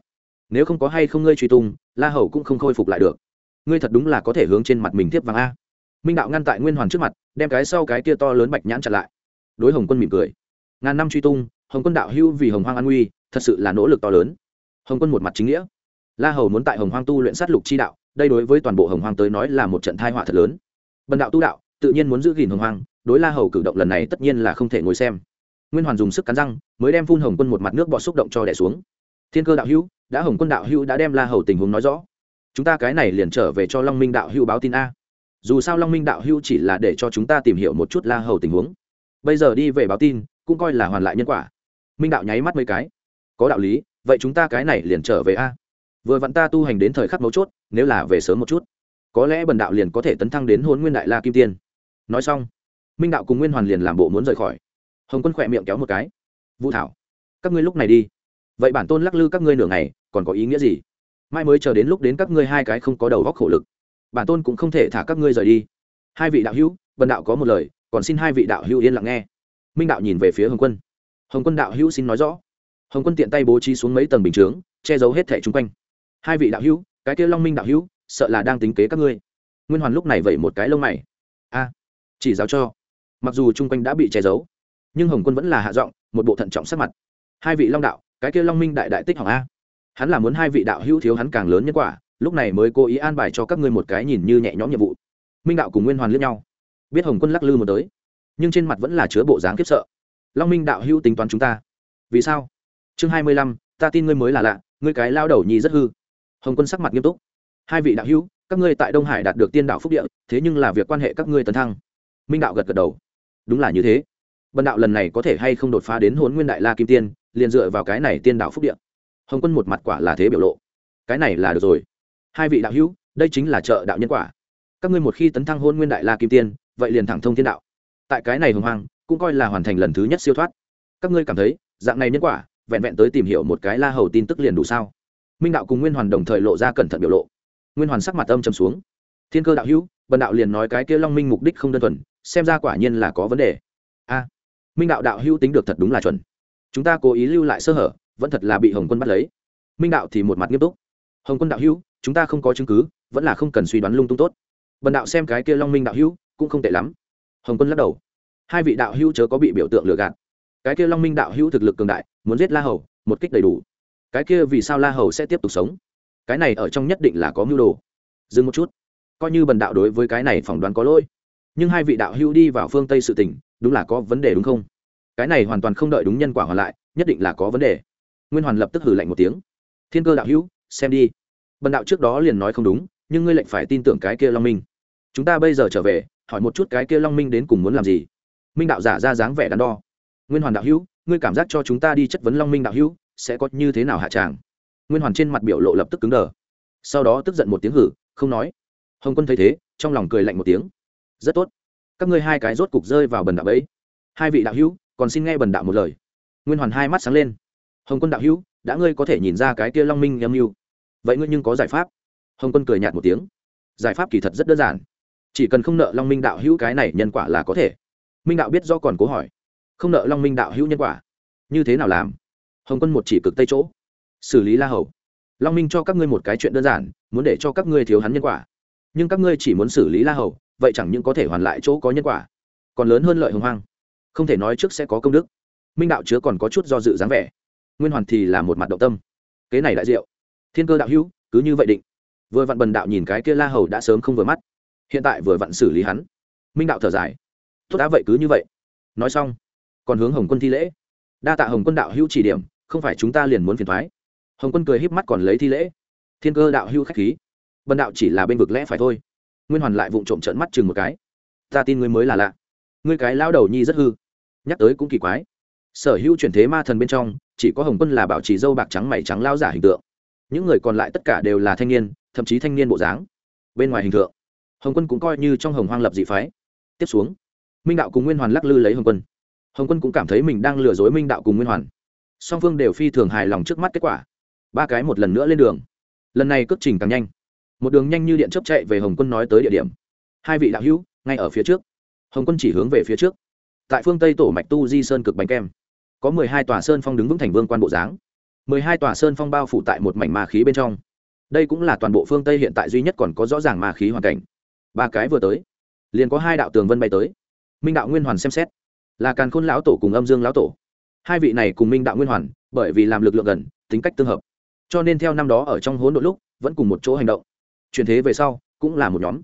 Nếu không có hay không ngươi truy tung, la hầu cũng không khôi phục lại được. Ngươi thật đúng là có thể hướng trên mặt mình tiếp vàng a. Minh đạo ngăn tại nguyên hoàn trước mặt, đem cái sau cái kia to lớn bạch nhãn chặn lại. Đối hồng quân mỉm cười. Ngàn năm truy tung, hồng quân đạo hưu vì hồng hoang an nguy, thật sự là nỗ lực to lớn. Hồng quân một mặt chính nghĩa. La hầu muốn tại hồng hoang tu luyện sát lục chi đạo, đây đối với toàn bộ hồng hoang tới nói là một trận thai họa thật lớn. Bần đạo tu đạo, tự nhiên muốn giữ gìn hồng hoang đối la hầu cử động lần này tất nhiên là không thể ngồi xem. Nguyên hoàn dùng sức cắn răng, mới đem phun hồng quân một mặt nước bọt xúc động cho đẻ xuống. Thiên cơ đạo hữu, đã hồng quân đạo hữu đã đem la hầu tình huống nói rõ. Chúng ta cái này liền trở về cho long minh đạo hữu báo tin a. Dù sao long minh đạo hữu chỉ là để cho chúng ta tìm hiểu một chút la hầu tình huống. Bây giờ đi về báo tin, cũng coi là hoàn lại nhân quả. Minh đạo nháy mắt mấy cái. Có đạo lý, vậy chúng ta cái này liền trở về a. Vừa vặn ta tu hành đến thời khắc mấu chốt, nếu là về sớm một chút, có lẽ bần đạo liền có thể tấn thăng đến hôn nguyên đại la kim tiên. Nói xong minh đạo cùng nguyên hoàn liền làm bộ muốn rời khỏi. Hồng quân khỏe miệng kéo một cái. Vũ thảo, các ngươi lúc này đi. Vậy bản tôn lắc lư các ngươi nửa ngày, còn có ý nghĩa gì? Mai mới chờ đến lúc đến các ngươi hai cái không có đầu góc khổ lực. Bản tôn cũng không thể thả các ngươi rời đi. Hai vị đạo hữu vần đạo có một lời, còn xin hai vị đạo hữu yên lặng nghe. Minh đạo nhìn về phía hồng quân. Hồng quân đạo hữu xin nói rõ. Hồng quân tiện tay bố trí xuống mấy tầng bình chướng, che giấu hết thẻ chung quanh. Hai vị đạo hữu, cái kia long minh đạo hữu, sợ là đang tính kế các ngươi. Nguyên hoàn lúc này vẩy một cái lông mày. A, chỉ giáo cho mặc dù chung quanh đã bị che giấu, nhưng hồng quân vẫn là hạ giọng, một bộ thận trọng sắc mặt. Hai vị long đạo, cái kia long minh đại đại tích hỏng a. Hắn là muốn hai vị đạo hữu thiếu hắn càng lớn nhân quả, lúc này mới cố ý an bài cho các ngươi một cái nhìn như nhẹ nhõm nhiệm vụ. Minh đạo cùng nguyên hoàn liếc nhau. Biết hồng quân lắc lư một tới, nhưng trên mặt vẫn là chứa bộ dáng kiếp sợ. Long minh đạo hữu tính toán chúng ta. Vì sao? Chương hai mươi lăm, ta tin ngươi mới là lạ, ngươi cái lao đầu nhì rất hư. Hồng quân sắc mặt nghiêm túc. Hai vị đạo hữu, các ngươi tại đông hải đạt được tiên đạo phúc địa, thế nhưng là việc quan hệ các ngươi tấn thăng. Minh đạo gật gật đầu đúng là như thế. Bần đạo lần này có thể hay không đột phá đến hôn nguyên đại la kim tiên, liền dựa vào cái này tiên đạo phúc địa. Hồng quân một mặt quả là thế biểu lộ. Cái này là được rồi. Hai vị đạo hữu, đây chính là trợ đạo nhân quả. Các ngươi một khi tấn thăng hôn nguyên đại la kim tiên, vậy liền thẳng thông thiên đạo. Tại cái này hồng hoàng, cũng coi là hoàn thành lần thứ nhất siêu thoát. Các ngươi cảm thấy, dạng này nhân quả, vẹn vẹn tới tìm hiểu một cái la hầu tin tức liền đủ sao? Minh đạo cùng nguyên hoàn đồng thời lộ ra cẩn thận biểu lộ. Nguyên hoàn sắc mặt âm trầm xuống. Thiên cơ đạo hữu, bần đạo liền nói cái kia long minh mục đích không đơn thuần xem ra quả nhiên là có vấn đề. A, minh đạo đạo hữu tính được thật đúng là chuẩn. Chúng ta cố ý lưu lại sơ hở, vẫn thật là bị hồng quân bắt lấy. Minh đạo thì một mặt nghiêm túc. Hồng quân đạo hữu, chúng ta không có chứng cứ, vẫn là không cần suy đoán lung tung tốt. Bần đạo xem cái kia long minh đạo hữu, cũng không tệ lắm. Hồng quân lắc đầu. Hai vị đạo hữu chớ có bị biểu tượng lừa gạt. Cái kia long minh đạo hữu thực lực cường đại, muốn giết la hầu, một kích đầy đủ. Cái kia vì sao la hầu sẽ tiếp tục sống? Cái này ở trong nhất định là có mưu đồ. Dừng một chút. Coi như bần đạo đối với cái này phỏng đoán có lỗi nhưng hai vị đạo hữu đi vào phương tây sự tỉnh đúng là có vấn đề đúng không? Cái này hoàn toàn không đợi đúng nhân quả hoàn lại, nhất định là có vấn đề. Nguyên hoàn lập tức hử lạnh một tiếng. Thiên cơ đạo hữu, xem đi. Bần đạo trước đó liền nói không đúng, nhưng ngươi lệnh phải tin tưởng cái kia long minh. Chúng ta bây giờ trở về, hỏi một chút cái kia long minh đến cùng muốn làm gì. Minh đạo giả ra dáng vẻ đắn đo. Nguyên hoàn đạo hữu, ngươi cảm giác cho chúng ta đi chất vấn long minh đạo hữu, sẽ có như thế nào hạ tràng? Nguyên hoàn trên mặt biểu lộ lập tức cứng đờ. Sau đó tức giận một tiếng hử, không nói. Hồng quân thấy thế, trong lòng cười lạnh một tiếng rất tốt. Các ngươi hai cái rốt cục rơi vào bần đạo ấy hai vị đạo hữu, còn xin nghe bần đạo một lời. Nguyên hoàn hai mắt sáng lên. Hồng quân đạo hữu, đã ngươi có thể nhìn ra cái kia long minh âm mưu. Vậy ngươi nhưng có giải pháp? Hồng quân cười nhạt một tiếng. Giải pháp kỳ thật rất đơn giản. Chỉ cần không nợ long minh đạo hữu cái này nhân quả là có thể. Minh đạo biết do còn cố hỏi. Không nợ long minh đạo hữu nhân quả. Như thế nào làm? Hồng quân một chỉ cực tây chỗ. Xử lý la hầu. Long minh cho các ngươi một cái chuyện đơn giản, muốn để cho các ngươi thiếu hắn nhân quả. Nhưng các ngươi chỉ muốn xử lý la hầu vậy chẳng những có thể hoàn lại chỗ có nhân quả, còn lớn hơn lợi hồng hoang. Không thể nói trước sẽ có công đức. Minh đạo chứa còn có chút do dự dáng vẻ. Nguyên hoàn thì là một mặt động tâm. Kế này đại diệu. Thiên cơ đạo hữu, cứ như vậy định. Vừa vặn bần đạo nhìn cái kia la hầu đã sớm không vừa mắt. Hiện tại vừa vặn xử lý hắn. Minh đạo thở dài. Tốt đã vậy cứ như vậy. Nói xong, còn hướng hồng quân thi lễ. Đa tạ hồng quân đạo hữu chỉ điểm, không phải chúng ta liền muốn phiền thoái. Hồng quân cười híp mắt còn lấy thi lễ. Thiên cơ đạo hữu khách khí. Bần đạo chỉ là bên vực lẽ phải thôi nguyên hoàn lại vụng trộm trợn mắt chừng một cái. Ta tin ngươi mới là lạ. Ngươi cái lao đầu nhi rất hư. Nhắc tới cũng kỳ quái. Sở hữu chuyển thế ma thần bên trong, chỉ có hồng quân là bảo trì dâu bạc trắng mày trắng lao giả hình tượng. Những người còn lại tất cả đều là thanh niên, thậm chí thanh niên bộ dáng. Bên ngoài hình tượng, hồng quân cũng coi như trong hồng hoang lập dị phái. Tiếp xuống, minh đạo cùng nguyên hoàn lắc lư lấy hồng quân. Hồng quân cũng cảm thấy mình đang lừa dối minh đạo cùng nguyên hoàn. Song phương đều phi thường hài lòng trước mắt kết quả. Ba cái một lần nữa lên đường. Lần này cước trình càng nhanh một đường nhanh như điện chấp chạy về hồng quân nói tới địa điểm. Hai vị đạo hữu, ngay ở phía trước. Hồng quân chỉ hướng về phía trước. Tại phương tây tổ mạch tu di sơn cực bánh kem, có mười hai tòa sơn phong đứng vững thành vương quan bộ dáng. Mười hai tòa sơn phong bao phủ tại một mảnh ma khí bên trong. Đây cũng là toàn bộ phương tây hiện tại duy nhất còn có rõ ràng ma khí hoàn cảnh. Ba cái vừa tới, liền có hai đạo tường vân bay tới. Minh đạo nguyên hoàn xem xét, là càn khôn lão tổ cùng âm dương lão tổ. Hai vị này cùng minh đạo nguyên hoàn, bởi vì làm lực lượng gần, tính cách tương hợp. Cho nên theo năm đó ở trong hỗn nội lúc, vẫn cùng một chỗ hành động chuyển thế về sau, cũng là một nhóm.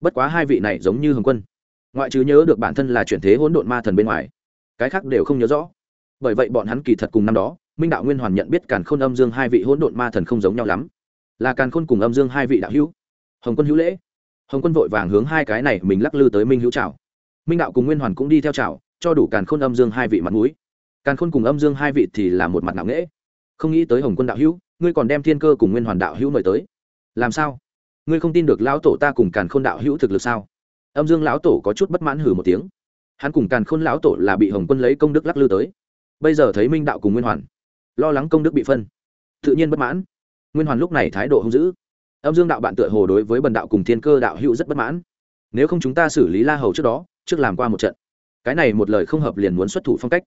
Bất quá hai vị này giống như hồng quân. Ngoại trừ nhớ được bản thân là chuyển thế hỗn độn ma thần bên ngoài, cái khác đều không nhớ rõ. Bởi vậy bọn hắn kỳ thật cùng năm đó, minh đạo nguyên hoàn nhận biết càn khôn âm dương hai vị hỗn độn ma thần không giống nhau lắm. Là càn khôn cùng âm dương hai vị đạo hữu. Hồng quân hữu lễ. Hồng quân vội vàng hướng hai cái này mình lắc lư tới minh hữu trào minh đạo cùng nguyên hoàn cũng đi theo trào cho đủ càn khôn âm dương hai vị mặt mũi. Càn khôn cùng âm dương hai vị thì là một mặt nặng nễ không nghĩ tới hồng quân đạo hữu, ngươi còn đem thiên cơ cùng nguyên hoàn đạo hữu mời tới. Làm sao? Ngươi không tin được lão tổ ta cùng càn khôn đạo hữu thực lực sao? Âm dương lão tổ có chút bất mãn hử một tiếng. Hắn cùng càn khôn lão tổ là bị hồng quân lấy công đức lắc lư tới. Bây giờ thấy minh đạo cùng nguyên hoàn, lo lắng công đức bị phân, tự nhiên bất mãn. Nguyên hoàn lúc này thái độ hung dữ. Âm dương đạo bạn tựa hồ đối với bần đạo cùng thiên cơ đạo hữu rất bất mãn. Nếu không chúng ta xử lý la hầu trước đó, trước làm qua một trận. Cái này một lời không hợp liền muốn xuất thủ phong cách.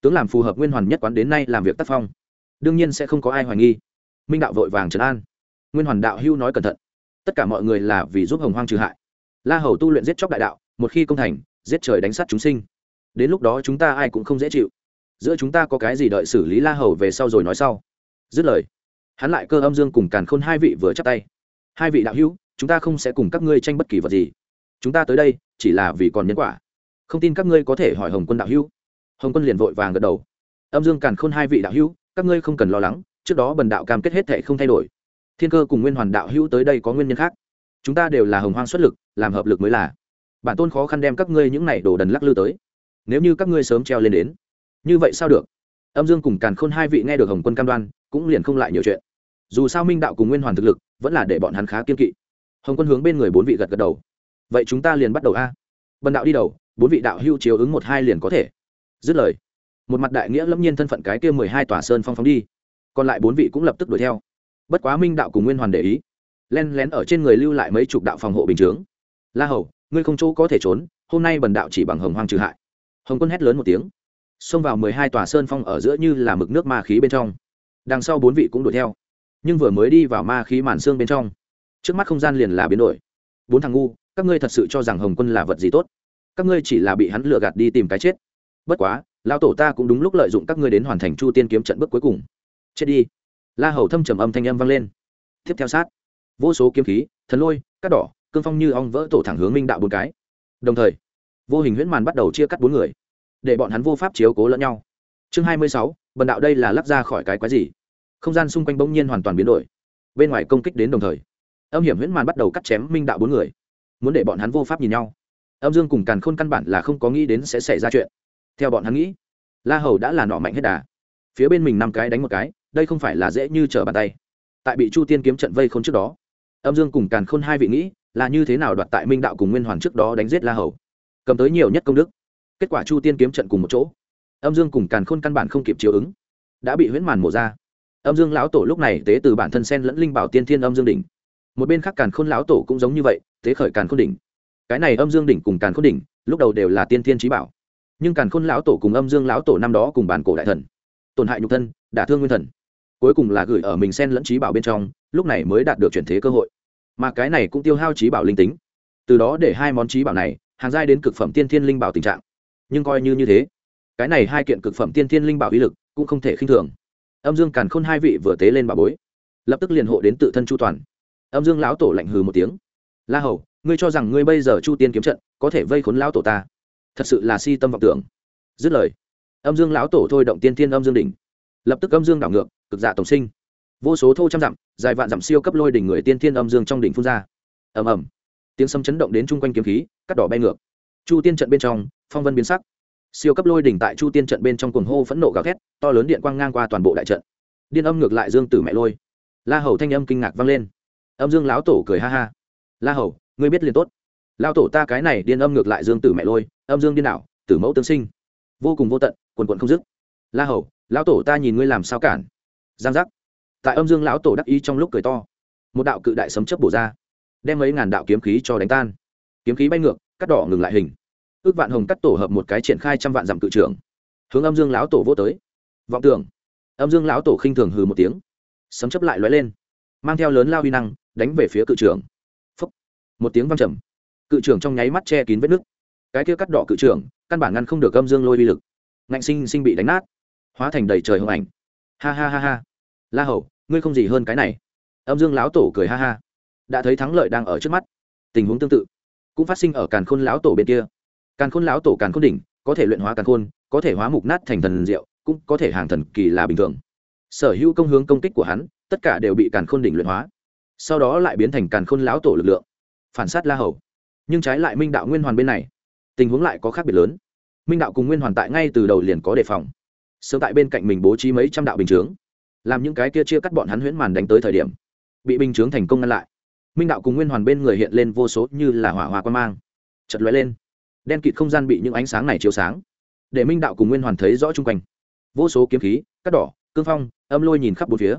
Tướng làm phù hợp nguyên hoàn nhất quán đến nay làm việc tác phong. Đương nhiên sẽ không có ai hoài nghi. Minh đạo vội vàng trấn an. Nguyên hoàn đạo hữu nói cẩn thận tất cả mọi người là vì giúp hồng hoang trừ hại. La hầu tu luyện giết chóc đại đạo, một khi công thành, giết trời đánh sát chúng sinh. Đến lúc đó chúng ta ai cũng không dễ chịu. Giữa chúng ta có cái gì đợi xử lý la hầu về sau rồi nói sau. Dứt lời, hắn lại cơ âm dương cùng càn khôn hai vị vừa chắp tay. Hai vị đạo hữu, chúng ta không sẽ cùng các ngươi tranh bất kỳ vật gì. Chúng ta tới đây, chỉ là vì còn nhân quả. Không tin các ngươi có thể hỏi hồng quân đạo hữu. Hồng quân liền vội vàng gật đầu. Âm dương càn khôn hai vị đạo hữu, các ngươi không cần lo lắng, trước đó bần đạo cam kết hết thệ không thay đổi thiên cơ cùng nguyên hoàn đạo hữu tới đây có nguyên nhân khác. Chúng ta đều là hồng hoang xuất lực, làm hợp lực mới là. Bản tôn khó khăn đem các ngươi những này đồ đần lắc lư tới. Nếu như các ngươi sớm treo lên đến, như vậy sao được? Âm dương cùng càn khôn hai vị nghe được hồng quân cam đoan, cũng liền không lại nhiều chuyện. Dù sao minh đạo cùng nguyên hoàn thực lực, vẫn là để bọn hắn khá kiên kỵ. Hồng quân hướng bên người bốn vị gật gật đầu. Vậy chúng ta liền bắt đầu a. Bần đạo đi đầu, bốn vị đạo hưu chiếu ứng một hai liền có thể. Dứt lời, một mặt đại nghĩa lâm nhiên thân phận cái kia mười hai tòa sơn phong phóng đi. Còn lại bốn vị cũng lập tức đuổi theo bất quá minh đạo cùng nguyên hoàn để ý. Len lén ở trên người lưu lại mấy chục đạo phòng hộ bình chướng. La hầu, ngươi không chỗ có thể trốn, hôm nay bần đạo chỉ bằng hồng hoang trừ hại. Hồng quân hét lớn một tiếng. Xông vào mười hai tòa sơn phong ở giữa như là mực nước ma khí bên trong. Đằng sau bốn vị cũng đuổi theo. Nhưng vừa mới đi vào ma khí màn xương bên trong, trước mắt không gian liền là biến đổi. Bốn thằng ngu, các ngươi thật sự cho rằng hồng quân là vật gì tốt? Các ngươi chỉ là bị hắn lừa gạt đi tìm cái chết. Bất quá, lão tổ ta cũng đúng lúc lợi dụng các ngươi đến hoàn thành chu tiên kiếm trận bước cuối cùng. Chết đi la hầu thâm trầm âm thanh âm vang lên. Tiếp theo sát. Vô số kiếm khí, thần lôi cắt đỏ, cương phong như ong vỡ tổ thẳng hướng minh đạo bốn cái. Đồng thời, vô hình huyễn màn bắt đầu chia cắt bốn người, để bọn hắn vô pháp chiếu cố lẫn nhau. Chương hai mươi sáu, bần đạo đây là lắp ra khỏi cái quái gì? Không gian xung quanh bỗng nhiên hoàn toàn biến đổi, bên ngoài công kích đến đồng thời, âm hiểm huyễn màn bắt đầu cắt chém minh đạo bốn người. Muốn để bọn hắn vô pháp nhìn nhau. Âm dương cùng càn khôn căn bản là không có nghĩ đến sẽ xảy ra chuyện. Theo bọn hắn nghĩ, la hầu đã là nọ mạnh hết đà. Phía bên mình năm cái đánh một cái đây không phải là dễ như trở bàn tay. Tại bị chu tiên kiếm trận vây khôn trước đó, âm dương cùng càn khôn hai vị nghĩ là như thế nào đoạt tại minh đạo cùng nguyên hoàn trước đó đánh giết la hầu. Cầm tới nhiều nhất công đức. Kết quả chu tiên kiếm trận cùng một chỗ, âm dương cùng càn khôn căn bản không kịp chiếu ứng, đã bị huyễn màn mổ ra. Âm dương lão tổ lúc này tế từ bản thân sen lẫn linh bảo tiên thiên âm dương đỉnh. Một bên khác càn khôn lão tổ cũng giống như vậy, tế khởi càn khôn đỉnh. Cái này âm dương đỉnh cùng càn khôn đỉnh, lúc đầu đều là tiên thiên trí bảo. Nhưng càn khôn lão tổ cùng âm dương lão tổ năm đó cùng bản cổ đại thần. Tổn hại nhục thân, đả thương nguyên thần cuối cùng là gửi ở mình sen lẫn trí bảo bên trong, lúc này mới đạt được chuyển thế cơ hội. Mà cái này cũng tiêu hao trí bảo linh tính. Từ đó để hai món trí bảo này, hàng giai đến cực phẩm tiên thiên linh bảo tình trạng. Nhưng coi như như thế, cái này hai kiện cực phẩm tiên thiên linh bảo uy lực cũng không thể khinh thường. Âm dương càn khôn hai vị vừa tế lên bà bối, lập tức liền hộ đến tự thân chu toàn. Âm dương lão tổ lạnh hừ một tiếng. La hầu, ngươi cho rằng ngươi bây giờ chu tiên kiếm trận có thể vây khốn lão tổ ta? Thật sự là si tâm vọng tưởng. Dứt lời, âm dương lão tổ thôi động tiên thiên âm dương đỉnh. Lập tức âm dương đảo ngược cực dạ tổng sinh. Vô số thô trăm dặm, dài vạn dặm siêu cấp lôi đỉnh người tiên thiên âm dương trong đỉnh phun ra. Ầm ầm. Tiếng sấm chấn động đến chung quanh kiếm khí, cắt đỏ bay ngược. Chu tiên trận bên trong, phong vân biến sắc. Siêu cấp lôi đỉnh tại chu tiên trận bên trong cuồng hô phẫn nộ gào thét, to lớn điện quang ngang qua toàn bộ đại trận. Điên âm ngược lại dương tử mẹ lôi. La hầu thanh âm kinh ngạc vang lên. Âm dương lão tổ cười ha ha. La hầu, ngươi biết liền tốt. Lao tổ ta cái này điên âm ngược lại dương tử mẹ lôi, âm dương điên đảo, tử mẫu tương sinh. Vô cùng vô tận, quần quận không dứt. La hầu, lão tổ ta nhìn ngươi làm sao cản? Giang giác. Tại âm dương lão tổ đắc ý trong lúc cười to, một đạo cự đại sấm chấp bổ ra, đem mấy ngàn đạo kiếm khí cho đánh tan. Kiếm khí bay ngược, cắt đỏ ngừng lại hình. Ước vạn hồng cắt tổ hợp một cái triển khai trăm vạn dặm cự trưởng, hướng âm dương lão tổ vô tới. Vọng tưởng. Âm dương lão tổ khinh thường hừ một tiếng, sấm chấp lại lóe lên, mang theo lớn lao huy năng, đánh về phía cự trưởng. Phấp một tiếng văng trầm. Cự trưởng trong nháy mắt che kín vết nứt. Cái kia cắt đỏ cự trưởng, căn bản ngăn không được âm dương lôi uy lực. Ngạnh sinh sinh bị đánh nát, hóa thành đầy trời hồng ảnh. Ha ha ha ha la hầu, ngươi không gì hơn cái này. Âm dương lão tổ cười ha ha. Đã thấy thắng lợi đang ở trước mắt. Tình huống tương tự. Cũng phát sinh ở càn khôn lão tổ bên kia. Càn khôn lão tổ càn khôn đỉnh, có thể luyện hóa càn khôn, có thể hóa mục nát thành thần diệu, cũng có thể hàng thần kỳ là bình thường. Sở hữu công hướng công kích của hắn, tất cả đều bị càn khôn đỉnh luyện hóa. Sau đó lại biến thành càn khôn lão tổ lực lượng. Phản sát la hầu. Nhưng trái lại minh đạo nguyên hoàn bên này, tình huống lại có khác biệt lớn. Minh đạo cùng nguyên hoàn tại ngay từ đầu liền có đề phòng. Sớm tại bên cạnh mình bố trí mấy trăm đạo bình chướng làm những cái kia chia cắt bọn hắn huyễn màn đánh tới thời điểm, bị bình chướng thành công ngăn lại. Minh đạo cùng nguyên hoàn bên người hiện lên vô số như là hỏa hoa quan mang. Chật lóe lên. Đen kịt không gian bị những ánh sáng này chiếu sáng, để minh đạo cùng nguyên hoàn thấy rõ chung quanh. Vô số kiếm khí cắt đỏ, cương phong, âm lôi nhìn khắp bốn phía,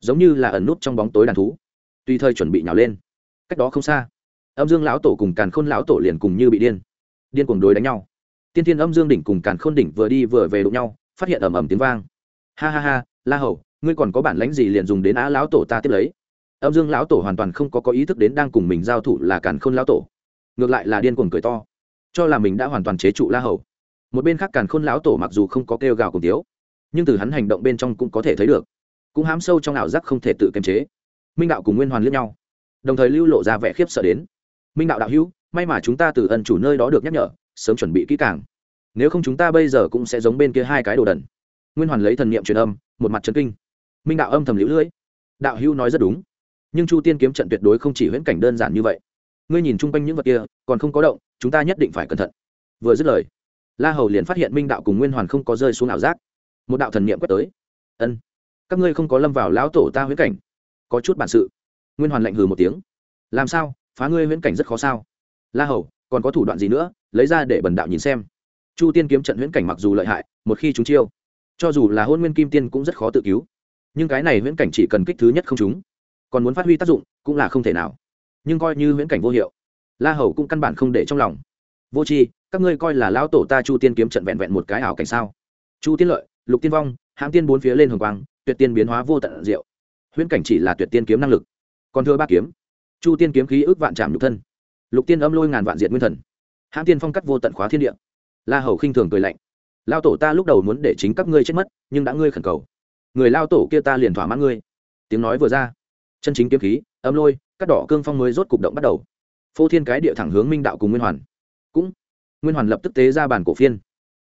giống như là ẩn nút trong bóng tối đàn thú, tùy thời chuẩn bị nhào lên. Cách đó không xa, âm dương lão tổ cùng càn khôn lão tổ liền cùng như bị điên điên cuồng đối đánh nhau. Tiên thiên âm dương đỉnh cùng càn khôn đỉnh vừa đi vừa về đụng nhau, phát hiện ầm ầm tiếng vang. Ha ha ha, la hầu ngươi còn có bản lãnh gì liền dùng đến á lão tổ ta tiếp lấy? Âm dương lão tổ hoàn toàn không có có ý thức đến đang cùng mình giao thủ là càn khôn lão tổ. Ngược lại là điên cuồng cười to, cho là mình đã hoàn toàn chế trụ la hầu. Một bên khác càn khôn lão tổ mặc dù không có kêu gào cùng tiếu, nhưng từ hắn hành động bên trong cũng có thể thấy được. Cũng hám sâu trong ảo giác không thể tự kiềm chế. Minh đạo cùng nguyên hoàn liếc nhau, đồng thời lưu lộ ra vẻ khiếp sợ đến. Minh đạo đạo hữu, may mà chúng ta từ ân chủ nơi đó được nhắc nhở, sớm chuẩn bị kỹ càng. Nếu không chúng ta bây giờ cũng sẽ giống bên kia hai cái đồ đần. Nguyên hoàn lấy thần niệm truyền âm, một mặt trấn kinh minh đạo âm thầm liễu lưỡi đạo hữu nói rất đúng. Nhưng chu tiên kiếm trận tuyệt đối không chỉ huyễn cảnh đơn giản như vậy. Ngươi nhìn chung quanh những vật kia, còn không có động, chúng ta nhất định phải cẩn thận. Vừa dứt lời, la hầu liền phát hiện minh đạo cùng nguyên hoàn không có rơi xuống ảo giác. Một đạo thần niệm quét tới. Ân, các ngươi không có lâm vào lão tổ ta huyễn cảnh. Có chút bản sự. Nguyên hoàn lạnh hừ một tiếng. Làm sao? Phá ngươi huyễn cảnh rất khó sao? La hầu, còn có thủ đoạn gì nữa? Lấy ra để bần đạo nhìn xem. Chu tiên kiếm trận huyễn cảnh mặc dù lợi hại, một khi chúng chiêu, cho dù là hôn nguyên kim tiên cũng rất khó tự cứu nhưng cái này huyễn cảnh chỉ cần kích thứ nhất không chúng còn muốn phát huy tác dụng cũng là không thể nào. Nhưng coi như huyễn cảnh vô hiệu, la hầu cũng căn bản không để trong lòng. Vô c h i các ngươi coi là lão tổ ta chu tiên kiếm trận vẹn vẹn một cái ảo cảnh sao? Chu tiên lợi, lục tiên vong hãng tiên bốn phía lên hồng quang, tuyệt tiên biến hóa vô tận diệu. Huyễn cảnh chỉ là tuyệt tiên kiếm năng lực. Còn thưa ba kiếm, chu tiên kiếm khí ước vạn trảm nhục thân. Lục tiên âm lôi ngàn vạn diệt nguyên thần. Hãng tiên phong cắt vô tận khóa thiên địa. La hầu khinh thường cười lạnh. Lao tổ ta lúc đầu muốn để chính các ngươi chết mất, nhưng đã ngươi khẩn cầu người lao tổ kia ta liền thỏa mãn ngươi. Tiếng nói vừa ra, chân chính kiếm khí, âm lôi cắt đỏ cương phong mới rốt cục động bắt đầu. Phô thiên cái địa thẳng hướng minh đạo cùng nguyên hoàn. Cũng, nguyên hoàn lập tức tế ra bản cổ phiên.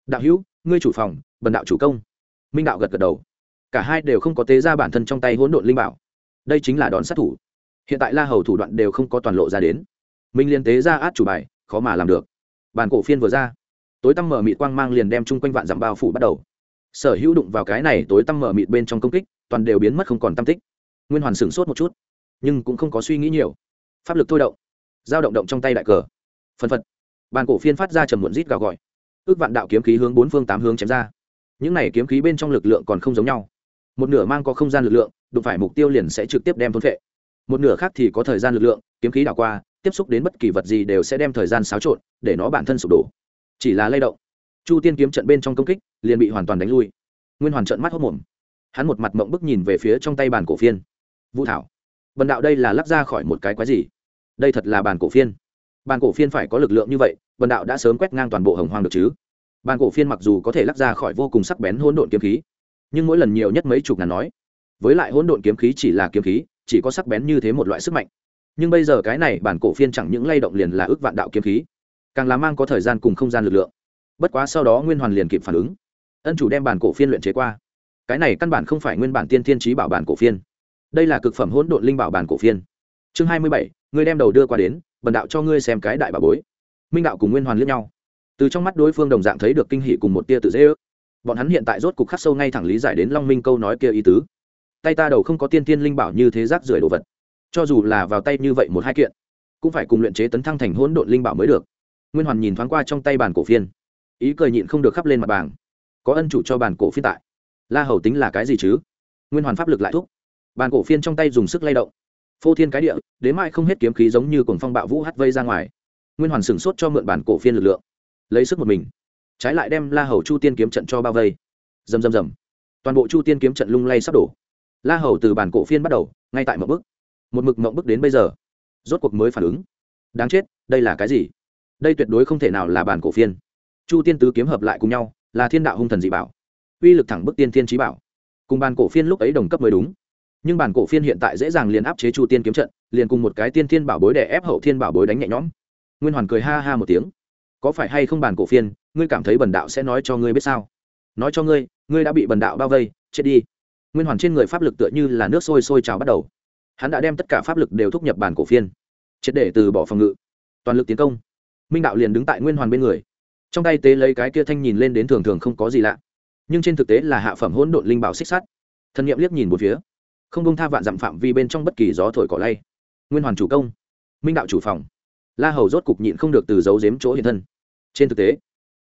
Đạo hữu, ngươi chủ phòng, bần đạo chủ công. Minh đạo gật gật đầu. Cả hai đều không có tế ra bản thân trong tay hỗn độn linh bảo. Đây chính là đòn sát thủ. Hiện tại la hầu thủ đoạn đều không có toàn lộ ra đến. Minh liên tế ra át chủ bài, khó mà làm được. Bản cổ phiên vừa ra, tối tăm mở mị quang mang liền đem chung quanh vạn dặm bao phủ bắt đầu sở hữu đụng vào cái này tối tăm mở mịt bên trong công kích, toàn đều biến mất không còn tam tích. Nguyên hoàn sửng sốt một chút, nhưng cũng không có suy nghĩ nhiều. Pháp lực thôi động, dao động động trong tay đại cờ. Phân phật, bàn cổ phiên phát ra trầm muộn rít gào gọi. Ước vạn đạo kiếm khí hướng bốn phương tám hướng chém ra. Những này kiếm khí bên trong lực lượng còn không giống nhau. Một nửa mang có không gian lực lượng, đụng phải mục tiêu liền sẽ trực tiếp đem thôn vệ một nửa khác thì có thời gian lực lượng, kiếm khí đảo qua, tiếp xúc đến bất kỳ vật gì đều sẽ đem thời gian xáo trộn, để nó bản thân sụp đổ. Chỉ là lay động chu tiên kiếm trận bên trong công kích, liền bị hoàn toàn đánh lui. Nguyên hoàn trận mắt hốc mồm. Hắn một mặt mộng bức nhìn về phía trong tay bàn cổ phiên. Vũ thảo, bần đạo đây là lắp ra khỏi một cái quái gì? Đây thật là bàn cổ phiên. Bàn cổ phiên phải có lực lượng như vậy, bần đạo đã sớm quét ngang toàn bộ hồng hoang được chứ? Bàn cổ phiên mặc dù có thể lắp ra khỏi vô cùng sắc bén hỗn độn kiếm khí, nhưng mỗi lần nhiều nhất mấy chục ngàn nói. Với lại hỗn độn kiếm khí chỉ là kiếm khí, chỉ có sắc bén như thế một loại sức mạnh. Nhưng bây giờ cái này bản cổ phiên chẳng những lay động liền là ước vạn đạo kiếm khí, càng là mang có thời gian cùng không gian lực lượng bất quá sau đó nguyên hoàn liền kịp phản ứng. Ân chủ đem bản cổ phiên luyện chế qua. Cái này căn bản không phải nguyên bản tiên thiên trí bảo bản cổ phiên. Đây là cực phẩm hỗn độn linh bảo bản cổ phiên. Chương hai mươi bảy, ngươi đem đầu đưa qua đến, bần đạo cho ngươi xem cái đại bà bối. Minh đạo cùng nguyên hoàn liếc nhau. Từ trong mắt đối phương đồng dạng thấy được kinh hỷ cùng một tia tự dễ ước. Bọn hắn hiện tại rốt cục khắc sâu ngay thẳng lý giải đến long minh câu nói kia ý tứ. Tay ta đầu không có tiên tiên linh bảo như thế rác rưởi đồ vật. Cho dù là vào tay như vậy một hai kiện, cũng phải cùng luyện chế tấn thăng thành hỗn độn linh bảo mới được. Nguyên hoàn nhìn thoáng qua trong tay bàn cổ phiên ý cười nhịn không được khắp lên mặt bảng. Có ân chủ cho bàn cổ phiên tại. La hầu tính là cái gì chứ? Nguyên hoàn pháp lực lại thúc. Bàn cổ phiên trong tay dùng sức lay động. Phô thiên cái địa, đến mai không hết kiếm khí giống như cuồng phong bạo vũ hắt vây ra ngoài. Nguyên hoàn sửng sốt cho mượn bản cổ phiên lực lượng. Lấy sức một mình. Trái lại đem la hầu chu tiên kiếm trận cho bao vây. Rầm rầm rầm. Toàn bộ chu tiên kiếm trận lung lay sắp đổ. La hầu từ bản cổ phiên bắt đầu, ngay tại mậu bức. Một mực mậu bức đến bây giờ. Rốt cuộc mới phản ứng. Đáng chết, đây là cái gì? Đây tuyệt đối không thể nào là bản cổ phiên chu tiên tứ kiếm hợp lại cùng nhau, là thiên đạo hung thần dị bảo, uy lực thẳng bức tiên thiên trí bảo. Cùng bàn cổ phiên lúc ấy đồng cấp mới đúng. Nhưng bản cổ phiên hiện tại dễ dàng liền áp chế chu tiên kiếm trận, liền cùng một cái tiên thiên bảo bối để ép hậu thiên bảo bối đánh nhẹ nhõm. Nguyên hoàn cười ha ha một tiếng. Có phải hay không bản cổ phiên, ngươi cảm thấy bần đạo sẽ nói cho ngươi biết sao? Nói cho ngươi ngươi đã bị bần đạo bao vây, chết đi. Nguyên hoàn trên người pháp lực tựa như là nước sôi sôi trào bắt đầu. Hắn đã đem tất cả pháp lực đều thúc nhập bản cổ phiên. Triệt để từ bỏ phòng ngự. Toàn lực tiến công. Minh đạo liền đứng tại nguyên hoàn bên người trong tay tế lấy cái kia thanh nhìn lên đến thường thường không có gì lạ. Nhưng trên thực tế là hạ phẩm hỗn độn linh bảo xích sắt. Thần nghiệm liếc nhìn một phía. Không công tha vạn dặm phạm vi bên trong bất kỳ gió thổi cỏ lay. Nguyên hoàn chủ công, minh đạo chủ phòng. La hầu rốt cục nhịn không được từ giấu giếm chỗ hiện thân. Trên thực tế,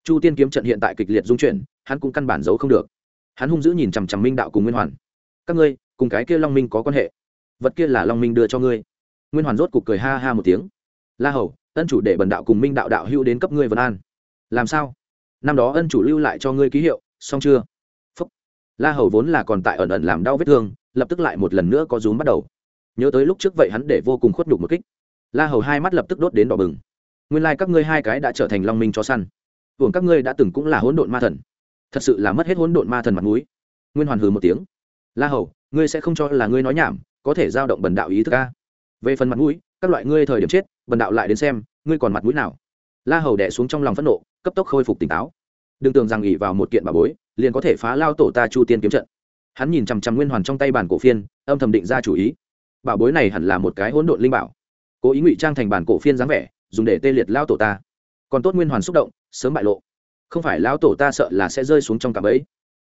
chu tiên kiếm trận hiện tại kịch liệt dung chuyển, hắn cũng căn bản giấu không được. Hắn hung dữ nhìn chằm chằm minh đạo cùng nguyên hoàn. Các ngươi, cùng cái kia long minh có quan hệ? Vật kia là long minh đưa cho ngươi. Nguyên hoàn rốt cục cười ha ha một tiếng. La hầu, ân chủ để bần đạo cùng minh đạo đạo hữu đến cấp ngươi vân an làm sao? Năm đó ân chủ lưu lại cho ngươi ký hiệu, xong chưa? Phúc. la hầu vốn là còn tại ẩn ẩn làm đau vết thương, lập tức lại một lần nữa có rúm bắt đầu. Nhớ tới lúc trước vậy hắn để vô cùng khuất nhục một kích. La hầu hai mắt lập tức đốt đến đỏ bừng. Nguyên lai、like、các ngươi hai cái đã trở thành long minh cho săn. Hưởng các ngươi đã từng cũng là hỗn độn ma thần. Thật sự là mất hết hỗn độn ma thần mặt mũi. Nguyên hoàn hừ một tiếng. La hầu, ngươi sẽ không cho là ngươi nói nhảm, có thể giao động bần đạo ý thức ca về phần mặt mũi, các loại ngươi thời điểm chết, bần đạo lại đến xem, ngươi còn mặt mũi nào? La hầu đẻ xuống trong lòng phẫn nộ cấp tốc khôi phục tỉnh táo. Đừng tưởng rằng ỉ vào một kiện bà bối, liền có thể phá lao tổ ta chu tiên kiếm trận. Hắn nhìn chằm chằm nguyên hoàn trong tay bản cổ phiên, âm thầm định ra chủ ý. Bảo bối này hẳn là một cái hỗn độn linh bảo. Cố ý ngụy trang thành bản cổ phiên dáng vẻ, dùng để tê liệt lao tổ ta. Còn tốt nguyên hoàn xúc động, sớm bại lộ. Không phải lao tổ ta sợ là sẽ rơi xuống trong cạm ấy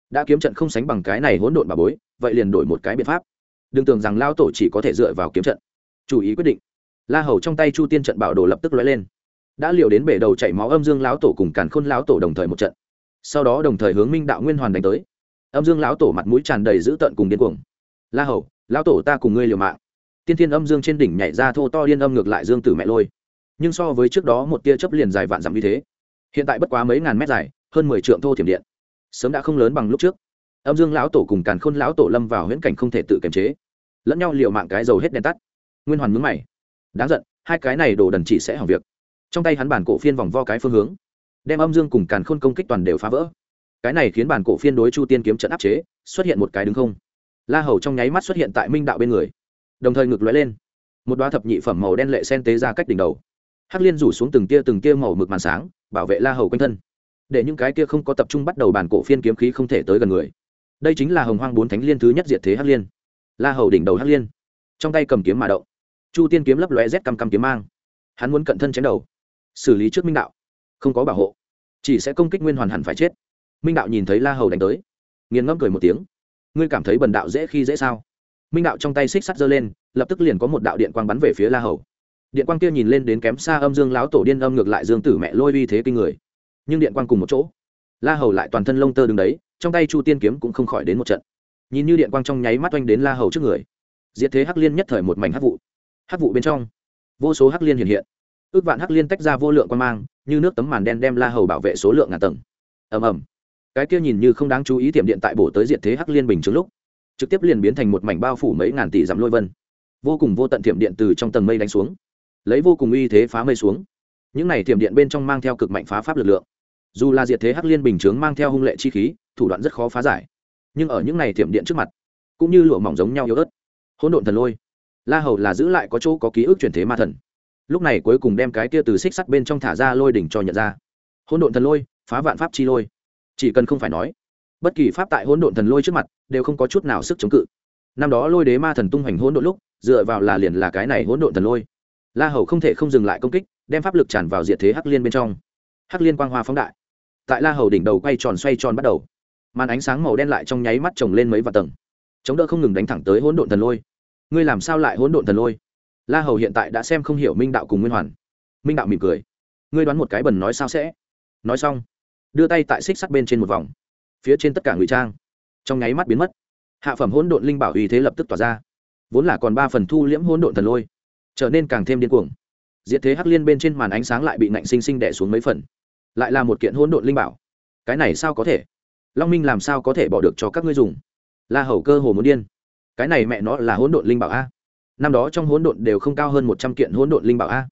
đã kiếm trận không sánh bằng cái này hỗn độn bảo bối, vậy liền đổi một cái biện pháp. Đừng tưởng rằng lao tổ chỉ có thể dựa vào kiếm trận. Chủ ý quyết định. La hầu trong tay chu tiên trận bảo đồ lập tức lóe lên đã liều đến bể đầu chảy máu âm dương lão tổ cùng càn khôn lão tổ đồng thời một trận. Sau đó đồng thời hướng minh đạo nguyên hoàn đánh tới. Âm dương lão tổ mặt mũi tràn đầy dữ tợn cùng điên cuồng. La hầu, lão tổ ta cùng ngươi liều mạng. Tiên thiên âm dương trên đỉnh nhảy ra thô to điên âm ngược lại dương tử mẹ lôi. Nhưng so với trước đó một tia chớp liền dài vạn dặm như thế. Hiện tại bất quá mấy ngàn mét dài, hơn mười trượng thô thiểm điện. Sớm đã không lớn bằng lúc trước. Âm dương lão tổ cùng càn khôn lão tổ lâm vào huyễn cảnh không thể tự kiềm chế. Lẫn nhau liều mạng cái dầu hết đèn tắt. Nguyên hoàn mướn mày. Đáng giận, hai cái này đồ đần chỉ sẽ hỏng việc trong tay hắn bản cổ phiên vòng vo cái phương hướng, đem âm dương cùng càn khôn công kích toàn đều phá vỡ. Cái này khiến bản cổ phiên đối chu tiên kiếm trận áp chế, xuất hiện một cái đứng không. La hầu trong nháy mắt xuất hiện tại minh đạo bên người, đồng thời ngực lóe lên. Một đoá thập nhị phẩm màu đen lệ sen tế ra cách đỉnh đầu. Hắc liên rủ xuống từng tia từng tia màu mực màn sáng, bảo vệ la hầu quanh thân. Để những cái kia không có tập trung bắt đầu bản cổ phiên kiếm khí không thể tới gần người. Đây chính là hồng hoang bốn thánh liên thứ nhất diệt thế hắc liên. La hầu đỉnh đầu hắc liên. Trong tay cầm kiếm mà động. Chu tiên kiếm lấp lóe rét căm căm kiếm mang. Hắn muốn cận thân chém đầu xử lý trước minh đạo. Không có bảo hộ, chỉ sẽ công kích nguyên hoàn hẳn phải chết. Minh đạo nhìn thấy la hầu đánh tới, nghiền ngẫm cười một tiếng. Ngươi cảm thấy bần đạo dễ khi dễ sao? Minh đạo trong tay xích sắt giơ lên, lập tức liền có một đạo điện quang bắn về phía la hầu. Điện quang kia nhìn lên đến kém xa âm dương láo tổ điên âm ngược lại dương tử mẹ lôi uy thế kinh người. Nhưng điện quang cùng một chỗ, la hầu lại toàn thân lông tơ đứng đấy, trong tay chu tiên kiếm cũng không khỏi đến một trận. Nhìn như điện quang trong nháy mắt oanh đến la hầu trước người, diệt thế hắc liên nhất thời một mảnh hắc vụ. Hắc vụ bên trong, vô số hắc liên hiện hiện ước vạn hắc liên tách ra vô lượng quan mang, như nước tấm màn đen đem la hầu bảo vệ số lượng ngàn tầng. Ầm ầm. Cái kia nhìn như không đáng chú ý tiệm điện tại bổ tới diện thế hắc liên bình trước lúc, trực tiếp liền biến thành một mảnh bao phủ mấy ngàn tỷ dặm lôi vân. Vô cùng vô tận tiệm điện từ trong tầng mây đánh xuống, lấy vô cùng uy thế phá mây xuống. Những này tiệm điện bên trong mang theo cực mạnh phá pháp lực lượng. Dù là diệt thế hắc liên bình chướng mang theo hung lệ chi khí, thủ đoạn rất khó phá giải. Nhưng ở những này tiệm điện trước mặt, cũng như lụa mỏng giống nhau yếu ớt. Hỗn độn thần lôi. La hầu là giữ lại có chỗ có ký ức chuyển thế ma thần lúc này cuối cùng đem cái kia từ xích sắt bên trong thả ra lôi đỉnh cho nhận ra. Hỗn độn thần lôi, phá vạn pháp chi lôi. Chỉ cần không phải nói, bất kỳ pháp tại hỗn độn thần lôi trước mặt đều không có chút nào sức chống cự. Năm đó lôi đế ma thần tung hoành hỗn độn lúc, dựa vào là liền là cái này hỗn độn thần lôi. La hầu không thể không dừng lại công kích, đem pháp lực tràn vào diệt thế hắc liên bên trong. Hắc liên quang hoa phóng đại. Tại la hầu đỉnh đầu quay tròn xoay tròn bắt đầu. Màn ánh sáng màu đen lại trong nháy mắt trồng lên mấy vạt tầng. Chống đỡ không ngừng đánh thẳng tới hỗn độn thần lôi. Ngươi làm sao lại hỗn độn thần lôi? La hầu hiện tại đã xem không hiểu minh đạo cùng nguyên hoàn. Minh đạo mỉm cười. Ngươi đoán một cái bần nói sao sẽ? Nói xong, đưa tay tại xích sắt bên trên một vòng, phía trên tất cả ngụy trang. Trong nháy mắt biến mất. Hạ phẩm hỗn độn linh bảo uy thế lập tức tỏa ra. Vốn là còn ba phần thu liễm hỗn độn thần lôi, trở nên càng thêm điên cuồng. Diệt thế hắc liên bên trên màn ánh sáng lại bị nạnh sinh sinh đẻ xuống mấy phần. Lại là một kiện hỗn độn linh bảo. Cái này sao có thể? Long minh làm sao có thể bỏ được cho các ngươi dùng? La hầu cơ hồ muốn điên. Cái này mẹ nó là hỗn độn linh bảo a năm đó trong hỗn độn đều không cao hơn một trăm kiện hỗn độn linh bảo a.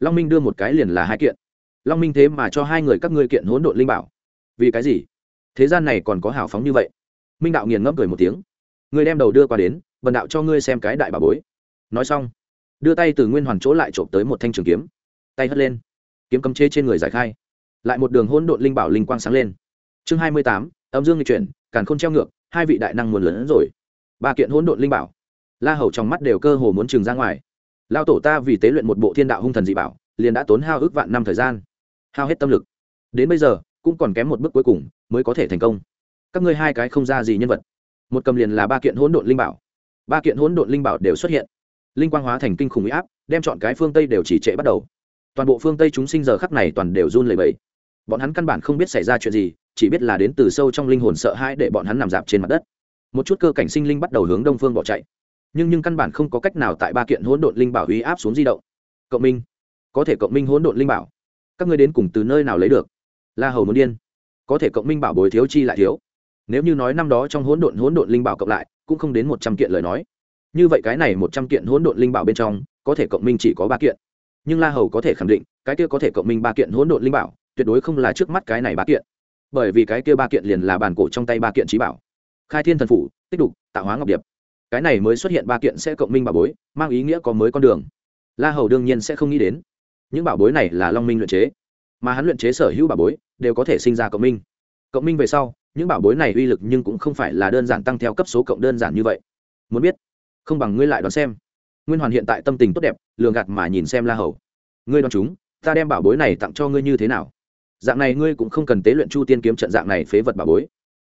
Long minh đưa một cái liền là hai kiện. Long minh thế mà cho hai người các ngươi kiện hỗn độn linh bảo. Vì cái gì? Thế gian này còn có hào phóng như vậy? Minh đạo nghiền ngẫm cười một tiếng. Người đem đầu đưa qua đến, bần đạo cho ngươi xem cái đại bà bối. Nói xong, đưa tay từ nguyên hoàn chỗ lại trộm tới một thanh trường kiếm. Tay hất lên. Kiếm cấm chế trên người giải khai. Lại một đường hỗn độn linh bảo linh quang sáng lên. Chương hai mươi tám, âm dương nghịch chuyển, càn khôn treo ngược, hai vị đại năng nguồn lớn rồi. Ba kiện hỗn độn linh bảo la hầu trong mắt đều cơ hồ muốn trừng ra ngoài. Lao tổ ta vì tế luyện một bộ thiên đạo hung thần dị bảo, liền đã tốn hao ước vạn năm thời gian. Hao hết tâm lực. Đến bây giờ, cũng còn kém một bước cuối cùng mới có thể thành công. Các ngươi hai cái không ra gì nhân vật. Một cầm liền là ba kiện hỗn độn linh bảo. Ba kiện hỗn độn linh bảo đều xuất hiện. Linh quang hóa thành kinh khủng huy áp, đem chọn cái phương tây đều chỉ trệ bắt đầu. Toàn bộ phương tây chúng sinh giờ khắc này toàn đều run lẩy bẩy. Bọn hắn căn bản không biết xảy ra chuyện gì, chỉ biết là đến từ sâu trong linh hồn sợ hãi để bọn hắn nằm dạp trên mặt đất. Một chút cơ cảnh sinh linh bắt đầu hướng đông phương bỏ chạy nhưng nhưng căn bản không có cách nào tại ba kiện hỗn độn linh bảo uy áp xuống di động. Cộng minh. Có thể cộng minh hỗn độn linh bảo. Các ngươi đến cùng từ nơi nào lấy được? La hầu muốn điên. Có thể cộng minh bảo bồi thiếu chi lại thiếu. Nếu như nói năm đó trong hỗn độn hỗn độn linh bảo cộng lại, cũng không đến một trăm kiện lời nói. Như vậy cái này một trăm kiện hỗn độn linh bảo bên trong, có thể cộng minh chỉ có ba kiện. Nhưng la hầu có thể khẳng định, cái kia có thể cộng minh ba kiện hỗn độn linh bảo, tuyệt đối không là trước mắt cái này ba kiện. Bởi vì cái kia ba kiện liền là bản cổ trong tay ba kiện trí bảo. Khai thiên thần phủ, tích đục, tạo hóa ngọc điệp cái này mới xuất hiện ba kiện sẽ cộng minh bảo bối, mang ý nghĩa có mới con đường. La hầu đương nhiên sẽ không nghĩ đến. Những bảo bối này là long minh luyện chế, mà hắn luyện chế sở hữu bảo bối đều có thể sinh ra cộng minh. Cộng minh về sau, những bảo bối này uy lực nhưng cũng không phải là đơn giản tăng theo cấp số cộng đơn giản như vậy. Muốn biết, không bằng ngươi lại đoán xem. Nguyên hoàn hiện tại tâm tình tốt đẹp, lường gạt mà nhìn xem la hầu. Ngươi đoán chúng, ta đem bảo bối này tặng cho ngươi như thế nào? Dạng này ngươi cũng không cần tế luyện chu tiên kiếm trận dạng này phế vật bảo bối.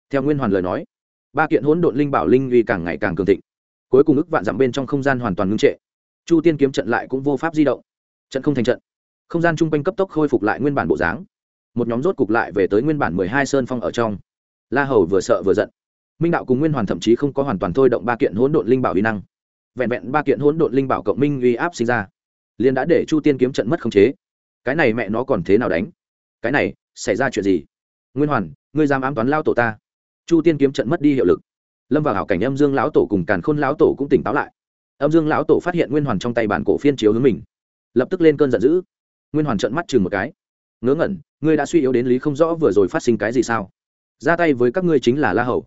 Theo nguyên hoàn lời nói, ba kiện hỗn độn linh bảo linh uy càng ngày càng cường thịnh cuối cùng ức vạn dặm bên trong không gian hoàn toàn ngưng trệ. Chu tiên kiếm trận lại cũng vô pháp di động. Trận không thành trận. Không gian chung quanh cấp tốc khôi phục lại nguyên bản bộ dáng. Một nhóm rốt cục lại về tới nguyên bản mười hai sơn phong ở trong. La hầu vừa sợ vừa giận. Minh đạo cùng nguyên hoàn thậm chí không có hoàn toàn thôi động ba kiện hỗn độn linh bảo uy năng. Vẹn vẹn ba kiện hỗn độn linh bảo cộng minh uy áp sinh ra, liền đã để chu tiên kiếm trận mất khống chế. Cái này mẹ nó còn thế nào đánh? Cái này, xảy ra chuyện gì? Nguyên hoàn, ngươi dám ám toán lao tổ ta. Chu tiên kiếm trận mất đi hiệu lực lâm vào hảo cảnh âm dương lão tổ cùng càn khôn lão tổ cũng tỉnh táo lại âm dương lão tổ phát hiện nguyên hoàn trong tay bản cổ phiên chiếu hướng mình lập tức lên cơn giận dữ nguyên hoàn trận mắt chừng một cái ngớ ngẩn, ngươi đã suy yếu đến lý không rõ vừa rồi phát sinh cái gì sao? Ra tay với các ngươi chính là la hầu.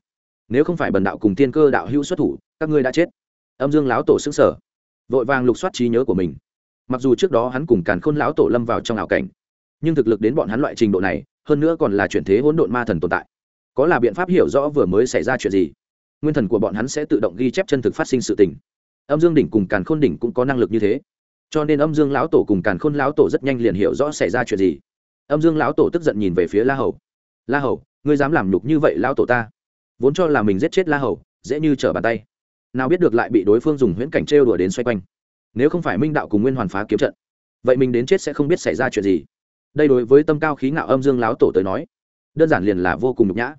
Nếu không phải bần đạo cùng tiên cơ đạo hữu xuất thủ, các ngươi đã chết. Âm dương lão tổ xứng sở vội vàng lục soát trí nhớ của mình. Mặc dù trước đó hắn cùng càn khôn lão tổ lâm vào trong ảo cảnh, nhưng thực lực đến bọn hắn loại trình độ này, hơn nữa còn là chuyển thế hỗn độn ma thần tồn tại. Có là biện pháp hiểu rõ vừa mới xảy ra chuyện gì? Nguyên thần của bọn hắn sẽ tự động ghi chép chân thực phát sinh sự tình. Âm dương đỉnh cùng càn khôn đỉnh cũng có năng lực như thế. Cho nên âm dương lão tổ cùng càn khôn lão tổ rất nhanh liền hiểu rõ xảy ra chuyện gì. Âm dương lão tổ tức giận nhìn về phía la hầu. La hầu, ngươi dám làm nhục như vậy lão tổ ta? Vốn cho là mình giết chết la hầu, dễ như trở bàn tay. Nào biết được lại bị đối phương dùng huyễn cảnh trêu đùa đến xoay quanh. Nếu không phải minh đạo cùng nguyên hoàn phá kiếm trận, vậy mình đến chết sẽ không biết xảy ra chuyện gì. Đây đối với tâm cao khí ngạo âm dương lão tổ tới nói, đơn giản liền là vô cùng nhục nhã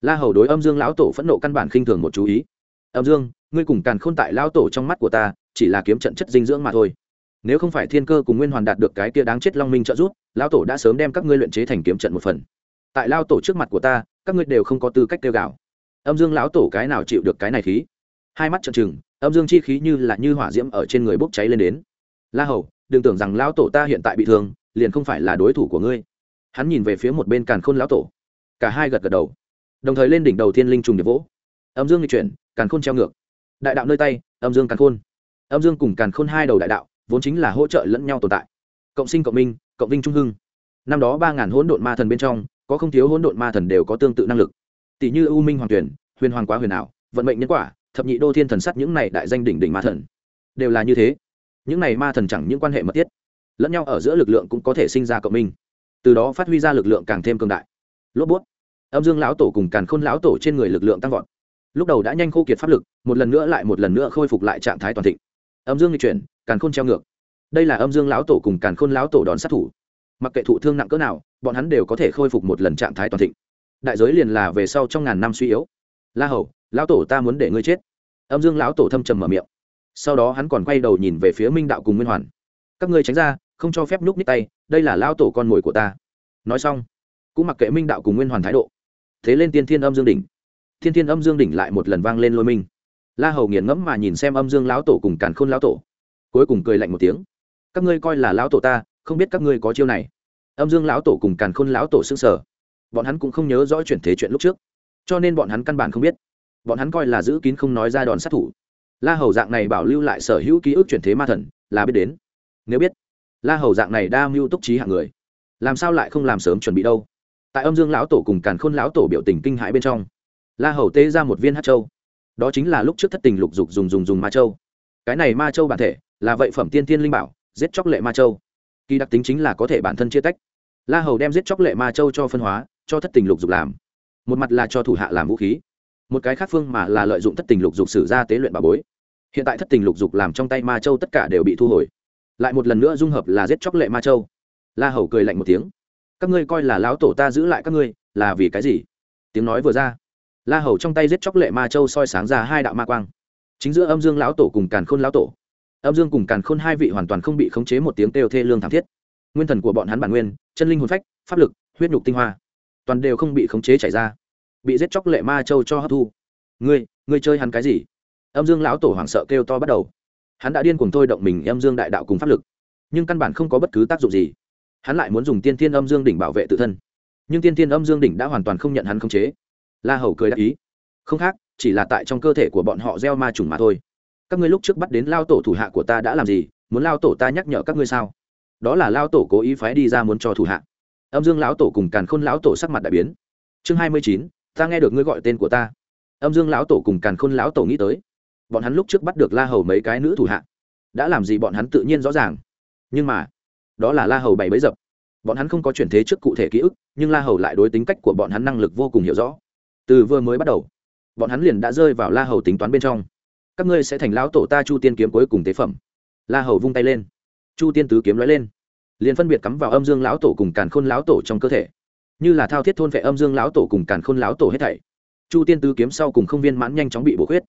la hầu đối âm dương lão tổ phẫn nộ căn bản khinh thường một chú ý. Âm dương, ngươi cùng càn khôn tại lão tổ trong mắt của ta, chỉ là kiếm trận chất dinh dưỡng mà thôi. Nếu không phải thiên cơ cùng nguyên hoàn đạt được cái kia đáng chết long minh trợ giúp, lão tổ đã sớm đem các ngươi luyện chế thành kiếm trận một phần. Tại lao tổ trước mặt của ta, các ngươi đều không có tư cách kêu gạo âm dương lão tổ cái nào chịu được cái này khí? Hai mắt trợn trừng, âm dương chi khí như là như hỏa diễm ở trên người bốc cháy lên đến. La hầu, đừng tưởng rằng lão tổ ta hiện tại bị thương, liền không phải là đối thủ của ngươi. Hắn nhìn về phía một bên càn khôn lão tổ. Cả hai gật gật đầu đồng thời lên đỉnh đầu thiên linh trùng điệp vỗ. Âm dương lịch chuyển, càn khôn treo ngược. Đại đạo nơi tay, âm dương càn khôn. Âm dương cùng càn khôn hai đầu đại đạo, vốn chính là hỗ trợ lẫn nhau tồn tại. Cộng sinh cộng minh, cộng vinh trung hưng. Năm đó ba ngàn hỗn độn ma thần bên trong, có không thiếu hỗn độn ma thần đều có tương tự năng lực. Tỷ như u minh hoàng tuyển, huyền hoàng quá huyền ảo, vận mệnh nhân quả, thập nhị đô thiên thần sắt những này đại danh đỉnh đỉnh ma thần, đều là như thế. Những này ma thần chẳng những quan hệ mật thiết, lẫn nhau ở giữa lực lượng cũng có thể sinh ra cộng minh. Từ đó phát huy ra lực lượng càng thêm cường đại. Lốp bút âm dương lão tổ cùng càn khôn lão tổ trên người lực lượng tăng vọt. Lúc đầu đã nhanh khô kiệt pháp lực, một lần nữa lại một lần nữa khôi phục lại trạng thái toàn thịnh. Âm dương di chuyển, càn khôn treo ngược. Đây là âm dương lão tổ cùng càn khôn lão tổ đón sát thủ. Mặc kệ thụ thương nặng cỡ nào, bọn hắn đều có thể khôi phục một lần trạng thái toàn thịnh. Đại giới liền là về sau trong ngàn năm suy yếu. La hầu, lão tổ ta muốn để ngươi chết. Âm dương lão tổ thâm trầm mở miệng. Sau đó hắn còn quay đầu nhìn về phía minh đạo cùng nguyên hoàn. Các ngươi tránh ra, không cho phép núp ních tay, đây là lão tổ con mồi của ta. Nói xong, cũng mặc kệ minh đạo cùng nguyên hoàn thái độ thế lên tiên thiên âm dương đỉnh. Thiên thiên âm dương đỉnh lại một lần vang lên lôi minh. La hầu nghiền ngẫm mà nhìn xem âm dương lão tổ cùng càn khôn lão tổ. Cuối cùng cười lạnh một tiếng. Các ngươi coi là lão tổ ta, không biết các ngươi có chiêu này. Âm dương lão tổ cùng càn khôn lão tổ s ư n g sở bọn hắn cũng không nhớ rõ chuyển thế chuyện lúc trước. Cho nên bọn hắn căn bản không biết. Bọn hắn coi là giữ kín không nói ra đòn sát thủ. La hầu dạng này bảo lưu lại sở hữu ký ức chuyển thế ma thần, là biết đến. Nếu biết, la hầu dạng này đa mưu túc trí hạng người. Làm sao lại không làm sớm chuẩn bị đâu? Tại âm dương lão tổ cùng càn khôn lão tổ biểu tình kinh hãi bên trong, la hầu tế ra một viên hát châu. Đó chính là lúc trước thất tình lục dục dùng dùng dùng ma châu. Cái này ma châu bản thể là vậy phẩm tiên tiên linh bảo, giết chóc lệ ma châu. Kỳ đặc tính chính là có thể bản thân chia tách. La hầu đem giết chóc lệ ma châu cho phân hóa, cho thất tình lục dục làm. Một mặt là cho thủ hạ làm vũ khí, một cái khác phương mà là lợi dụng thất tình lục dục sử ra tế luyện bà bối. Hiện tại thất tình lục dục làm trong tay ma châu tất cả đều bị thu hồi. Lại một lần nữa dung hợp là giết chóc lệ ma châu. La hầu cười lạnh một tiếng các ngươi coi là lão tổ ta giữ lại các ngươi, là vì cái gì? Tiếng nói vừa ra, la hầu trong tay giết chóc lệ ma châu soi sáng ra hai đạo ma quang. Chính giữa âm dương lão tổ cùng càn khôn lão tổ. Âm dương cùng càn khôn hai vị hoàn toàn không bị khống chế một tiếng kêu thê lương thảm thiết. Nguyên thần của bọn hắn bản nguyên, chân linh hồn phách, pháp lực, huyết nhục tinh hoa, toàn đều không bị khống chế chảy ra. Bị giết chóc lệ ma châu cho hấp thu. Ngươi ngươi chơi hắn cái gì? Âm dương lão tổ hoảng sợ kêu to bắt đầu. Hắn đã điên cùng thôi động mình, âm dương đại đạo cùng pháp lực. Nhưng căn bản không có bất cứ tác dụng gì hắn lại muốn dùng tiên thiên âm dương đỉnh bảo vệ tự thân. Nhưng tiên thiên âm dương đỉnh đã hoàn toàn không nhận hắn khống chế. La hầu cười đáp ý. Không khác, chỉ là tại trong cơ thể của bọn họ gieo ma trùng mà thôi. Các ngươi lúc trước bắt đến lao tổ thủ hạ của ta đã làm gì? Muốn lao tổ ta nhắc nhở các ngươi sao? Đó là lao tổ cố ý phái đi ra muốn cho thủ hạ. Âm dương lão tổ cùng càn khôn lão tổ sắc mặt đại biến. Chương hai mươi chín, ta nghe được ngươi gọi tên của ta. Âm dương lão tổ cùng càn khôn lão tổ nghĩ tới. Bọn hắn lúc trước bắt được la hầu mấy cái nữ thủ hạ. Đã làm gì bọn hắn tự nhiên rõ ràng. Nhưng mà đó là la hầu bảy bấy dập. Bọn hắn không có chuyển thế trước cụ thể ký ức, nhưng la hầu lại đối tính cách của bọn hắn năng lực vô cùng hiểu rõ. Từ vừa mới bắt đầu, bọn hắn liền đã rơi vào la hầu tính toán bên trong. Các ngươi sẽ thành lão tổ ta chu tiên kiếm cuối cùng tế phẩm. La hầu vung tay lên. Chu tiên tứ kiếm lói lên. Liền phân biệt cắm vào âm dương lão tổ cùng càn khôn lão tổ trong cơ thể. Như là thao thiết thôn vệ âm dương lão tổ cùng càn khôn lão tổ hết thảy. Chu tiên tứ kiếm sau cùng không viên mãn nhanh chóng bị bổ khuyết.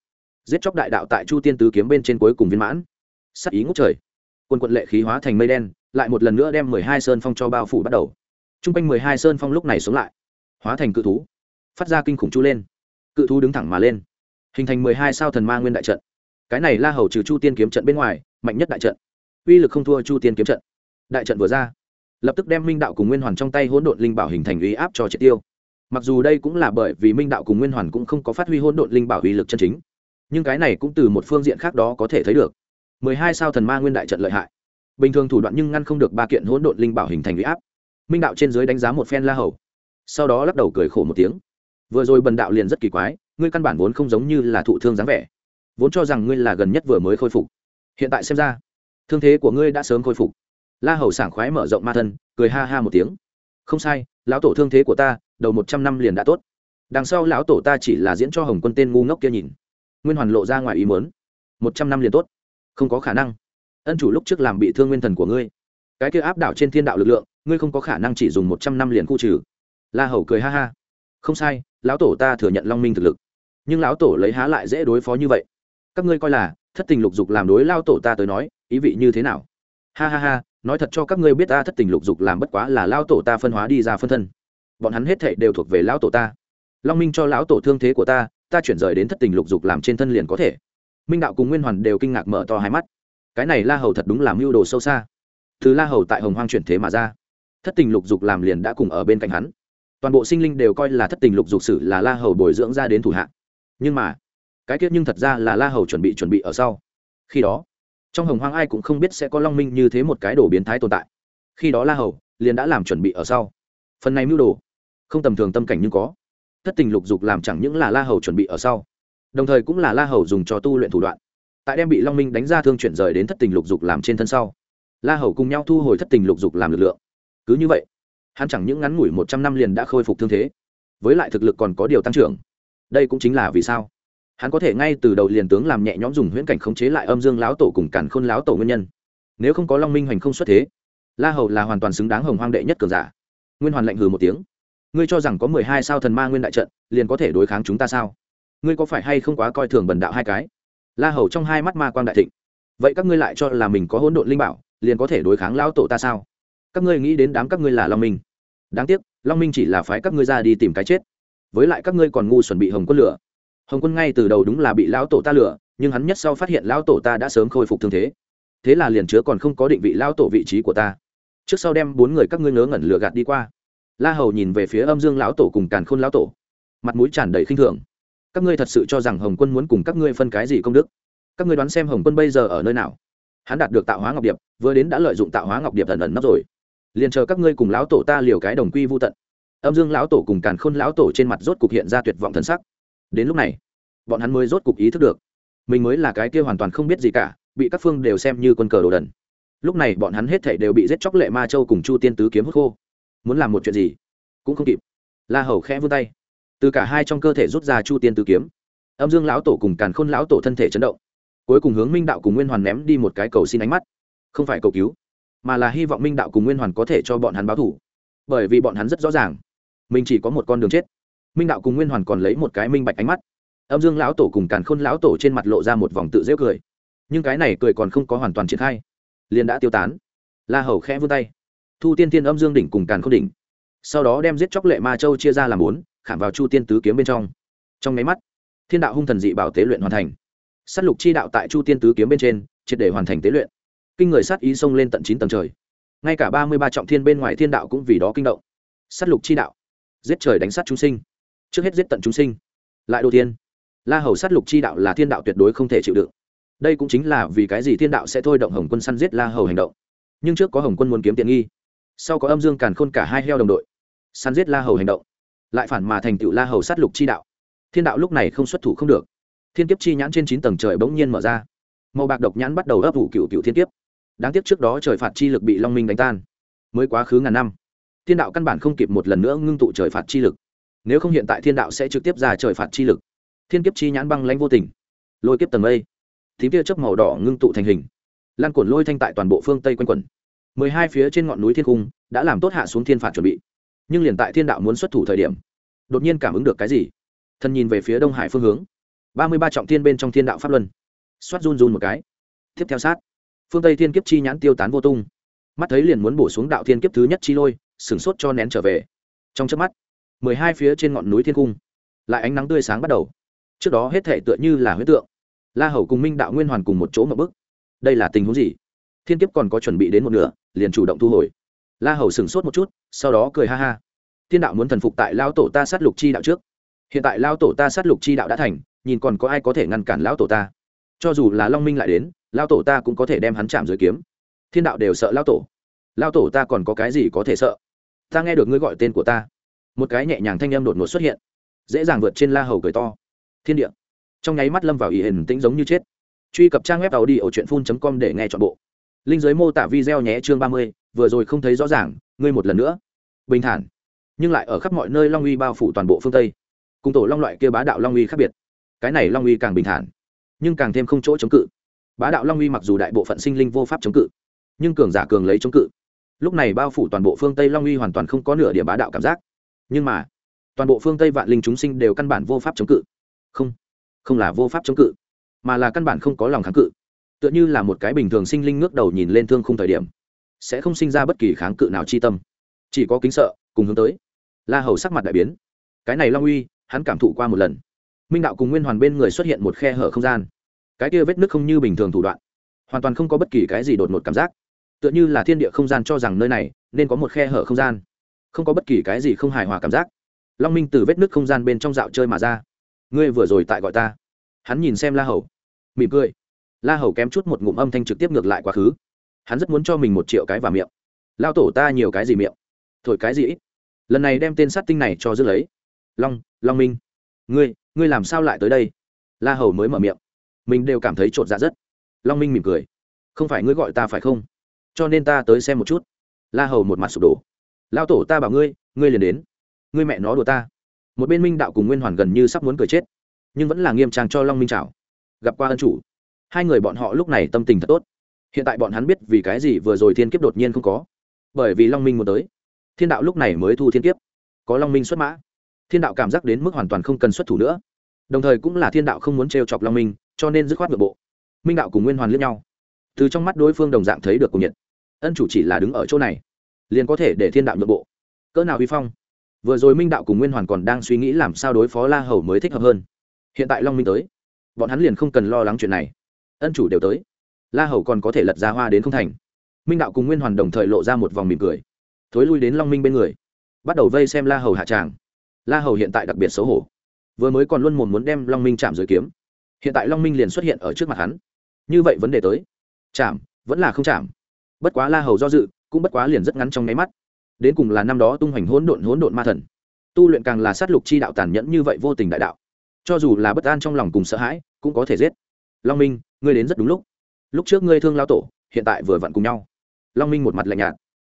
Giết chóc đại đạo tại chu tiên tứ kiếm bên trên cuối cùng viên mãn. Sắc ý ngốc trời. Quân quận lệ khí hóa thành mây đen lại một lần nữa đem mười hai sơn phong cho bao phủ bắt đầu. T r u n g quanh mười hai sơn phong lúc này sống lại. Hóa thành cự thú. Phát ra kinh khủng chu lên. Cự thú đứng thẳng mà lên. Hình thành mười hai sao thần ma nguyên đại trận. Cái này la hầu trừ chu tiên kiếm trận bên ngoài, mạnh nhất đại trận. Uy lực không thua chu tiên kiếm trận. Đại trận vừa ra, lập tức đem minh đạo cùng nguyên hoàn trong tay hỗn độn linh bảo hình thành uy áp cho triệt tiêu. Mặc dù đây cũng là bởi vì minh đạo cùng nguyên hoàn cũng không có phát huy hỗn độn linh bảo uy lực chân chính, nhưng cái này cũng từ một phương diện khác đó có thể thấy được. Mười hai sao thần ma nguyên đại trận lợi hại bình thường thủ đoạn nhưng ngăn không được ba kiện hỗn độn linh bảo hình thành huy áp. Minh đạo trên dưới đánh giá một phen la hầu. Sau đó lắc đầu cười khổ một tiếng. Vừa rồi bần đạo liền rất kỳ quái, ngươi căn bản vốn không giống như là thụ thương dáng vẻ. Vốn cho rằng ngươi là gần nhất vừa mới khôi phục. Hiện tại xem ra, thương thế của ngươi đã sớm khôi phục. La hầu sảng khoái mở rộng ma thân, cười ha ha một tiếng. Không sai, lão tổ thương thế của ta, đầu một trăm năm liền đã tốt. Đằng sau lão tổ ta chỉ là diễn cho hồng quân tên ngu ngốc kia nhìn. Nguyên hoàn lộ ra ngoài ý mớn một trăm năm liền tốt. Không có khả năng ân chủ lúc trước làm bị thương nguyên thần của ngươi. Cái kia áp đảo trên thiên đạo lực lượng, ngươi không có khả năng chỉ dùng một trăm năm liền khu trừ. La hầu cười ha ha. Không sai, lão tổ ta thừa nhận long minh thực lực. Nhưng lão tổ lấy há lại dễ đối phó như vậy. Các ngươi coi là, thất tình lục dục làm đối lao tổ ta tới nói, ý vị như thế nào? Ha ha ha, nói thật cho các ngươi biết ta thất tình lục dục làm bất quá là lao tổ ta phân hóa đi ra phân thân. Bọn hắn hết thệ đều thuộc về lão tổ ta. Long minh cho lão tổ thương thế của ta ta chuyển rời đến thất tình lục dục làm trên thân liền có thể. Minh đạo cùng nguyên hoàn đều kinh ngạc mở to hai mắt cái này la hầu thật đúng là mưu đồ sâu xa. Thứ la hầu tại hồng hoang chuyển thế mà ra. Thất tình lục dục làm liền đã cùng ở bên cạnh hắn. Toàn bộ sinh linh đều coi là thất tình lục dục sử là la hầu bồi dưỡng ra đến thủ hạ. Nhưng mà, cái tiết nhưng thật ra là la hầu chuẩn bị chuẩn bị ở sau. Khi đó, trong hồng hoang ai cũng không biết sẽ có long minh như thế một cái đồ biến thái tồn tại. Khi đó la hầu liền đã làm chuẩn bị ở sau. Phần này mưu đồ, không tầm thường tâm cảnh nhưng có. Thất tình lục dục làm chẳng những là la hầu chuẩn bị ở sau, đồng thời cũng là la hầu dùng cho tu luyện thủ đoạn tại đem bị long minh đánh ra thương chuyển rời đến thất tình lục dục làm trên thân sau. La hầu cùng nhau thu hồi thất tình lục dục làm lực lượng. Cứ như vậy, hắn chẳng những ngắn ngủi một trăm năm liền đã khôi phục thương thế, với lại thực lực còn có điều tăng trưởng. Đây cũng chính là vì sao hắn có thể ngay từ đầu liền tướng làm nhẹ nhõm dùng huyễn cảnh khống chế lại âm dương lão tổ cùng cản khôn lão tổ nguyên nhân. Nếu không có long minh hoành không xuất thế, la hầu là hoàn toàn xứng đáng hồng hoang đệ nhất cường giả. Nguyên hoàn lạnh hừ một tiếng. Ngươi cho rằng có mười hai sao thần ma nguyên đại trận liền có thể đối kháng chúng ta sao? Ngươi có phải hay không quá coi thường bần đạo hai cái? La hầu trong hai mắt ma quang đại thịnh. Vậy các ngươi lại cho là mình có hỗn độn linh bảo, liền có thể đối kháng lão tổ ta sao? Các ngươi nghĩ đến đám các ngươi là long minh. Đáng tiếc, long minh chỉ là phái các ngươi ra đi tìm cái chết. Với lại các ngươi còn ngu chuẩn bị hồng quân lửa hồng quân ngay từ đầu đúng là bị lão tổ ta lửa nhưng hắn nhất sau phát hiện lão tổ ta đã sớm khôi phục thương thế. Thế là liền chứa còn không có định vị lão tổ vị trí của ta. Trước sau đem bốn người các ngươi ngớ ngẩn lửa gạt đi qua. La hầu nhìn về phía âm dương lão tổ cùng càn khôn lão tổ. Mặt mũi tràn đầy khinh thường các ngươi thật sự cho rằng hồng quân muốn cùng các ngươi phân cái gì công đức? Các ngươi đoán xem hồng quân bây giờ ở nơi nào? Hắn đạt được tạo hóa ngọc điệp, vừa đến đã lợi dụng tạo hóa ngọc điệp ẩn ẩn nấp rồi. Liền chờ các ngươi cùng lão tổ ta liều cái đồng quy vô tận. Âm dương lão tổ cùng càn khôn lão tổ trên mặt rốt cục hiện ra tuyệt vọng thần sắc. Đến lúc này, bọn hắn mới rốt cục ý thức được, mình mới là cái kia hoàn toàn không biết gì cả, bị các phương đều xem như quân cờ đồ đần. Lúc này bọn hắn hết thảy đều bị giết chóc lệ ma châu cùng chu tiên tứ kiếm hút khô. Muốn làm một chuyện gì? Cũng không kịp. La hầu khẽ vươn tay từ cả hai trong cơ thể rút ra chu tiên tư kiếm. Âm dương lão tổ cùng càn khôn lão tổ thân thể chấn động. Cuối cùng hướng minh đạo cùng nguyên hoàn ném đi một cái cầu xin ánh mắt. Không phải cầu cứu, mà là hy vọng minh đạo cùng nguyên hoàn có thể cho bọn hắn báo thủ bởi vì bọn hắn rất rõ ràng, mình chỉ có một con đường chết. Minh đạo cùng nguyên hoàn còn lấy một cái minh bạch ánh mắt. Âm dương lão tổ cùng càn khôn lão tổ trên mặt lộ ra một vòng tự dễ cười. Nhưng cái này cười còn không có hoàn toàn triển khai, liền đã tiêu tán. La hầu khẽ vươn tay. Thu tiên tiên âm dương đỉnh cùng càn khôn đỉnh. Sau đó đem giết chóc lệ ma châu chia ra làm bốn khảm vào chu tiên tứ kiếm bên trong. Trong nháy mắt, thiên đạo hung thần dị bảo tế luyện hoàn thành. S á t lục chi đạo tại chu tiên tứ kiếm bên trên, triệt để hoàn thành tế luyện. Kinh người sát ý xông lên tận chín tầng trời. Ngay cả ba mươi ba trọng thiên bên ngoài thiên đạo cũng vì đó kinh động. S á t lục chi đạo, giết trời đánh sát chúng sinh. Trước hết giết tận chúng sinh. Lại đầu tiên, la hầu sát lục chi đạo là thiên đạo tuyệt đối không thể chịu đựng. Đây cũng chính là vì cái gì thiên đạo sẽ thôi động hồng quân săn giết la hầu hành động. Nhưng trước có hồng quân muốn kiếm tiện nghi, sau có âm dương càn khôn cả hai heo đồng đội săn giết la hầu hành động lại phản mà thành tựu la hầu sát lục chi đạo. Thiên đạo lúc này không xuất thủ không được. Thiên kiếp chi nhãn trên chín tầng trời bỗng nhiên mở ra. Màu bạc độc nhãn bắt đầu ấp ủ cựu cựu thiên kiếp. Đáng tiếc trước đó trời phạt chi lực bị long minh đánh tan. Mới quá khứ ngàn năm, thiên đạo căn bản không kịp một lần nữa ngưng tụ trời phạt chi lực. Nếu không hiện tại thiên đạo sẽ trực tiếp ra trời phạt chi lực. Thiên kiếp chi nhãn băng lãnh vô tình. Lôi kiếp tầng mây. Thím tia chớp màu đỏ ngưng tụ thành hình. Lan cuộn lôi thanh tại toàn bộ phương tây quanh quẩn. Mười hai phía trên ngọn núi thiên cung đã làm tốt hạ xuống thiên phạt chuẩn bị nhưng liền tại thiên đạo muốn xuất thủ thời điểm, đột nhiên cảm ứng được cái gì? Thân nhìn về phía đông hải phương hướng. Ba mươi ba trọng thiên bên trong thiên đạo pháp luân. Xoát run run một cái. Tiếp theo sát. Phương tây thiên kiếp chi nhãn tiêu tán vô tung. Mắt thấy liền muốn bổ xuống đạo thiên kiếp thứ nhất chi lôi, sửng sốt cho nén trở về. Trong trước mắt, mười hai phía trên ngọn núi thiên cung, lại ánh nắng tươi sáng bắt đầu. Trước đó hết thể tựa như là huyết tượng. La hầu cùng minh đạo nguyên hoàn cùng một chỗ một bức. Đây là tình huống gì? Thiên kiếp còn có chuẩn bị đến một nửa, liền chủ động thu hồi la hầu sửng sốt một chút, sau đó cười ha ha. Thiên đạo muốn thần phục tại lao tổ ta sát lục chi đạo trước. Hiện tại lao tổ ta sát lục chi đạo đã thành, nhìn còn có ai có thể ngăn cản lão tổ ta. Cho dù là long minh lại đến lao tổ ta cũng có thể đem hắn chạm dưới kiếm. Thiên đạo đều sợ lao tổ. Lao tổ ta còn có cái gì có thể sợ? Ta nghe được ngươi gọi tên của ta. Một cái nhẹ nhàng thanh âm đột ngột xuất hiện. Dễ dàng vượt trên la hầu cười to. Thiên địa. Trong nháy mắt lâm vào ý hình tĩnh giống như chết. Truy cập trang web tàu đi ở truyện phun com để nghe t h ọ n bộ linh giới mô tả video nhé, chương ba mươi, vừa rồi không thấy rõ ràng, ngươi một lần nữa. Bình thản, nhưng lại ở khắp mọi nơi long uy bao phủ toàn bộ phương tây. Cùng tổ long loại kia bá đạo long uy khác biệt. Cái này long uy càng bình thản, nhưng càng thêm không chỗ chống cự. Bá đạo long uy mặc dù đại bộ phận sinh linh vô pháp chống cự, nhưng cường giả cường lấy chống cự. Lúc này bao phủ toàn bộ phương tây long uy hoàn toàn không có nửa điểm bá đạo cảm giác. Nhưng mà, toàn bộ phương tây vạn linh chúng sinh đều căn bản vô pháp chống cự. Không không là vô pháp chống cự, mà là căn bản không có lòng kháng cự tựa như là một cái bình thường sinh linh ngước đầu nhìn lên thương khung thời điểm, sẽ không sinh ra bất kỳ kháng cự nào chi tâm. Chỉ có kính sợ, cùng hướng tới. La hầu sắc mặt đại biến. Cái này long uy, hắn cảm thụ qua một lần. Minh đạo cùng nguyên hoàn bên người xuất hiện một khe hở không gian. Cái kia vết nước không như bình thường thủ đoạn, hoàn toàn không có bất kỳ cái gì đột ngột cảm giác. Tựa như là thiên địa không gian cho rằng nơi này nên có một khe hở không gian, không có bất kỳ cái gì không hài hòa cảm giác. Long minh từ vết nước không gian bên trong dạo chơi mà ra. Ngươi vừa rồi tại gọi ta. Hắn nhìn xem la hầu, mỉm cười la hầu kém chút một ngụm âm thanh trực tiếp ngược lại quá khứ. Hắn rất muốn cho mình một triệu cái vào miệng. Lao tổ ta nhiều cái gì miệng? Thổi cái gì? Ít lần này đem tên sát tinh này cho dứt lấy. Long long minh. Ngươi ngươi làm sao lại tới đây? La hầu mới mở miệng. Mình đều cảm thấy t r ộ t dạ rất. Long minh mỉm cười. Không phải ngươi gọi ta phải không? Cho nên ta tới xem một chút. La hầu một mặt sụp đổ. Lao tổ ta bảo ngươi ngươi liền đến. Ngươi mẹ nó đùa ta. Một bên minh đạo cùng nguyên hoàn gần như sắp muốn cười chết, nhưng vẫn là nghiêm trang cho long minh chào. Gặp qua ân chủ hai người bọn họ lúc này tâm tình thật tốt. Hiện tại bọn hắn biết vì cái gì vừa rồi thiên kiếp đột nhiên không có. Bởi vì long minh muốn tới. Thiên đạo lúc này mới thu thiên kiếp. Có long minh xuất mã. Thiên đạo cảm giác đến mức hoàn toàn không cần xuất thủ nữa. Đồng thời cũng là thiên đạo không muốn t chọc long minh, cho nên dứt khoát nội bộ. Minh đạo cùng nguyên hoàn liếc nhau. Từ trong mắt đối phương đồng dạng thấy được cùng nhiệt. Ân chủ chỉ là đứng ở chỗ này, liền có thể để thiên đạo nội bộ. Cỡ nào vi phong. Vừa rồi minh đạo cùng nguyên hoàn còn đang suy nghĩ làm sao đối phó la hầu mới thích hợp hơn. Hiện tại long minh tới, bọn hắn liền không cần lo lắng chuyện này ân chủ đều tới. La hầu còn có thể lật ra hoa đến không thành. Minh đạo cùng nguyên hoàn đồng thời lộ ra một vòng mỉm cười. Thối lui đến long minh bên người, bắt đầu vây xem la hầu hạ tràng. La hầu hiện tại đặc biệt xấu hổ. Vừa mới còn luôn mồm muốn đem long minh chạm dưới kiếm. Hiện tại long minh liền xuất hiện ở trước mặt hắn. Như vậy vấn đề tới. Chạm, vẫn là không chạm. Bất quá la hầu do dự, cũng bất quá liền rất ngắn trong nháy mắt. Đến cùng là năm đó tung hoành hỗn độn hỗn độn ma thần. Tu luyện càng là sát lục chi đạo tàn nhẫn như vậy vô tình đại đạo. Cho dù là bất an trong lòng cùng sợ hãi, cũng có thể giết long minh, ngươi đến rất đúng lúc. Lúc trước ngươi thương lao tổ, hiện tại vừa vặn cùng nhau. Long minh một mặt lạnh nhạt.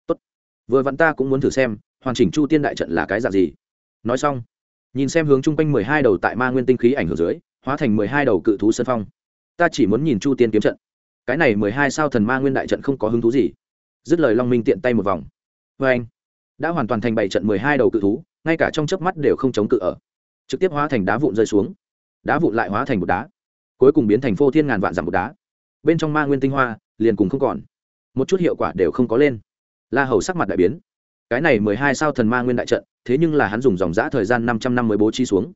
Tốt. Vừa vặn ta cũng muốn thử xem, hoàn chỉnh chu tiên đại trận là cái dạng gì. Nói xong, nhìn xem hướng chung quanh mười hai đầu tại ma nguyên tinh khí ảnh hưởng dưới, hóa thành mười hai đầu cự thú sân phong. Ta chỉ muốn nhìn chu tiên kiếm trận. Cái này mười hai sao thần ma nguyên đại trận không có hứng thú gì. Dứt lời long minh tiện tay một vòng. Vê anh, đã hoàn toàn thành bảy trận mười hai đầu cự thú, ngay cả trong chớp mắt đều không chống cự ở. Trực tiếp hóa thành đá vụn rơi xuống. Đá vụn lại hóa thành một đá cuối cùng biến thành phô thiên ngàn vạn giảm một đá. Bên trong ma nguyên tinh hoa, liền cùng không còn. Một chút hiệu quả đều không có lên. La hầu sắc mặt đại biến. Cái này mười hai sao thần ma nguyên đại trận, thế nhưng là hắn dùng dòng giã thời gian năm trăm năm mới bố trí xuống.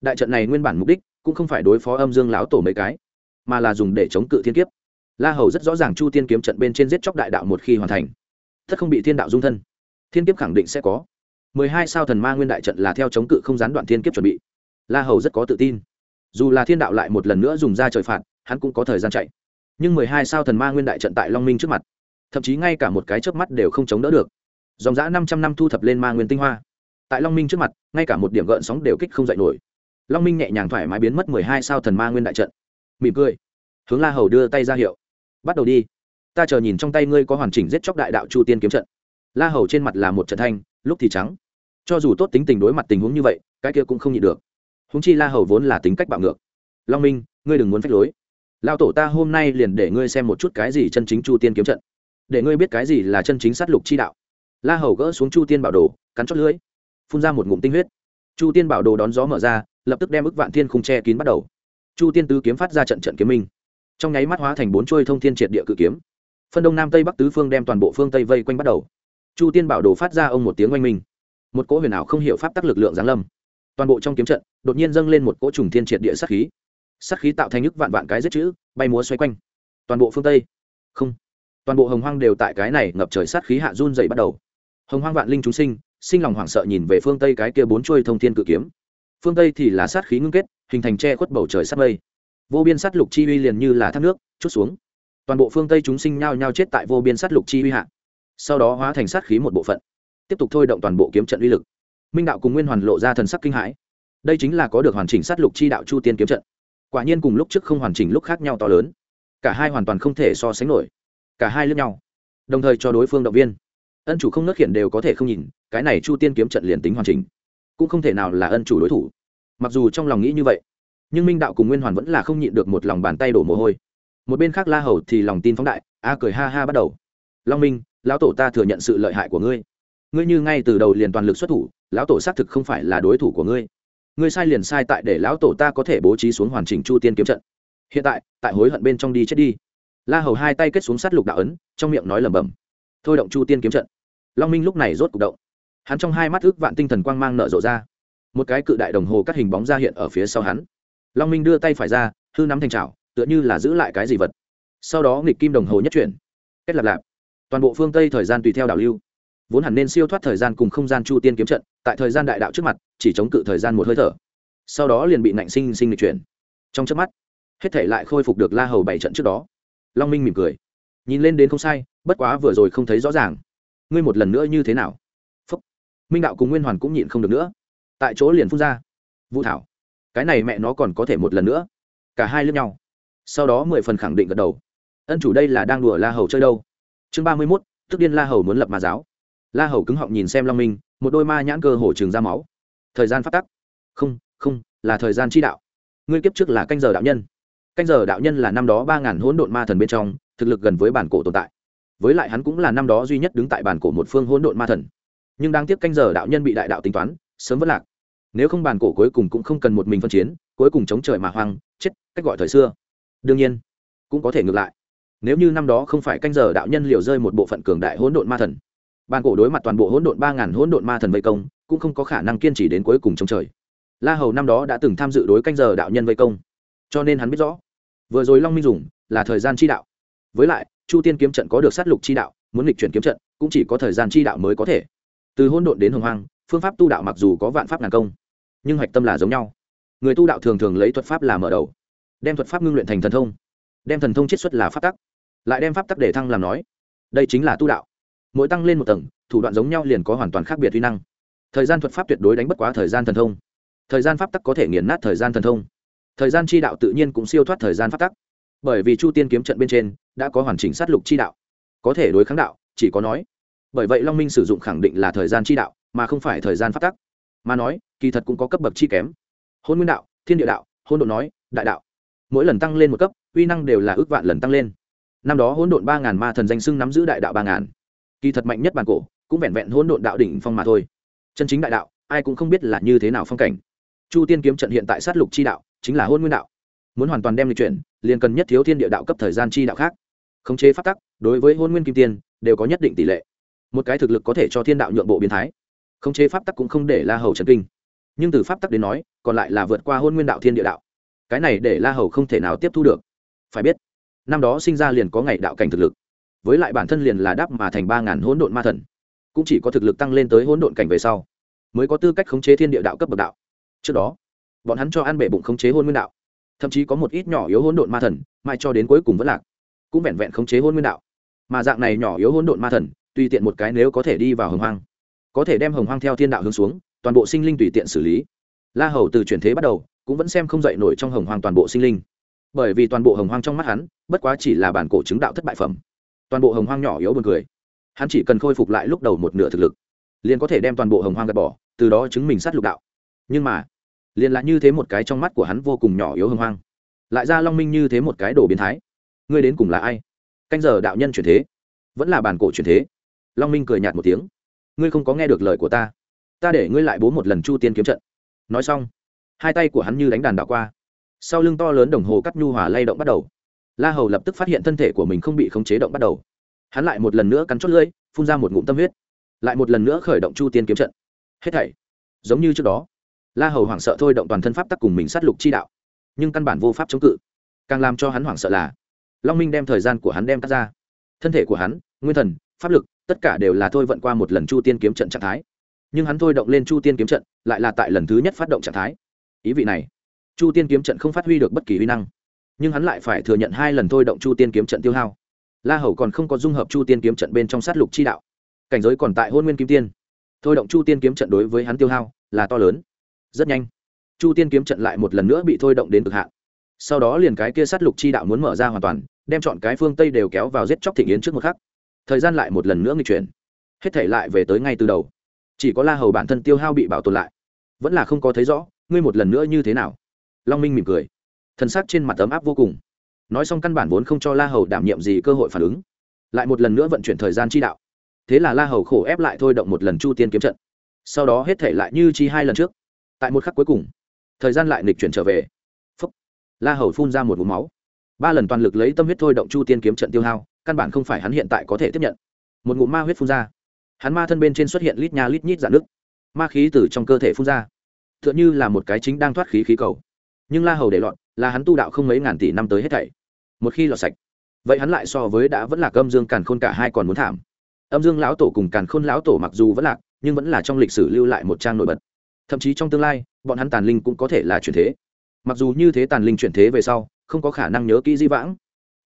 Đại trận này nguyên bản mục đích, cũng không phải đối phó âm dương lão tổ mấy cái, mà là dùng để chống cự thiên kiếp. La hầu rất rõ ràng chu tiên kiếm trận bên trên giết chóc đại đạo một khi hoàn thành tất không bị thiên đạo dung thân. Thiên kiếp khẳng định sẽ có. Mười hai sao thần ma nguyên đại trận là theo chống cự không gián đoạn thiên kiếp chuẩn bị. La hầu rất có tự tin dù là thiên đạo lại một lần nữa dùng ra trời phạt, hắn cũng có thời gian chạy. Nhưng mười hai sao thần ma nguyên đại trận tại long minh trước mặt, thậm chí ngay cả một cái chớp mắt đều không chống đỡ được. Dòng dã năm trăm năm thu thập lên ma nguyên tinh hoa. Tại long minh trước mặt, ngay cả một điểm gợn sóng đều kích không dậy nổi. Long minh nhẹ nhàng thoải mái biến mất mười hai sao thần ma nguyên đại trận. Mỉm cười. Hướng la hầu đưa tay ra hiệu. Bắt đầu đi. Ta chờ nhìn trong tay ngươi có hoàn chỉnh giết chóc đại đạo chu tiên kiếm trận. La hầu trên mặt là một trận thanh, lúc thì trắng. Cho dù tốt tính tình đối mặt tình huống như vậy, cái kia cũng không nhịn được húng chi la hầu vốn là tính cách bạo ngược. Long minh, ngươi đừng muốn phách lối. Lao tổ ta hôm nay liền để ngươi xem một chút cái gì chân chính chu tiên kiếm trận. Để ngươi biết cái gì là chân chính sát lục chi đạo. La hầu gỡ xuống chu tiên bảo đồ, cắn chót lưỡi, phun ra một ngụm tinh huyết. Chu tiên bảo đồ đón gió mở ra, lập tức đem ức vạn thiên khung che kín bắt đầu. Chu tiên tứ kiếm phát ra trận trận kiếm minh. Trong nháy mắt hóa thành bốn chuôi thông thiên triệt địa cự kiếm. Phân đông nam tây bắc tứ phương đem toàn bộ phương tây vây quanh bắt đầu. Chu tiên bảo đồ phát ra ông một tiếng oanh minh. Một cỗ huyền ảo không hiểu pháp tắc lực lượng giáng lâm toàn bộ trong kiếm trận, đột nhiên dâng lên một cỗ trùng thiên triệt địa sát khí. Sát khí tạo thành nhức vạn vạn cái giết chữ, bay múa xoay quanh. Toàn bộ phương tây. Không. Toàn bộ hồng hoang đều tại cái này ngập trời sát khí hạ run dày bắt đầu. Hồng hoang vạn linh chúng sinh sinh lòng hoảng sợ nhìn về phương tây cái kia bốn chuôi thông thiên cự kiếm. Phương tây thì là sát khí ngưng kết, hình thành che khuất bầu trời sát mây. Vô biên sát lục chi uy liền như là thác nước, chút xuống. Toàn bộ phương tây chúng sinh nhao nhao chết tại vô biên sát lục chi uy hạ. Sau đó hóa thành sát khí một bộ phận. Tiếp tục thôi động toàn bộ kiếm trận uy lực minh đạo cùng nguyên hoàn lộ ra thần sắc kinh hãi. Đây chính là có được hoàn chỉnh sát lục chi đạo chu tiên kiếm trận. Quả nhiên cùng lúc trước không hoàn chỉnh lúc khác nhau to lớn. Cả hai hoàn toàn không thể so sánh nổi. Cả hai lướt nhau. Đồng thời cho đối phương động viên. Ân chủ không nớt hiện đều có thể không nhìn, cái này chu tiên kiếm trận liền tính hoàn chỉnh. Cũng không thể nào là ân chủ đối thủ. Mặc dù trong lòng nghĩ như vậy, nhưng minh đạo cùng nguyên hoàn vẫn là không nhịn được một lòng bàn tay đổ mồ hôi. Một bên khác la hầu thì lòng tin phóng đại, a cười ha ha bắt đầu. Long minh, lão tổ ta thừa nhận sự lợi hại của ngươi. Ngươi như ngay từ đầu liền toàn lực xuất thủ lão tổ xác thực không phải là đối thủ của ngươi. Ngươi sai liền sai tại để lão tổ ta có thể bố trí xuống hoàn chỉnh chu tiên kiếm trận. Hiện tại tại hối hận bên trong đi chết đi. La hầu hai tay kết xuống sát lục đạo ấn, trong miệng nói lẩm bẩm, thôi động chu tiên kiếm trận. Long minh lúc này rốt c ụ c động. Hắn trong hai mắt ước vạn tinh thần quang mang nở rộ ra. Một cái cự đại đồng hồ cắt hình bóng ra hiện ở phía sau hắn. Long minh đưa tay phải ra, hư nắm thành trào tựa như là giữ lại cái gì vật. Sau đó nghịch kim đồng hồ nhất chuyển. Kết lạp lạp. Toàn bộ phương tây thời gian tùy theo đảo lưu vốn hẳn nên siêu thoát thời gian cùng không gian chu tiên kiếm trận, tại thời gian đại đạo trước mặt, chỉ chống cự thời gian một hơi thở. Sau đó liền bị nạnh sinh sinh lịch chuyển. Trong trước mắt, hết thể lại khôi phục được la hầu bảy trận trước đó. Long minh mỉm cười. Nhìn lên đến không sai, bất quá vừa rồi không thấy rõ ràng. Ngươi một lần nữa như thế nào? Phúc. minh đạo cùng nguyên hoàn cũng nhịn không được nữa. Tại chỗ liền phun ra. Vũ thảo. Cái này mẹ nó còn có thể một lần nữa. Cả hai lướt nhau. Sau đó mười phần khẳng định gật đầu. Ân chủ đây là đang đùa la hầu chơi đâu? Chương ba mươi mốt, tức điên la hầu muốn lập ma giáo la hầu cứng họng nhìn xem long minh, một đôi ma nhãn cơ hồ trường ra máu. Thời gian phát tắc. Không không, là thời gian chi đạo. Ngươi kiếp trước là canh giờ đạo nhân. Canh giờ đạo nhân là năm đó ba ngàn hỗn độn ma thần bên trong, thực lực gần với bản cổ tồn tại. Với lại hắn cũng là năm đó duy nhất đứng tại bản cổ một phương hỗn độn ma thần. Nhưng đáng tiếc canh giờ đạo nhân bị đại đạo tính toán, sớm vất lạc. Nếu không bản cổ cuối cùng cũng không cần một mình phân chiến, cuối cùng chống trời mà hoang, chết, cách gọi thời xưa. Đương nhiên, cũng có thể ngược lại. Nếu như năm đó không phải canh giờ đạo nhân liều rơi một bộ phận cường đại hỗn độn ma thần bàn cổ đối mặt toàn bộ hỗn độn ba ngàn hỗn độn ma thần vây công, cũng không có khả năng kiên trì đến cuối cùng chống trời. La hầu năm đó đã từng tham dự đối canh giờ đạo nhân vây công, cho nên hắn biết rõ, vừa rồi long minh dùng là thời gian chi đạo. Với lại, chu tiên kiếm trận có được sát lục chi đạo, muốn lịch chuyển kiếm trận, cũng chỉ có thời gian chi đạo mới có thể. Từ hỗn độn đến hồng hoang, phương pháp tu đạo mặc dù có vạn pháp ngàn công, nhưng hạch tâm là giống nhau. Người tu đạo thường thường lấy thuật pháp làm mở đầu, đem thuật pháp ngưng luyện thành thần thông, đem thần thông chiết xuất là pháp tắc, lại đem pháp tắc để thăng làm nói. Đây chính là tu đạo mỗi tăng lên một tầng, thủ đoạn giống nhau liền có hoàn toàn khác biệt uy năng. Thời gian thuật pháp tuyệt đối đánh bất quá thời gian thần thông. Thời gian pháp tắc có thể nghiền nát thời gian thần thông. Thời gian chi đạo tự nhiên cũng siêu thoát thời gian pháp tắc. Bởi vì chu tiên kiếm trận bên trên đã có hoàn chỉnh sát lục chi đạo. Có thể đối kháng đạo, chỉ có nói. Bởi vậy long minh sử dụng khẳng định là thời gian chi đạo, mà không phải thời gian pháp tắc. Mà nói, kỳ thật cũng có cấp bậc chi kém. Hôn nguyên đạo, thiên địa đạo, hôn độn nói, đại đạo. Mỗi lần tăng lên một cấp, uy năng đều là ước vạn lần tăng lên. Năm đó hỗn độn ba ngàn ma thần danh sưng nắm giữ đại đạo ba ngàn kỳ thật mạnh nhất bản cổ cũng vẹn vẹn hỗn độn đạo đỉnh phong mà thôi. Chân chính đại đạo, ai cũng không biết là như thế nào phong cảnh. Chu tiên kiếm trận hiện tại sát lục chi đạo, chính là hôn nguyên đạo. Muốn hoàn toàn đem lịch chuyển, liền cần nhất thiếu thiên địa đạo cấp thời gian chi đạo khác. Khống chế phát tắc, đối với hôn nguyên kim tiên, đều có nhất định tỷ lệ. Một cái thực lực có thể cho thiên đạo nhượng bộ biến thái. Khống chế pháp tắc cũng không để la hầu trần kinh. Nhưng từ pháp tắc đến nói, còn lại là vượt qua hôn nguyên đạo thiên địa đạo. Cái này để la hầu không thể nào tiếp thu được. Phải biết, năm đó sinh ra liền có ngày đạo cảnh thực lực với lại bản thân liền là đáp mà thành ba ngàn hỗn độn ma thần. Cũng chỉ có thực lực tăng lên tới hỗn độn cảnh về sau, mới có tư cách khống chế thiên địa đạo cấp bậc đạo. Trước đó, bọn hắn cho ăn bể bụng khống chế hôn nguyên đạo, thậm chí có một ít nhỏ yếu hỗn độn ma thần, mai cho đến cuối cùng vẫn lạc, cũng vẹn vẹn khống chế hôn nguyên đạo. Mà dạng này nhỏ yếu hỗn độn ma thần, tùy tiện một cái nếu có thể đi vào hồng hoang, có thể đem hồng hoang theo thiên đạo hướng xuống, toàn bộ sinh linh tùy tiện xử lý. La hầu từ chuyển thế bắt đầu, cũng vẫn xem không dậy nổi trong hồng hoang toàn bộ sinh linh. Bởi vì toàn bộ hồng hoang trong mắt hắn, bất quá chỉ là bản cổ chứng đạo thất bại phẩm toàn bộ hồng hoang nhỏ yếu buồn cười. Hắn chỉ cần khôi phục lại lúc đầu một nửa thực lực, liền có thể đem toàn bộ hồng hoang gạt bỏ, từ đó chứng minh sát lục đạo. Nhưng mà, liền là như thế một cái trong mắt của hắn vô cùng nhỏ yếu hồng hoang, lại ra long minh như thế một cái đồ biến thái. Ngươi đến cùng là ai? Canh giờ đạo nhân chuyển thế, vẫn là bản cổ chuyển thế. Long minh cười nhạt một tiếng. Ngươi không có nghe được lời của ta. Ta để ngươi lại bố một lần chu tiên kiếm trận. Nói xong, hai tay của hắn như đánh đàn đạo qua. Sau lưng to lớn đồng hồ cắt nhu hòa lay động bắt đầu la hầu lập tức phát hiện thân thể của mình không bị khống chế động bắt đầu. Hắn lại một lần nữa cắn chót lưỡi, phun ra một ngụm tâm huyết. Lại một lần nữa khởi động chu tiên kiếm trận. Hết thảy. Giống như trước đó, la hầu hoảng sợ thôi động toàn thân pháp tắc cùng mình sát lục chi đạo. Nhưng căn bản vô pháp chống cự. Càng làm cho hắn hoảng sợ là, long minh đem thời gian của hắn đem cắt ra. Thân thể của hắn, nguyên thần, pháp lực, tất cả đều là thôi vận qua một lần chu tiên kiếm trận trạng thái. Nhưng hắn thôi động lên chu tiên kiếm trận, lại là tại lần thứ nhất phát động trạng thái. Ý vị này, chu tiên kiếm trận không phát huy được bất kỳ uy năng nhưng hắn lại phải thừa nhận hai lần thôi động chu tiên kiếm trận tiêu hao. La hầu còn không có dung hợp chu tiên kiếm trận bên trong sát lục chi đạo. Cảnh giới còn tại hôn nguyên kim tiên. Thôi động chu tiên kiếm trận đối với hắn tiêu hao là to lớn. Rất nhanh, chu tiên kiếm trận lại một lần nữa bị thôi động đến cực hạn. Sau đó liền cái kia sát lục chi đạo muốn mở ra hoàn toàn, đem chọn cái phương tây đều kéo vào giết chóc thịnh yến trước một khắc. Thời gian lại một lần nữa nghịch chuyển. Hết thể lại về tới ngay từ đầu. Chỉ có la hầu bản thân tiêu hao bị bảo tồn lại. Vẫn là không có thấy rõ, ngươi một lần nữa như thế nào? Long minh mỉm cười thân xác trên mặt ấm áp vô cùng. Nói xong căn bản vốn không cho la hầu đảm nhiệm gì cơ hội phản ứng. Lại một lần nữa vận chuyển thời gian chi đạo. Thế là la hầu khổ ép lại thôi động một lần chu tiên kiếm trận. Sau đó hết thể lại như chi hai lần trước. Tại một khắc cuối cùng, thời gian lại nịch chuyển trở về. Phúc. La hầu phun ra một vùng máu. Ba lần toàn lực lấy tâm huyết thôi động chu tiên kiếm trận tiêu hao, căn bản không phải hắn hiện tại có thể tiếp nhận. Một ngụm ma huyết phun ra. Hắn ma thân bên trên xuất hiện lít nha lít nhít dạn nước. Ma khí từ trong cơ thể phun ra. T h ư ợ n như là một cái chính đang thoát khí khí cầu. Nhưng la hầu để lọn là hắn tu đạo không mấy ngàn tỷ năm tới hết thảy. Một khi lọt sạch, vậy hắn lại so với đã vẫn là âm dương càn khôn cả hai còn muốn thảm. Âm dương lão tổ cùng càn khôn lão tổ mặc dù vẫn lạc, nhưng vẫn là trong lịch sử lưu lại một trang nổi bật. Thậm chí trong tương lai, bọn hắn tàn linh cũng có thể là chuyển thế. Mặc dù như thế tàn linh chuyển thế về sau, không có khả năng nhớ kỹ di vãng,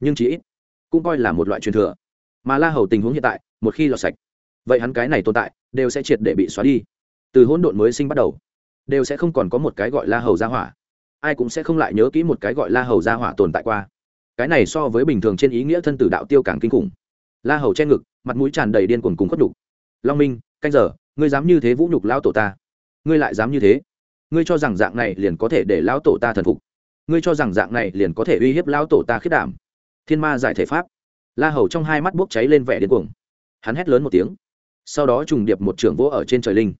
nhưng chỉ ít cũng coi là một loại truyền thừa. Mà la hầu tình huống hiện tại, một khi lọt sạch, vậy hắn cái này tồn tại đều sẽ triệt để bị xóa đi. Từ hỗn độn mới sinh bắt đầu, đều sẽ không còn có một cái gọi la hầu gia hỏa ai cũng sẽ không lại nhớ kỹ một cái gọi la hầu gia hỏa tồn tại qua. Cái này so với bình thường trên ý nghĩa thân tử đạo tiêu càng kinh khủng. La hầu che ngực, mặt mũi tràn đầy điên cuồng cùng khuất đục long minh, canh giờ, ngươi dám như thế vũ nhục lão tổ ta? Ngươi lại dám như thế? Ngươi cho rằng dạng này liền có thể để lão tổ ta thần phục? Ngươi cho rằng dạng này liền có thể uy hiếp lão tổ ta khiết đảm? Thiên ma giải thể pháp. La hầu trong hai mắt bốc cháy lên vẻ điên cuồng. Hắn hét lớn một tiếng. Sau đó trùng điệp một trưởng vỗ ở trên trời linh.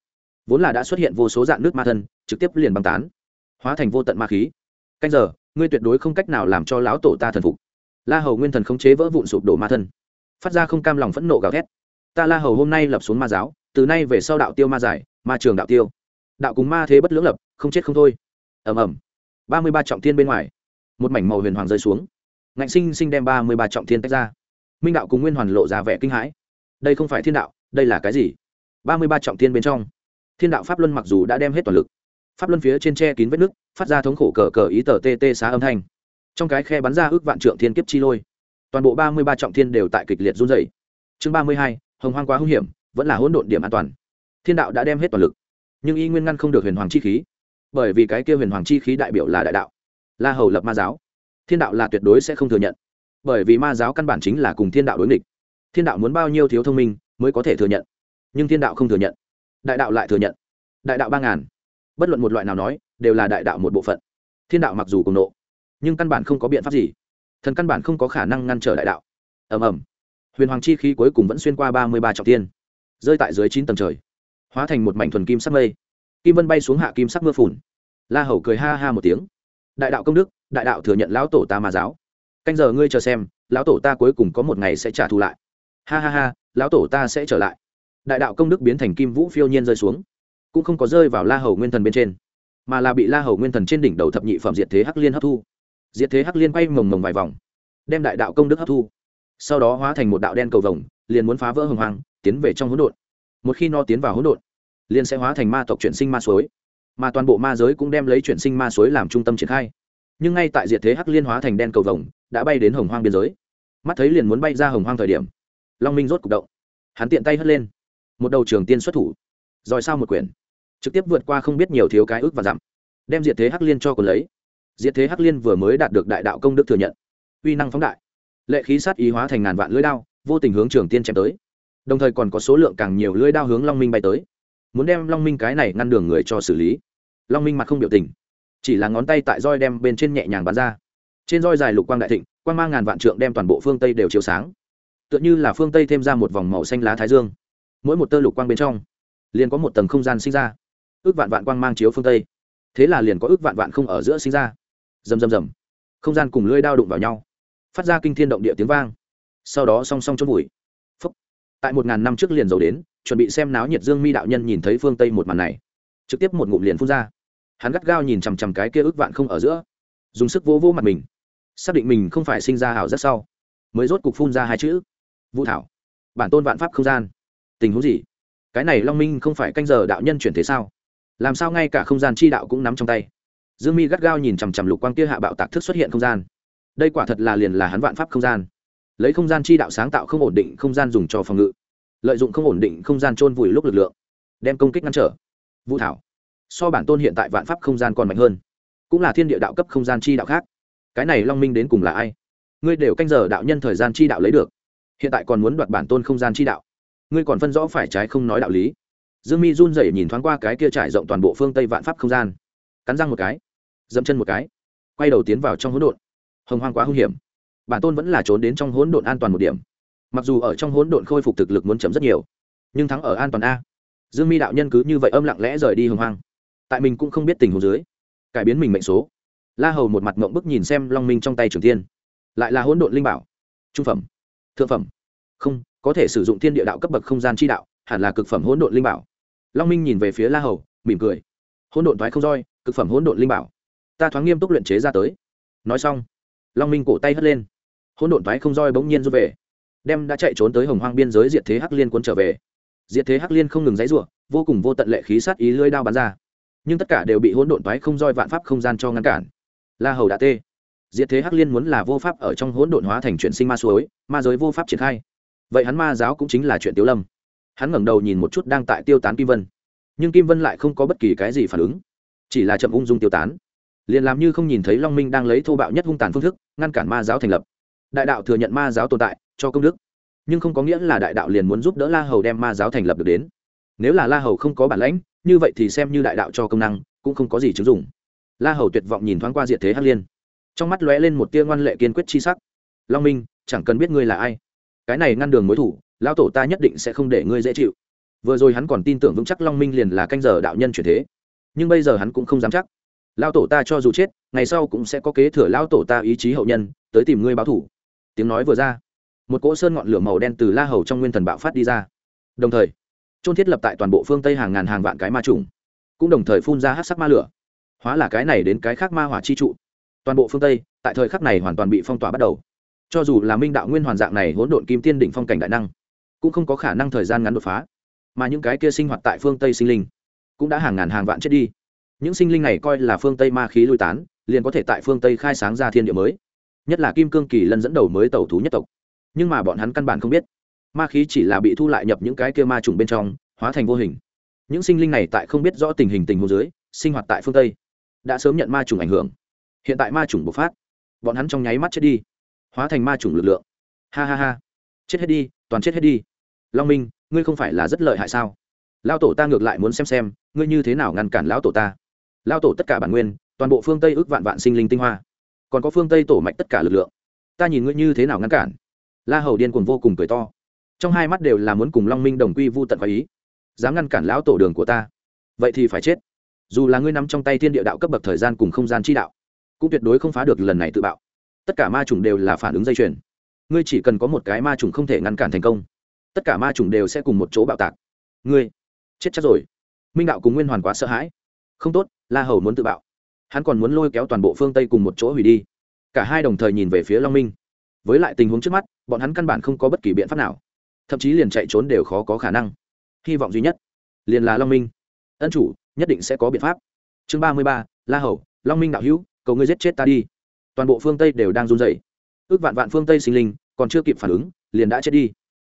Vốn là đã xuất hiện vô số dạng nước ma thân, trực tiếp liền băng tán hóa thành vô tận ma khí. Canh giờ, ngươi tuyệt đối không cách nào làm cho lão tổ ta thần phục. La hầu nguyên thần khống chế vỡ vụn sụp đổ ma thân. Phát ra không cam lòng phẫn nộ gào thét. Ta la hầu hôm nay lập xuống ma giáo, từ nay về sau đạo tiêu ma giải, ma trường đạo tiêu. Đạo cùng ma thế bất lưỡng lập, không chết không thôi. Ầm ầm. Ba mươi ba trọng thiên bên ngoài. Một mảnh màu huyền hoàng rơi xuống. Ngạnh sinh sinh đem ba mươi ba trọng thiên tách ra. Minh đạo cùng nguyên hoàn lộ ra vẻ kinh hãi. Đây không phải thiên đạo, đây là cái gì? Ba mươi ba trọng thiên bên trong. Thiên đạo pháp luân mặc dù đã đem hết toàn lực pháp luân phía trên tre kín vết nước phát ra thống khổ cờ cờ ý tờ tê tê xá âm thanh. Trong cái khe bắn ra ước vạn trượng thiên kiếp chi lôi. Toàn bộ ba mươi ba trọng thiên đều tại kịch liệt run dày chương ba mươi hai, hồng hoang quá hung hiểm, vẫn là hỗn độn điểm an toàn. Thiên đạo đã đem hết toàn lực, nhưng y nguyên ngăn không được huyền hoàng chi khí, bởi vì cái kia huyền hoàng chi khí đại biểu là đại đạo la hầu lập ma giáo. Thiên đạo là tuyệt đối sẽ không thừa nhận, bởi vì ma giáo căn bản chính là cùng thiên đạo đối nghịch. Thiên đạo muốn bao nhiêu thiếu thông minh mới có thể thừa nhận, nhưng thiên đạo không thừa nhận, đại đạo lại thừa nhận, đại đạo ba ngàn bất luận một loại nào nói, đều là đại đạo một bộ phận. Thiên đạo mặc dù cùng nộ, nhưng căn bản không có biện pháp gì. Thần căn bản không có khả năng ngăn trở đại đạo. Ầm ầm. Huyền hoàng chi khí cuối cùng vẫn xuyên qua ba mươi ba trọng tiên rơi tại dưới chín tầng trời, hóa thành một mảnh thuần kim sắc mây. Kim vân bay xuống hạ kim sắc mưa phùn. La hầu cười ha ha một tiếng. Đại đạo công đức, đại đạo thừa nhận lão tổ ta ma giáo. Canh giờ ngươi chờ xem, lão tổ ta cuối cùng có một ngày sẽ trả thù lại. Ha ha ha, lão tổ ta sẽ trở lại. Đại đạo công đức biến thành kim vũ phiêu nhiên rơi xuống cũng không có rơi vào la hầu nguyên thần bên trên, mà là bị la hầu nguyên thần trên đỉnh đầu thập nhị phẩm diệt thế hắc liên hấp thu. Diệt thế hắc liên quay mồng mồng vài vòng, đem đại đạo công đức hấp thu. Sau đó hóa thành một đạo đen cầu vồng, liền muốn phá vỡ hồng hoàng tiến về trong hỗn độn. Một khi no tiến vào hỗn độn, liền sẽ hóa thành ma tộc chuyển sinh ma suối, mà toàn bộ ma giới cũng đem lấy chuyển sinh ma suối làm trung tâm triển khai. Nhưng ngay tại diệt thế hắc liên hóa thành đen cầu vồng, đã bay đến hồng hoang biên giới. Mắt thấy liền muốn bay ra hồng hoang thời điểm, long minh rốt cục động. Hắn tiện tay hất lên. Một đầu trường tiên xuất thủ. Rồi sao một quyển trực tiếp vượt qua không biết nhiều thiếu cái ước và giảm đem diệt thế hắc liên cho còn lấy. Diệt thế hắc liên vừa mới đạt được đại đạo công đức thừa nhận, uy năng phóng đại, lệ khí sát ý hóa thành ngàn vạn lưỡi đao, vô tình hướng trường tiên chém tới. Đồng thời còn có số lượng càng nhiều lưỡi đao hướng long minh bay tới. Muốn đem long minh cái này ngăn đường người cho xử lý. Long minh mặt không biểu tình, chỉ là ngón tay tại roi đem bên trên nhẹ nhàng bắn ra. Trên roi dài lục quang đại thịnh, quang mang ngàn vạn trượng đem toàn bộ phương tây đều chiếu sáng. Tựa như là phương tây thêm ra một vòng màu xanh lá thái dương. Mỗi một tơ lục quang bên trong, liền có một tầng không gian sinh ra ước vạn vạn quang mang chiếu phương tây. Thế là liền có ước vạn vạn không ở giữa sinh ra. Rầm rầm rầm. Không gian cùng lưỡi đao đụng vào nhau. Phát ra kinh thiên động địa tiếng vang. Sau đó song song chôn vùi. Phúc. tại một ngàn năm trước liền dầu đến, chuẩn bị xem náo nhiệt dương mi đạo nhân nhìn thấy phương tây một màn này. Trực tiếp một ngụm liền phun ra. Hắn gắt gao nhìn chằm chằm cái kia ước vạn không ở giữa. Dùng sức vô vô mặt mình. Xác định mình không phải sinh ra hảo rất sau, mới rốt cục phun ra hai chữ. Vũ thảo. Bản tôn vạn pháp không gian. Tình huống gì? Cái này long minh không phải canh giờ đạo nhân chuyển thế sao? Làm sao ngay cả không gian chi đạo cũng nắm trong tay? Dương mi gắt gao nhìn chằm chằm lục quang kia hạ bạo tạc thức xuất hiện không gian. Đây quả thật là liền là hắn vạn pháp không gian. Lấy không gian chi đạo sáng tạo không ổn định không gian dùng cho phòng ngự. Lợi dụng không ổn định không gian trôn vùi lúc lực lượng, đem công kích ngăn trở. Vũ thảo, so bản tôn hiện tại vạn pháp không gian còn mạnh hơn, cũng là thiên địa đạo cấp không gian chi đạo khác. Cái này long minh đến cùng là ai? Ngươi đều canh giờ đạo nhân thời gian chi đạo lấy được, hiện tại còn muốn đoạt bản tôn không gian chi đạo. Ngươi còn phân rõ phải trái không nói đạo lý dương mi run rẩy nhìn thoáng qua cái kia trải rộng toàn bộ phương tây vạn pháp không gian. Cắn răng một cái dẫm chân một cái, quay đầu tiến vào trong hỗn độn. Hồng hoang quá hung hiểm. Bản tôn vẫn là trốn đến trong hỗn độn an toàn một điểm. Mặc dù ở trong hỗn độn khôi phục thực lực muốn chấm rất nhiều, nhưng thắng ở an toàn a. Dương mi đạo nhân cứ như vậy âm lặng lẽ rời đi hồng hoang. Tại mình cũng không biết tình huống dưới, cải biến mình mệnh số. La hầu một mặt mộng bức nhìn xem long minh trong tay trường tiên lại là hỗn độn linh bảo, trung phẩm, thượng phẩm. Không, có thể sử dụng thiên địa đạo cấp bậc không gian chi đạo, hẳn là cực phẩm hỗn độn linh bảo long minh nhìn về phía la hầu, mỉm cười. Hỗn độn thoái không roi, cực phẩm hỗn độn linh bảo. Ta thoáng nghiêm túc luyện chế ra tới. Nói xong, long minh cổ tay hất lên. Hỗn độn thoái không roi bỗng nhiên rút về. Đem đã chạy trốn tới hồng hoang biên giới diệt thế hắc liên quân trở về. Diệt thế hắc liên không ngừng dãy rủa, vô cùng vô tận lệ khí sát ý lưỡi đao bắn ra. Nhưng tất cả đều bị hỗn độn thoái không roi vạn pháp không gian cho ngăn cản. La hầu đã tê. Diệt thế hắc liên muốn là vô pháp ở trong hỗn độn hóa thành chuyển sinh ma suối, ma giới vô pháp triển khai. Vậy hắn ma giáo cũng chính là chuyện tiêu lâm hắn ngẩng đầu nhìn một chút đang tại tiêu tán kim vân. Nhưng kim vân lại không có bất kỳ cái gì phản ứng. Chỉ là chậm ung dung tiêu tán. Liền làm như không nhìn thấy long minh đang lấy thô bạo nhất hung tàn phương thức, ngăn cản ma giáo thành lập. Đại đạo thừa nhận ma giáo tồn tại, cho công đức. Nhưng không có nghĩa là đại đạo liền muốn giúp đỡ la hầu đem ma giáo thành lập được đến. Nếu là la hầu không có bản lãnh, như vậy thì xem như đại đạo cho công năng, cũng không có gì chứng dụng. La hầu tuyệt vọng nhìn thoáng qua diệt thế hắc liên. Trong mắt lóe lên một tia ngoan lệ kiên quyết chi sắc. Long minh, chẳng cần biết ngươi là ai. Cái này ngăn đường mối thủ lão tổ ta nhất định sẽ không để ngươi dễ chịu. Vừa rồi hắn còn tin tưởng vững chắc long minh liền là canh giờ đạo nhân chuyển thế. Nhưng bây giờ hắn cũng không dám chắc. Lão tổ ta cho dù chết, ngày sau cũng sẽ có kế thừa lão tổ ta ý chí hậu nhân, tới tìm ngươi báo thủ. Tiếng nói vừa ra, một cỗ sơn ngọn lửa màu đen từ la hầu trong nguyên thần bạo phát đi ra. Đồng thời trôn thiết lập tại toàn bộ phương tây hàng ngàn hàng vạn cái ma trùng, cũng đồng thời phun ra hát sắc ma lửa. Hóa là cái này đến cái khác ma hỏa chi trụ. Toàn bộ phương tây, tại thời khắc này hoàn toàn bị phong tỏa bắt đầu. Cho dù là minh đạo nguyên hoàn dạng này hỗn độn kim tiên đỉnh phong cảnh đại năng cũng không có khả năng thời gian ngắn đột phá, mà những cái kia sinh hoạt tại phương tây sinh linh cũng đã hàng ngàn hàng vạn chết đi. Những sinh linh này coi là phương tây ma khí lui tán, liền có thể tại phương tây khai sáng ra thiên địa mới. Nhất là kim cương kỳ lân dẫn đầu mới tẩu thú nhất tộc. Nhưng mà bọn hắn căn bản không biết, ma khí chỉ là bị thu lại nhập những cái kia ma trùng bên trong, hóa thành vô hình. Những sinh linh này tại không biết rõ tình hình tình hồ dưới, sinh hoạt tại phương tây, đã sớm nhận ma trùng ảnh hưởng. Hiện tại ma trùng bộc phát, bọn hắn trong nháy mắt chết đi, hóa thành ma trùng lực lượng. Ha ha ha chết hết đi, toàn chết hết đi. Long minh, ngươi không phải là rất lợi hại sao? Lao tổ ta ngược lại muốn xem xem, ngươi như thế nào ngăn cản lão tổ ta. Lao tổ tất cả bản nguyên, toàn bộ phương tây ước vạn vạn sinh linh tinh hoa. Còn có phương tây tổ mạch tất cả lực lượng. Ta nhìn ngươi như thế nào ngăn cản? La hầu điên cuồng vô cùng cười to. Trong hai mắt đều là muốn cùng long minh đồng quy vô tận khoái ý. Dám ngăn cản lão tổ đường của ta, vậy thì phải chết. Dù là ngươi nắm trong tay thiên địa đạo cấp bậc thời gian cùng không gian chi đạo, cũng tuyệt đối không phá được lần này tự bạo. Tất cả ma trùng đều là phản ứng dây chuyền ngươi chỉ cần có một cái ma trùng không thể ngăn cản thành công, tất cả ma trùng đều sẽ cùng một chỗ bạo tạc. Ngươi, chết chắc rồi. Minh đạo cùng nguyên hoàn quá sợ hãi. Không tốt, la hầu muốn tự bạo. Hắn còn muốn lôi kéo toàn bộ phương tây cùng một chỗ hủy đi. Cả hai đồng thời nhìn về phía long minh. Với lại tình huống trước mắt, bọn hắn căn bản không có bất kỳ biện pháp nào. Thậm chí liền chạy trốn đều khó có khả năng. Hy vọng duy nhất, liền là long minh. Ân chủ, nhất định sẽ có biện pháp. Chương ba mươi ba, la hầu, long minh đạo hữu, cầu ngươi giết chết ta đi. Toàn bộ phương tây đều đang run rẩy ước vạn vạn phương tây sinh linh, còn chưa kịp phản ứng, liền đã chết đi.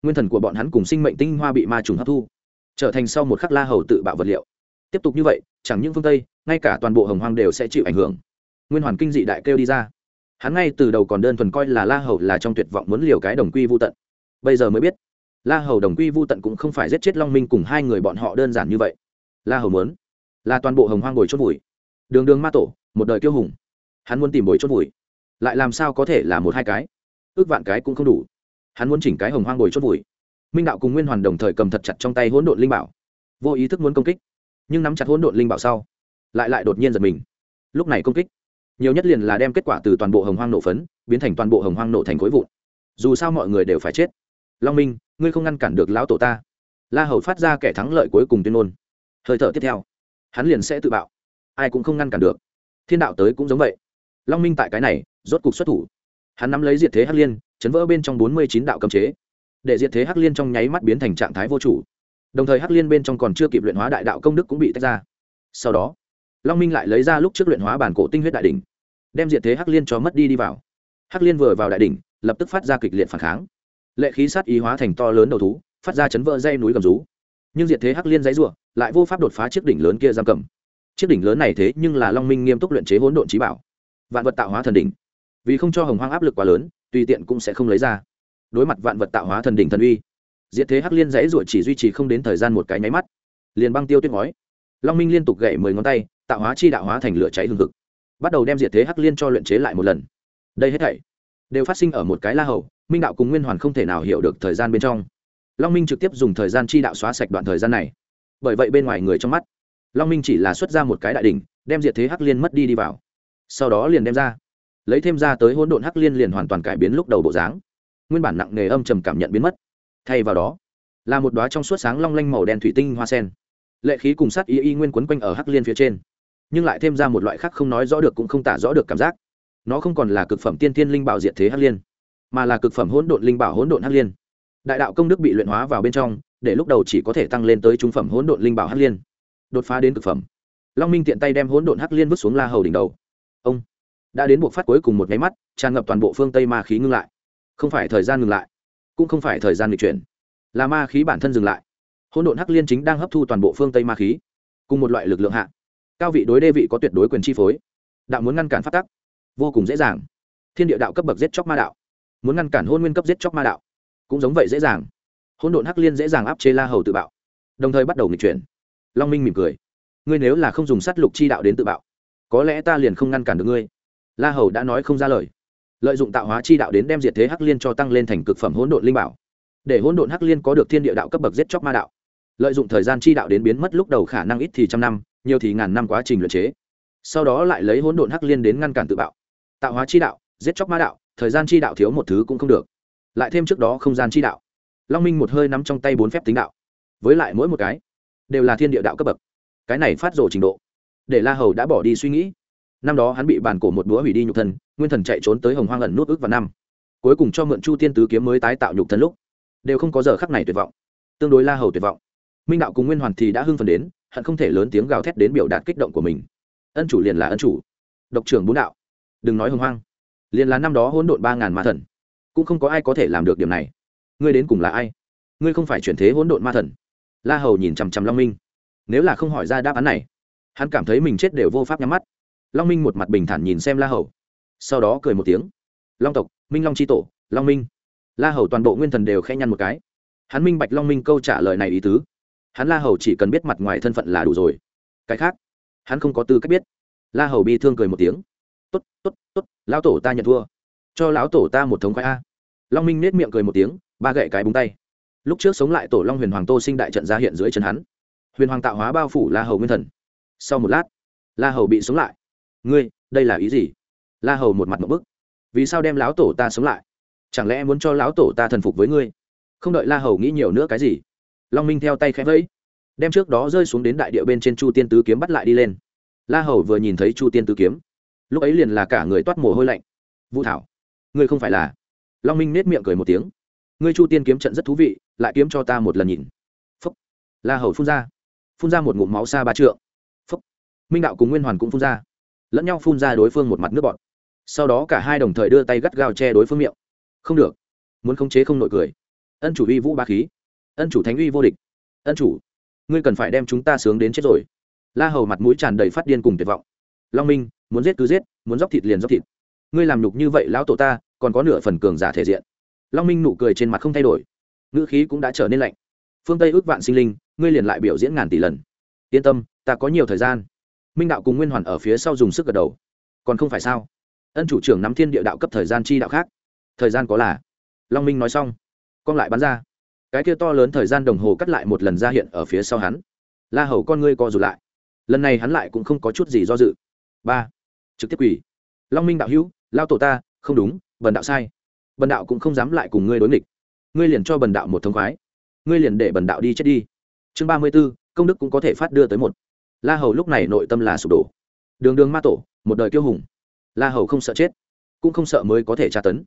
Nguyên thần của bọn hắn cùng sinh mệnh tinh hoa bị ma trùng hấp thu, trở thành sau một khắc la hầu tự bạo vật liệu. Tiếp tục như vậy, chẳng những phương tây, ngay cả toàn bộ hồng hoang đều sẽ chịu ảnh hưởng. Nguyên hoàn kinh dị đại kêu đi ra. Hắn ngay từ đầu còn đơn thuần coi là la hầu là trong tuyệt vọng muốn liều cái đồng quy vô tận. Bây giờ mới biết, la hầu đồng quy vô tận cũng không phải giết chết long minh cùng hai người bọn họ đơn giản như vậy. La hầu muốn là toàn bộ hồng hoang ngồi chốt vùi. Đường đường ma tổ, một đời kiêu hùng. Hắn muốn tìm bồi chốt vùi lại làm sao có thể là một hai cái? Ước vạn cái cũng không đủ. Hắn muốn chỉnh cái hồng hoang bồi chốt vùi. Minh đạo cùng nguyên hoàn đồng thời cầm thật chặt trong tay hỗn độn linh bảo. Vô ý thức muốn công kích, nhưng nắm chặt hỗn độn linh bảo sau, lại lại đột nhiên giật mình. Lúc này công kích, nhiều nhất liền là đem kết quả từ toàn bộ hồng hoang nổ phấn, biến thành toàn bộ hồng hoang nổ thành khối vụn. Dù sao mọi người đều phải chết. Long minh, ngươi không ngăn cản được lão tổ ta. La hầu phát ra kẻ thắng lợi cuối cùng tuyên ngôn. Hơi thở tiếp theo, hắn liền sẽ tự bạo. Ai cũng không ngăn cản được. Thiên đạo tới cũng giống vậy long minh tại cái này, rốt cục xuất thủ. Hắn nắm lấy diệt thế hắc liên, chấn vỡ bên trong bốn mươi chín đạo cấm chế. Để diệt thế hắc liên trong nháy mắt biến thành trạng thái vô chủ. Đồng thời hắc liên bên trong còn chưa kịp luyện hóa đại đạo công đức cũng bị tách ra. Sau đó, long minh lại lấy ra lúc trước luyện hóa bản cổ tinh huyết đại đ ỉ n h đem diệt thế hắc liên cho mất đi đi vào. Hắc liên vừa vào đại đ ỉ n h lập tức phát ra kịch liệt phản kháng. Lệ khí sát ý hóa thành to lớn đầu thú, phát ra chấn vỡ dây núi gầm rú. Nhưng diệt thế hắc liên dãy r u ộ lại vô pháp đột phá chiếc đỉnh lớn kia giam cầm. Chiếc đỉnh lớn này thế nhưng là long minh nghiêm túc luyện chế hỗn độn trí bảo vạn vật tạo hóa thần đỉnh. Vì không cho hồng hoang áp lực quá lớn, tùy tiện cũng sẽ không lấy ra. Đối mặt vạn vật tạo hóa thần đỉnh thần uy, diệt thế hắc liên dãy ruột chỉ duy trì không đến thời gian một cái nháy mắt. Liền băng tiêu tuyết ngói, long minh liên tục gậy mười ngón tay, tạo hóa chi đạo hóa thành lửa cháy hương thực bắt đầu đem diệt thế hắc liên cho luyện chế lại một lần. Đây hết thảy đều phát sinh ở một cái la hầu, minh đạo cùng nguyên hoàn không thể nào hiểu được thời gian bên trong. Long minh trực tiếp dùng thời gian chi đạo xóa sạch đoạn thời gian này. Bởi vậy bên ngoài người trong mắt, long minh chỉ là xuất ra một cái đại đ ỉ n h đem diệt thế hắc liên mất đi đi vào sau đó liền đem ra. Lấy thêm ra tới hỗn độn hắc liên liền hoàn toàn cải biến lúc đầu bộ dáng. Nguyên bản nặng nề âm trầm cảm nhận biến mất. Thay vào đó, là một đoá trong suốt sáng long lanh màu đen thủy tinh hoa sen. Lệ khí cùng sát y y nguyên quấn quanh ở hắc liên phía trên. Nhưng lại thêm ra một loại khác không nói rõ được cũng không tả rõ được cảm giác. Nó không còn là cực phẩm tiên thiên linh bảo diệt thế hắc liên, mà là cực phẩm hỗn độn linh bảo hỗn độn hắc liên. Đại đạo công đức bị luyện hóa vào bên trong, để lúc đầu chỉ có thể tăng lên tới trung phẩm hỗn độn linh bảo hắc liên, đột phá đến cực phẩm. Long minh tiện tay đem hỗn độn hắc liên vứt xuống la hầu đỉnh đầu ông. Đã đến buộc phát cuối cùng một máy mắt, tràn ngập toàn bộ phương tây ma khí ngưng lại. Không phải thời gian ngừng lại, cũng không phải thời gian lịch chuyển, là ma khí bản thân dừng lại. Hỗn độn hắc liên chính đang hấp thu toàn bộ phương tây ma khí, cùng một loại lực lượng hạ. Cao vị đối đê vị có tuyệt đối quyền chi phối. Đạo muốn ngăn cản phát tắc, vô cùng dễ dàng. Thiên địa đạo cấp bậc giết chóc ma đạo, muốn ngăn cản hôn nguyên cấp giết chóc ma đạo, cũng giống vậy dễ dàng. Hỗn độn hắc liên dễ dàng áp chế la hầu tự bạo, đồng thời bắt đầu nghịch chuyển. Long minh mỉm cười, ngươi nếu là không dùng sát lục chi đạo đến tự bạo có lẽ ta liền không ngăn cản được ngươi. La hầu đã nói không ra lời. Lợi dụng tạo hóa chi đạo đến đem diệt thế hắc liên cho tăng lên thành cực phẩm hỗn độn linh bảo. Để hỗn độn hắc liên có được thiên địa đạo cấp bậc giết chóc ma đạo. Lợi dụng thời gian chi đạo đến biến mất lúc đầu khả năng ít thì trăm năm, nhiều thì ngàn năm quá trình luyện chế. Sau đó lại lấy hỗn độn hắc liên đến ngăn cản tự bạo. Tạo hóa chi đạo, giết chóc ma đạo, thời gian chi đạo thiếu một thứ cũng không được. Lại thêm trước đó không gian chi đạo. Long minh một hơi nắm trong tay bốn phép tính đạo. Với lại mỗi một cái đều là thiên địa đạo cấp bậc. Cái này phát rồ trình độ để la hầu đã bỏ đi suy nghĩ. Năm đó hắn bị bàn cổ một búa hủy đi nhục thân, nguyên thần chạy trốn tới hồng hoang ẩn nút ước vào năm. Cuối cùng cho mượn chu tiên tứ kiếm mới tái tạo nhục thân lúc, đều không có giờ khắc này tuyệt vọng. Tương đối la hầu tuyệt vọng. Minh đạo cùng nguyên hoàn thì đã hưng phần đến, hận không thể lớn tiếng gào thét đến biểu đạt kích động của mình. Ân chủ liền là ân chủ. Độc trưởng bốn đạo. Đừng nói hồng hoang. Liền là năm đó hỗn độn ba ngàn ma thần. Cũng không có ai có thể làm được điểm này. Ngươi đến cùng là ai? Ngươi không phải chuyển thế hỗn độn ma thần. La hầu nhìn chằm chằm long minh. Nếu là không hỏi ra đáp án này hắn cảm thấy mình chết đều vô pháp nhắm mắt. Long minh một mặt bình thản nhìn xem la hầu. Sau đó cười một tiếng. Long tộc, minh long c h i tổ, long minh. La hầu toàn bộ nguyên thần đều khẽ nhăn một cái. Hắn minh bạch long minh câu trả lời này ý tứ. Hắn la hầu chỉ cần biết mặt ngoài thân phận là đủ rồi. Cái khác, hắn không có tư cách biết. La hầu bi thương cười một tiếng. T ố t t ố t t ố t lão tổ ta nhận thua. Cho lão tổ ta một thống khoái a. Long minh nết miệng cười một tiếng, ba gậy cái búng tay. Lúc trước sống lại tổ long huyền hoàng tô sinh đại trận ra hiện dưới chân hắn. Huyền hoàng tạo hóa bao phủ la hầu nguyên thần sau một lát, la hầu bị sống lại. Ngươi, đây là ý gì? La hầu một mặt một bức. Vì sao đem lão tổ ta sống lại? Chẳng lẽ muốn cho lão tổ ta thần phục với ngươi? Không đợi la hầu nghĩ nhiều nữa cái gì, long minh theo tay khẽ vẫy, đem trước đó rơi xuống đến đại địa bên trên chu tiên tứ kiếm bắt lại đi lên. La hầu vừa nhìn thấy chu tiên tứ kiếm, lúc ấy liền là cả người toát mồ hôi lạnh. Vũ thảo, ngươi không phải là? Long minh nết miệng cười một tiếng. Ngươi chu tiên kiếm trận rất thú vị, lại kiếm cho ta một lần nhìn. Phúc. La hầu phun ra. Phun ra một ngụm máu xa ba trượng minh đạo cùng nguyên hoàn cũng phun ra lẫn nhau phun ra đối phương một mặt nước bọt sau đó cả hai đồng thời đưa tay gắt gao che đối phương miệng không được muốn khống chế không nội cười ân chủ uy vũ ba khí ân chủ thánh uy vô địch ân chủ ngươi cần phải đem chúng ta sướng đến chết rồi la hầu mặt mũi tràn đầy phát điên cùng tuyệt vọng long minh muốn giết cứ giết muốn dóc thịt liền dóc thịt ngươi làm nhục như vậy lão tổ ta còn có nửa phần cường giả thể diện long minh nụ cười trên mặt không thay đổi ngữ khí cũng đã trở nên lạnh phương tây ước vạn sinh linh ngươi liền lại biểu diễn ngàn tỷ lần yên tâm ta có nhiều thời gian minh đạo cùng nguyên hoàn ở phía sau dùng sức gật đầu. Còn không phải sao? Ân chủ trưởng nắm thiên địa đạo cấp thời gian chi đạo khác. Thời gian có là? Long minh nói xong, con lại bắn ra. Cái kia to lớn thời gian đồng hồ cắt lại một lần ra hiện ở phía sau hắn. La hầu con ngươi co rụt lại. Lần này hắn lại cũng không có chút gì do dự. Ba, trực tiếp quỷ long minh đạo hữu, lao tổ ta, không đúng, bần đạo sai. Bần đạo cũng không dám lại cùng ngươi đối nghịch. Ngươi liền cho bần đạo một thông khoái. Ngươi liền để bần đạo đi chết đi. Chương ba mươi b ố công đức cũng có thể phát đưa tới một la hầu lúc này nội tâm là sụp đổ. Đường đường ma tổ, một đời kiêu hùng. La hầu không sợ chết, cũng không sợ mới có thể tra tấn.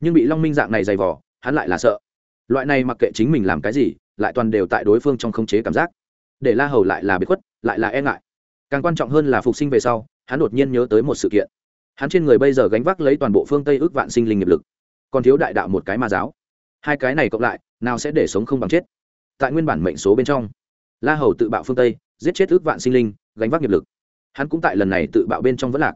Nhưng bị long minh dạng này dày vỏ hắn lại là sợ. Loại này mặc kệ chính mình làm cái gì, lại toàn đều tại đối phương trong khống chế cảm giác. Để la hầu lại là bị khuất, lại là e ngại. Càng quan trọng hơn là phục sinh về sau, hắn đột nhiên nhớ tới một sự kiện. Hắn trên người bây giờ gánh vác lấy toàn bộ phương tây ước vạn sinh linh nghiệp lực. Còn thiếu đại đạo một cái ma giáo. Hai cái này cộng lại, nào sẽ để sống không bằng chết? Tại nguyên bản mệnh số bên trong, la hầu tự bạo phương tây giết chết ước vạn sinh linh, gánh vác nghiệp lực. Hắn cũng tại lần này tự bạo bên trong vẫn lạc.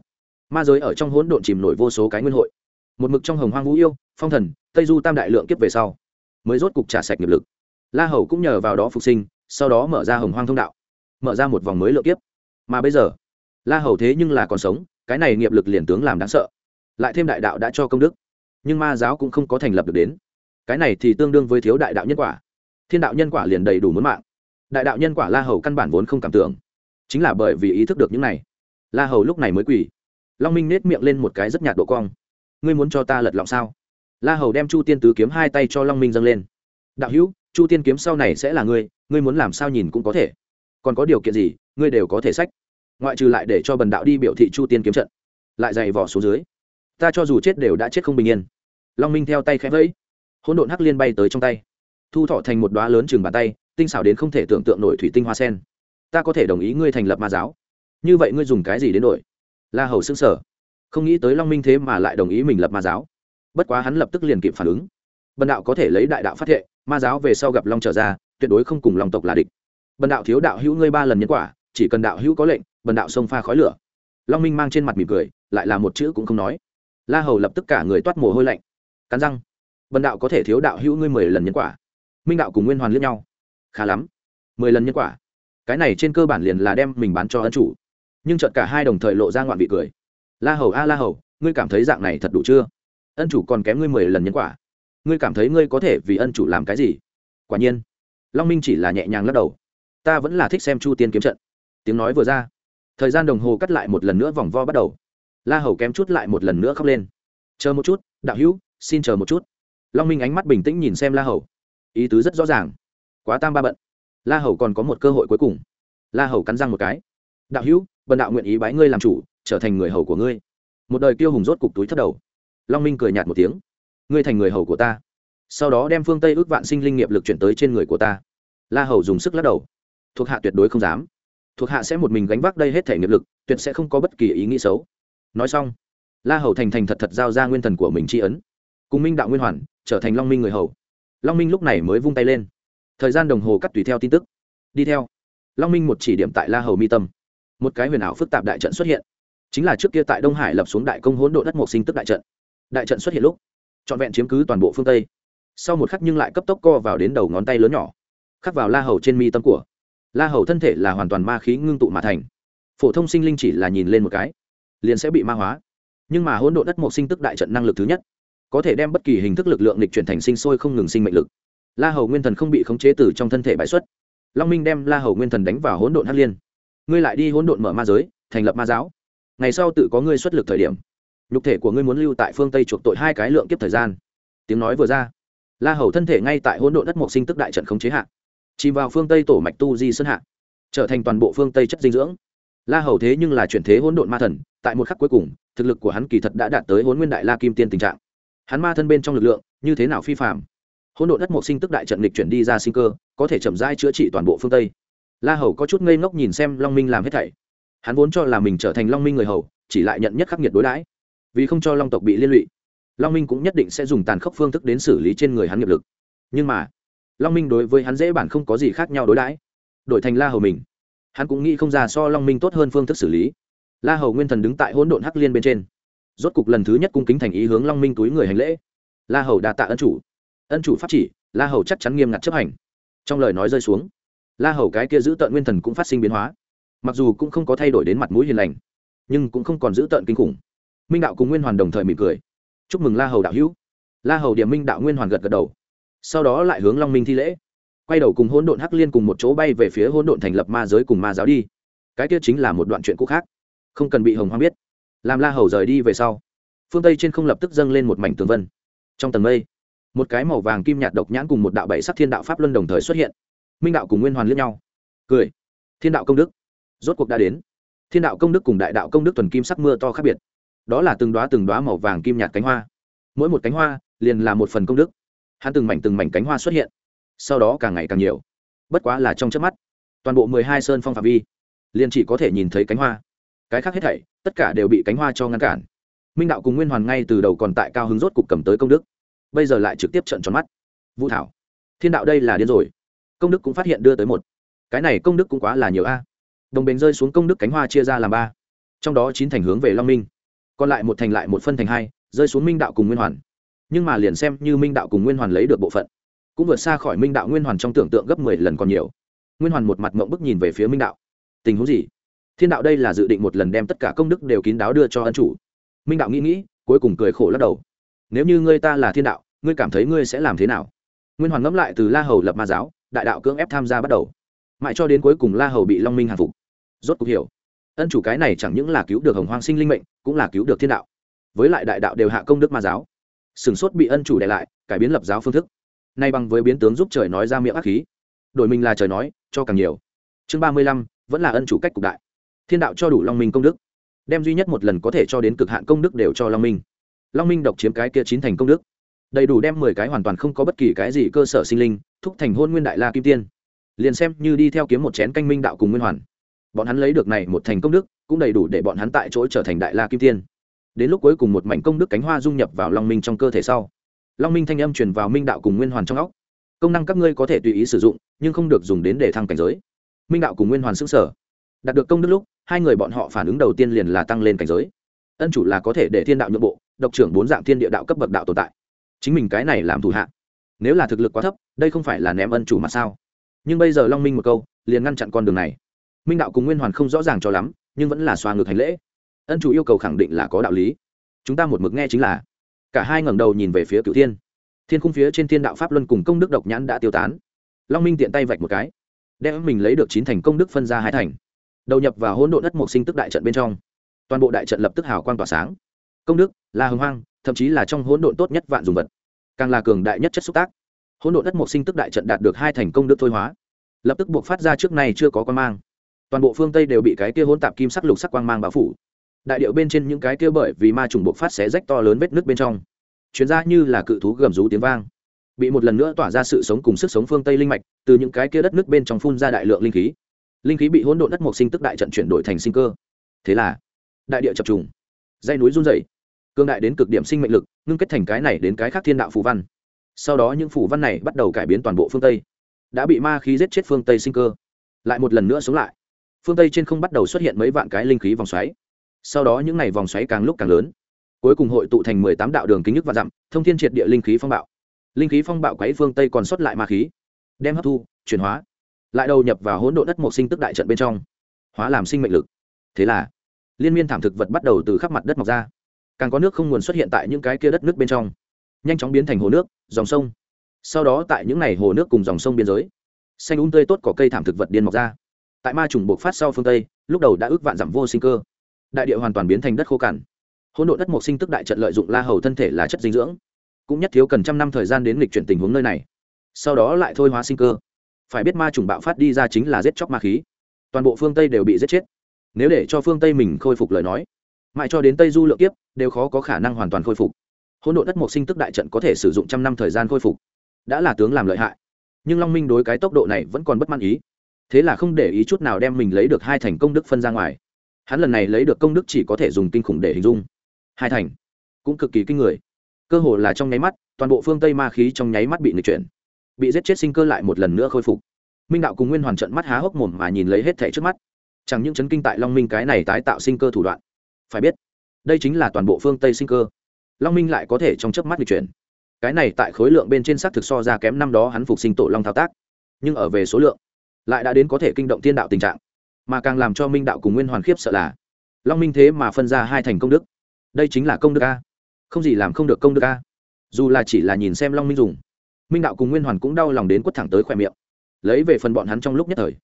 Ma giới ở trong hỗn độn chìm nổi vô số cái nguyên hội. Một mực trong hồng hoang vũ yêu, phong thần, tây du tam đại lượng kiếp về sau, mới rốt cục trả sạch nghiệp lực. La hầu cũng nhờ vào đó phục sinh, sau đó mở ra hồng hoang thông đạo, mở ra một vòng mới lượng kiếp. Mà bây giờ, la hầu thế nhưng là còn sống, cái này nghiệp lực liền tướng làm đáng sợ. Lại thêm đại đạo đã cho công đức, nhưng ma giáo cũng không có thành lập được đến. Cái này thì tương đương với thiếu đại đạo nhân quả. Thiên đạo nhân quả liền đầy đủ muốn mạng đại đạo nhân quả la hầu căn bản vốn không cảm tưởng. Chính là bởi vì ý thức được những này, la hầu lúc này mới quỳ. Long minh nết miệng lên một cái rất nhạt độ cong. Ngươi muốn cho ta lật lọng sao? La hầu đem chu tiên tứ kiếm hai tay cho long minh dâng lên. Đạo hữu, chu tiên kiếm sau này sẽ là ngươi ngươi muốn làm sao nhìn cũng có thể. Còn có điều kiện gì, ngươi đều có thể sách. Ngoại trừ lại để cho bần đạo đi biểu thị chu tiên kiếm trận, lại dày vỏ xuống dưới. Ta cho dù chết đều đã chết không bình yên. Long minh theo tay khẽ vẫy. Hỗn độn hắc liên bay tới trong tay. Thu thọ thành một đoá lớn chừng bàn tay tinh xảo đến không thể tưởng tượng nổi thủy tinh hoa sen. Ta có thể đồng ý ngươi thành lập ma giáo. Như vậy ngươi dùng cái gì đến đổi? La hầu xưng sở không nghĩ tới long minh thế mà lại đồng ý mình lập ma giáo. Bất quá hắn lập tức liền kịp phản ứng. Bần đạo có thể lấy đại đạo phát thệ, ma giáo về sau gặp long trở ra, tuyệt đối không cùng lòng tộc là địch. Bần đạo thiếu đạo hữu ngươi ba lần nhân quả, chỉ cần đạo hữu có lệnh, bần đạo xông pha khói lửa. Long minh mang trên mặt mỉm cười, lại là một chữ cũng không nói. La hầu lập tức cả người toát mồ hôi lạnh. Cắn răng. Bần đạo có thể thiếu đạo hữu ngươi mười lần nhân quả. Minh đạo cùng nguyên hoàn liếc nhau khá lắm. Mười lần nhân quả. Cái này trên cơ bản liền là đem mình bán cho ân chủ. Nhưng chợt cả hai đồng thời lộ ra ngoạn vị cười. La hầu a, la hầu, ngươi cảm thấy dạng này thật đủ chưa? Ân chủ còn kém ngươi mười lần nhân quả. Ngươi cảm thấy ngươi có thể vì ân chủ làm cái gì? Quả nhiên. Long minh chỉ là nhẹ nhàng lắc đầu. Ta vẫn là thích xem chu tiên kiếm trận. Tiếng nói vừa ra. Thời gian đồng hồ cắt lại một lần nữa vòng vo bắt đầu. La hầu kém chút lại một lần nữa khóc lên. Chờ một chút, đạo hữu, xin chờ một chút. Long minh ánh mắt bình tĩnh nhìn xem la hầu. Ý tứ rất rõ ràng quá tam ba bận. La hầu còn có một cơ hội cuối cùng. La hầu cắn răng một cái. Đạo hữu, bần đạo nguyện ý bái ngươi làm chủ, trở thành người hầu của ngươi. Một đời kiêu hùng rốt cục túi thất đầu. Long minh cười nhạt một tiếng. Ngươi thành người hầu của ta. Sau đó đem phương tây ước vạn sinh linh nghiệp lực chuyển tới trên người của ta. La hầu dùng sức lắc đầu. Thuộc hạ tuyệt đối không dám. Thuộc hạ sẽ một mình gánh vác đây hết thể nghiệp lực, tuyệt sẽ không có bất kỳ ý nghĩ xấu. Nói xong, la hầu thành thành thật thật giao ra nguyên thần của mình tri ấn, cùng minh đạo nguyên hoàn, trở thành long minh người hầu. Long minh lúc này mới vung tay lên thời gian đồng hồ cắt tùy theo tin tức. Đi theo. Long minh một chỉ điểm tại la hầu mi tâm. Một cái huyền ảo phức tạp đại trận xuất hiện. Chính là trước kia tại đông hải lập xuống đại công hỗn độ đất mộc sinh tức đại trận. Đại trận xuất hiện lúc, trọn vẹn chiếm cứ toàn bộ phương tây. Sau một khắc nhưng lại cấp tốc co vào đến đầu ngón tay lớn nhỏ, khắc vào la hầu trên mi tâm của. La hầu thân thể là hoàn toàn ma khí ngưng tụ mà thành. Phổ thông sinh linh chỉ là nhìn lên một cái, liền sẽ bị ma hóa. Nhưng mà hỗn độ đất mộc sinh tức đại trận năng lực thứ nhất, có thể đem bất kỳ hình thức lực lượng lịch chuyển thành sinh sôi không ngừng sinh mệnh lực la hầu nguyên thần không bị khống chế từ trong thân thể bãi xuất. Long minh đem la hầu nguyên thần đánh vào hỗn độn hắc liên. Ngươi lại đi hỗn độn mở ma giới, thành lập ma giáo. Ngày sau tự có ngươi xuất lực thời điểm. Nhục thể của ngươi muốn lưu tại phương tây chuộc tội hai cái lượng kiếp thời gian. Tiếng nói vừa ra, la hầu thân thể ngay tại hỗn độn đất mộc sinh tức đại trận khống chế hạ. Chìm vào phương tây tổ mạch tu di sơn hạ, trở thành toàn bộ phương tây chất dinh dưỡng. La hầu thế nhưng là chuyển thế hỗn độn ma thần, tại một khắc cuối cùng, thực lực của hắn kỳ thật đã đạt tới hỗn nguyên đại la kim tiên tình trạng. Hắn ma thân bên trong lực lượng như thế nào phi phạm hỗn độn đất mộc sinh tức đại trận lịch chuyển đi ra sinh cơ, có thể chậm rãi chữa trị toàn bộ phương tây. La hầu có chút ngây ngốc nhìn xem long minh làm hết thảy. Hắn vốn cho là mình trở thành long minh người hầu, chỉ lại nhận nhất khắc nghiệt đối đãi. Vì không cho long tộc bị liên lụy, long minh cũng nhất định sẽ dùng tàn khốc phương thức đến xử lý trên người hắn nghiệp lực. Nhưng mà, long minh đối với hắn dễ bản không có gì khác nhau đối đãi. Đổi thành la hầu mình, hắn cũng nghĩ không ra so long minh tốt hơn phương thức xử lý. La hầu nguyên thần đứng tại hỗn độn hắc liên bên trên, rốt cục lần thứ nhất cung kính thành ý hướng long minh túi người hành lễ. La hầu đa tạ ân chủ ân chủ pháp chỉ, la hầu chắc chắn nghiêm ngặt chấp hành. Trong lời nói rơi xuống, la hầu cái kia giữ tợn nguyên thần cũng phát sinh biến hóa. Mặc dù cũng không có thay đổi đến mặt mũi hiền lành, nhưng cũng không còn giữ tợn kinh khủng. Minh đạo cùng nguyên hoàn đồng thời mỉm cười. Chúc mừng la hầu đạo hữu. La hầu điểm minh đạo nguyên hoàn gật gật đầu. Sau đó lại hướng long minh thi lễ. Quay đầu cùng hỗn độn hắc liên cùng một chỗ bay về phía hỗn độn thành lập ma giới cùng ma giáo đi. Cái kia chính là một đoạn chuyện cũ khác. Không cần bị hồng hoang biết. Làm la hầu rời đi về sau, phương tây trên không lập tức dâng lên một mảnh tường vân. Trong tầng mây một cái màu vàng kim nhạt độc nhãn cùng một đạo bảy sắc thiên đạo pháp luân đồng thời xuất hiện. Minh đạo cùng nguyên hoàn liếc nhau. Cười. Thiên đạo công đức. Rốt cuộc đã đến. Thiên đạo công đức cùng đại đạo công đức tuần kim sắc mưa to khác biệt. Đó là từng đoá từng đoá màu vàng kim nhạt cánh hoa. Mỗi một cánh hoa liền là một phần công đức. Hắn từng mảnh từng mảnh cánh hoa xuất hiện. Sau đó càng ngày càng nhiều. Bất quá là trong chớp mắt. Toàn bộ mười hai sơn phong phạm vi, liền chỉ có thể nhìn thấy cánh hoa. Cái khác hết thảy, tất cả đều bị cánh hoa cho ngăn cản. Minh đạo cùng nguyên hoàn ngay từ đầu còn tại cao hứng rốt cục cầm tới công đức bây giờ lại trực tiếp trận tròn mắt. Vũ thảo, thiên đạo đây là điên rồi. Công đức cũng phát hiện đưa tới một. Cái này công đức cũng quá là nhiều a. Đồng bền rơi xuống công đức cánh hoa chia ra làm ba. Trong đó chín thành hướng về long minh, còn lại một thành lại một phân thành hai, rơi xuống minh đạo cùng nguyên hoàn. Nhưng mà liền xem như minh đạo cùng nguyên hoàn lấy được bộ phận, cũng vượt xa khỏi minh đạo nguyên hoàn trong tưởng tượng gấp mười lần còn nhiều. Nguyên hoàn một mặt mộng bức nhìn về phía minh đạo. Tình huống gì? Thiên đạo đây là dự định một lần đem tất cả công đức đều kín đáo đưa cho ân chủ. Minh đạo nghĩ nghĩ, cuối cùng cười khổ lắc đầu nếu như ngươi ta là thiên đạo, ngươi cảm thấy ngươi sẽ làm thế nào? Nguyên hoàn ngẫm lại từ la hầu lập ma giáo, đại đạo cưỡng ép tham gia bắt đầu. Mãi cho đến cuối cùng la hầu bị long minh hàng phục. Rốt cuộc hiểu, ân chủ cái này chẳng những là cứu được hồng hoang sinh linh mệnh, cũng là cứu được thiên đạo. Với lại đại đạo đều hạ công đức ma giáo. Sửng sốt bị ân chủ để lại, cải biến lập giáo phương thức. Nay bằng với biến tướng giúp trời nói ra miệng ác khí. Đổi mình là trời nói, cho càng nhiều. Chương ba mươi lăm, vẫn là ân chủ cách cục đại. Thiên đạo cho đủ long minh công đức. Đem duy nhất một lần có thể cho đến cực hạn công đức đều cho long minh long minh độc chiếm cái kia chín thành công đức. Đầy đủ đem mười cái hoàn toàn không có bất kỳ cái gì cơ sở sinh linh, thúc thành hôn nguyên đại la kim tiên. Liền xem như đi theo kiếm một chén canh minh đạo cùng nguyên hoàn. Bọn hắn lấy được này một thành công đức, cũng đầy đủ để bọn hắn tại chỗ trở thành đại la kim tiên. Đến lúc cuối cùng một mảnh công đức cánh hoa dung nhập vào long minh trong cơ thể sau, long minh thanh âm truyền vào minh đạo cùng nguyên hoàn trong óc. Công năng các ngươi có thể tùy ý sử dụng, nhưng không được dùng đến để thăng cảnh giới. Minh đạo cùng nguyên hoàn xứng sở đạt được công đức lúc, hai người bọn họ phản ứng đầu tiên liền là tăng lên cảnh giới. Ân chủ là có thể để thiên đạo nhượng bộ độc trưởng bốn dạng thiên địa đạo cấp bậc đạo tồn tại. Chính mình cái này làm thủ hạ, nếu là thực lực quá thấp, đây không phải là ném ân chủ mà sao? Nhưng bây giờ long minh một câu, liền ngăn chặn con đường này. Minh đạo cùng nguyên hoàn không rõ ràng cho lắm, nhưng vẫn là xoa ngược hành lễ. Ân chủ yêu cầu khẳng định là có đạo lý. Chúng ta một mực nghe chính là, cả hai ngẩng đầu nhìn về phía cựu thiên. Thiên khung phía trên thiên đạo pháp luân cùng công đức độc nhãn đã tiêu tán. Long minh tiện tay vạch một cái, đem mình lấy được chín thành công đức phân ra hai thành. Đầu nhập vào hỗn độn đất mộc sinh tức đại trận bên trong. Toàn bộ đại trận lập tức hào quang tỏa sáng. Công đức là hồng hoang, thậm chí là trong hỗn độn tốt nhất vạn dùng vật. Càng là cường đại nhất chất xúc tác. Hỗn độn đất mộc sinh tức đại trận đạt được hai thành công đức thôi hóa. Lập tức buộc phát ra trước này chưa có quan mang. Toàn bộ phương tây đều bị cái kia hỗn tạp kim sắc lục sắc quang mang bao phủ. Đại điệu bên trên những cái kia bởi vì ma trùng buộc phát xé rách to lớn vết nước bên trong. Chuyến ra như là cự thú gầm rú tiếng vang. Bị một lần nữa tỏa ra sự sống cùng sức sống phương tây linh mạch, từ những cái kia đất nước bên trong phun ra đại lượng linh khí. Linh khí bị hỗn độn đất mộc sinh tức đại trận chuyển đổi thành sinh cơ. Thế là, đại địa chập trùng. Dây núi run rẩy cương đại đến cực điểm sinh mệnh lực, ngưng kết thành cái này đến cái khác thiên đạo phù văn. Sau đó những phù văn này bắt đầu cải biến toàn bộ phương tây. Đã bị ma khí giết chết phương tây sinh cơ. Lại một lần nữa sống lại. Phương tây trên không bắt đầu xuất hiện mấy vạn cái linh khí vòng xoáy. Sau đó những ngày vòng xoáy càng lúc càng lớn. Cuối cùng hội tụ thành mười tám đạo đường kính nhức và dặm, thông thiên triệt địa linh khí phong bạo. Linh khí phong bạo quấy phương tây còn xuất lại ma khí. Đem hấp thu, chuyển hóa. Lại đầu nhập vào hỗn độ đất mộc sinh tức đại trận bên trong. Hóa làm sinh mệnh lực. Thế là, liên miên thảm thực vật bắt đầu từ khắp mặt đất mọc ra càng có nước không nguồn xuất hiện tại những cái kia đất nước bên trong. Nhanh chóng biến thành hồ nước, dòng sông. Sau đó tại những n à y hồ nước cùng dòng sông biên giới, xanh úng tươi tốt có cây thảm thực vật điên mọc ra. Tại ma trùng buộc phát sau phương tây, lúc đầu đã ước vạn giảm vô sinh cơ. Đại địa hoàn toàn biến thành đất khô cằn. Hỗn độ đất mộc sinh tức đại trận lợi dụng la hầu thân thể là chất dinh dưỡng. Cũng nhất thiếu cần trăm năm thời gian đến lịch chuyển tình huống nơi này. Sau đó lại thôi hóa sinh cơ. Phải biết ma trùng bạo phát đi ra chính là giết chóc ma khí. Toàn bộ phương tây đều bị giết chết. Nếu để cho phương tây mình khôi phục lời nói mãi cho đến tây du lượng kiếp, đều khó có khả năng hoàn toàn khôi phục. Hỗn độ đất mộc sinh tức đại trận có thể sử dụng trăm năm thời gian khôi phục, đã là tướng làm lợi hại. Nhưng long minh đối cái tốc độ này vẫn còn bất mãn ý. Thế là không để ý chút nào đem mình lấy được hai thành công đức phân ra ngoài. Hắn lần này lấy được công đức chỉ có thể dùng kinh khủng để hình dung. Hai thành, cũng cực kỳ kinh người. Cơ hồ là trong nháy mắt, toàn bộ phương tây ma khí trong nháy mắt bị nịch chuyển, bị giết chết sinh cơ lại một lần nữa khôi phục. Minh đạo cùng nguyên hoàn trận mắt há hốc mồm mà nhìn lấy hết thẻ trước mắt. Chẳng những chấn kinh tại long minh cái này tái tạo sinh cơ thủ đoạn phải biết, đây chính là toàn bộ phương tây sinh cơ. Long minh lại có thể trong chớp mắt bị chuyển. Cái này tại khối lượng bên trên xác thực so ra kém năm đó hắn phục sinh tổ long thao tác. Nhưng ở về số lượng, lại đã đến có thể kinh động thiên đạo tình trạng. Mà càng làm cho minh đạo cùng nguyên hoàn khiếp sợ là, long minh thế mà phân ra hai thành công đức. Đây chính là công đức a. Không gì làm không được công đức a. Dù là chỉ là nhìn xem long minh dùng, minh đạo cùng nguyên hoàn cũng đau lòng đến quất thẳng tới khoe miệng. Lấy về phần bọn hắn trong lúc nhất thời,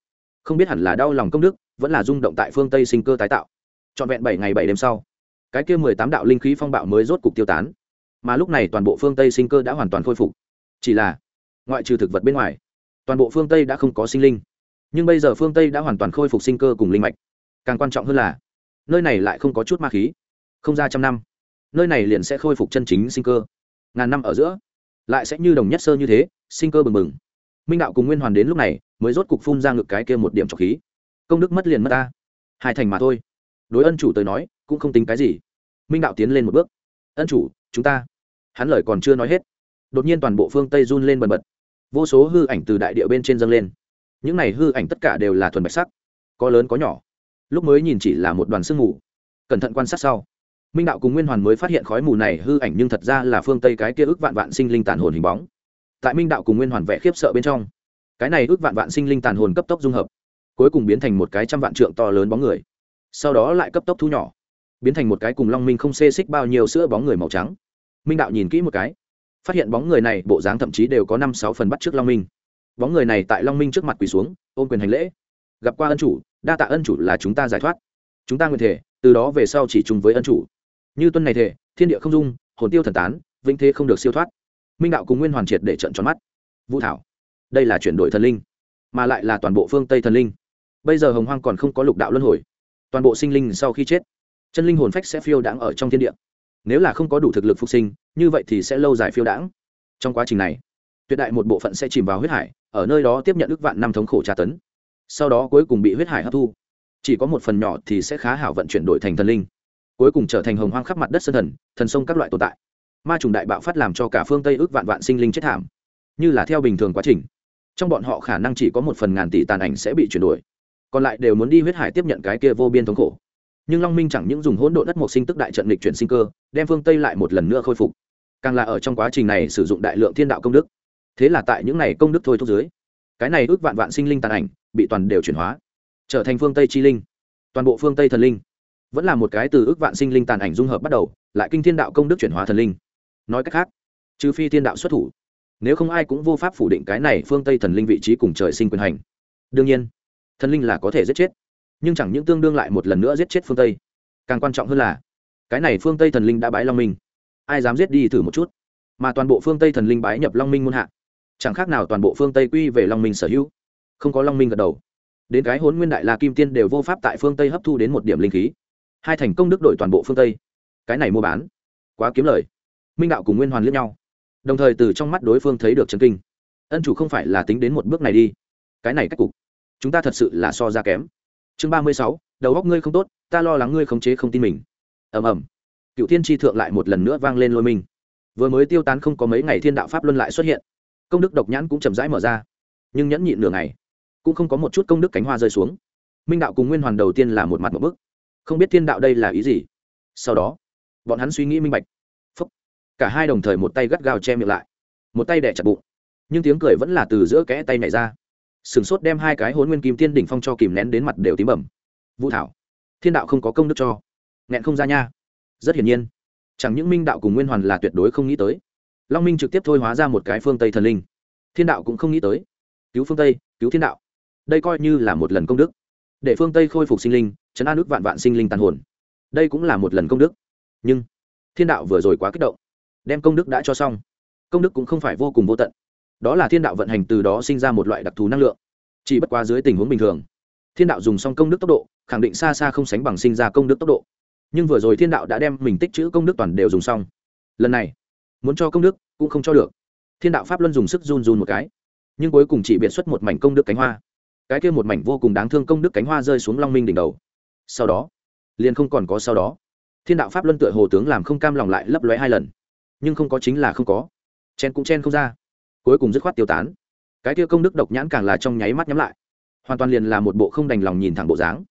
không biết hẳn là đau lòng công đức, vẫn là rung động tại phương tây sinh cơ tái tạo trọn vẹn bảy ngày bảy đêm sau, cái kia mười tám đạo linh khí phong bạo mới rốt cục tiêu tán. Mà lúc này toàn bộ phương tây sinh cơ đã hoàn toàn khôi phục. Chỉ là, ngoại trừ thực vật bên ngoài, toàn bộ phương tây đã không có sinh linh. Nhưng bây giờ phương tây đã hoàn toàn khôi phục sinh cơ cùng linh mạch. Càng quan trọng hơn là, nơi này lại không có chút ma khí. Không ra trăm năm, nơi này liền sẽ khôi phục chân chính sinh cơ. Ngàn năm ở giữa, lại sẽ như đồng nhất sơ như thế, sinh cơ bừng bừng. Minh đạo cùng nguyên hoàn đến lúc này, mới rốt cục phun ra ngực cái kia một điểm trọc khí. Công đức mất liền mất ta. Hai thành mà thôi đối ân chủ tới nói, cũng không tính cái gì. Minh đạo tiến lên một bước. Ân chủ, chúng ta. Hắn lời còn chưa nói hết, đột nhiên toàn bộ phương tây run lên bần bật. Vô số hư ảnh từ đại địa bên trên dâng lên. Những này hư ảnh tất cả đều là thuần bạch sắc, có lớn có nhỏ. Lúc mới nhìn chỉ là một đoàn sương mù. Cẩn thận quan sát sau, minh đạo cùng nguyên hoàn mới phát hiện khói mù này hư ảnh nhưng thật ra là phương tây cái kia ước vạn vạn sinh linh tàn hồn hình bóng. Tại minh đạo cùng nguyên hoàn vẽ khiếp sợ bên trong, cái này ước vạn vạn sinh linh tàn hồn cấp tốc dung hợp, cuối cùng biến thành một cái trăm vạn trượng to lớn bóng người sau đó lại cấp tốc thu nhỏ, biến thành một cái cùng long minh không xê xích bao nhiêu sữa bóng người màu trắng. Minh đạo nhìn kỹ một cái, phát hiện bóng người này, bộ dáng thậm chí đều có năm sáu phần bắt trước long minh. Bóng người này tại long minh trước mặt quỳ xuống, ôm quyền hành lễ. Gặp qua ân chủ, đa tạ ân chủ là chúng ta giải thoát. Chúng ta nguyện thể, từ đó về sau chỉ chung với ân chủ. Như tuân này thể, thiên địa không dung, hồn tiêu thần tán, vĩnh thế không được siêu thoát. Minh đạo cùng nguyên hoàn triệt để trận tròn mắt. Vũ thảo, đây là chuyển đổi thần linh, mà lại là toàn bộ phương tây thần linh. Bây giờ hồng hoang còn không có lục đạo luân hồi toàn bộ sinh linh sau khi chết, chân linh hồn phách sẽ phiêu đãng ở trong thiên địa. Nếu là không có đủ thực lực phục sinh, như vậy thì sẽ lâu dài phiêu đãng. Trong quá trình này, tuyệt đại một bộ phận sẽ chìm vào huyết hải, ở nơi đó tiếp nhận ước vạn năm thống khổ tra tấn. Sau đó cuối cùng bị huyết hải hấp thu. Chỉ có một phần nhỏ thì sẽ khá hảo vận chuyển đổi thành thần linh. Cuối cùng trở thành hồng hoang khắp mặt đất sơn thần thần sông các loại tồn tại. Ma trùng đại bạo phát làm cho cả phương tây ước vạn vạn sinh linh chết thảm. Như là theo bình thường quá trình, trong bọn họ khả năng chỉ có một phần ngàn tỷ tàn ảnh sẽ bị chuyển đổi còn lại đều muốn đi huyết hải tiếp nhận cái kia vô biên thống khổ. Nhưng long minh chẳng những dùng hỗn độn đất một sinh tức đại trận lịch chuyển sinh cơ, đem phương tây lại một lần nữa khôi phục. Càng là ở trong quá trình này sử dụng đại lượng thiên đạo công đức. Thế là tại những này công đức thôi thúc dưới, cái này ước vạn vạn sinh linh tàn ảnh bị toàn đều chuyển hóa, trở thành phương tây chi linh. Toàn bộ phương tây thần linh vẫn là một cái từ ước vạn sinh linh tàn ảnh dung hợp bắt đầu, lại kinh thiên đạo công đức chuyển hóa thần linh. Nói cách khác, trừ phi thiên đạo xuất thủ, nếu không ai cũng vô pháp phủ định cái này phương tây thần linh vị trí cùng trời sinh quyền hành. Đương nhiên thần linh là có thể giết chết, nhưng chẳng những tương đương lại một lần nữa giết chết phương tây. Càng quan trọng hơn là, cái này phương tây thần linh đã bái long minh. Ai dám giết đi thử một chút? Mà toàn bộ phương tây thần linh bái nhập long minh muôn hạ. Chẳng khác nào toàn bộ phương tây quy về long minh sở hữu. Không có long minh gật đầu. Đến cái hốn nguyên đại la kim tiên đều vô pháp tại phương tây hấp thu đến một điểm linh khí. Hai thành công đức đổi toàn bộ phương tây. Cái này mua bán, quá kiếm lời. Minh đạo cùng nguyên hoàn liếc nhau. Đồng thời từ trong mắt đối phương thấy được trần kinh. Ân chủ không phải là tính đến một bước này đi. Cái này cách cục chúng ta thật sự là so ra kém. Chương ba mươi sáu, đầu góc ngươi không tốt, ta lo lắng ngươi khống chế không tin mình. Ầm ầm. Cựu thiên tri thượng lại một lần nữa vang lên lôi mình. Vừa mới tiêu tán không có mấy ngày thiên đạo pháp luân lại xuất hiện. Công đức độc nhãn cũng chậm rãi mở ra. Nhưng nhẫn nhịn nửa ngày, cũng không có một chút công đức cánh hoa rơi xuống. Minh đạo cùng nguyên hoàn đầu tiên là một mặt một bức. Không biết thiên đạo đây là ý gì? Sau đó, bọn hắn suy nghĩ minh bạch. Phúc. cả hai đồng thời một tay gắt gao che miệng lại. Một tay đẻ chặt bụng. Nhưng tiếng cười vẫn là từ giữa kẽ tay này ra sửng sốt đem hai cái hôn nguyên kim tiên đỉnh phong cho kìm nén đến mặt đều tím bẩm. Vũ thảo, thiên đạo không có công đức cho. Nghẹn không ra nha. Rất hiển nhiên, chẳng những minh đạo cùng nguyên hoàn là tuyệt đối không nghĩ tới. Long minh trực tiếp thôi hóa ra một cái phương tây thần linh. Thiên đạo cũng không nghĩ tới. Cứu phương tây, cứu thiên đạo. Đây coi như là một lần công đức. Để phương tây khôi phục sinh linh chấn an nước vạn vạn sinh linh tàn hồn. Đây cũng là một lần công đức. Nhưng, thiên đạo vừa rồi quá kích động. Đem công đức đã cho xong. Công đức cũng không phải vô cùng vô tận đó là thiên đạo vận hành từ đó sinh ra một loại đặc thù năng lượng. Chỉ bất quá dưới tình huống bình thường, thiên đạo dùng xong công đức tốc độ, khẳng định xa xa không sánh bằng sinh ra công đức tốc độ. Nhưng vừa rồi thiên đạo đã đem mình tích chữ công đức toàn đều dùng xong. Lần này, muốn cho công đức cũng không cho được. Thiên đạo pháp luân dùng sức run run một cái, nhưng cuối cùng chỉ biệt xuất một mảnh công đức cánh hoa. Cái kia một mảnh vô cùng đáng thương công đức cánh hoa rơi xuống long minh đỉnh đầu. Sau đó, liền không còn có sau đó. Thiên đạo pháp luân tựa hồ tướng làm không cam lòng lại lấp lóe hai lần, nhưng không có chính là không có. Chen cũng chen không ra cuối cùng dứt khoát tiêu tán. Cái kia công đức độc nhãn càng là trong nháy mắt nhắm lại. Hoàn toàn liền là một bộ không đành lòng nhìn thẳng bộ dáng.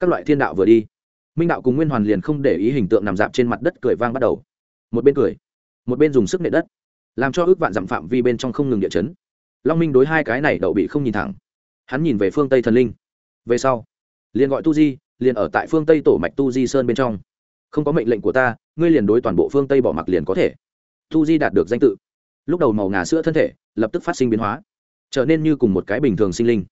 Các loại thiên đạo vừa đi, minh đạo cùng nguyên hoàn liền không để ý hình tượng nằm dạp trên mặt đất cười vang bắt đầu. Một bên cười, một bên dùng sức nệ đất, làm cho ước vạn dặm phạm vi bên trong không ngừng địa chấn. Long minh đối hai cái này đậu bị không nhìn thẳng. Hắn nhìn về phương tây thần linh. Về sau, liền gọi tu di, liền ở tại phương tây tổ mạch tu di sơn bên trong. Không có mệnh lệnh của ta, ngươi liền đối toàn bộ phương tây bỏ mặc liền có thể. Tu di đạt được danh tự. Lúc đầu màu ngà sữa thân thể lập tức phát sinh biến hóa, trở nên như cùng một cái bình thường sinh linh.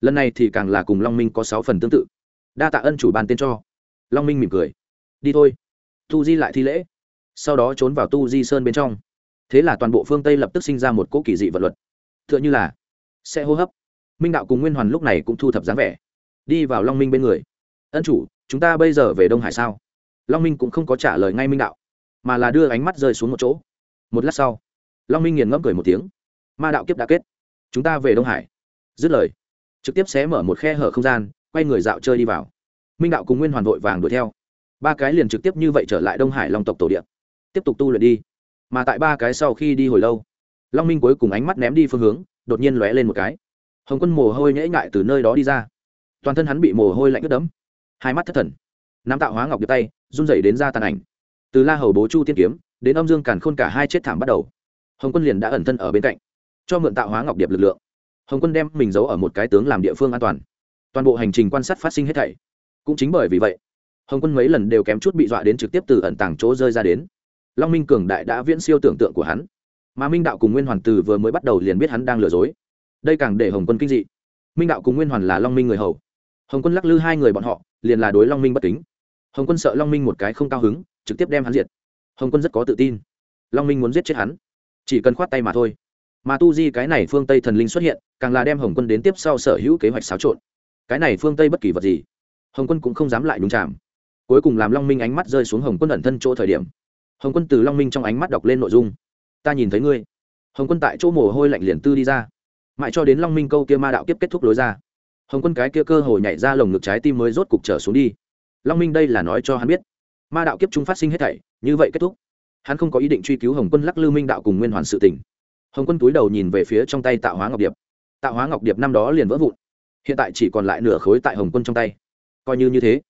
Lần này thì càng là cùng long minh có sáu phần tương tự. Đa tạ ân chủ ban tên cho. Long minh mỉm cười. Đi thôi. Tu di lại thi lễ. Sau đó trốn vào tu di sơn bên trong. Thế là toàn bộ phương tây lập tức sinh ra một cỗ kỳ dị vật luật. T h ư ợ n h ư là sẽ hô hấp. Minh đạo cùng nguyên hoàn lúc này cũng thu thập dáng vẻ. Đi vào long minh bên người. Ân chủ, chúng ta bây giờ về đông hải sao? Long minh cũng không có trả lời ngay minh đạo, mà là đưa ánh mắt rơi xuống một chỗ. Một lát sau, long minh nghiền ngẫm cười một tiếng ma đạo kiếp đã kết. Chúng ta về đông hải. Dứt lời, trực tiếp xé mở một khe hở không gian, quay người dạo chơi đi vào. Minh đạo cùng nguyên hoàn vội vàng đuổi theo. Ba cái liền trực tiếp như vậy trở lại đông hải long tộc tổ điện tiếp tục tu luyện đi. Mà tại ba cái sau khi đi hồi lâu, long minh cuối cùng ánh mắt ném đi phương hướng, đột nhiên lóe lên một cái. Hồng quân mồ hôi nhễ ngại từ nơi đó đi ra. Toàn thân hắn bị mồ hôi lạnh ướt đẫm. Hai mắt thất thần. Nam tạo hóa ngọc điệp tay, run rẩy đến ra tàn ảnh. Từ la hầu bố chu tiên kiếm, đến âm dương càn khôn cả hai chết thảm bắt đầu. Hồng quân liền đã ẩn thân ở bên cạnh cho mượn tạo hóa ngọc điệp lực lượng. Hồng quân đem mình giấu ở một cái tướng làm địa phương an toàn. Toàn bộ hành trình quan sát phát sinh hết thảy. Cũng chính bởi vì vậy, hồng quân mấy lần đều kém chút bị dọa đến trực tiếp từ ẩn tàng chỗ rơi ra đến. Long minh cường đại đã viễn siêu tưởng tượng của hắn. Mà minh đạo cùng nguyên hoàn từ vừa mới bắt đầu liền biết hắn đang lừa dối. Đây càng để hồng quân kinh dị. Minh đạo cùng nguyên hoàn là long minh người hầu. Hồng quân lắc lư hai người bọn họ, liền là đối long minh bất kính. Hồng quân sợ long minh một cái không cao hứng, trực tiếp đem hắn diệt. Hồng quân rất có tự tin. Long minh muốn giết chết hắn. Chỉ cần khoát tay mà thôi mà tu di cái này phương tây thần linh xuất hiện, càng là đem hồng quân đến tiếp sau sở hữu kế hoạch xáo trộn. Cái này phương tây bất kỳ vật gì, hồng quân cũng không dám lại nhúng chạm cuối cùng làm long minh ánh mắt rơi xuống hồng quân ẩn thân chỗ thời điểm, hồng quân từ long minh trong ánh mắt đọc lên nội dung. Ta nhìn thấy ngươi. Hồng quân tại chỗ mồ hôi lạnh liền tư đi ra. Mãi cho đến long minh câu kia ma đạo kiếp kết thúc lối ra, hồng quân cái kia cơ hồ nhảy ra lồng ngực trái tim mới rốt cục trở xuống đi. Long minh đây là nói cho hắn biết, ma đạo kiếp chúng phát sinh hết thảy, như vậy kết thúc. Hắn không có ý định truy cứu hồng quân lắc lư minh đạo cùng nguyên hoàn sự tỉnh hồng quân túi đầu nhìn về phía trong tay tạo hóa ngọc điệp tạo hóa ngọc điệp năm đó liền vỡ vụn hiện tại chỉ còn lại nửa khối tại hồng quân trong tay coi như như thế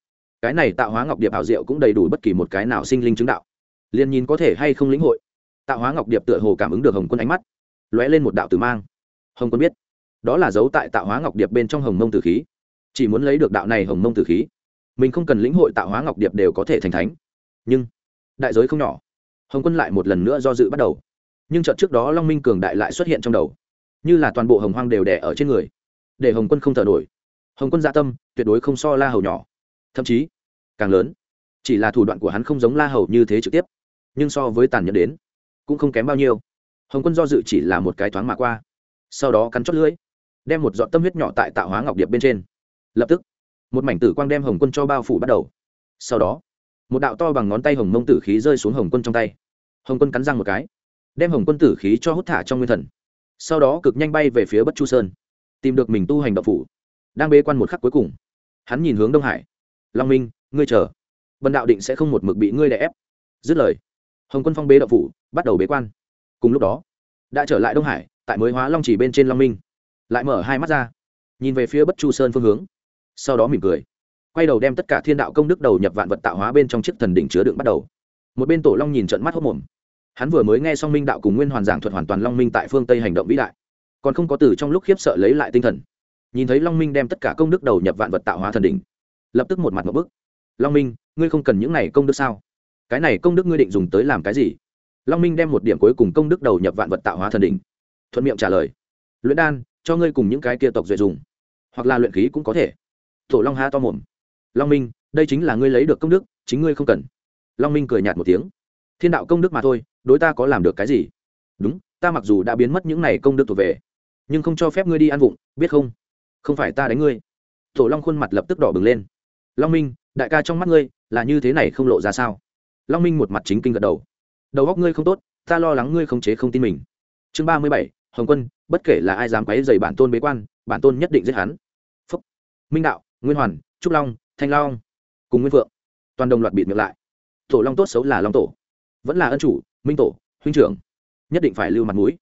cái này tạo hóa ngọc điệp ảo diệu cũng đầy đủ bất kỳ một cái nào sinh linh chứng đạo liền nhìn có thể hay không lĩnh hội tạo hóa ngọc điệp tựa hồ cảm ứng được hồng quân ánh mắt lóe lên một đạo tử mang hồng quân biết đó là dấu tại tạo hóa ngọc điệp bên trong hồng mông tử khí chỉ muốn lấy được đạo này hồng mông tử khí mình không cần lĩnh hội tạo hóa ngọc điệp đều có thể thành thánh nhưng đại giới không nhỏ hồng quân lại một lần nữa do dự bắt đầu nhưng trận trước đó long minh cường đại lại xuất hiện trong đầu. Như là toàn bộ hồng hoang đều đẻ ở trên người. Để hồng quân không thở nổi. Hồng quân dạ tâm, tuyệt đối không so la hầu nhỏ. Thậm chí, càng lớn. Chỉ là thủ đoạn của hắn không giống la hầu như thế trực tiếp. Nhưng so với tàn nhẫn đến, cũng không kém bao nhiêu. Hồng quân do dự chỉ là một cái thoáng mà qua. Sau đó cắn chót lưỡi, đem một dọn tâm huyết nhỏ tại tạo hóa ngọc điệp bên trên. Lập tức, một mảnh tử quang đem hồng quân cho bao phủ bắt đầu. Sau đó, một đạo to bằng ngón tay hồng mông tử khí rơi xuống hồng quân trong tay. Hồng quân cắn răng một cái đem hồng quân tử khí cho hút thả trong nguyên thần. Sau đó cực nhanh bay về phía bất chu sơn, tìm được mình tu hành động phủ, đang bế quan một khắc cuối cùng. Hắn nhìn hướng đông hải. Long minh, ngươi chờ. Bần đạo định sẽ không một mực bị ngươi đè ép. Dứt lời, hồng quân phong bế động phủ, bắt đầu bế quan. Cùng lúc đó, đã trở lại đông hải, tại mới hóa long chỉ bên trên long minh, lại mở hai mắt ra, nhìn về phía bất chu sơn phương hướng. Sau đó mỉm cười, quay đầu đem tất cả thiên đạo công đức đầu nhập vạn vật tạo hóa bên trong chiếc thần đỉnh chứa đựng bắt đầu. Một bên tổ long nhìn trận mắt hốc mồm hắn vừa mới nghe xong minh đạo cùng nguyên hoàn giảng thuật hoàn toàn long minh tại phương tây hành động vĩ đại, còn không có từ trong lúc khiếp sợ lấy lại tinh thần. Nhìn thấy long minh đem tất cả công đức đầu nhập vạn vật tạo hóa thần đỉnh, lập tức một mặt một bức. Long minh, ngươi không cần những này công đức sao? Cái này công đức ngươi định dùng tới làm cái gì? Long minh đem một điểm cuối cùng công đức đầu nhập vạn vật tạo hóa thần đỉnh, thuận miệng trả lời, luyện đan, cho ngươi cùng những cái kia tộc duệ dùng, hoặc là luyện khí cũng có thể. Tổ long ha to mồm, long minh, đây chính là ngươi lấy được công đức, chính ngươi không cần. Long minh cười nhạt một tiếng, thiên đạo công đức mà thôi đối ta có làm được cái gì? Đúng, ta mặc dù đã biến mất những này công đức thuộc về, nhưng không cho phép ngươi đi ăn vụng, biết không? Không phải ta đánh ngươi. Tổ long khuôn mặt lập tức đỏ bừng lên. Long minh, đại ca trong mắt ngươi, là như thế này không lộ ra sao? Long minh một mặt chính kinh gật đầu. Đầu góc ngươi không tốt, ta lo lắng ngươi không chế không tin mình. Chương ba mươi bảy, hồng quân, bất kể là ai dám quấy dày bản tôn bế quan, bản tôn nhất định giết hắn. Phúc. Minh đạo, nguyên hoàn, trúc long, thanh long, cùng nguyên vượng toàn đồng loạt bịt miệng lại. Tổ long tốt xấu là long tổ. Vẫn là ân chủ minh tổ, huynh trưởng, nhất định phải lưu mặt mũi.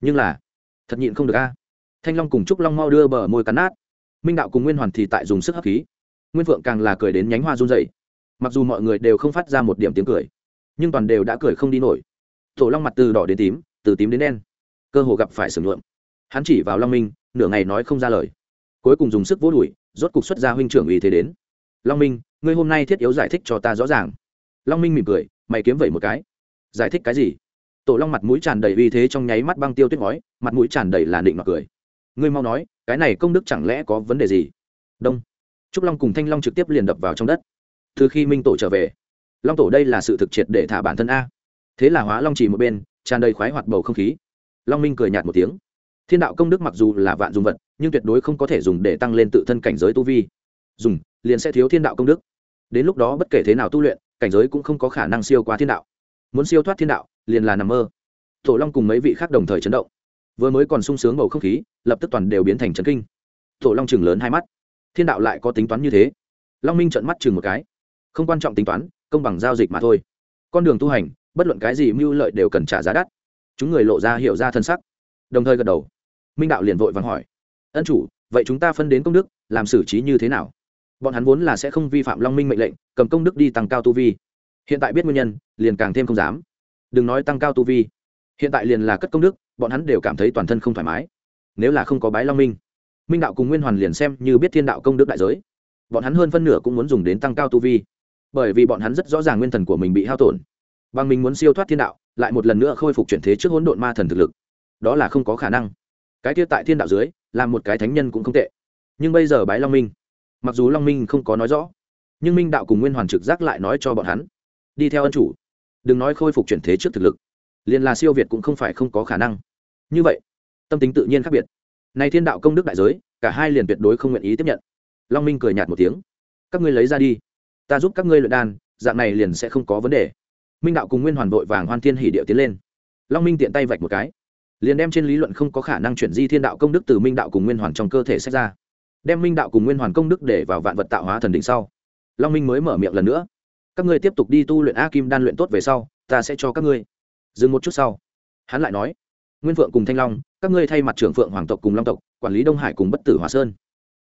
Nhưng là, thật nhịn không được a. Thanh long cùng trúc long mau đưa bờ môi cắn nát. Minh đạo cùng nguyên hoàn thì tại dùng sức hấp khí. Nguyên vượng càng là cười đến nhánh hoa run dày mặc dù mọi người đều không phát ra một điểm tiếng cười, nhưng toàn đều đã cười không đi nổi. Tổ long mặt từ đỏ đến tím, từ tím đến đen. Cơ hồ gặp phải sửng luộm. Hắn chỉ vào long minh, nửa ngày nói không ra lời. Cuối cùng dùng sức vỗ đùi, rốt cục xuất ra huynh trưởng ủy thế đến. Long minh, ngươi hôm nay thiết yếu giải thích cho ta rõ ràng. Long minh mỉm cười, mày kiếm vẩy một cái giải thích cái gì? Tổ long mặt mũi tràn đầy uy thế trong nháy mắt băng tiêu tuyết ngói, mặt mũi tràn đầy là định mặc cười. Ngươi mau nói, cái này công đức chẳng lẽ có vấn đề gì? Đông. Trúc long cùng thanh long trực tiếp liền đập vào trong đất. Từ khi minh tổ trở về, long tổ đây là sự thực triệt để thả bản thân a. Thế là hóa long chỉ một bên, tràn đầy khoái hoạt bầu không khí. Long minh cười nhạt một tiếng. Thiên đạo công đức mặc dù là vạn dùng vật, nhưng tuyệt đối không có thể dùng để tăng lên tự thân cảnh giới tu vi. Dùng, liền sẽ thiếu thiên đạo công đức. Đến lúc đó bất kể thế nào tu luyện, cảnh giới cũng không có khả năng siêu qua thiên đạo muốn siêu thoát thiên đạo, liền là nằm mơ. Tổ long cùng mấy vị khác đồng thời chấn động. Vừa mới còn sung sướng bầu không khí, lập tức toàn đều biến thành chấn kinh. Tổ long chừng lớn hai mắt. Thiên đạo lại có tính toán như thế? Long minh trận mắt chừng một cái. Không quan trọng tính toán, công bằng giao dịch mà thôi. Con đường tu hành, bất luận cái gì mưu lợi đều cần trả giá đắt. Chúng người lộ ra hiểu ra thân sắc. Đồng thời gật đầu. Minh đạo liền vội vàng hỏi. Ân chủ, vậy chúng ta phân đến công đức, làm xử trí như thế nào? Bọn hắn vốn là sẽ không vi phạm long minh mệnh lệnh, cầm công đức đi tăng cao tu vi hiện tại biết nguyên nhân, liền càng thêm không dám. Đừng nói tăng cao tu vi. Hiện tại liền là cất công đức, bọn hắn đều cảm thấy toàn thân không thoải mái. Nếu là không có bái long minh minh đạo cùng nguyên hoàn liền xem như biết thiên đạo công đức đại giới. Bọn hắn hơn phân nửa cũng muốn dùng đến tăng cao tu vi. Bởi vì bọn hắn rất rõ ràng nguyên thần của mình bị hao tổn. Bằng mình muốn siêu thoát thiên đạo, lại một lần nữa khôi phục chuyển thế trước hỗn độn ma thần thực lực. Đó là không có khả năng. Cái kia tại thiên đạo dưới là một cái thánh nhân cũng không tệ. Nhưng bây giờ bái long minh, mặc dù long minh không có nói rõ, nhưng minh đạo cùng nguyên hoàn trực giác lại nói cho bọn hắn đi theo ân chủ. Đừng nói khôi phục chuyển thế trước thực lực, liền là siêu việt cũng không phải không có khả năng. Như vậy, tâm tính tự nhiên khác biệt. Này thiên đạo công đức đại giới, cả hai liền tuyệt đối không nguyện ý tiếp nhận. Long minh cười nhạt một tiếng. Các ngươi lấy ra đi. Ta giúp các ngươi luyện đan, dạng này liền sẽ không có vấn đề. Minh đạo cùng nguyên hoàn vội vàng hoan thiên hỉ điệu tiến lên. Long minh tiện tay vạch một cái. Liền đem trên lý luận không có khả năng chuyển di thiên đạo công đức từ minh đạo cùng nguyên hoàn trong cơ thể xét ra. Đem minh đạo cùng nguyên hoàn công đức để vào vạn vật tạo hóa thần đỉnh sau, long minh mới mở miệng lần nữa các ngươi tiếp tục đi tu luyện a kim đan luyện tốt về sau, ta sẽ cho các ngươi. Dừng một chút sau. Hắn lại nói, nguyên phượng cùng thanh long, các ngươi thay mặt trưởng phượng hoàng tộc cùng long tộc, quản lý đông hải cùng bất tử hòa sơn.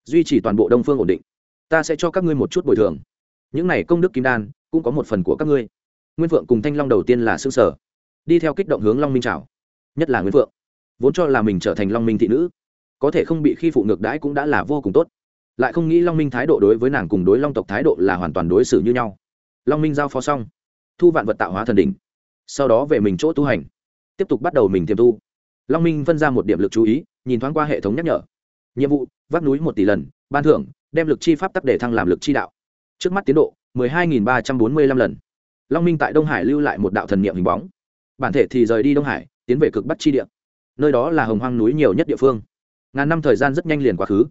Duy trì toàn bộ đông phương ổn định. Ta sẽ cho các ngươi một chút bồi thường. Những này công đức kim đan, cũng có một phần của các ngươi. Nguyên phượng cùng thanh long đầu tiên là xương sở đi theo kích động hướng long minh chào. Nhất là nguyên phượng, vốn cho là mình trở thành long minh thị nữ, có thể không bị khi phụ ngược đãi cũng đã là vô cùng tốt. Lại không nghĩ long minh thái độ đối với nàng cùng đối long tộc thái độ là hoàn toàn đối xử như nhau long minh giao phó xong, thu vạn vật tạo hóa thần đỉnh, sau đó về mình chỗ tu hành, tiếp tục bắt đầu mình tiềm tu. Long minh phân ra một điểm lực chú ý, nhìn thoáng qua hệ thống nhắc nhở. Nhiệm vụ, vác núi một tỷ lần, ban thưởng, đem lực chi pháp tắc để thăng làm lực chi đạo. Trước mắt tiến độ, mười hai nghìn ba trăm bốn mươi lăm lần. Long minh tại đông hải lưu lại một đạo thần niệm hình bóng. Bản thể thì rời đi đông hải, tiến về cực bắc chi địa. Nơi đó là hồng hoang núi nhiều nhất địa phương. Ngàn năm thời gian rất nhanh liền quá khứ.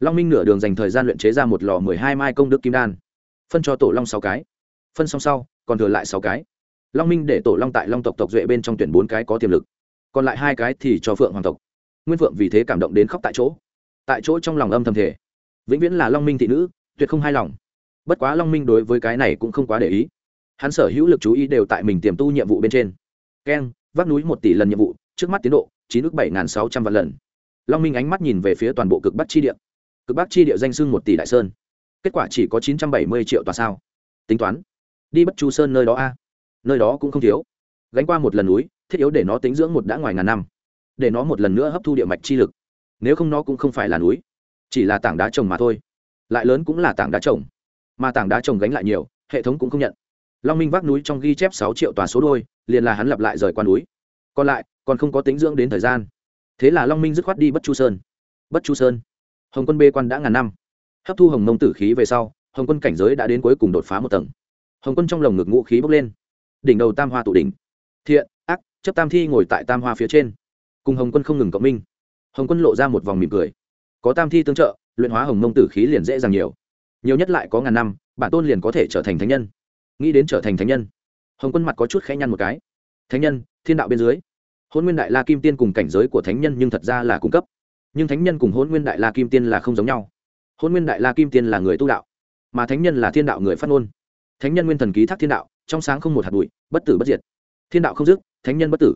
Long minh nửa đường dành thời gian luyện chế ra một lò mười hai mai công đức kim đan, phân cho tổ long sáu cái phân xong sau, còn thừa lại sáu cái. Long minh để tổ long tại long tộc tộc duệ bên trong tuyển bốn cái có tiềm lực. Còn lại hai cái thì cho phượng hoàng tộc. Nguyên phượng vì thế cảm động đến khóc tại chỗ. Tại chỗ trong lòng âm thầm thể vĩnh viễn là long minh thị nữ, tuyệt không hài lòng. Bất quá long minh đối với cái này cũng không quá để ý. Hắn sở hữu lực chú ý đều tại mình tiềm tu nhiệm vụ bên trên. Keng, vác núi một tỷ lần nhiệm vụ, trước mắt tiến độ, chín ước bảy sáu trăm vạn lần. Long minh ánh mắt nhìn về phía toàn bộ cực bắc chi địa. Cực bắc chi địa danh sưng một tỷ đại sơn. Kết quả chỉ có chín trăm bảy mươi triệu tòa sao. Tính toán đi bất chu sơn nơi đó a. Nơi đó cũng không thiếu. Gánh qua một lần núi, thiết yếu để nó tính dưỡng một đã ngoài ngàn năm. Để nó một lần nữa hấp thu địa mạch chi lực. Nếu không nó cũng không phải là núi. Chỉ là tảng đá trồng mà thôi. Lại lớn cũng là tảng đá trồng. Mà tảng đá trồng gánh lại nhiều, hệ thống cũng không nhận. Long minh vác núi trong ghi chép sáu triệu tòa số đôi, liền là hắn lặp lại rời qua núi. Còn lại, còn không có tính dưỡng đến thời gian. Thế là long minh dứt khoát đi bất chu sơn. Bất chu sơn. Hồng quân bê quan đã ngàn năm. Hấp thu hồng mông tử khí về sau, hồng quân cảnh giới đã đến cuối cùng đột phá một tầng hồng quân trong lồng ngực ngũ khí bốc lên. Đỉnh đầu tam hoa tụ đỉnh. Thiện, ác chấp tam thi ngồi tại tam hoa phía trên. Cùng hồng quân không ngừng cộng minh. Hồng quân lộ ra một vòng mỉm cười. Có tam thi tương trợ, luyện hóa hồng mông tử khí liền dễ dàng nhiều. Nhiều nhất lại có ngàn năm, bản tôn liền có thể trở thành thánh nhân. Nghĩ đến trở thành thánh nhân, hồng quân mặt có chút khẽ nhăn một cái. Thánh nhân, thiên đạo bên dưới. Hôn nguyên đại la kim tiên cùng cảnh giới của thánh nhân nhưng thật ra là cung cấp. Nhưng thánh nhân cùng hôn nguyên đại la kim tiên là không giống nhau. Hôn nguyên đại la kim tiên là người tu đạo, mà thánh nhân là thiên đạo người phát ngôn thánh nhân nguyên thần ký thác thiên đạo, trong sáng không một hạt bụi, bất tử bất diệt. Thiên đạo không dứt, thánh nhân bất tử,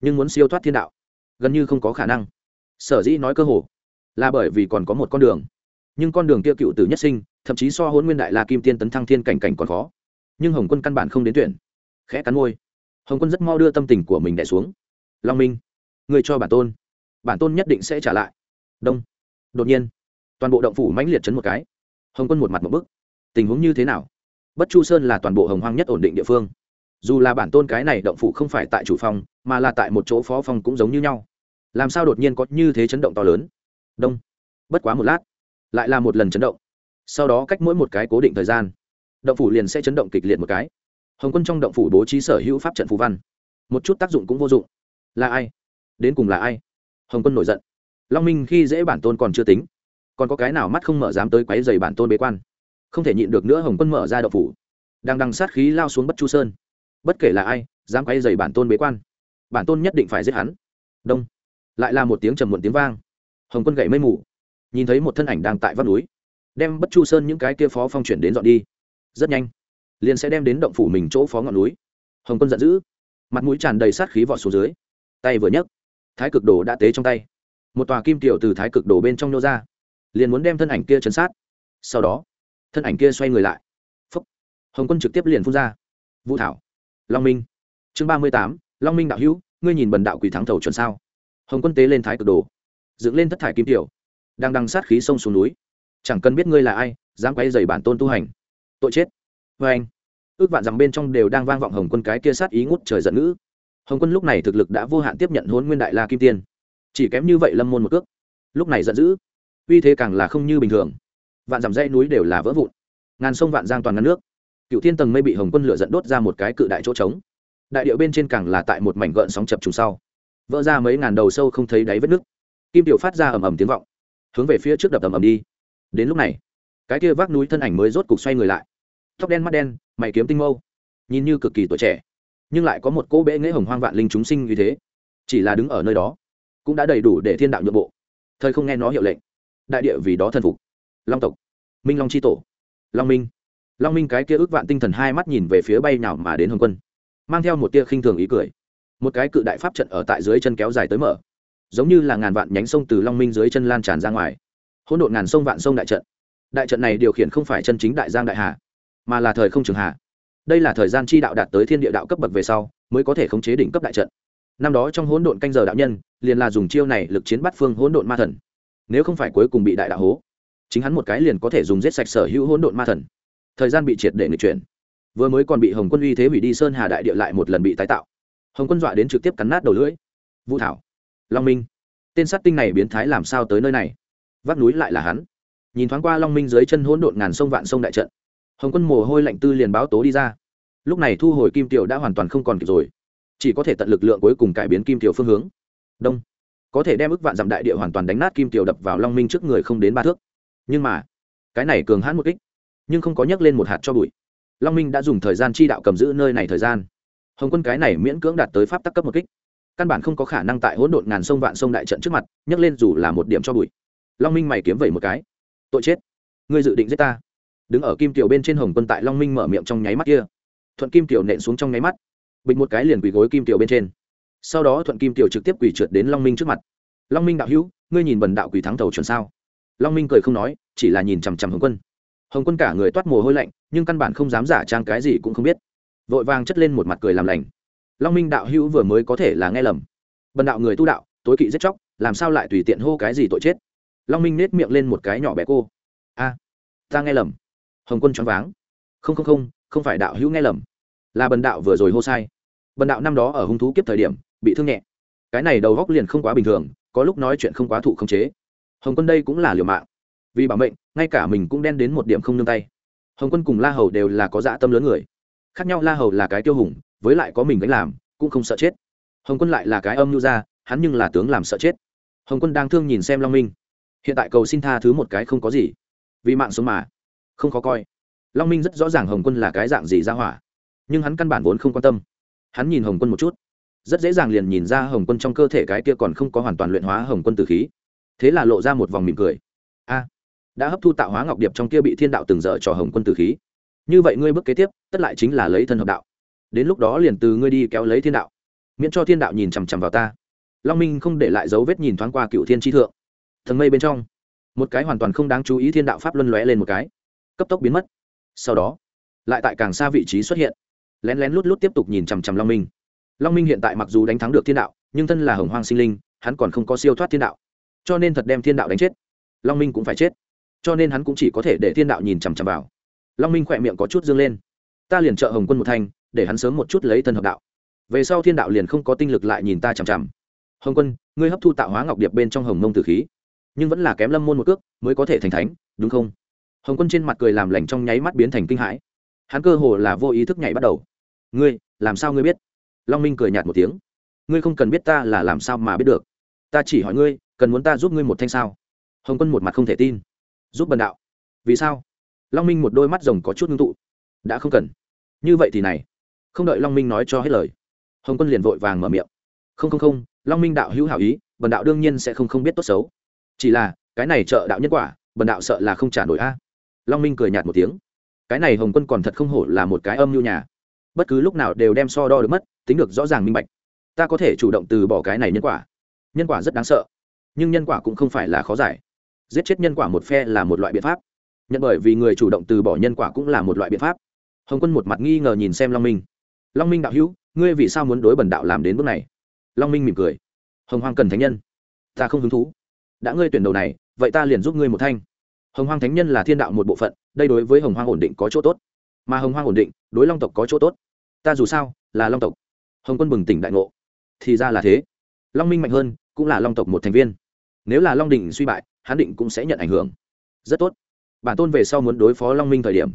nhưng muốn siêu thoát thiên đạo, gần như không có khả năng. Sở dĩ nói cơ hồ, là bởi vì còn có một con đường. Nhưng con đường kia cựu tử nhất sinh, thậm chí so hôn nguyên đại la kim tiên tấn thăng thiên cảnh cảnh còn khó. Nhưng hồng quân căn bản không đến tuyển. Khẽ cắn môi. Hồng quân rất mau đưa tâm tình của mình đẻ xuống. Long minh, người cho bản tôn. Bản tôn nhất định sẽ trả lại. Đông. Đột nhiên, toàn bộ động phủ mãnh liệt chấn một cái. Hồng quân một mặt một bức. Tình huống như thế nào? Bất chu sơn là toàn bộ hồng hoang nhất ổn định địa phương. Dù là bản tôn cái này động phủ không phải tại chủ phòng, mà là tại một chỗ phó phòng cũng giống như nhau. Làm sao đột nhiên có như thế chấn động to lớn? Đông. Bất quá một lát, lại là một lần chấn động. Sau đó cách mỗi một cái cố định thời gian, động phủ liền sẽ chấn động kịch liệt một cái. Hồng quân trong động phủ bố trí sở hữu pháp trận phù văn. Một chút tác dụng cũng vô dụng. Là ai? Đến cùng là ai? Hồng quân nổi giận. Long minh khi dễ bản tôn còn chưa tính, còn có cái nào mắt không mở dám tới quáy dày bản tôn bế quan? Không thể nhịn được nữa hồng quân mở ra động phủ đang đằng sát khí lao xuống bất chu sơn bất kể là ai dám quay dày bản tôn bế quan bản tôn nhất định phải giết hắn đông lại là một tiếng trầm muộn tiếng vang hồng quân gậy mây mù nhìn thấy một thân ảnh đang tại vắt núi đem bất chu sơn những cái kia phó phong chuyển đến dọn đi rất nhanh liền sẽ đem đến động phủ mình chỗ phó ngọn núi hồng quân giận dữ mặt mũi tràn đầy sát khí vọt xuống dưới tay vừa nhấc thái cực đồ đã tế trong tay một tòa kim tiểu từ thái cực đồ bên trong nô ra liền muốn đem thân ảnh kia chấn sát sau đó thân ảnh kia xoay người lại. Phúc. Hồng quân trực tiếp liền phun ra. Vũ thảo. Long minh. Chương ba mươi tám, long minh đạo hữu, ngươi nhìn bần đạo quỷ thắng thầu chuẩn sao? Hồng quân tế lên thái cực đồ. Dựng lên thất thải kim tiểu. Đang đằng sát khí sông xuống núi. Chẳng cần biết ngươi là ai, dám quay dày bản tôn tu hành. Tội chết. Vê anh. Ước vạn rằng bên trong đều đang vang vọng hồng quân cái kia sát ý ngút trời giận ngữ. Hồng quân lúc này thực lực đã vô hạn tiếp nhận hôn nguyên đại la kim tiên. Chỉ kém như vậy lâm môn một cước. Lúc này giận dữ. Uy thế càng là không như bình thường vạn dặm dãy núi đều là vỡ vụn. Ngàn sông vạn giang toàn ngăn nước. Cựu thiên tầng mây bị hồng quân lửa dẫn đốt ra một cái cự đại chỗ trống. Đại điệu bên trên càng là tại một mảnh gợn sóng chập trùng sau. Vỡ ra mấy ngàn đầu sâu không thấy đáy vết nước. Kim tiểu phát ra ầm ầm tiếng vọng. Hướng về phía trước đập ầm ầm đi. Đến lúc này, cái kia vác núi thân ảnh mới rốt cục xoay người lại. Tóc đen mắt đen, mày kiếm tinh mâu. Nhìn như cực kỳ tuổi trẻ, nhưng lại có một cỗ bệ nghễ hồng hoang vạn linh chúng sinh như thế. Chỉ là đứng ở nơi đó, cũng đã đầy đủ để thiên đạo nhượng bộ. Thời không nghe nó hiệu lệnh, đại địa vì đó thần phục long tộc. Minh long c h i tổ. Long minh. Long minh cái kia ước vạn tinh thần hai mắt nhìn về phía bay nào mà đến hồng quân. Mang theo một tia khinh thường ý cười. Một cái cự đại pháp trận ở tại dưới chân kéo dài tới mở. Giống như là ngàn vạn nhánh sông từ long minh dưới chân lan tràn ra ngoài. Hỗn độn ngàn sông vạn sông đại trận. Đại trận này điều khiển không phải chân chính đại giang đại hà, mà là thời không trường hà. Đây là thời gian chi đạo đạt tới thiên địa đạo cấp bậc về sau, mới có thể khống chế đỉnh cấp đại trận. Năm đó trong hỗn độn canh giờ đạo nhân, liền là dùng chiêu này lực chiến bắt phương hỗn độn ma thần. Nếu không phải cuối cùng bị đại đạo hố chính hắn một cái liền có thể dùng giết sạch sở hữu hỗn độn ma thần. Thời gian bị triệt để nghịch chuyển. Vừa mới còn bị hồng quân uy thế hủy đi sơn hà đại địa lại một lần bị tái tạo. Hồng quân dọa đến trực tiếp cắn nát đầu lưỡi. Vũ thảo, long minh, tên sát tinh này biến thái làm sao tới nơi này? Vác núi lại là hắn. Nhìn thoáng qua long minh dưới chân hỗn độn ngàn sông vạn sông đại trận, hồng quân mồ hôi lạnh tư liền báo tố đi ra. Lúc này thu hồi kim tiểu đã hoàn toàn không còn kịp rồi. Chỉ có thể tận lực lượng cuối cùng cải biến kim tiểu phương hướng. Đông, có thể đem ức vạn dặm đại địa hoàn toàn đánh nát kim tiểu đập vào long minh trước người không đến ba thước nhưng mà, cái này cường hãn một kích, nhưng không có nhắc lên một hạt cho bụi. Long minh đã dùng thời gian chi đạo cầm giữ nơi này thời gian. Hồng quân cái này miễn cưỡng đạt tới pháp tắc cấp một kích. Căn bản không có khả năng tại hỗn độn ngàn sông vạn sông đại trận trước mặt, nhấc lên dù là một điểm cho bụi. Long minh mày kiếm vẩy một cái. Tội chết. Ngươi dự định giết ta. Đứng ở kim tiểu bên trên hồng quân tại long minh mở miệng trong nháy mắt kia. Thuận kim tiểu nện xuống trong nháy mắt. Bịch một cái liền quỳ gối kim tiểu bên trên. Sau đó thuận kim tiểu trực tiếp quỳ trượt đến long minh trước mặt. Long minh đạo hữu, ngươi nhìn bần đạo quỳ thắng thầu chuẩn sao? Long minh cười không nói, chỉ là nhìn chằm chằm hồng quân. Hồng quân cả người toát mồ hôi lạnh, nhưng căn bản không dám giả trang cái gì cũng không biết. Vội vàng chất lên một mặt cười làm lành. Long minh đạo hữu vừa mới có thể là nghe lầm. Bần đạo người tu đạo, tối kỵ giết chóc, làm sao lại tùy tiện hô cái gì tội chết? Long minh nết miệng lên một cái nhỏ bé cô. A, ta nghe lầm. Hồng quân choáng váng. Không không không không phải đạo hữu nghe lầm. Là bần đạo vừa rồi hô sai. Bần đạo năm đó ở hung thú kiếp thời điểm, bị thương nhẹ. Cái này đầu góc liền không quá bình thường, có lúc nói chuyện không quá thụ không chế hồng quân đây cũng là liều mạng. Vì bảo mệnh, ngay cả mình cũng đen đến một điểm không nương tay. Hồng quân cùng la hầu đều là có dạ tâm lớn người. Khác nhau la hầu là cái tiêu hùng, với lại có mình gánh làm, cũng không sợ chết. Hồng quân lại là cái âm nhu ra hắn nhưng là tướng làm sợ chết. Hồng quân đang thương nhìn xem long minh. Hiện tại cầu xin tha thứ một cái không có gì. Vì mạng sống mà, không khó coi. Long minh rất rõ ràng hồng quân là cái dạng gì ra hỏa. Nhưng hắn căn bản vốn không quan tâm. Hắn nhìn hồng quân một chút. Rất dễ dàng liền nhìn ra hồng quân trong cơ thể cái kia còn không có hoàn toàn luyện hóa hồng quân từ khí thế là lộ ra một vòng mỉm cười. A, đã hấp thu tạo hóa ngọc điệp trong kia bị thiên đạo từng dở trò hồng quân tử khí. Như vậy ngươi bước kế tiếp, tất lại chính là lấy thân hợp đạo. Đến lúc đó liền từ ngươi đi kéo lấy thiên đạo, miễn cho thiên đạo nhìn chằm chằm vào ta. Long minh không để lại dấu vết nhìn thoáng qua cựu thiên tri thượng. Thần mây bên trong, một cái hoàn toàn không đáng chú ý thiên đạo pháp luân lóe lên một cái. Cấp tốc biến mất. Sau đó, lại tại càng xa vị trí xuất hiện. Lén lén lút lút tiếp tục nhìn chằm chằm long minh. Long minh hiện tại mặc dù đánh thắng được thiên đạo, nhưng thân là hồng hoang sinh linh, hắn còn không có siêu thoát thiên đạo cho nên thật đem thiên đạo đánh chết. Long minh cũng phải chết. Cho nên hắn cũng chỉ có thể để thiên đạo nhìn chằm chằm vào. Long minh khỏe miệng có chút dương lên. Ta liền trợ hồng quân một thanh, để hắn sớm một chút lấy thân hợp đạo. Về sau thiên đạo liền không có tinh lực lại nhìn ta chằm chằm. Hồng quân, ngươi hấp thu tạo hóa ngọc điệp bên trong hồng mông tử khí. Nhưng vẫn là kém lâm môn một cước, mới có thể thành thánh, đúng không? Hồng quân trên mặt cười làm lành trong nháy mắt biến thành kinh hãi. Hắn cơ hồ là vô ý thức nhảy bắt đầu. Ngươi, làm sao ngươi biết? Long minh cười nhạt một tiếng. Ngươi không cần biết ta là làm sao mà biết được ta chỉ hỏi ngươi, cần muốn ta giúp ngươi một thanh sao? Hồng quân một mặt không thể tin. Giúp bần đạo. Vì sao? Long minh một đôi mắt rồng có chút ngưng tụ. Đã không cần. Như vậy thì này. Không đợi long minh nói cho hết lời, hồng quân liền vội vàng mở miệng. Không không không, long minh đạo hữu hảo ý, bần đạo đương nhiên sẽ không không biết tốt xấu. Chỉ là, cái này trợ đạo nhân quả, bần đạo sợ là không trả nổi a. Long minh cười nhạt một tiếng. Cái này hồng quân còn thật không hổ là một cái âm mưu nhà. Bất cứ lúc nào đều đem so đo được mất, tính được rõ ràng minh bạch. Ta có thể chủ động từ bỏ cái này nhân quả nhân quả rất đáng sợ, nhưng nhân quả cũng không phải là khó giải. Giết chết nhân quả một phe là một loại biện pháp, nhận bởi vì người chủ động từ bỏ nhân quả cũng là một loại biện pháp. Hồng quân một mặt nghi ngờ nhìn xem long minh. Long minh đạo hữu, ngươi vì sao muốn đối bần đạo làm đến bước này? Long minh mỉm cười. Hồng hoang cần thánh nhân. Ta không hứng thú. Đã ngươi tuyển đầu này, vậy ta liền giúp ngươi một thanh. Hồng hoang thánh nhân là thiên đạo một bộ phận, đây đối với hồng hoang ổn định có chỗ tốt. Mà hồng hoang ổn định, đối long tộc có chỗ tốt. Ta dù sao là long tộc. Hồng quân bừng tỉnh đại ngộ. Thì ra là thế. Long minh mạnh hơn cũng là long tộc một thành viên. Nếu là long đình suy bại, hắn định cũng sẽ nhận ảnh hưởng. Rất tốt. Bản tôn về sau muốn đối phó long minh thời điểm,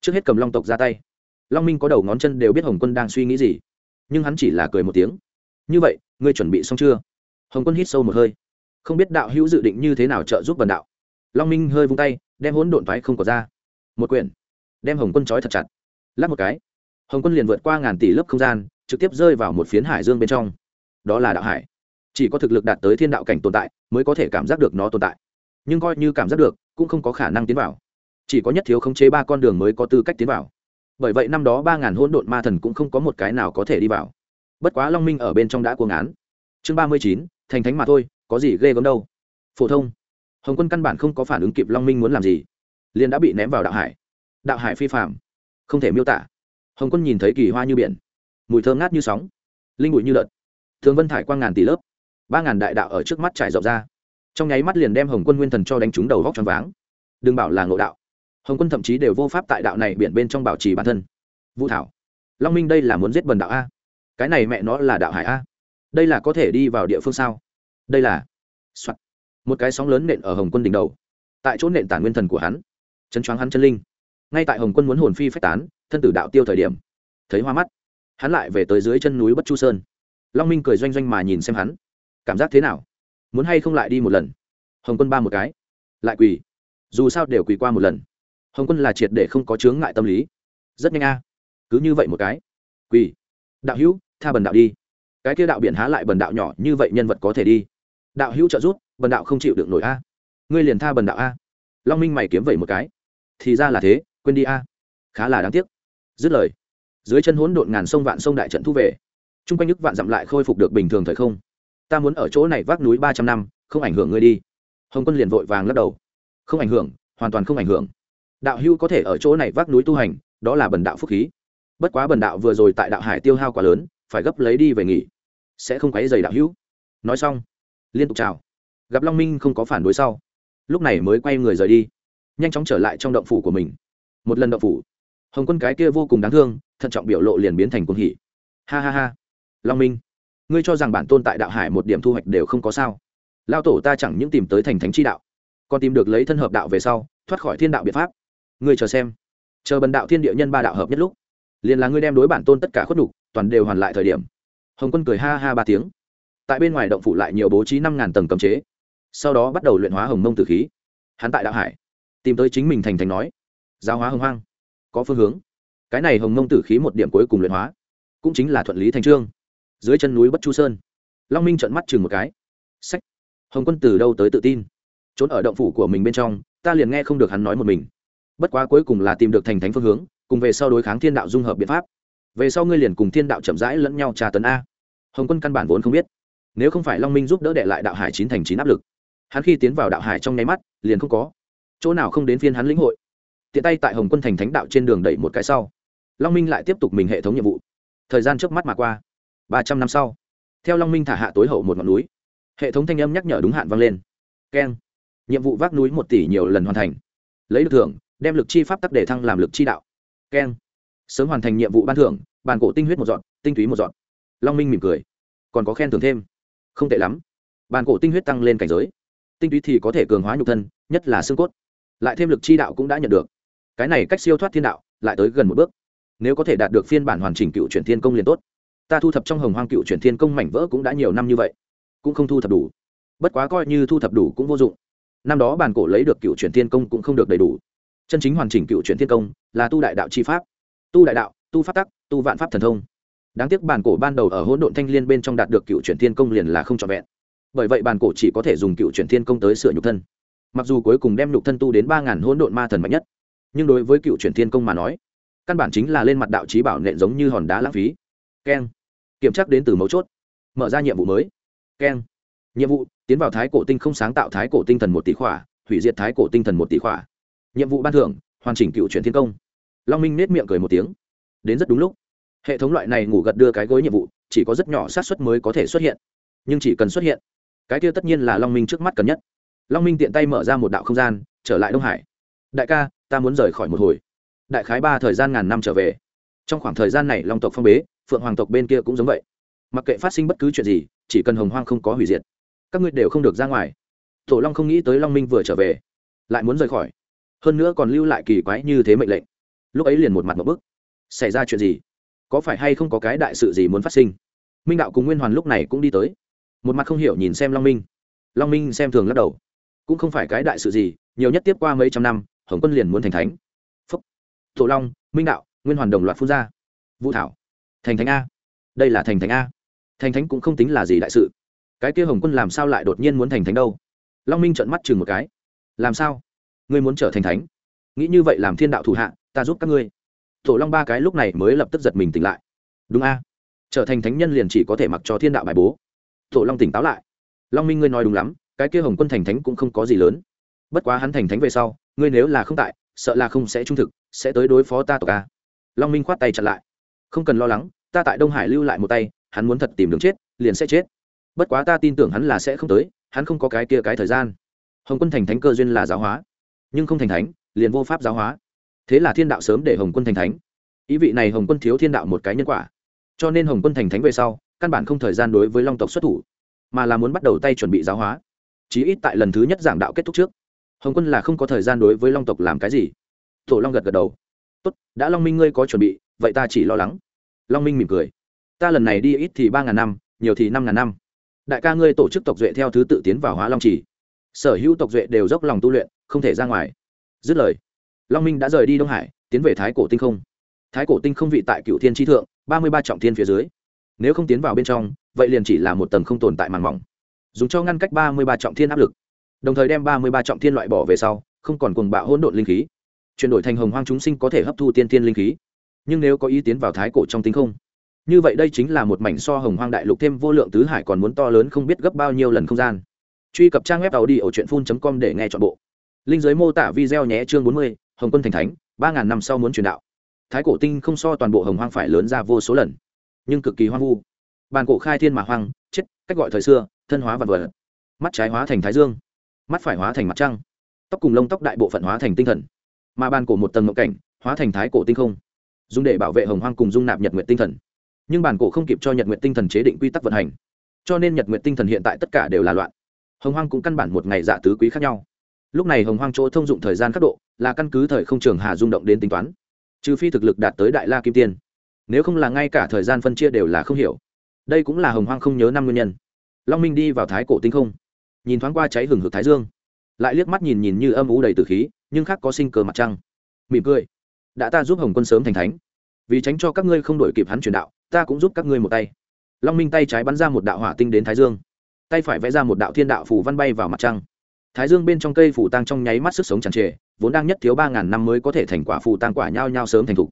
trước hết cầm long tộc ra tay. Long minh có đầu ngón chân đều biết hồng quân đang suy nghĩ gì, nhưng hắn chỉ là cười một tiếng. Như vậy, ngươi chuẩn bị xong chưa? Hồng quân hít sâu một hơi. Không biết đạo hữu dự định như thế nào trợ giúp vần đạo. Long minh hơi vung tay, đem hỗn độn thoái không có ra. Một quyển, đem hồng quân trói thật chặt. Lắp một cái. Hồng quân liền vượt qua ngàn tỷ lớp không gian, trực tiếp rơi vào một phiến hải dương bên trong. Đó là đạo hải chỉ có thực lực đạt tới thiên đạo cảnh tồn tại mới có thể cảm giác được nó tồn tại. Nhưng coi như cảm giác được, cũng không có khả năng tiến vào. Chỉ có nhất thiếu khống chế ba con đường mới có tư cách tiến vào. Bởi vậy năm đó ba ngàn hỗn độn ma thần cũng không có một cái nào có thể đi vào. Bất quá long minh ở bên trong đã cuồng án. Chương ba mươi chín, thành thánh mà thôi, có gì ghê gớm đâu. Phổ thông. Hồng quân căn bản không có phản ứng kịp long minh muốn làm gì. Liền đã bị ném vào đạo hải. Đạo hải phi phạm không thể miêu tả. Hồng quân nhìn thấy kỳ hoa như biển. Mùi thơm ngát như sóng. Linh bụi như lợn. Thường vân thải quang ngàn tỷ lớp ba ngàn đại đạo ở trước mắt trải rộng ra. Trong nháy mắt liền đem hồng quân nguyên thần cho đánh trúng đầu vóc t r váng. Đừng bảo là ngộ đạo. Hồng quân thậm chí đều vô pháp tại đạo này biển bên trong bảo trì bản thân. Vũ thảo, long minh đây là muốn giết bần đạo a. Cái này mẹ nó là đạo hải a. Đây là có thể đi vào địa phương sao? Đây là、Soạn. một cái sóng lớn nện ở hồng quân đỉnh đầu. Tại chỗ nện tản nguyên thần của hắn. Chân choáng hắn chân linh. Ngay tại hồng quân muốn hồn phi phách tán, thân tử đạo tiêu thời điểm, thấy hoa mắt. Hắn lại về tới dưới chân núi bất chu sơn. Long minh cười doanh doanh mà nhìn xem hắn cảm giác thế nào? Muốn hay không lại đi một lần? Hồng quân ba một cái. Lại quỳ. Dù sao đều quỳ qua một lần. Hồng quân là triệt để không có chướng ngại tâm lý. Rất nhanh a. Cứ như vậy một cái. Quỳ. Đạo hữu, tha bần đạo đi. Cái kia đạo biển há lại bần đạo nhỏ, như vậy nhân vật có thể đi. Đạo hữu trợ rút bần đạo không chịu được nổi a. Ngươi liền tha bần đạo a. Long minh mày kiếm vậy một cái. Thì ra là thế, quên đi a. Khá là đáng tiếc. Dứt lời. Dưới chân hỗn độn ngàn sông vạn sông đại trận thu về. Chung quanh nhức vạn dặm lại khôi phục được bình thường thời không ta muốn ở chỗ này vác núi ba trăm năm, không ảnh hưởng ngươi đi. Hồng quân liền vội vàng lắc đầu. Không ảnh hưởng, hoàn toàn không ảnh hưởng. Đạo hưu có thể ở chỗ này vác núi tu hành, đó là bần đạo phúc khí. Bất quá bần đạo vừa rồi tại đạo hải tiêu hao quá lớn, phải gấp lấy đi về nghỉ. Sẽ không quấy dày đạo hữu. Nói xong, liên tục chào. Gặp long minh không có phản đối sau, lúc này mới quay người rời đi, nhanh chóng trở lại trong động phủ của mình. Một lần động phủ, hồng quân cái kia vô cùng đáng thương, thận trọng biểu lộ liền biến thành cuồng hỉ. Ha ha ha. Long minh ngươi cho rằng bản tôn tại đạo hải một điểm thu hoạch đều không có sao. Lao tổ ta chẳng những tìm tới thành thánh chi đạo, còn tìm được lấy thân hợp đạo về sau, thoát khỏi thiên đạo biện pháp. Ngươi chờ xem. Chờ bần đạo thiên địa nhân ba đạo hợp nhất lúc, liền là ngươi đem đối bản tôn tất cả khuất nhục, toàn đều hoàn lại thời điểm. Hồng quân cười ha ha ba tiếng. Tại bên ngoài động phủ lại nhiều bố trí năm ngàn tầng cấm chế. Sau đó bắt đầu luyện hóa hồng mông tử khí. Hắn tại đạo hải, tìm tới chính mình thành thành nói, giáo hóa hồng hoang, có phương hướng. Cái này hồng mông tử khí một điểm cuối cùng luyện hóa, cũng chính là thuận lý thành trương dưới chân núi bất chu sơn. Long minh trợn mắt chừng một cái. Sách. Hồng quân từ đâu tới tự tin? Trốn ở động phủ của mình bên trong, ta liền nghe không được hắn nói một mình. Bất quá cuối cùng là tìm được thành thánh phương hướng, cùng về sau đối kháng thiên đạo dung hợp biện pháp. Về sau ngươi liền cùng thiên đạo chậm rãi lẫn nhau trà tấn a. Hồng quân căn bản vốn không biết. Nếu không phải long minh giúp đỡ đệ lại đạo hải chín thành chín áp lực, hắn khi tiến vào đạo hải trong nháy mắt, liền không có chỗ nào không đến phiên hắn lĩnh hội. Tiện tay tại hồng quân thành thánh đạo trên đường đẩy một cái sau, long minh lại tiếp tục mình hệ thống nhiệm vụ. Thời gian trước mắt mà qua ba trăm năm sau, theo long minh thả hạ tối hậu một ngọn núi, hệ thống thanh âm nhắc nhở đúng hạn vang lên. Keng. Nhiệm vụ vác núi một tỷ nhiều lần hoàn thành. Lấy được thưởng, đem lực chi pháp tắc để thăng làm lực chi đạo. Keng. Sớm hoàn thành nhiệm vụ ban thưởng bàn cổ tinh huyết một dọn, tinh túy một dọn. Long minh mỉm cười. Còn có khen thưởng thêm. Không tệ lắm. Bàn cổ tinh huyết tăng lên cảnh giới. Tinh túy thì có thể cường hóa nhục thân, nhất là xương cốt. Lại thêm lực chi đạo cũng đã nhận được. Cái này cách siêu thoát thiên đạo, lại tới gần một bước. Nếu có thể đạt được phiên bản hoàn chỉnh cựu chuyển thiên công liền tốt ta thu thập trong hồng hoang cựu chuyển thiên công mảnh vỡ cũng đã nhiều năm như vậy, cũng không thu thập đủ. Bất quá coi như thu thập đủ cũng vô dụng. Năm đó bản cổ lấy được cựu chuyển thiên công cũng không được đầy đủ. Chân chính hoàn chỉnh cựu chuyển thiên công là tu đại đạo chi pháp. Tu đại đạo, tu pháp tắc, tu vạn pháp thần thông. Đáng tiếc bản cổ ban đầu ở hỗn độn thanh liên bên trong đạt được cựu chuyển thiên công liền là không trọn vẹn. Bởi vậy bản cổ chỉ có thể dùng cựu chuyển thiên công tới sửa nhục thân. Mặc dù cuối cùng đem nhục thân tu đến ba ngàn hỗn độn ma thần mạnh nhất, nhưng đối với cựu chuyển thiên công mà nói, căn bản chính là lên mặt đạo trí bảo nện giống như hòn đá lãng phí keng. Kiểm tra đến từ mấu chốt. Mở ra nhiệm vụ mới. Keng. Nhiệm vụ, tiến vào thái cổ tinh không sáng tạo thái cổ tinh thần một tỷ khỏa, hủy diệt thái cổ tinh thần một tỷ khỏa. Nhiệm vụ ban thưởng, hoàn chỉnh cựu chuyển thiên công. Long minh nết miệng cười một tiếng. Đến rất đúng lúc. Hệ thống loại này ngủ gật đưa cái gối nhiệm vụ, chỉ có rất nhỏ sát xuất mới có thể xuất hiện. Nhưng chỉ cần xuất hiện, cái kia tất nhiên là long minh trước mắt cần nhất. Long minh tiện tay mở ra một đạo không gian, trở lại đông hải. Đại ca, ta muốn rời khỏi một hồi. Đại khái ba thời gian ngàn năm trở về. Trong khoảng thời gian này long tộc phong bế phượng hoàng tộc bên kia cũng giống vậy. Mặc kệ phát sinh bất cứ chuyện gì, chỉ cần hồng hoang không có hủy diệt, các ngươi đều không được ra ngoài. Tổ long không nghĩ tới long minh vừa trở về, lại muốn rời khỏi. Hơn nữa còn lưu lại kỳ quái như thế mệnh lệnh. Lúc ấy liền một mặt một bức. Xảy ra chuyện gì? Có phải hay không có cái đại sự gì muốn phát sinh? Minh đạo cùng nguyên hoàn lúc này cũng đi tới. Một mặt không hiểu nhìn xem long minh. Long minh xem thường lắc đầu. Cũng không phải cái đại sự gì, nhiều nhất tiếp qua mấy trăm năm, hồng quân liền muốn thành thánh. Phúc. Tổ long, minh đạo, nguyên hoàn đồng loạt phun ra. Vũ thảo thành thánh a. Đây là thành thánh a. Thành thánh cũng không tính là gì đại sự. Cái kia hồng quân làm sao lại đột nhiên muốn thành thánh đâu? Long minh trợn mắt chừng một cái. Làm sao? Ngươi muốn trở thành thánh? Nghĩ như vậy làm thiên đạo thủ hạ, ta giúp các ngươi. Tổ long ba cái lúc này mới lập tức giật mình tỉnh lại. Đúng a. Trở thành thánh nhân liền chỉ có thể mặc cho thiên đạo bài bố. Tổ long tỉnh táo lại. Long minh ngươi nói đúng lắm, cái kia hồng quân thành thánh cũng không có gì lớn. Bất quá hắn thành thánh về sau, ngươi nếu là không tại, sợ là không sẽ trung thực, sẽ tới đối phó ta tộc a. Long minh khoát tay chặn lại. Không cần lo lắng ta tại đông hải lưu lại một tay, hắn muốn thật tìm đường chết, liền sẽ chết. Bất quá ta tin tưởng hắn là sẽ không tới, hắn không có cái kia cái thời gian. Hồng quân thành thánh cơ duyên là giáo hóa, nhưng không thành thánh, liền vô pháp giáo hóa. Thế là thiên đạo sớm để hồng quân thành thánh. Ý vị này hồng quân thiếu thiên đạo một cái nhân quả. Cho nên hồng quân thành thánh về sau, căn bản không thời gian đối với long tộc xuất thủ, mà là muốn bắt đầu tay chuẩn bị giáo hóa. Chí ít tại lần thứ nhất giảng đạo kết thúc trước, hồng quân là không có thời gian đối với long tộc làm cái gì. Tổ long gật gật đầu. Tốt, đã long minh ngươi có chuẩn bị, vậy ta chỉ lo lắng long minh mỉm cười. Ta lần này đi ít thì ba ngàn năm, nhiều thì năm ngàn năm. Đại ca ngươi tổ chức tộc duệ theo thứ tự tiến vào hóa long trì. Sở hữu tộc duệ đều dốc lòng tu luyện, không thể ra ngoài. Dứt lời, long minh đã rời đi đông hải, tiến về thái cổ tinh không. Thái cổ tinh không vị tại cựu thiên tri thượng, ba mươi ba trọng thiên phía dưới. Nếu không tiến vào bên trong, vậy liền chỉ là một tầng không tồn tại màn mỏng. Dùng cho ngăn cách ba mươi ba trọng thiên áp lực. Đồng thời đem ba mươi ba trọng thiên loại bỏ về sau, không còn cuồng bạo hỗn độn linh khí. Chuyển đổi thành hồng hoang chúng sinh có thể hấp thu tiên tiên linh khí nhưng nếu có ý tiến vào thái cổ trong tinh không, như vậy đây chính là một mảnh so hồng hoang đại lục thêm vô lượng tứ hải còn muốn to lớn không biết gấp bao nhiêu lần không gian. Truy cập trang web tàu đi ở truyện phun com để nghe t h ọ n bộ. Linh giới mô tả video nhé, chương bốn mươi, hồng quân thành thánh, ba ngàn năm sau muốn truyền đạo. Thái cổ tinh không so toàn bộ hồng hoang phải lớn ra vô số lần, nhưng cực kỳ hoang vu. Bàn cổ khai thiên mà hoang, chết, cách gọi thời xưa, thân hóa vật vật. Mắt trái hóa thành thái dương, mắt phải hóa thành mặt trăng. Tóc cùng lông tóc đại bộ phận hóa thành tinh thần, mà bàn cổ một tầng ngộ cảnh, hóa thành thái cổ tinh không dùng để bảo vệ hồng hoang cùng dung nạp nhật nguyện tinh thần. Nhưng bản cổ không kịp cho nhật nguyện tinh thần chế định quy tắc vận hành, cho nên nhật nguyện tinh thần hiện tại tất cả đều là loạn. Hồng hoang cũng căn bản một ngày dạ tứ quý khác nhau. Lúc này hồng hoang chỗ thông dụng thời gian khắc độ là căn cứ thời không trường hà rung động đến tính toán, trừ phi thực lực đạt tới đại la kim tiên. Nếu không là ngay cả thời gian phân chia đều là không hiểu. Đây cũng là hồng hoang không nhớ năm nguyên nhân. Long minh đi vào thái cổ tinh không, nhìn thoáng qua cháy hừng hực thái dương, lại liếc mắt nhìn nhìn như âm ú đầy từ khí, nhưng khác có sinh cờ mặt trăng. Mỉm cười đã ta giúp hồng quân sớm thành thánh. Vì tránh cho các ngươi không đổi kịp hắn truyền đạo, ta cũng giúp các ngươi một tay. Long minh tay trái bắn ra một đạo hỏa tinh đến thái dương. Tay phải vẽ ra một đạo thiên đạo phủ văn bay vào mặt trăng. Thái dương bên trong cây phủ tăng trong nháy mắt sức sống tràn trề, vốn đang nhất thiếu ba ngàn năm mới có thể thành quả phù tăng quả nhao nhao sớm thành thục.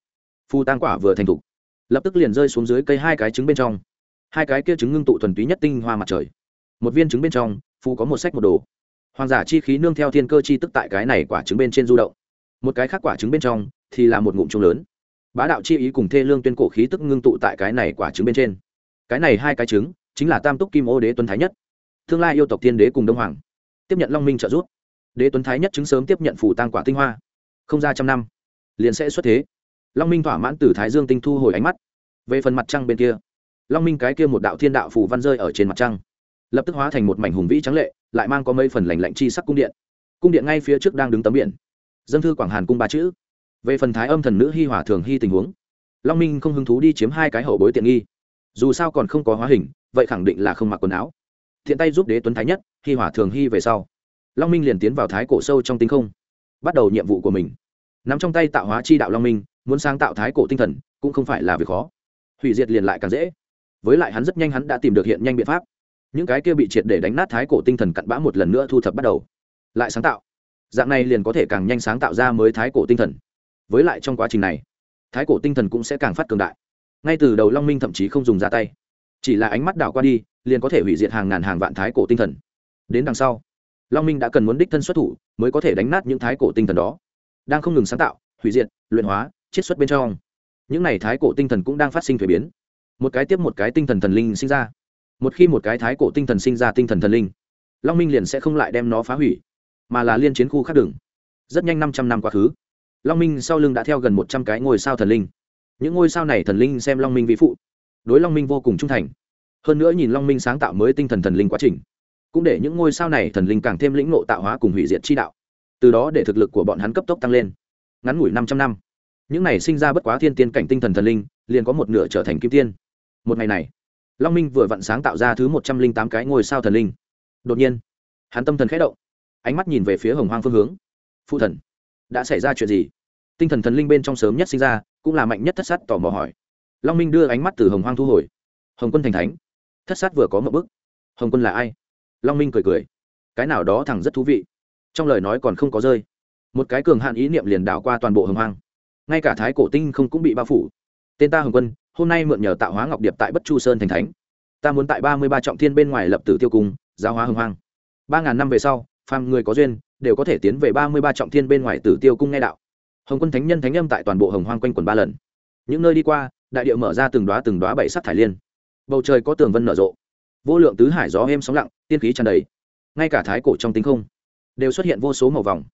Phù tăng quả vừa thành thục, lập tức liền rơi xuống dưới cây hai cái trứng bên trong. Hai cái kia trứng ngưng tụ thuần túy nhất tinh hoa mặt trời. Một viên trứng bên trong, phù có một sách một đồ. Hoàng giả chi khí nương theo thiên cơ chi tức tại cái này quả trứng bên trên du động. Một cái khác quả trứng bên trong thì là một ngụm trung lớn. Bá đạo chi ý cùng thê lương tuyên cổ khí tức ngưng tụ tại cái này quả trứng bên trên. Cái này hai cái trứng, chính là tam túc kim ô đế tuấn thái nhất. Tương lai yêu tộc tiên đế cùng đông hoàng. Tiếp nhận long minh trợ giúp. Đế tuấn thái nhất chứng sớm tiếp nhận phủ tăng quả tinh hoa. Không ra trăm năm, liền sẽ xuất thế. Long minh thỏa mãn từ thái dương tinh thu hồi ánh mắt. Về phần mặt trăng bên kia, long minh cái kia một đạo thiên đạo phủ văn rơi ở trên mặt trăng. Lập tức hóa thành một mảnh hùng vĩ trắng lệ, lại mang có mấy phần lành lạnh chi sắc cung điện. Cung điện ngay phía trước đang đứng tấm biển. Dân thư quảng hàn cung ba chữ về phần thái âm thần nữ hi hòa thường hy tình huống, long minh không hứng thú đi chiếm hai cái hậu bối tiện nghi. Dù sao còn không có hóa hình, vậy khẳng định là không mặc quần áo. Thiện tay giúp đế tuấn thái nhất, hi hòa thường hy về sau. Long minh liền tiến vào thái cổ sâu trong tinh không, bắt đầu nhiệm vụ của mình. N ắ m trong tay tạo hóa chi đạo long minh, muốn sáng tạo thái cổ tinh thần, cũng không phải là việc khó. Hủy diệt liền lại càng dễ. Với lại hắn rất nhanh hắn đã tìm được hiện nhanh biện pháp. Những cái kia bị triệt để đánh nát thái cổ tinh thần cặn bã một lần nữa thu thập bắt đầu. Lại sáng tạo. Dạng này liền có thể càng nhanh sáng tạo ra mới thái cổ tinh thần với lại trong quá trình này, thái cổ tinh thần cũng sẽ càng phát cường đại. Ngay từ đầu long minh thậm chí không dùng ra tay, chỉ là ánh mắt đảo qua đi, liền có thể hủy diệt hàng ngàn hàng vạn thái cổ tinh thần. Đến đằng sau, long minh đã cần muốn đích thân xuất thủ mới có thể đánh nát những thái cổ tinh thần đó, đang không ngừng sáng tạo, hủy diệt, luyện hóa, chiết xuất bên trong. Những n à y thái cổ tinh thần cũng đang phát sinh thuế biến. Một cái tiếp một cái tinh thần thần linh sinh ra. Một khi một cái thái cổ tinh thần sinh ra tinh thần thần linh, long minh liền sẽ không lại đem nó phá hủy, mà là liên chiến khu khác đường. Rất nhanh năm trăm năm quá khứ long minh sau lưng đã theo gần một trăm cái ngôi sao thần linh. Những ngôi sao này thần linh xem long minh vĩ phụ, đối long minh vô cùng trung thành. Hơn nữa nhìn long minh sáng tạo mới tinh thần thần linh quá trình, cũng để những ngôi sao này thần linh càng thêm lĩnh ngộ tạo hóa cùng hủy diệt chi đạo. Từ đó để thực lực của bọn hắn cấp tốc tăng lên. Ngắn ngủi năm trăm năm, những này sinh ra bất quá thiên tiên cảnh tinh thần thần linh, liền có một nửa trở thành kim tiên. Một ngày này, long minh vừa vặn sáng tạo ra thứ một trăm linh tám cái ngôi sao thần linh. Đột nhiên, hắn tâm thần khẽ động, ánh mắt nhìn về phía hồng hoang phương hướng. Phụ thần đã xảy ra chuyện gì? Tinh thần thần linh bên trong sớm nhất sinh ra, cũng là mạnh nhất thất sát tò mò hỏi. Long minh đưa ánh mắt từ hồng hoang thu hồi. Hồng quân thành thánh. Thất sát vừa có một bức hồng quân là ai? Long minh cười cười. Cái nào đó thẳng rất thú vị. Trong lời nói còn không có rơi. Một cái cường hạn ý niệm liền đảo qua toàn bộ hồng hoang. Ngay cả thái cổ tinh không cũng bị bao phủ. Tên ta hồng quân, hôm nay mượn nhờ tạo hóa ngọc điệp tại bất chu sơn thành thánh. Ta muốn tại ba mươi ba trọng thiên bên ngoài lập tử tiêu cung, giáo hóa hồng hoang. Ba ngàn năm về sau phàm người có duyên, đều có thể tiến về ba mươi ba trọng thiên bên ngoài tử tiêu cung nghe đạo. Hồng quân thánh nhân thánh âm tại toàn bộ hồng hoang quanh quần ba lần. Những nơi đi qua, đại điệu mở ra từng đoá từng đoá bảy sắc thải liên. Bầu trời có tường vân nở rộ. Vô lượng tứ hải gió êm sóng lặng, tiên khí tràn đầy. Ngay cả thái cổ trong tính không, đều xuất hiện vô số màu vòng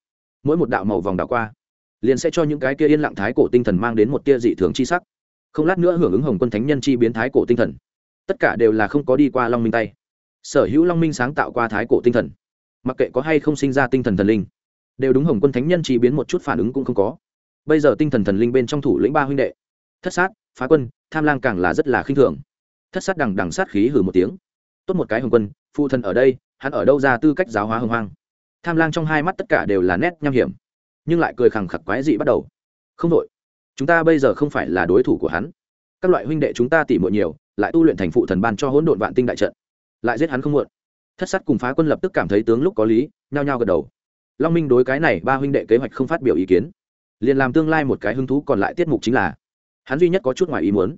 mỗi một đạo màu vòng đảo qua, liền sẽ cho những cái kia yên lặng thái cổ tinh thần mang đến một tia dị thường chi sắc. Không lát nữa hưởng ứng hồng quân thánh nhân chi biến thái cổ tinh thần. Tất cả đều là không có đi qua long minh tay. Sở hữu long minh sáng tạo qua thái cổ tinh thần mặc kệ có hay không sinh ra tinh thần thần linh, đều đúng hồng quân thánh nhân chỉ biến một chút phản ứng cũng không có. Bây giờ tinh thần thần linh bên trong thủ lĩnh ba huynh đệ, thất sát, phá quân, tham lang càng là rất là khinh thường. Thất sát đằng đằng sát khí hử một tiếng. Tốt một cái hồng quân, phụ thần ở đây, hắn ở đâu ra tư cách giáo hóa hồng hoang? Tham lang trong hai mắt tất cả đều là nét nham hiểm, nhưng lại cười khẳng khặc quái dị bắt đầu. Không đội chúng ta bây giờ không phải là đối thủ của hắn. Các loại huynh đệ chúng ta tỉ muội nhiều, lại tu luyện thành phụ thần ban cho hỗn độn vạn tinh đại trận. Lại giết hắn không muộn thất sát cùng phá quân lập tức cảm thấy tướng lúc có lý, nhao nhao gật đầu. Long minh đối cái này ba huynh đệ kế hoạch không phát biểu ý kiến. Liền làm tương lai một cái hứng thú còn lại tiết mục chính là, hắn duy nhất có chút ngoài ý muốn,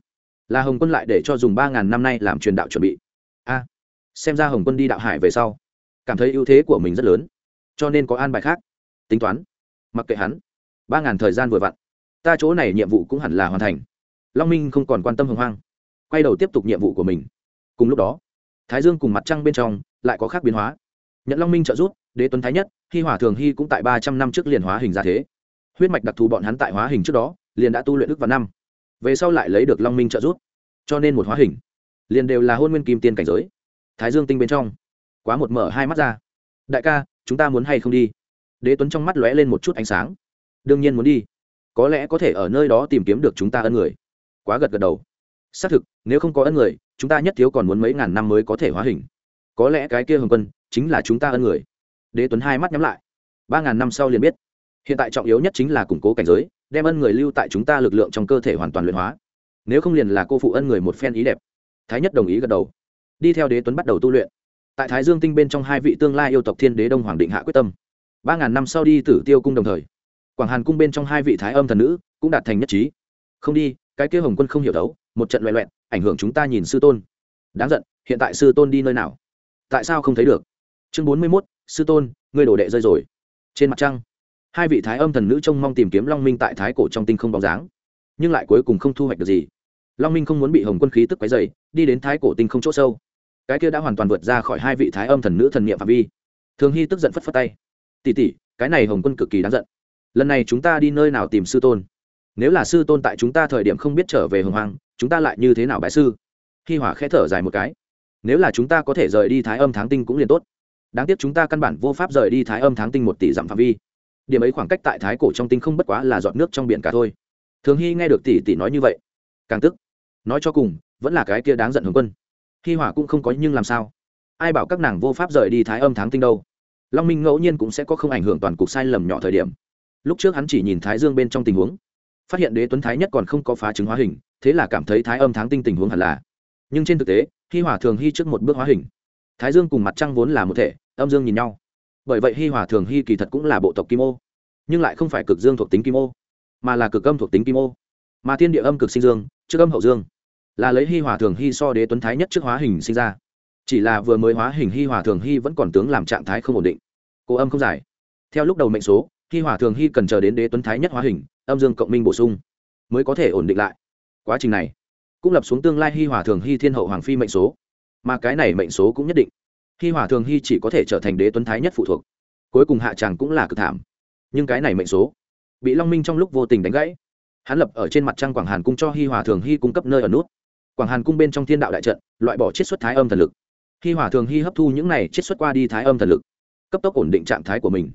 là hồng quân lại để cho dùng ba ngàn năm nay làm truyền đạo chuẩn bị. A, xem ra hồng quân đi đạo hải về sau, cảm thấy ưu thế của mình rất lớn, cho nên có an bài khác. Tính toán, mặc kệ hắn, ba ngàn thời gian vừa vặn, ta chỗ này nhiệm vụ cũng hẳn là hoàn thành. Long minh không còn quan tâm hồng hoang, quay đầu tiếp tục nhiệm vụ của mình. Cùng lúc đó thái dương cùng mặt trăng bên trong lại có khác biến hóa. Nhận long minh trợ giúp, đế tuấn thái nhất hy hỏa thường hy cũng tại ba trăm năm trước liền hóa hình ra thế. Huyết mạch đặc thù bọn hắn tại hóa hình trước đó, liền đã tu luyện đức vào năm. Về sau lại lấy được long minh trợ giúp, cho nên một hóa hình, liền đều là hôn nguyên kim tiên cảnh giới. Thái dương tinh bên trong, quá một mở hai mắt ra. Đại ca, chúng ta muốn hay không đi? Đế tuấn trong mắt lóe lên một chút ánh sáng. Đương nhiên muốn đi. Có lẽ có thể ở nơi đó tìm kiếm được chúng ta ân người. Quá gật gật đầu. Xác thực, nếu không có ân người chúng ta nhất thiếu còn muốn mấy ngàn năm mới có thể hóa hình. Có lẽ cái kia hồng quân chính là chúng ta ân người. Đế tuấn hai mắt nhắm lại. Ba ngàn năm sau liền biết. Hiện tại trọng yếu nhất chính là củng cố cảnh giới, đem ân người lưu tại chúng ta lực lượng trong cơ thể hoàn toàn luyện hóa. Nếu không liền là cô phụ ân người một phen ý đẹp. Thái nhất đồng ý gật đầu. Đi theo đế tuấn bắt đầu tu luyện. Tại thái dương tinh bên trong hai vị tương lai yêu tộc thiên đế đông hoàng định hạ quyết tâm. Ba ngàn năm sau đi tử tiêu cung đồng thời, quảng hàn cung bên trong hai vị thái âm thần nữ cũng đạt thành nhất trí. Không đi, cái kia hồng quân không hiểu đấu một trận loẹ loẹt, ảnh hưởng chúng ta nhìn sư tôn. Đáng giận, hiện tại sư tôn đi nơi nào? Tại sao không thấy được? Chương bốn mươi mốt, sư tôn, ngươi đồ đệ rơi rồi. Trên mặt trăng, hai vị thái âm thần nữ trông mong tìm kiếm long minh tại thái cổ trong tinh không bóng dáng, nhưng lại cuối cùng không thu hoạch được gì. Long minh không muốn bị hồng quân khí tức quấy dày đi đến thái cổ tinh không chỗ sâu. Cái kia đã hoàn toàn vượt ra khỏi hai vị thái âm thần nữ thần niệm phạm vi. Thường hy tức giận phất phất tay. Tỉ tỉ cái này hồng quân cực kỳ đáng giận. Lần này chúng ta đi nơi nào tìm sư tôn? Nếu là sư tôn tại chúng ta thời điểm không biết trở về hồng hoàng chúng ta lại như thế nào bái sư? Hi hỏa khẽ thở dài một cái. Nếu là chúng ta có thể rời đi thái âm tháng tinh cũng liền tốt. Đáng tiếc chúng ta căn bản vô pháp rời đi thái âm tháng tinh một tỷ dặm phạm vi. Điểm ấy khoảng cách tại thái cổ trong tinh không bất quá là giọt nước trong biển cả thôi. Thường hy nghe được tỷ tỷ nói như vậy, càng tức. Nói cho cùng, vẫn là cái kia đáng giận hướng quân. Hi hỏa cũng không có nhưng làm sao. Ai bảo các nàng vô pháp rời đi thái âm tháng tinh đâu? Long minh ngẫu nhiên cũng sẽ có không ảnh hưởng toàn cục sai lầm nhỏ thời điểm. Lúc trước hắn chỉ nhìn thái dương bên trong tình huống. Phát hiện đế tuấn thái nhất còn không có phá chứng hóa hình thế là cảm thấy thái âm tháng tinh tình huống hẳn là. Nhưng trên thực tế, hi hòa thường hy trước một bước hóa hình. Thái dương cùng mặt trăng vốn là một thể, âm dương nhìn nhau. Bởi vậy hi hòa thường hy kỳ thật cũng là bộ tộc kim ô, nhưng lại không phải cực dương thuộc tính kim ô, mà là cực âm thuộc tính kim ô. Mà thiên địa âm cực sinh dương, trước âm hậu dương, là lấy hi hòa thường hy so đế tuấn thái nhất trước hóa hình sinh ra. Chỉ là vừa mới hóa hình hi hòa thường hy vẫn còn tướng làm trạng thái không ổn định. Cô âm không giải. Theo lúc đầu mệnh số, hi hòa thường hy cần chờ đến đế tuấn thái nhất hóa hình, âm dương cộng minh bổ sung, mới có thể ổn định lại quá trình này cũng lập xuống tương lai hi hỏa thường hi thiên hậu hoàng phi mệnh số. Mà cái này mệnh số cũng nhất định. Hi hỏa thường hi chỉ có thể trở thành đế tuấn thái nhất phụ thuộc. Cuối cùng hạ tràng cũng là cực thảm. Nhưng cái này mệnh số bị long minh trong lúc vô tình đánh gãy. Hắn lập ở trên mặt trăng quảng hàn cung cho hi hòa thường hy cung cấp nơi ở nút. Quảng hàn cung bên trong thiên đạo đại trận, loại bỏ chiết xuất thái âm thần lực. Hi hòa thường hy hấp thu những này chiết xuất qua đi thái âm thần lực, cấp tốc ổn định trạng thái của mình.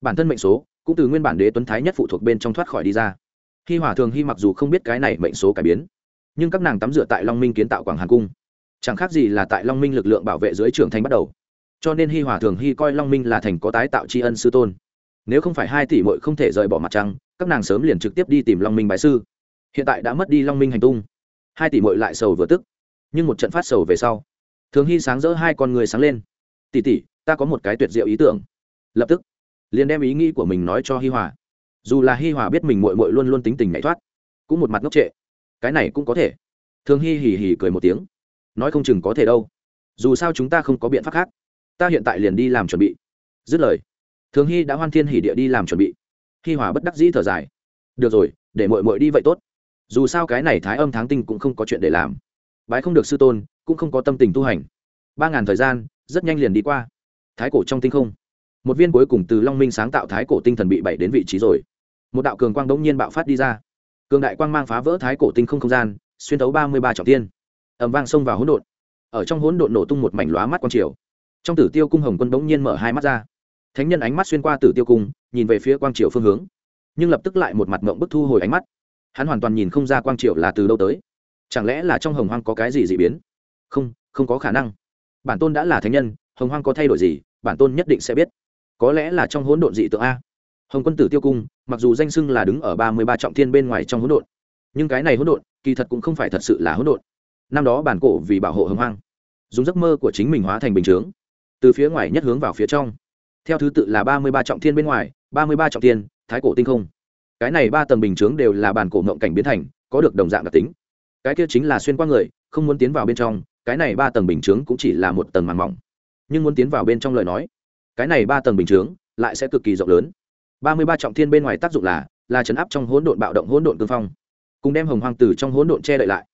Bản thân mệnh số cũng từ nguyên bản đế tuấn thái nhất phụ thuộc bên trong thoát khỏi đi ra hi hòa thường hy mặc dù không biết cái này mệnh số cải biến, nhưng các nàng tắm rửa tại long minh kiến tạo quảng hàn cung. Chẳng khác gì là tại long minh lực lượng bảo vệ dưới trưởng thành bắt đầu. Cho nên hi hòa thường hy coi long minh là thành có tái tạo tri ân sư tôn. Nếu không phải hai tỷ mội không thể rời bỏ mặt trăng, các nàng sớm liền trực tiếp đi tìm long minh bái sư. Hiện tại đã mất đi long minh hành tung. Hai tỷ mội lại sầu vừa tức, nhưng một trận phát sầu về sau, thường hy sáng rỡ hai con người sáng lên. Tỷ tỷ, ta có một cái tuyệt diệu ý tưởng. Lập tức, liền đem ý nghĩ của mình nói cho hi hòa dù là hi hòa biết mình mội mội luôn luôn tính tình nhảy thoát, cũng một mặt ngốc trệ. Cái này cũng có thể. Thường Hi hì hì cười một tiếng. Nói không chừng có thể đâu. Dù sao chúng ta không có biện pháp khác. Ta hiện tại liền đi làm chuẩn bị. Dứt lời, thường hy đã hoan thiên hỉ địa đi làm chuẩn bị. Hi hòa bất đắc dĩ thở dài. Được rồi, để mội mội đi vậy tốt. Dù sao cái này thái âm tháng tinh cũng không có chuyện để làm. Bái không được sư tôn, cũng không có tâm tình tu hành. Ba ngàn thời gian, rất nhanh liền đi qua. Thái cổ trong tinh không một viên cuối cùng từ long minh sáng tạo thái cổ tinh thần bị bảy đến vị trí rồi. Một đạo cường quang đống nhiên bạo phát đi ra. Cường đại quang mang phá vỡ thái cổ tinh không không gian, xuyên tấu ba mươi ba trọng tiên ẩm vang xông vào hỗn độn. Ở trong hỗn độn nổ tung một mảnh lóa mắt quang triều. Trong tử tiêu cung hồng quân bỗng nhiên mở hai mắt ra. Thánh nhân ánh mắt xuyên qua tử tiêu cung, nhìn về phía quang triều phương hướng. Nhưng lập tức lại một mặt mộng bức thu hồi ánh mắt. Hắn hoàn toàn nhìn không ra quang triều là từ đâu tới. Chẳng lẽ là trong hồng hoang có cái gì dị biến? Không không có khả năng. Bản tôn đã là thánh nhân, hồng hoang có thay đổi gì, bản tôn nhất định sẽ biết có lẽ là trong hỗn độn dị tượng a. Hồng quân tử tiêu cung, mặc dù danh xưng là đứng ở ba mươi ba trọng thiên bên ngoài trong hỗn độn, nhưng cái này hỗn độn kỳ thật cũng không phải thật sự là hỗn độn. Năm đó bản cổ vì bảo hộ hồng hoang, dùng giấc mơ của chính mình hóa thành bình chướng, từ phía ngoài nhất hướng vào phía trong. Theo thứ tự là ba mươi ba trọng thiên bên ngoài, ba mươi ba trọng thiên, thái cổ tinh không. Cái này ba tầng bình chướng đều là bản cổ ngộng cảnh biến thành, có được đồng dạng đặc tính. Cái kia chính là xuyên qua người, không muốn tiến vào bên trong, cái này ba tầng bình chướng cũng chỉ là một tầng màn mỏng. Nhưng muốn tiến vào bên trong lời nói cái này ba tầng bình chướng lại sẽ cực kỳ rộng lớn. Ba mươi ba trọng thiên bên ngoài tác dụng là là chấn áp trong hỗn độn bạo động hỗn độn cương phong, cùng đem hồng hoang tử trong hỗn độn che đậy lại.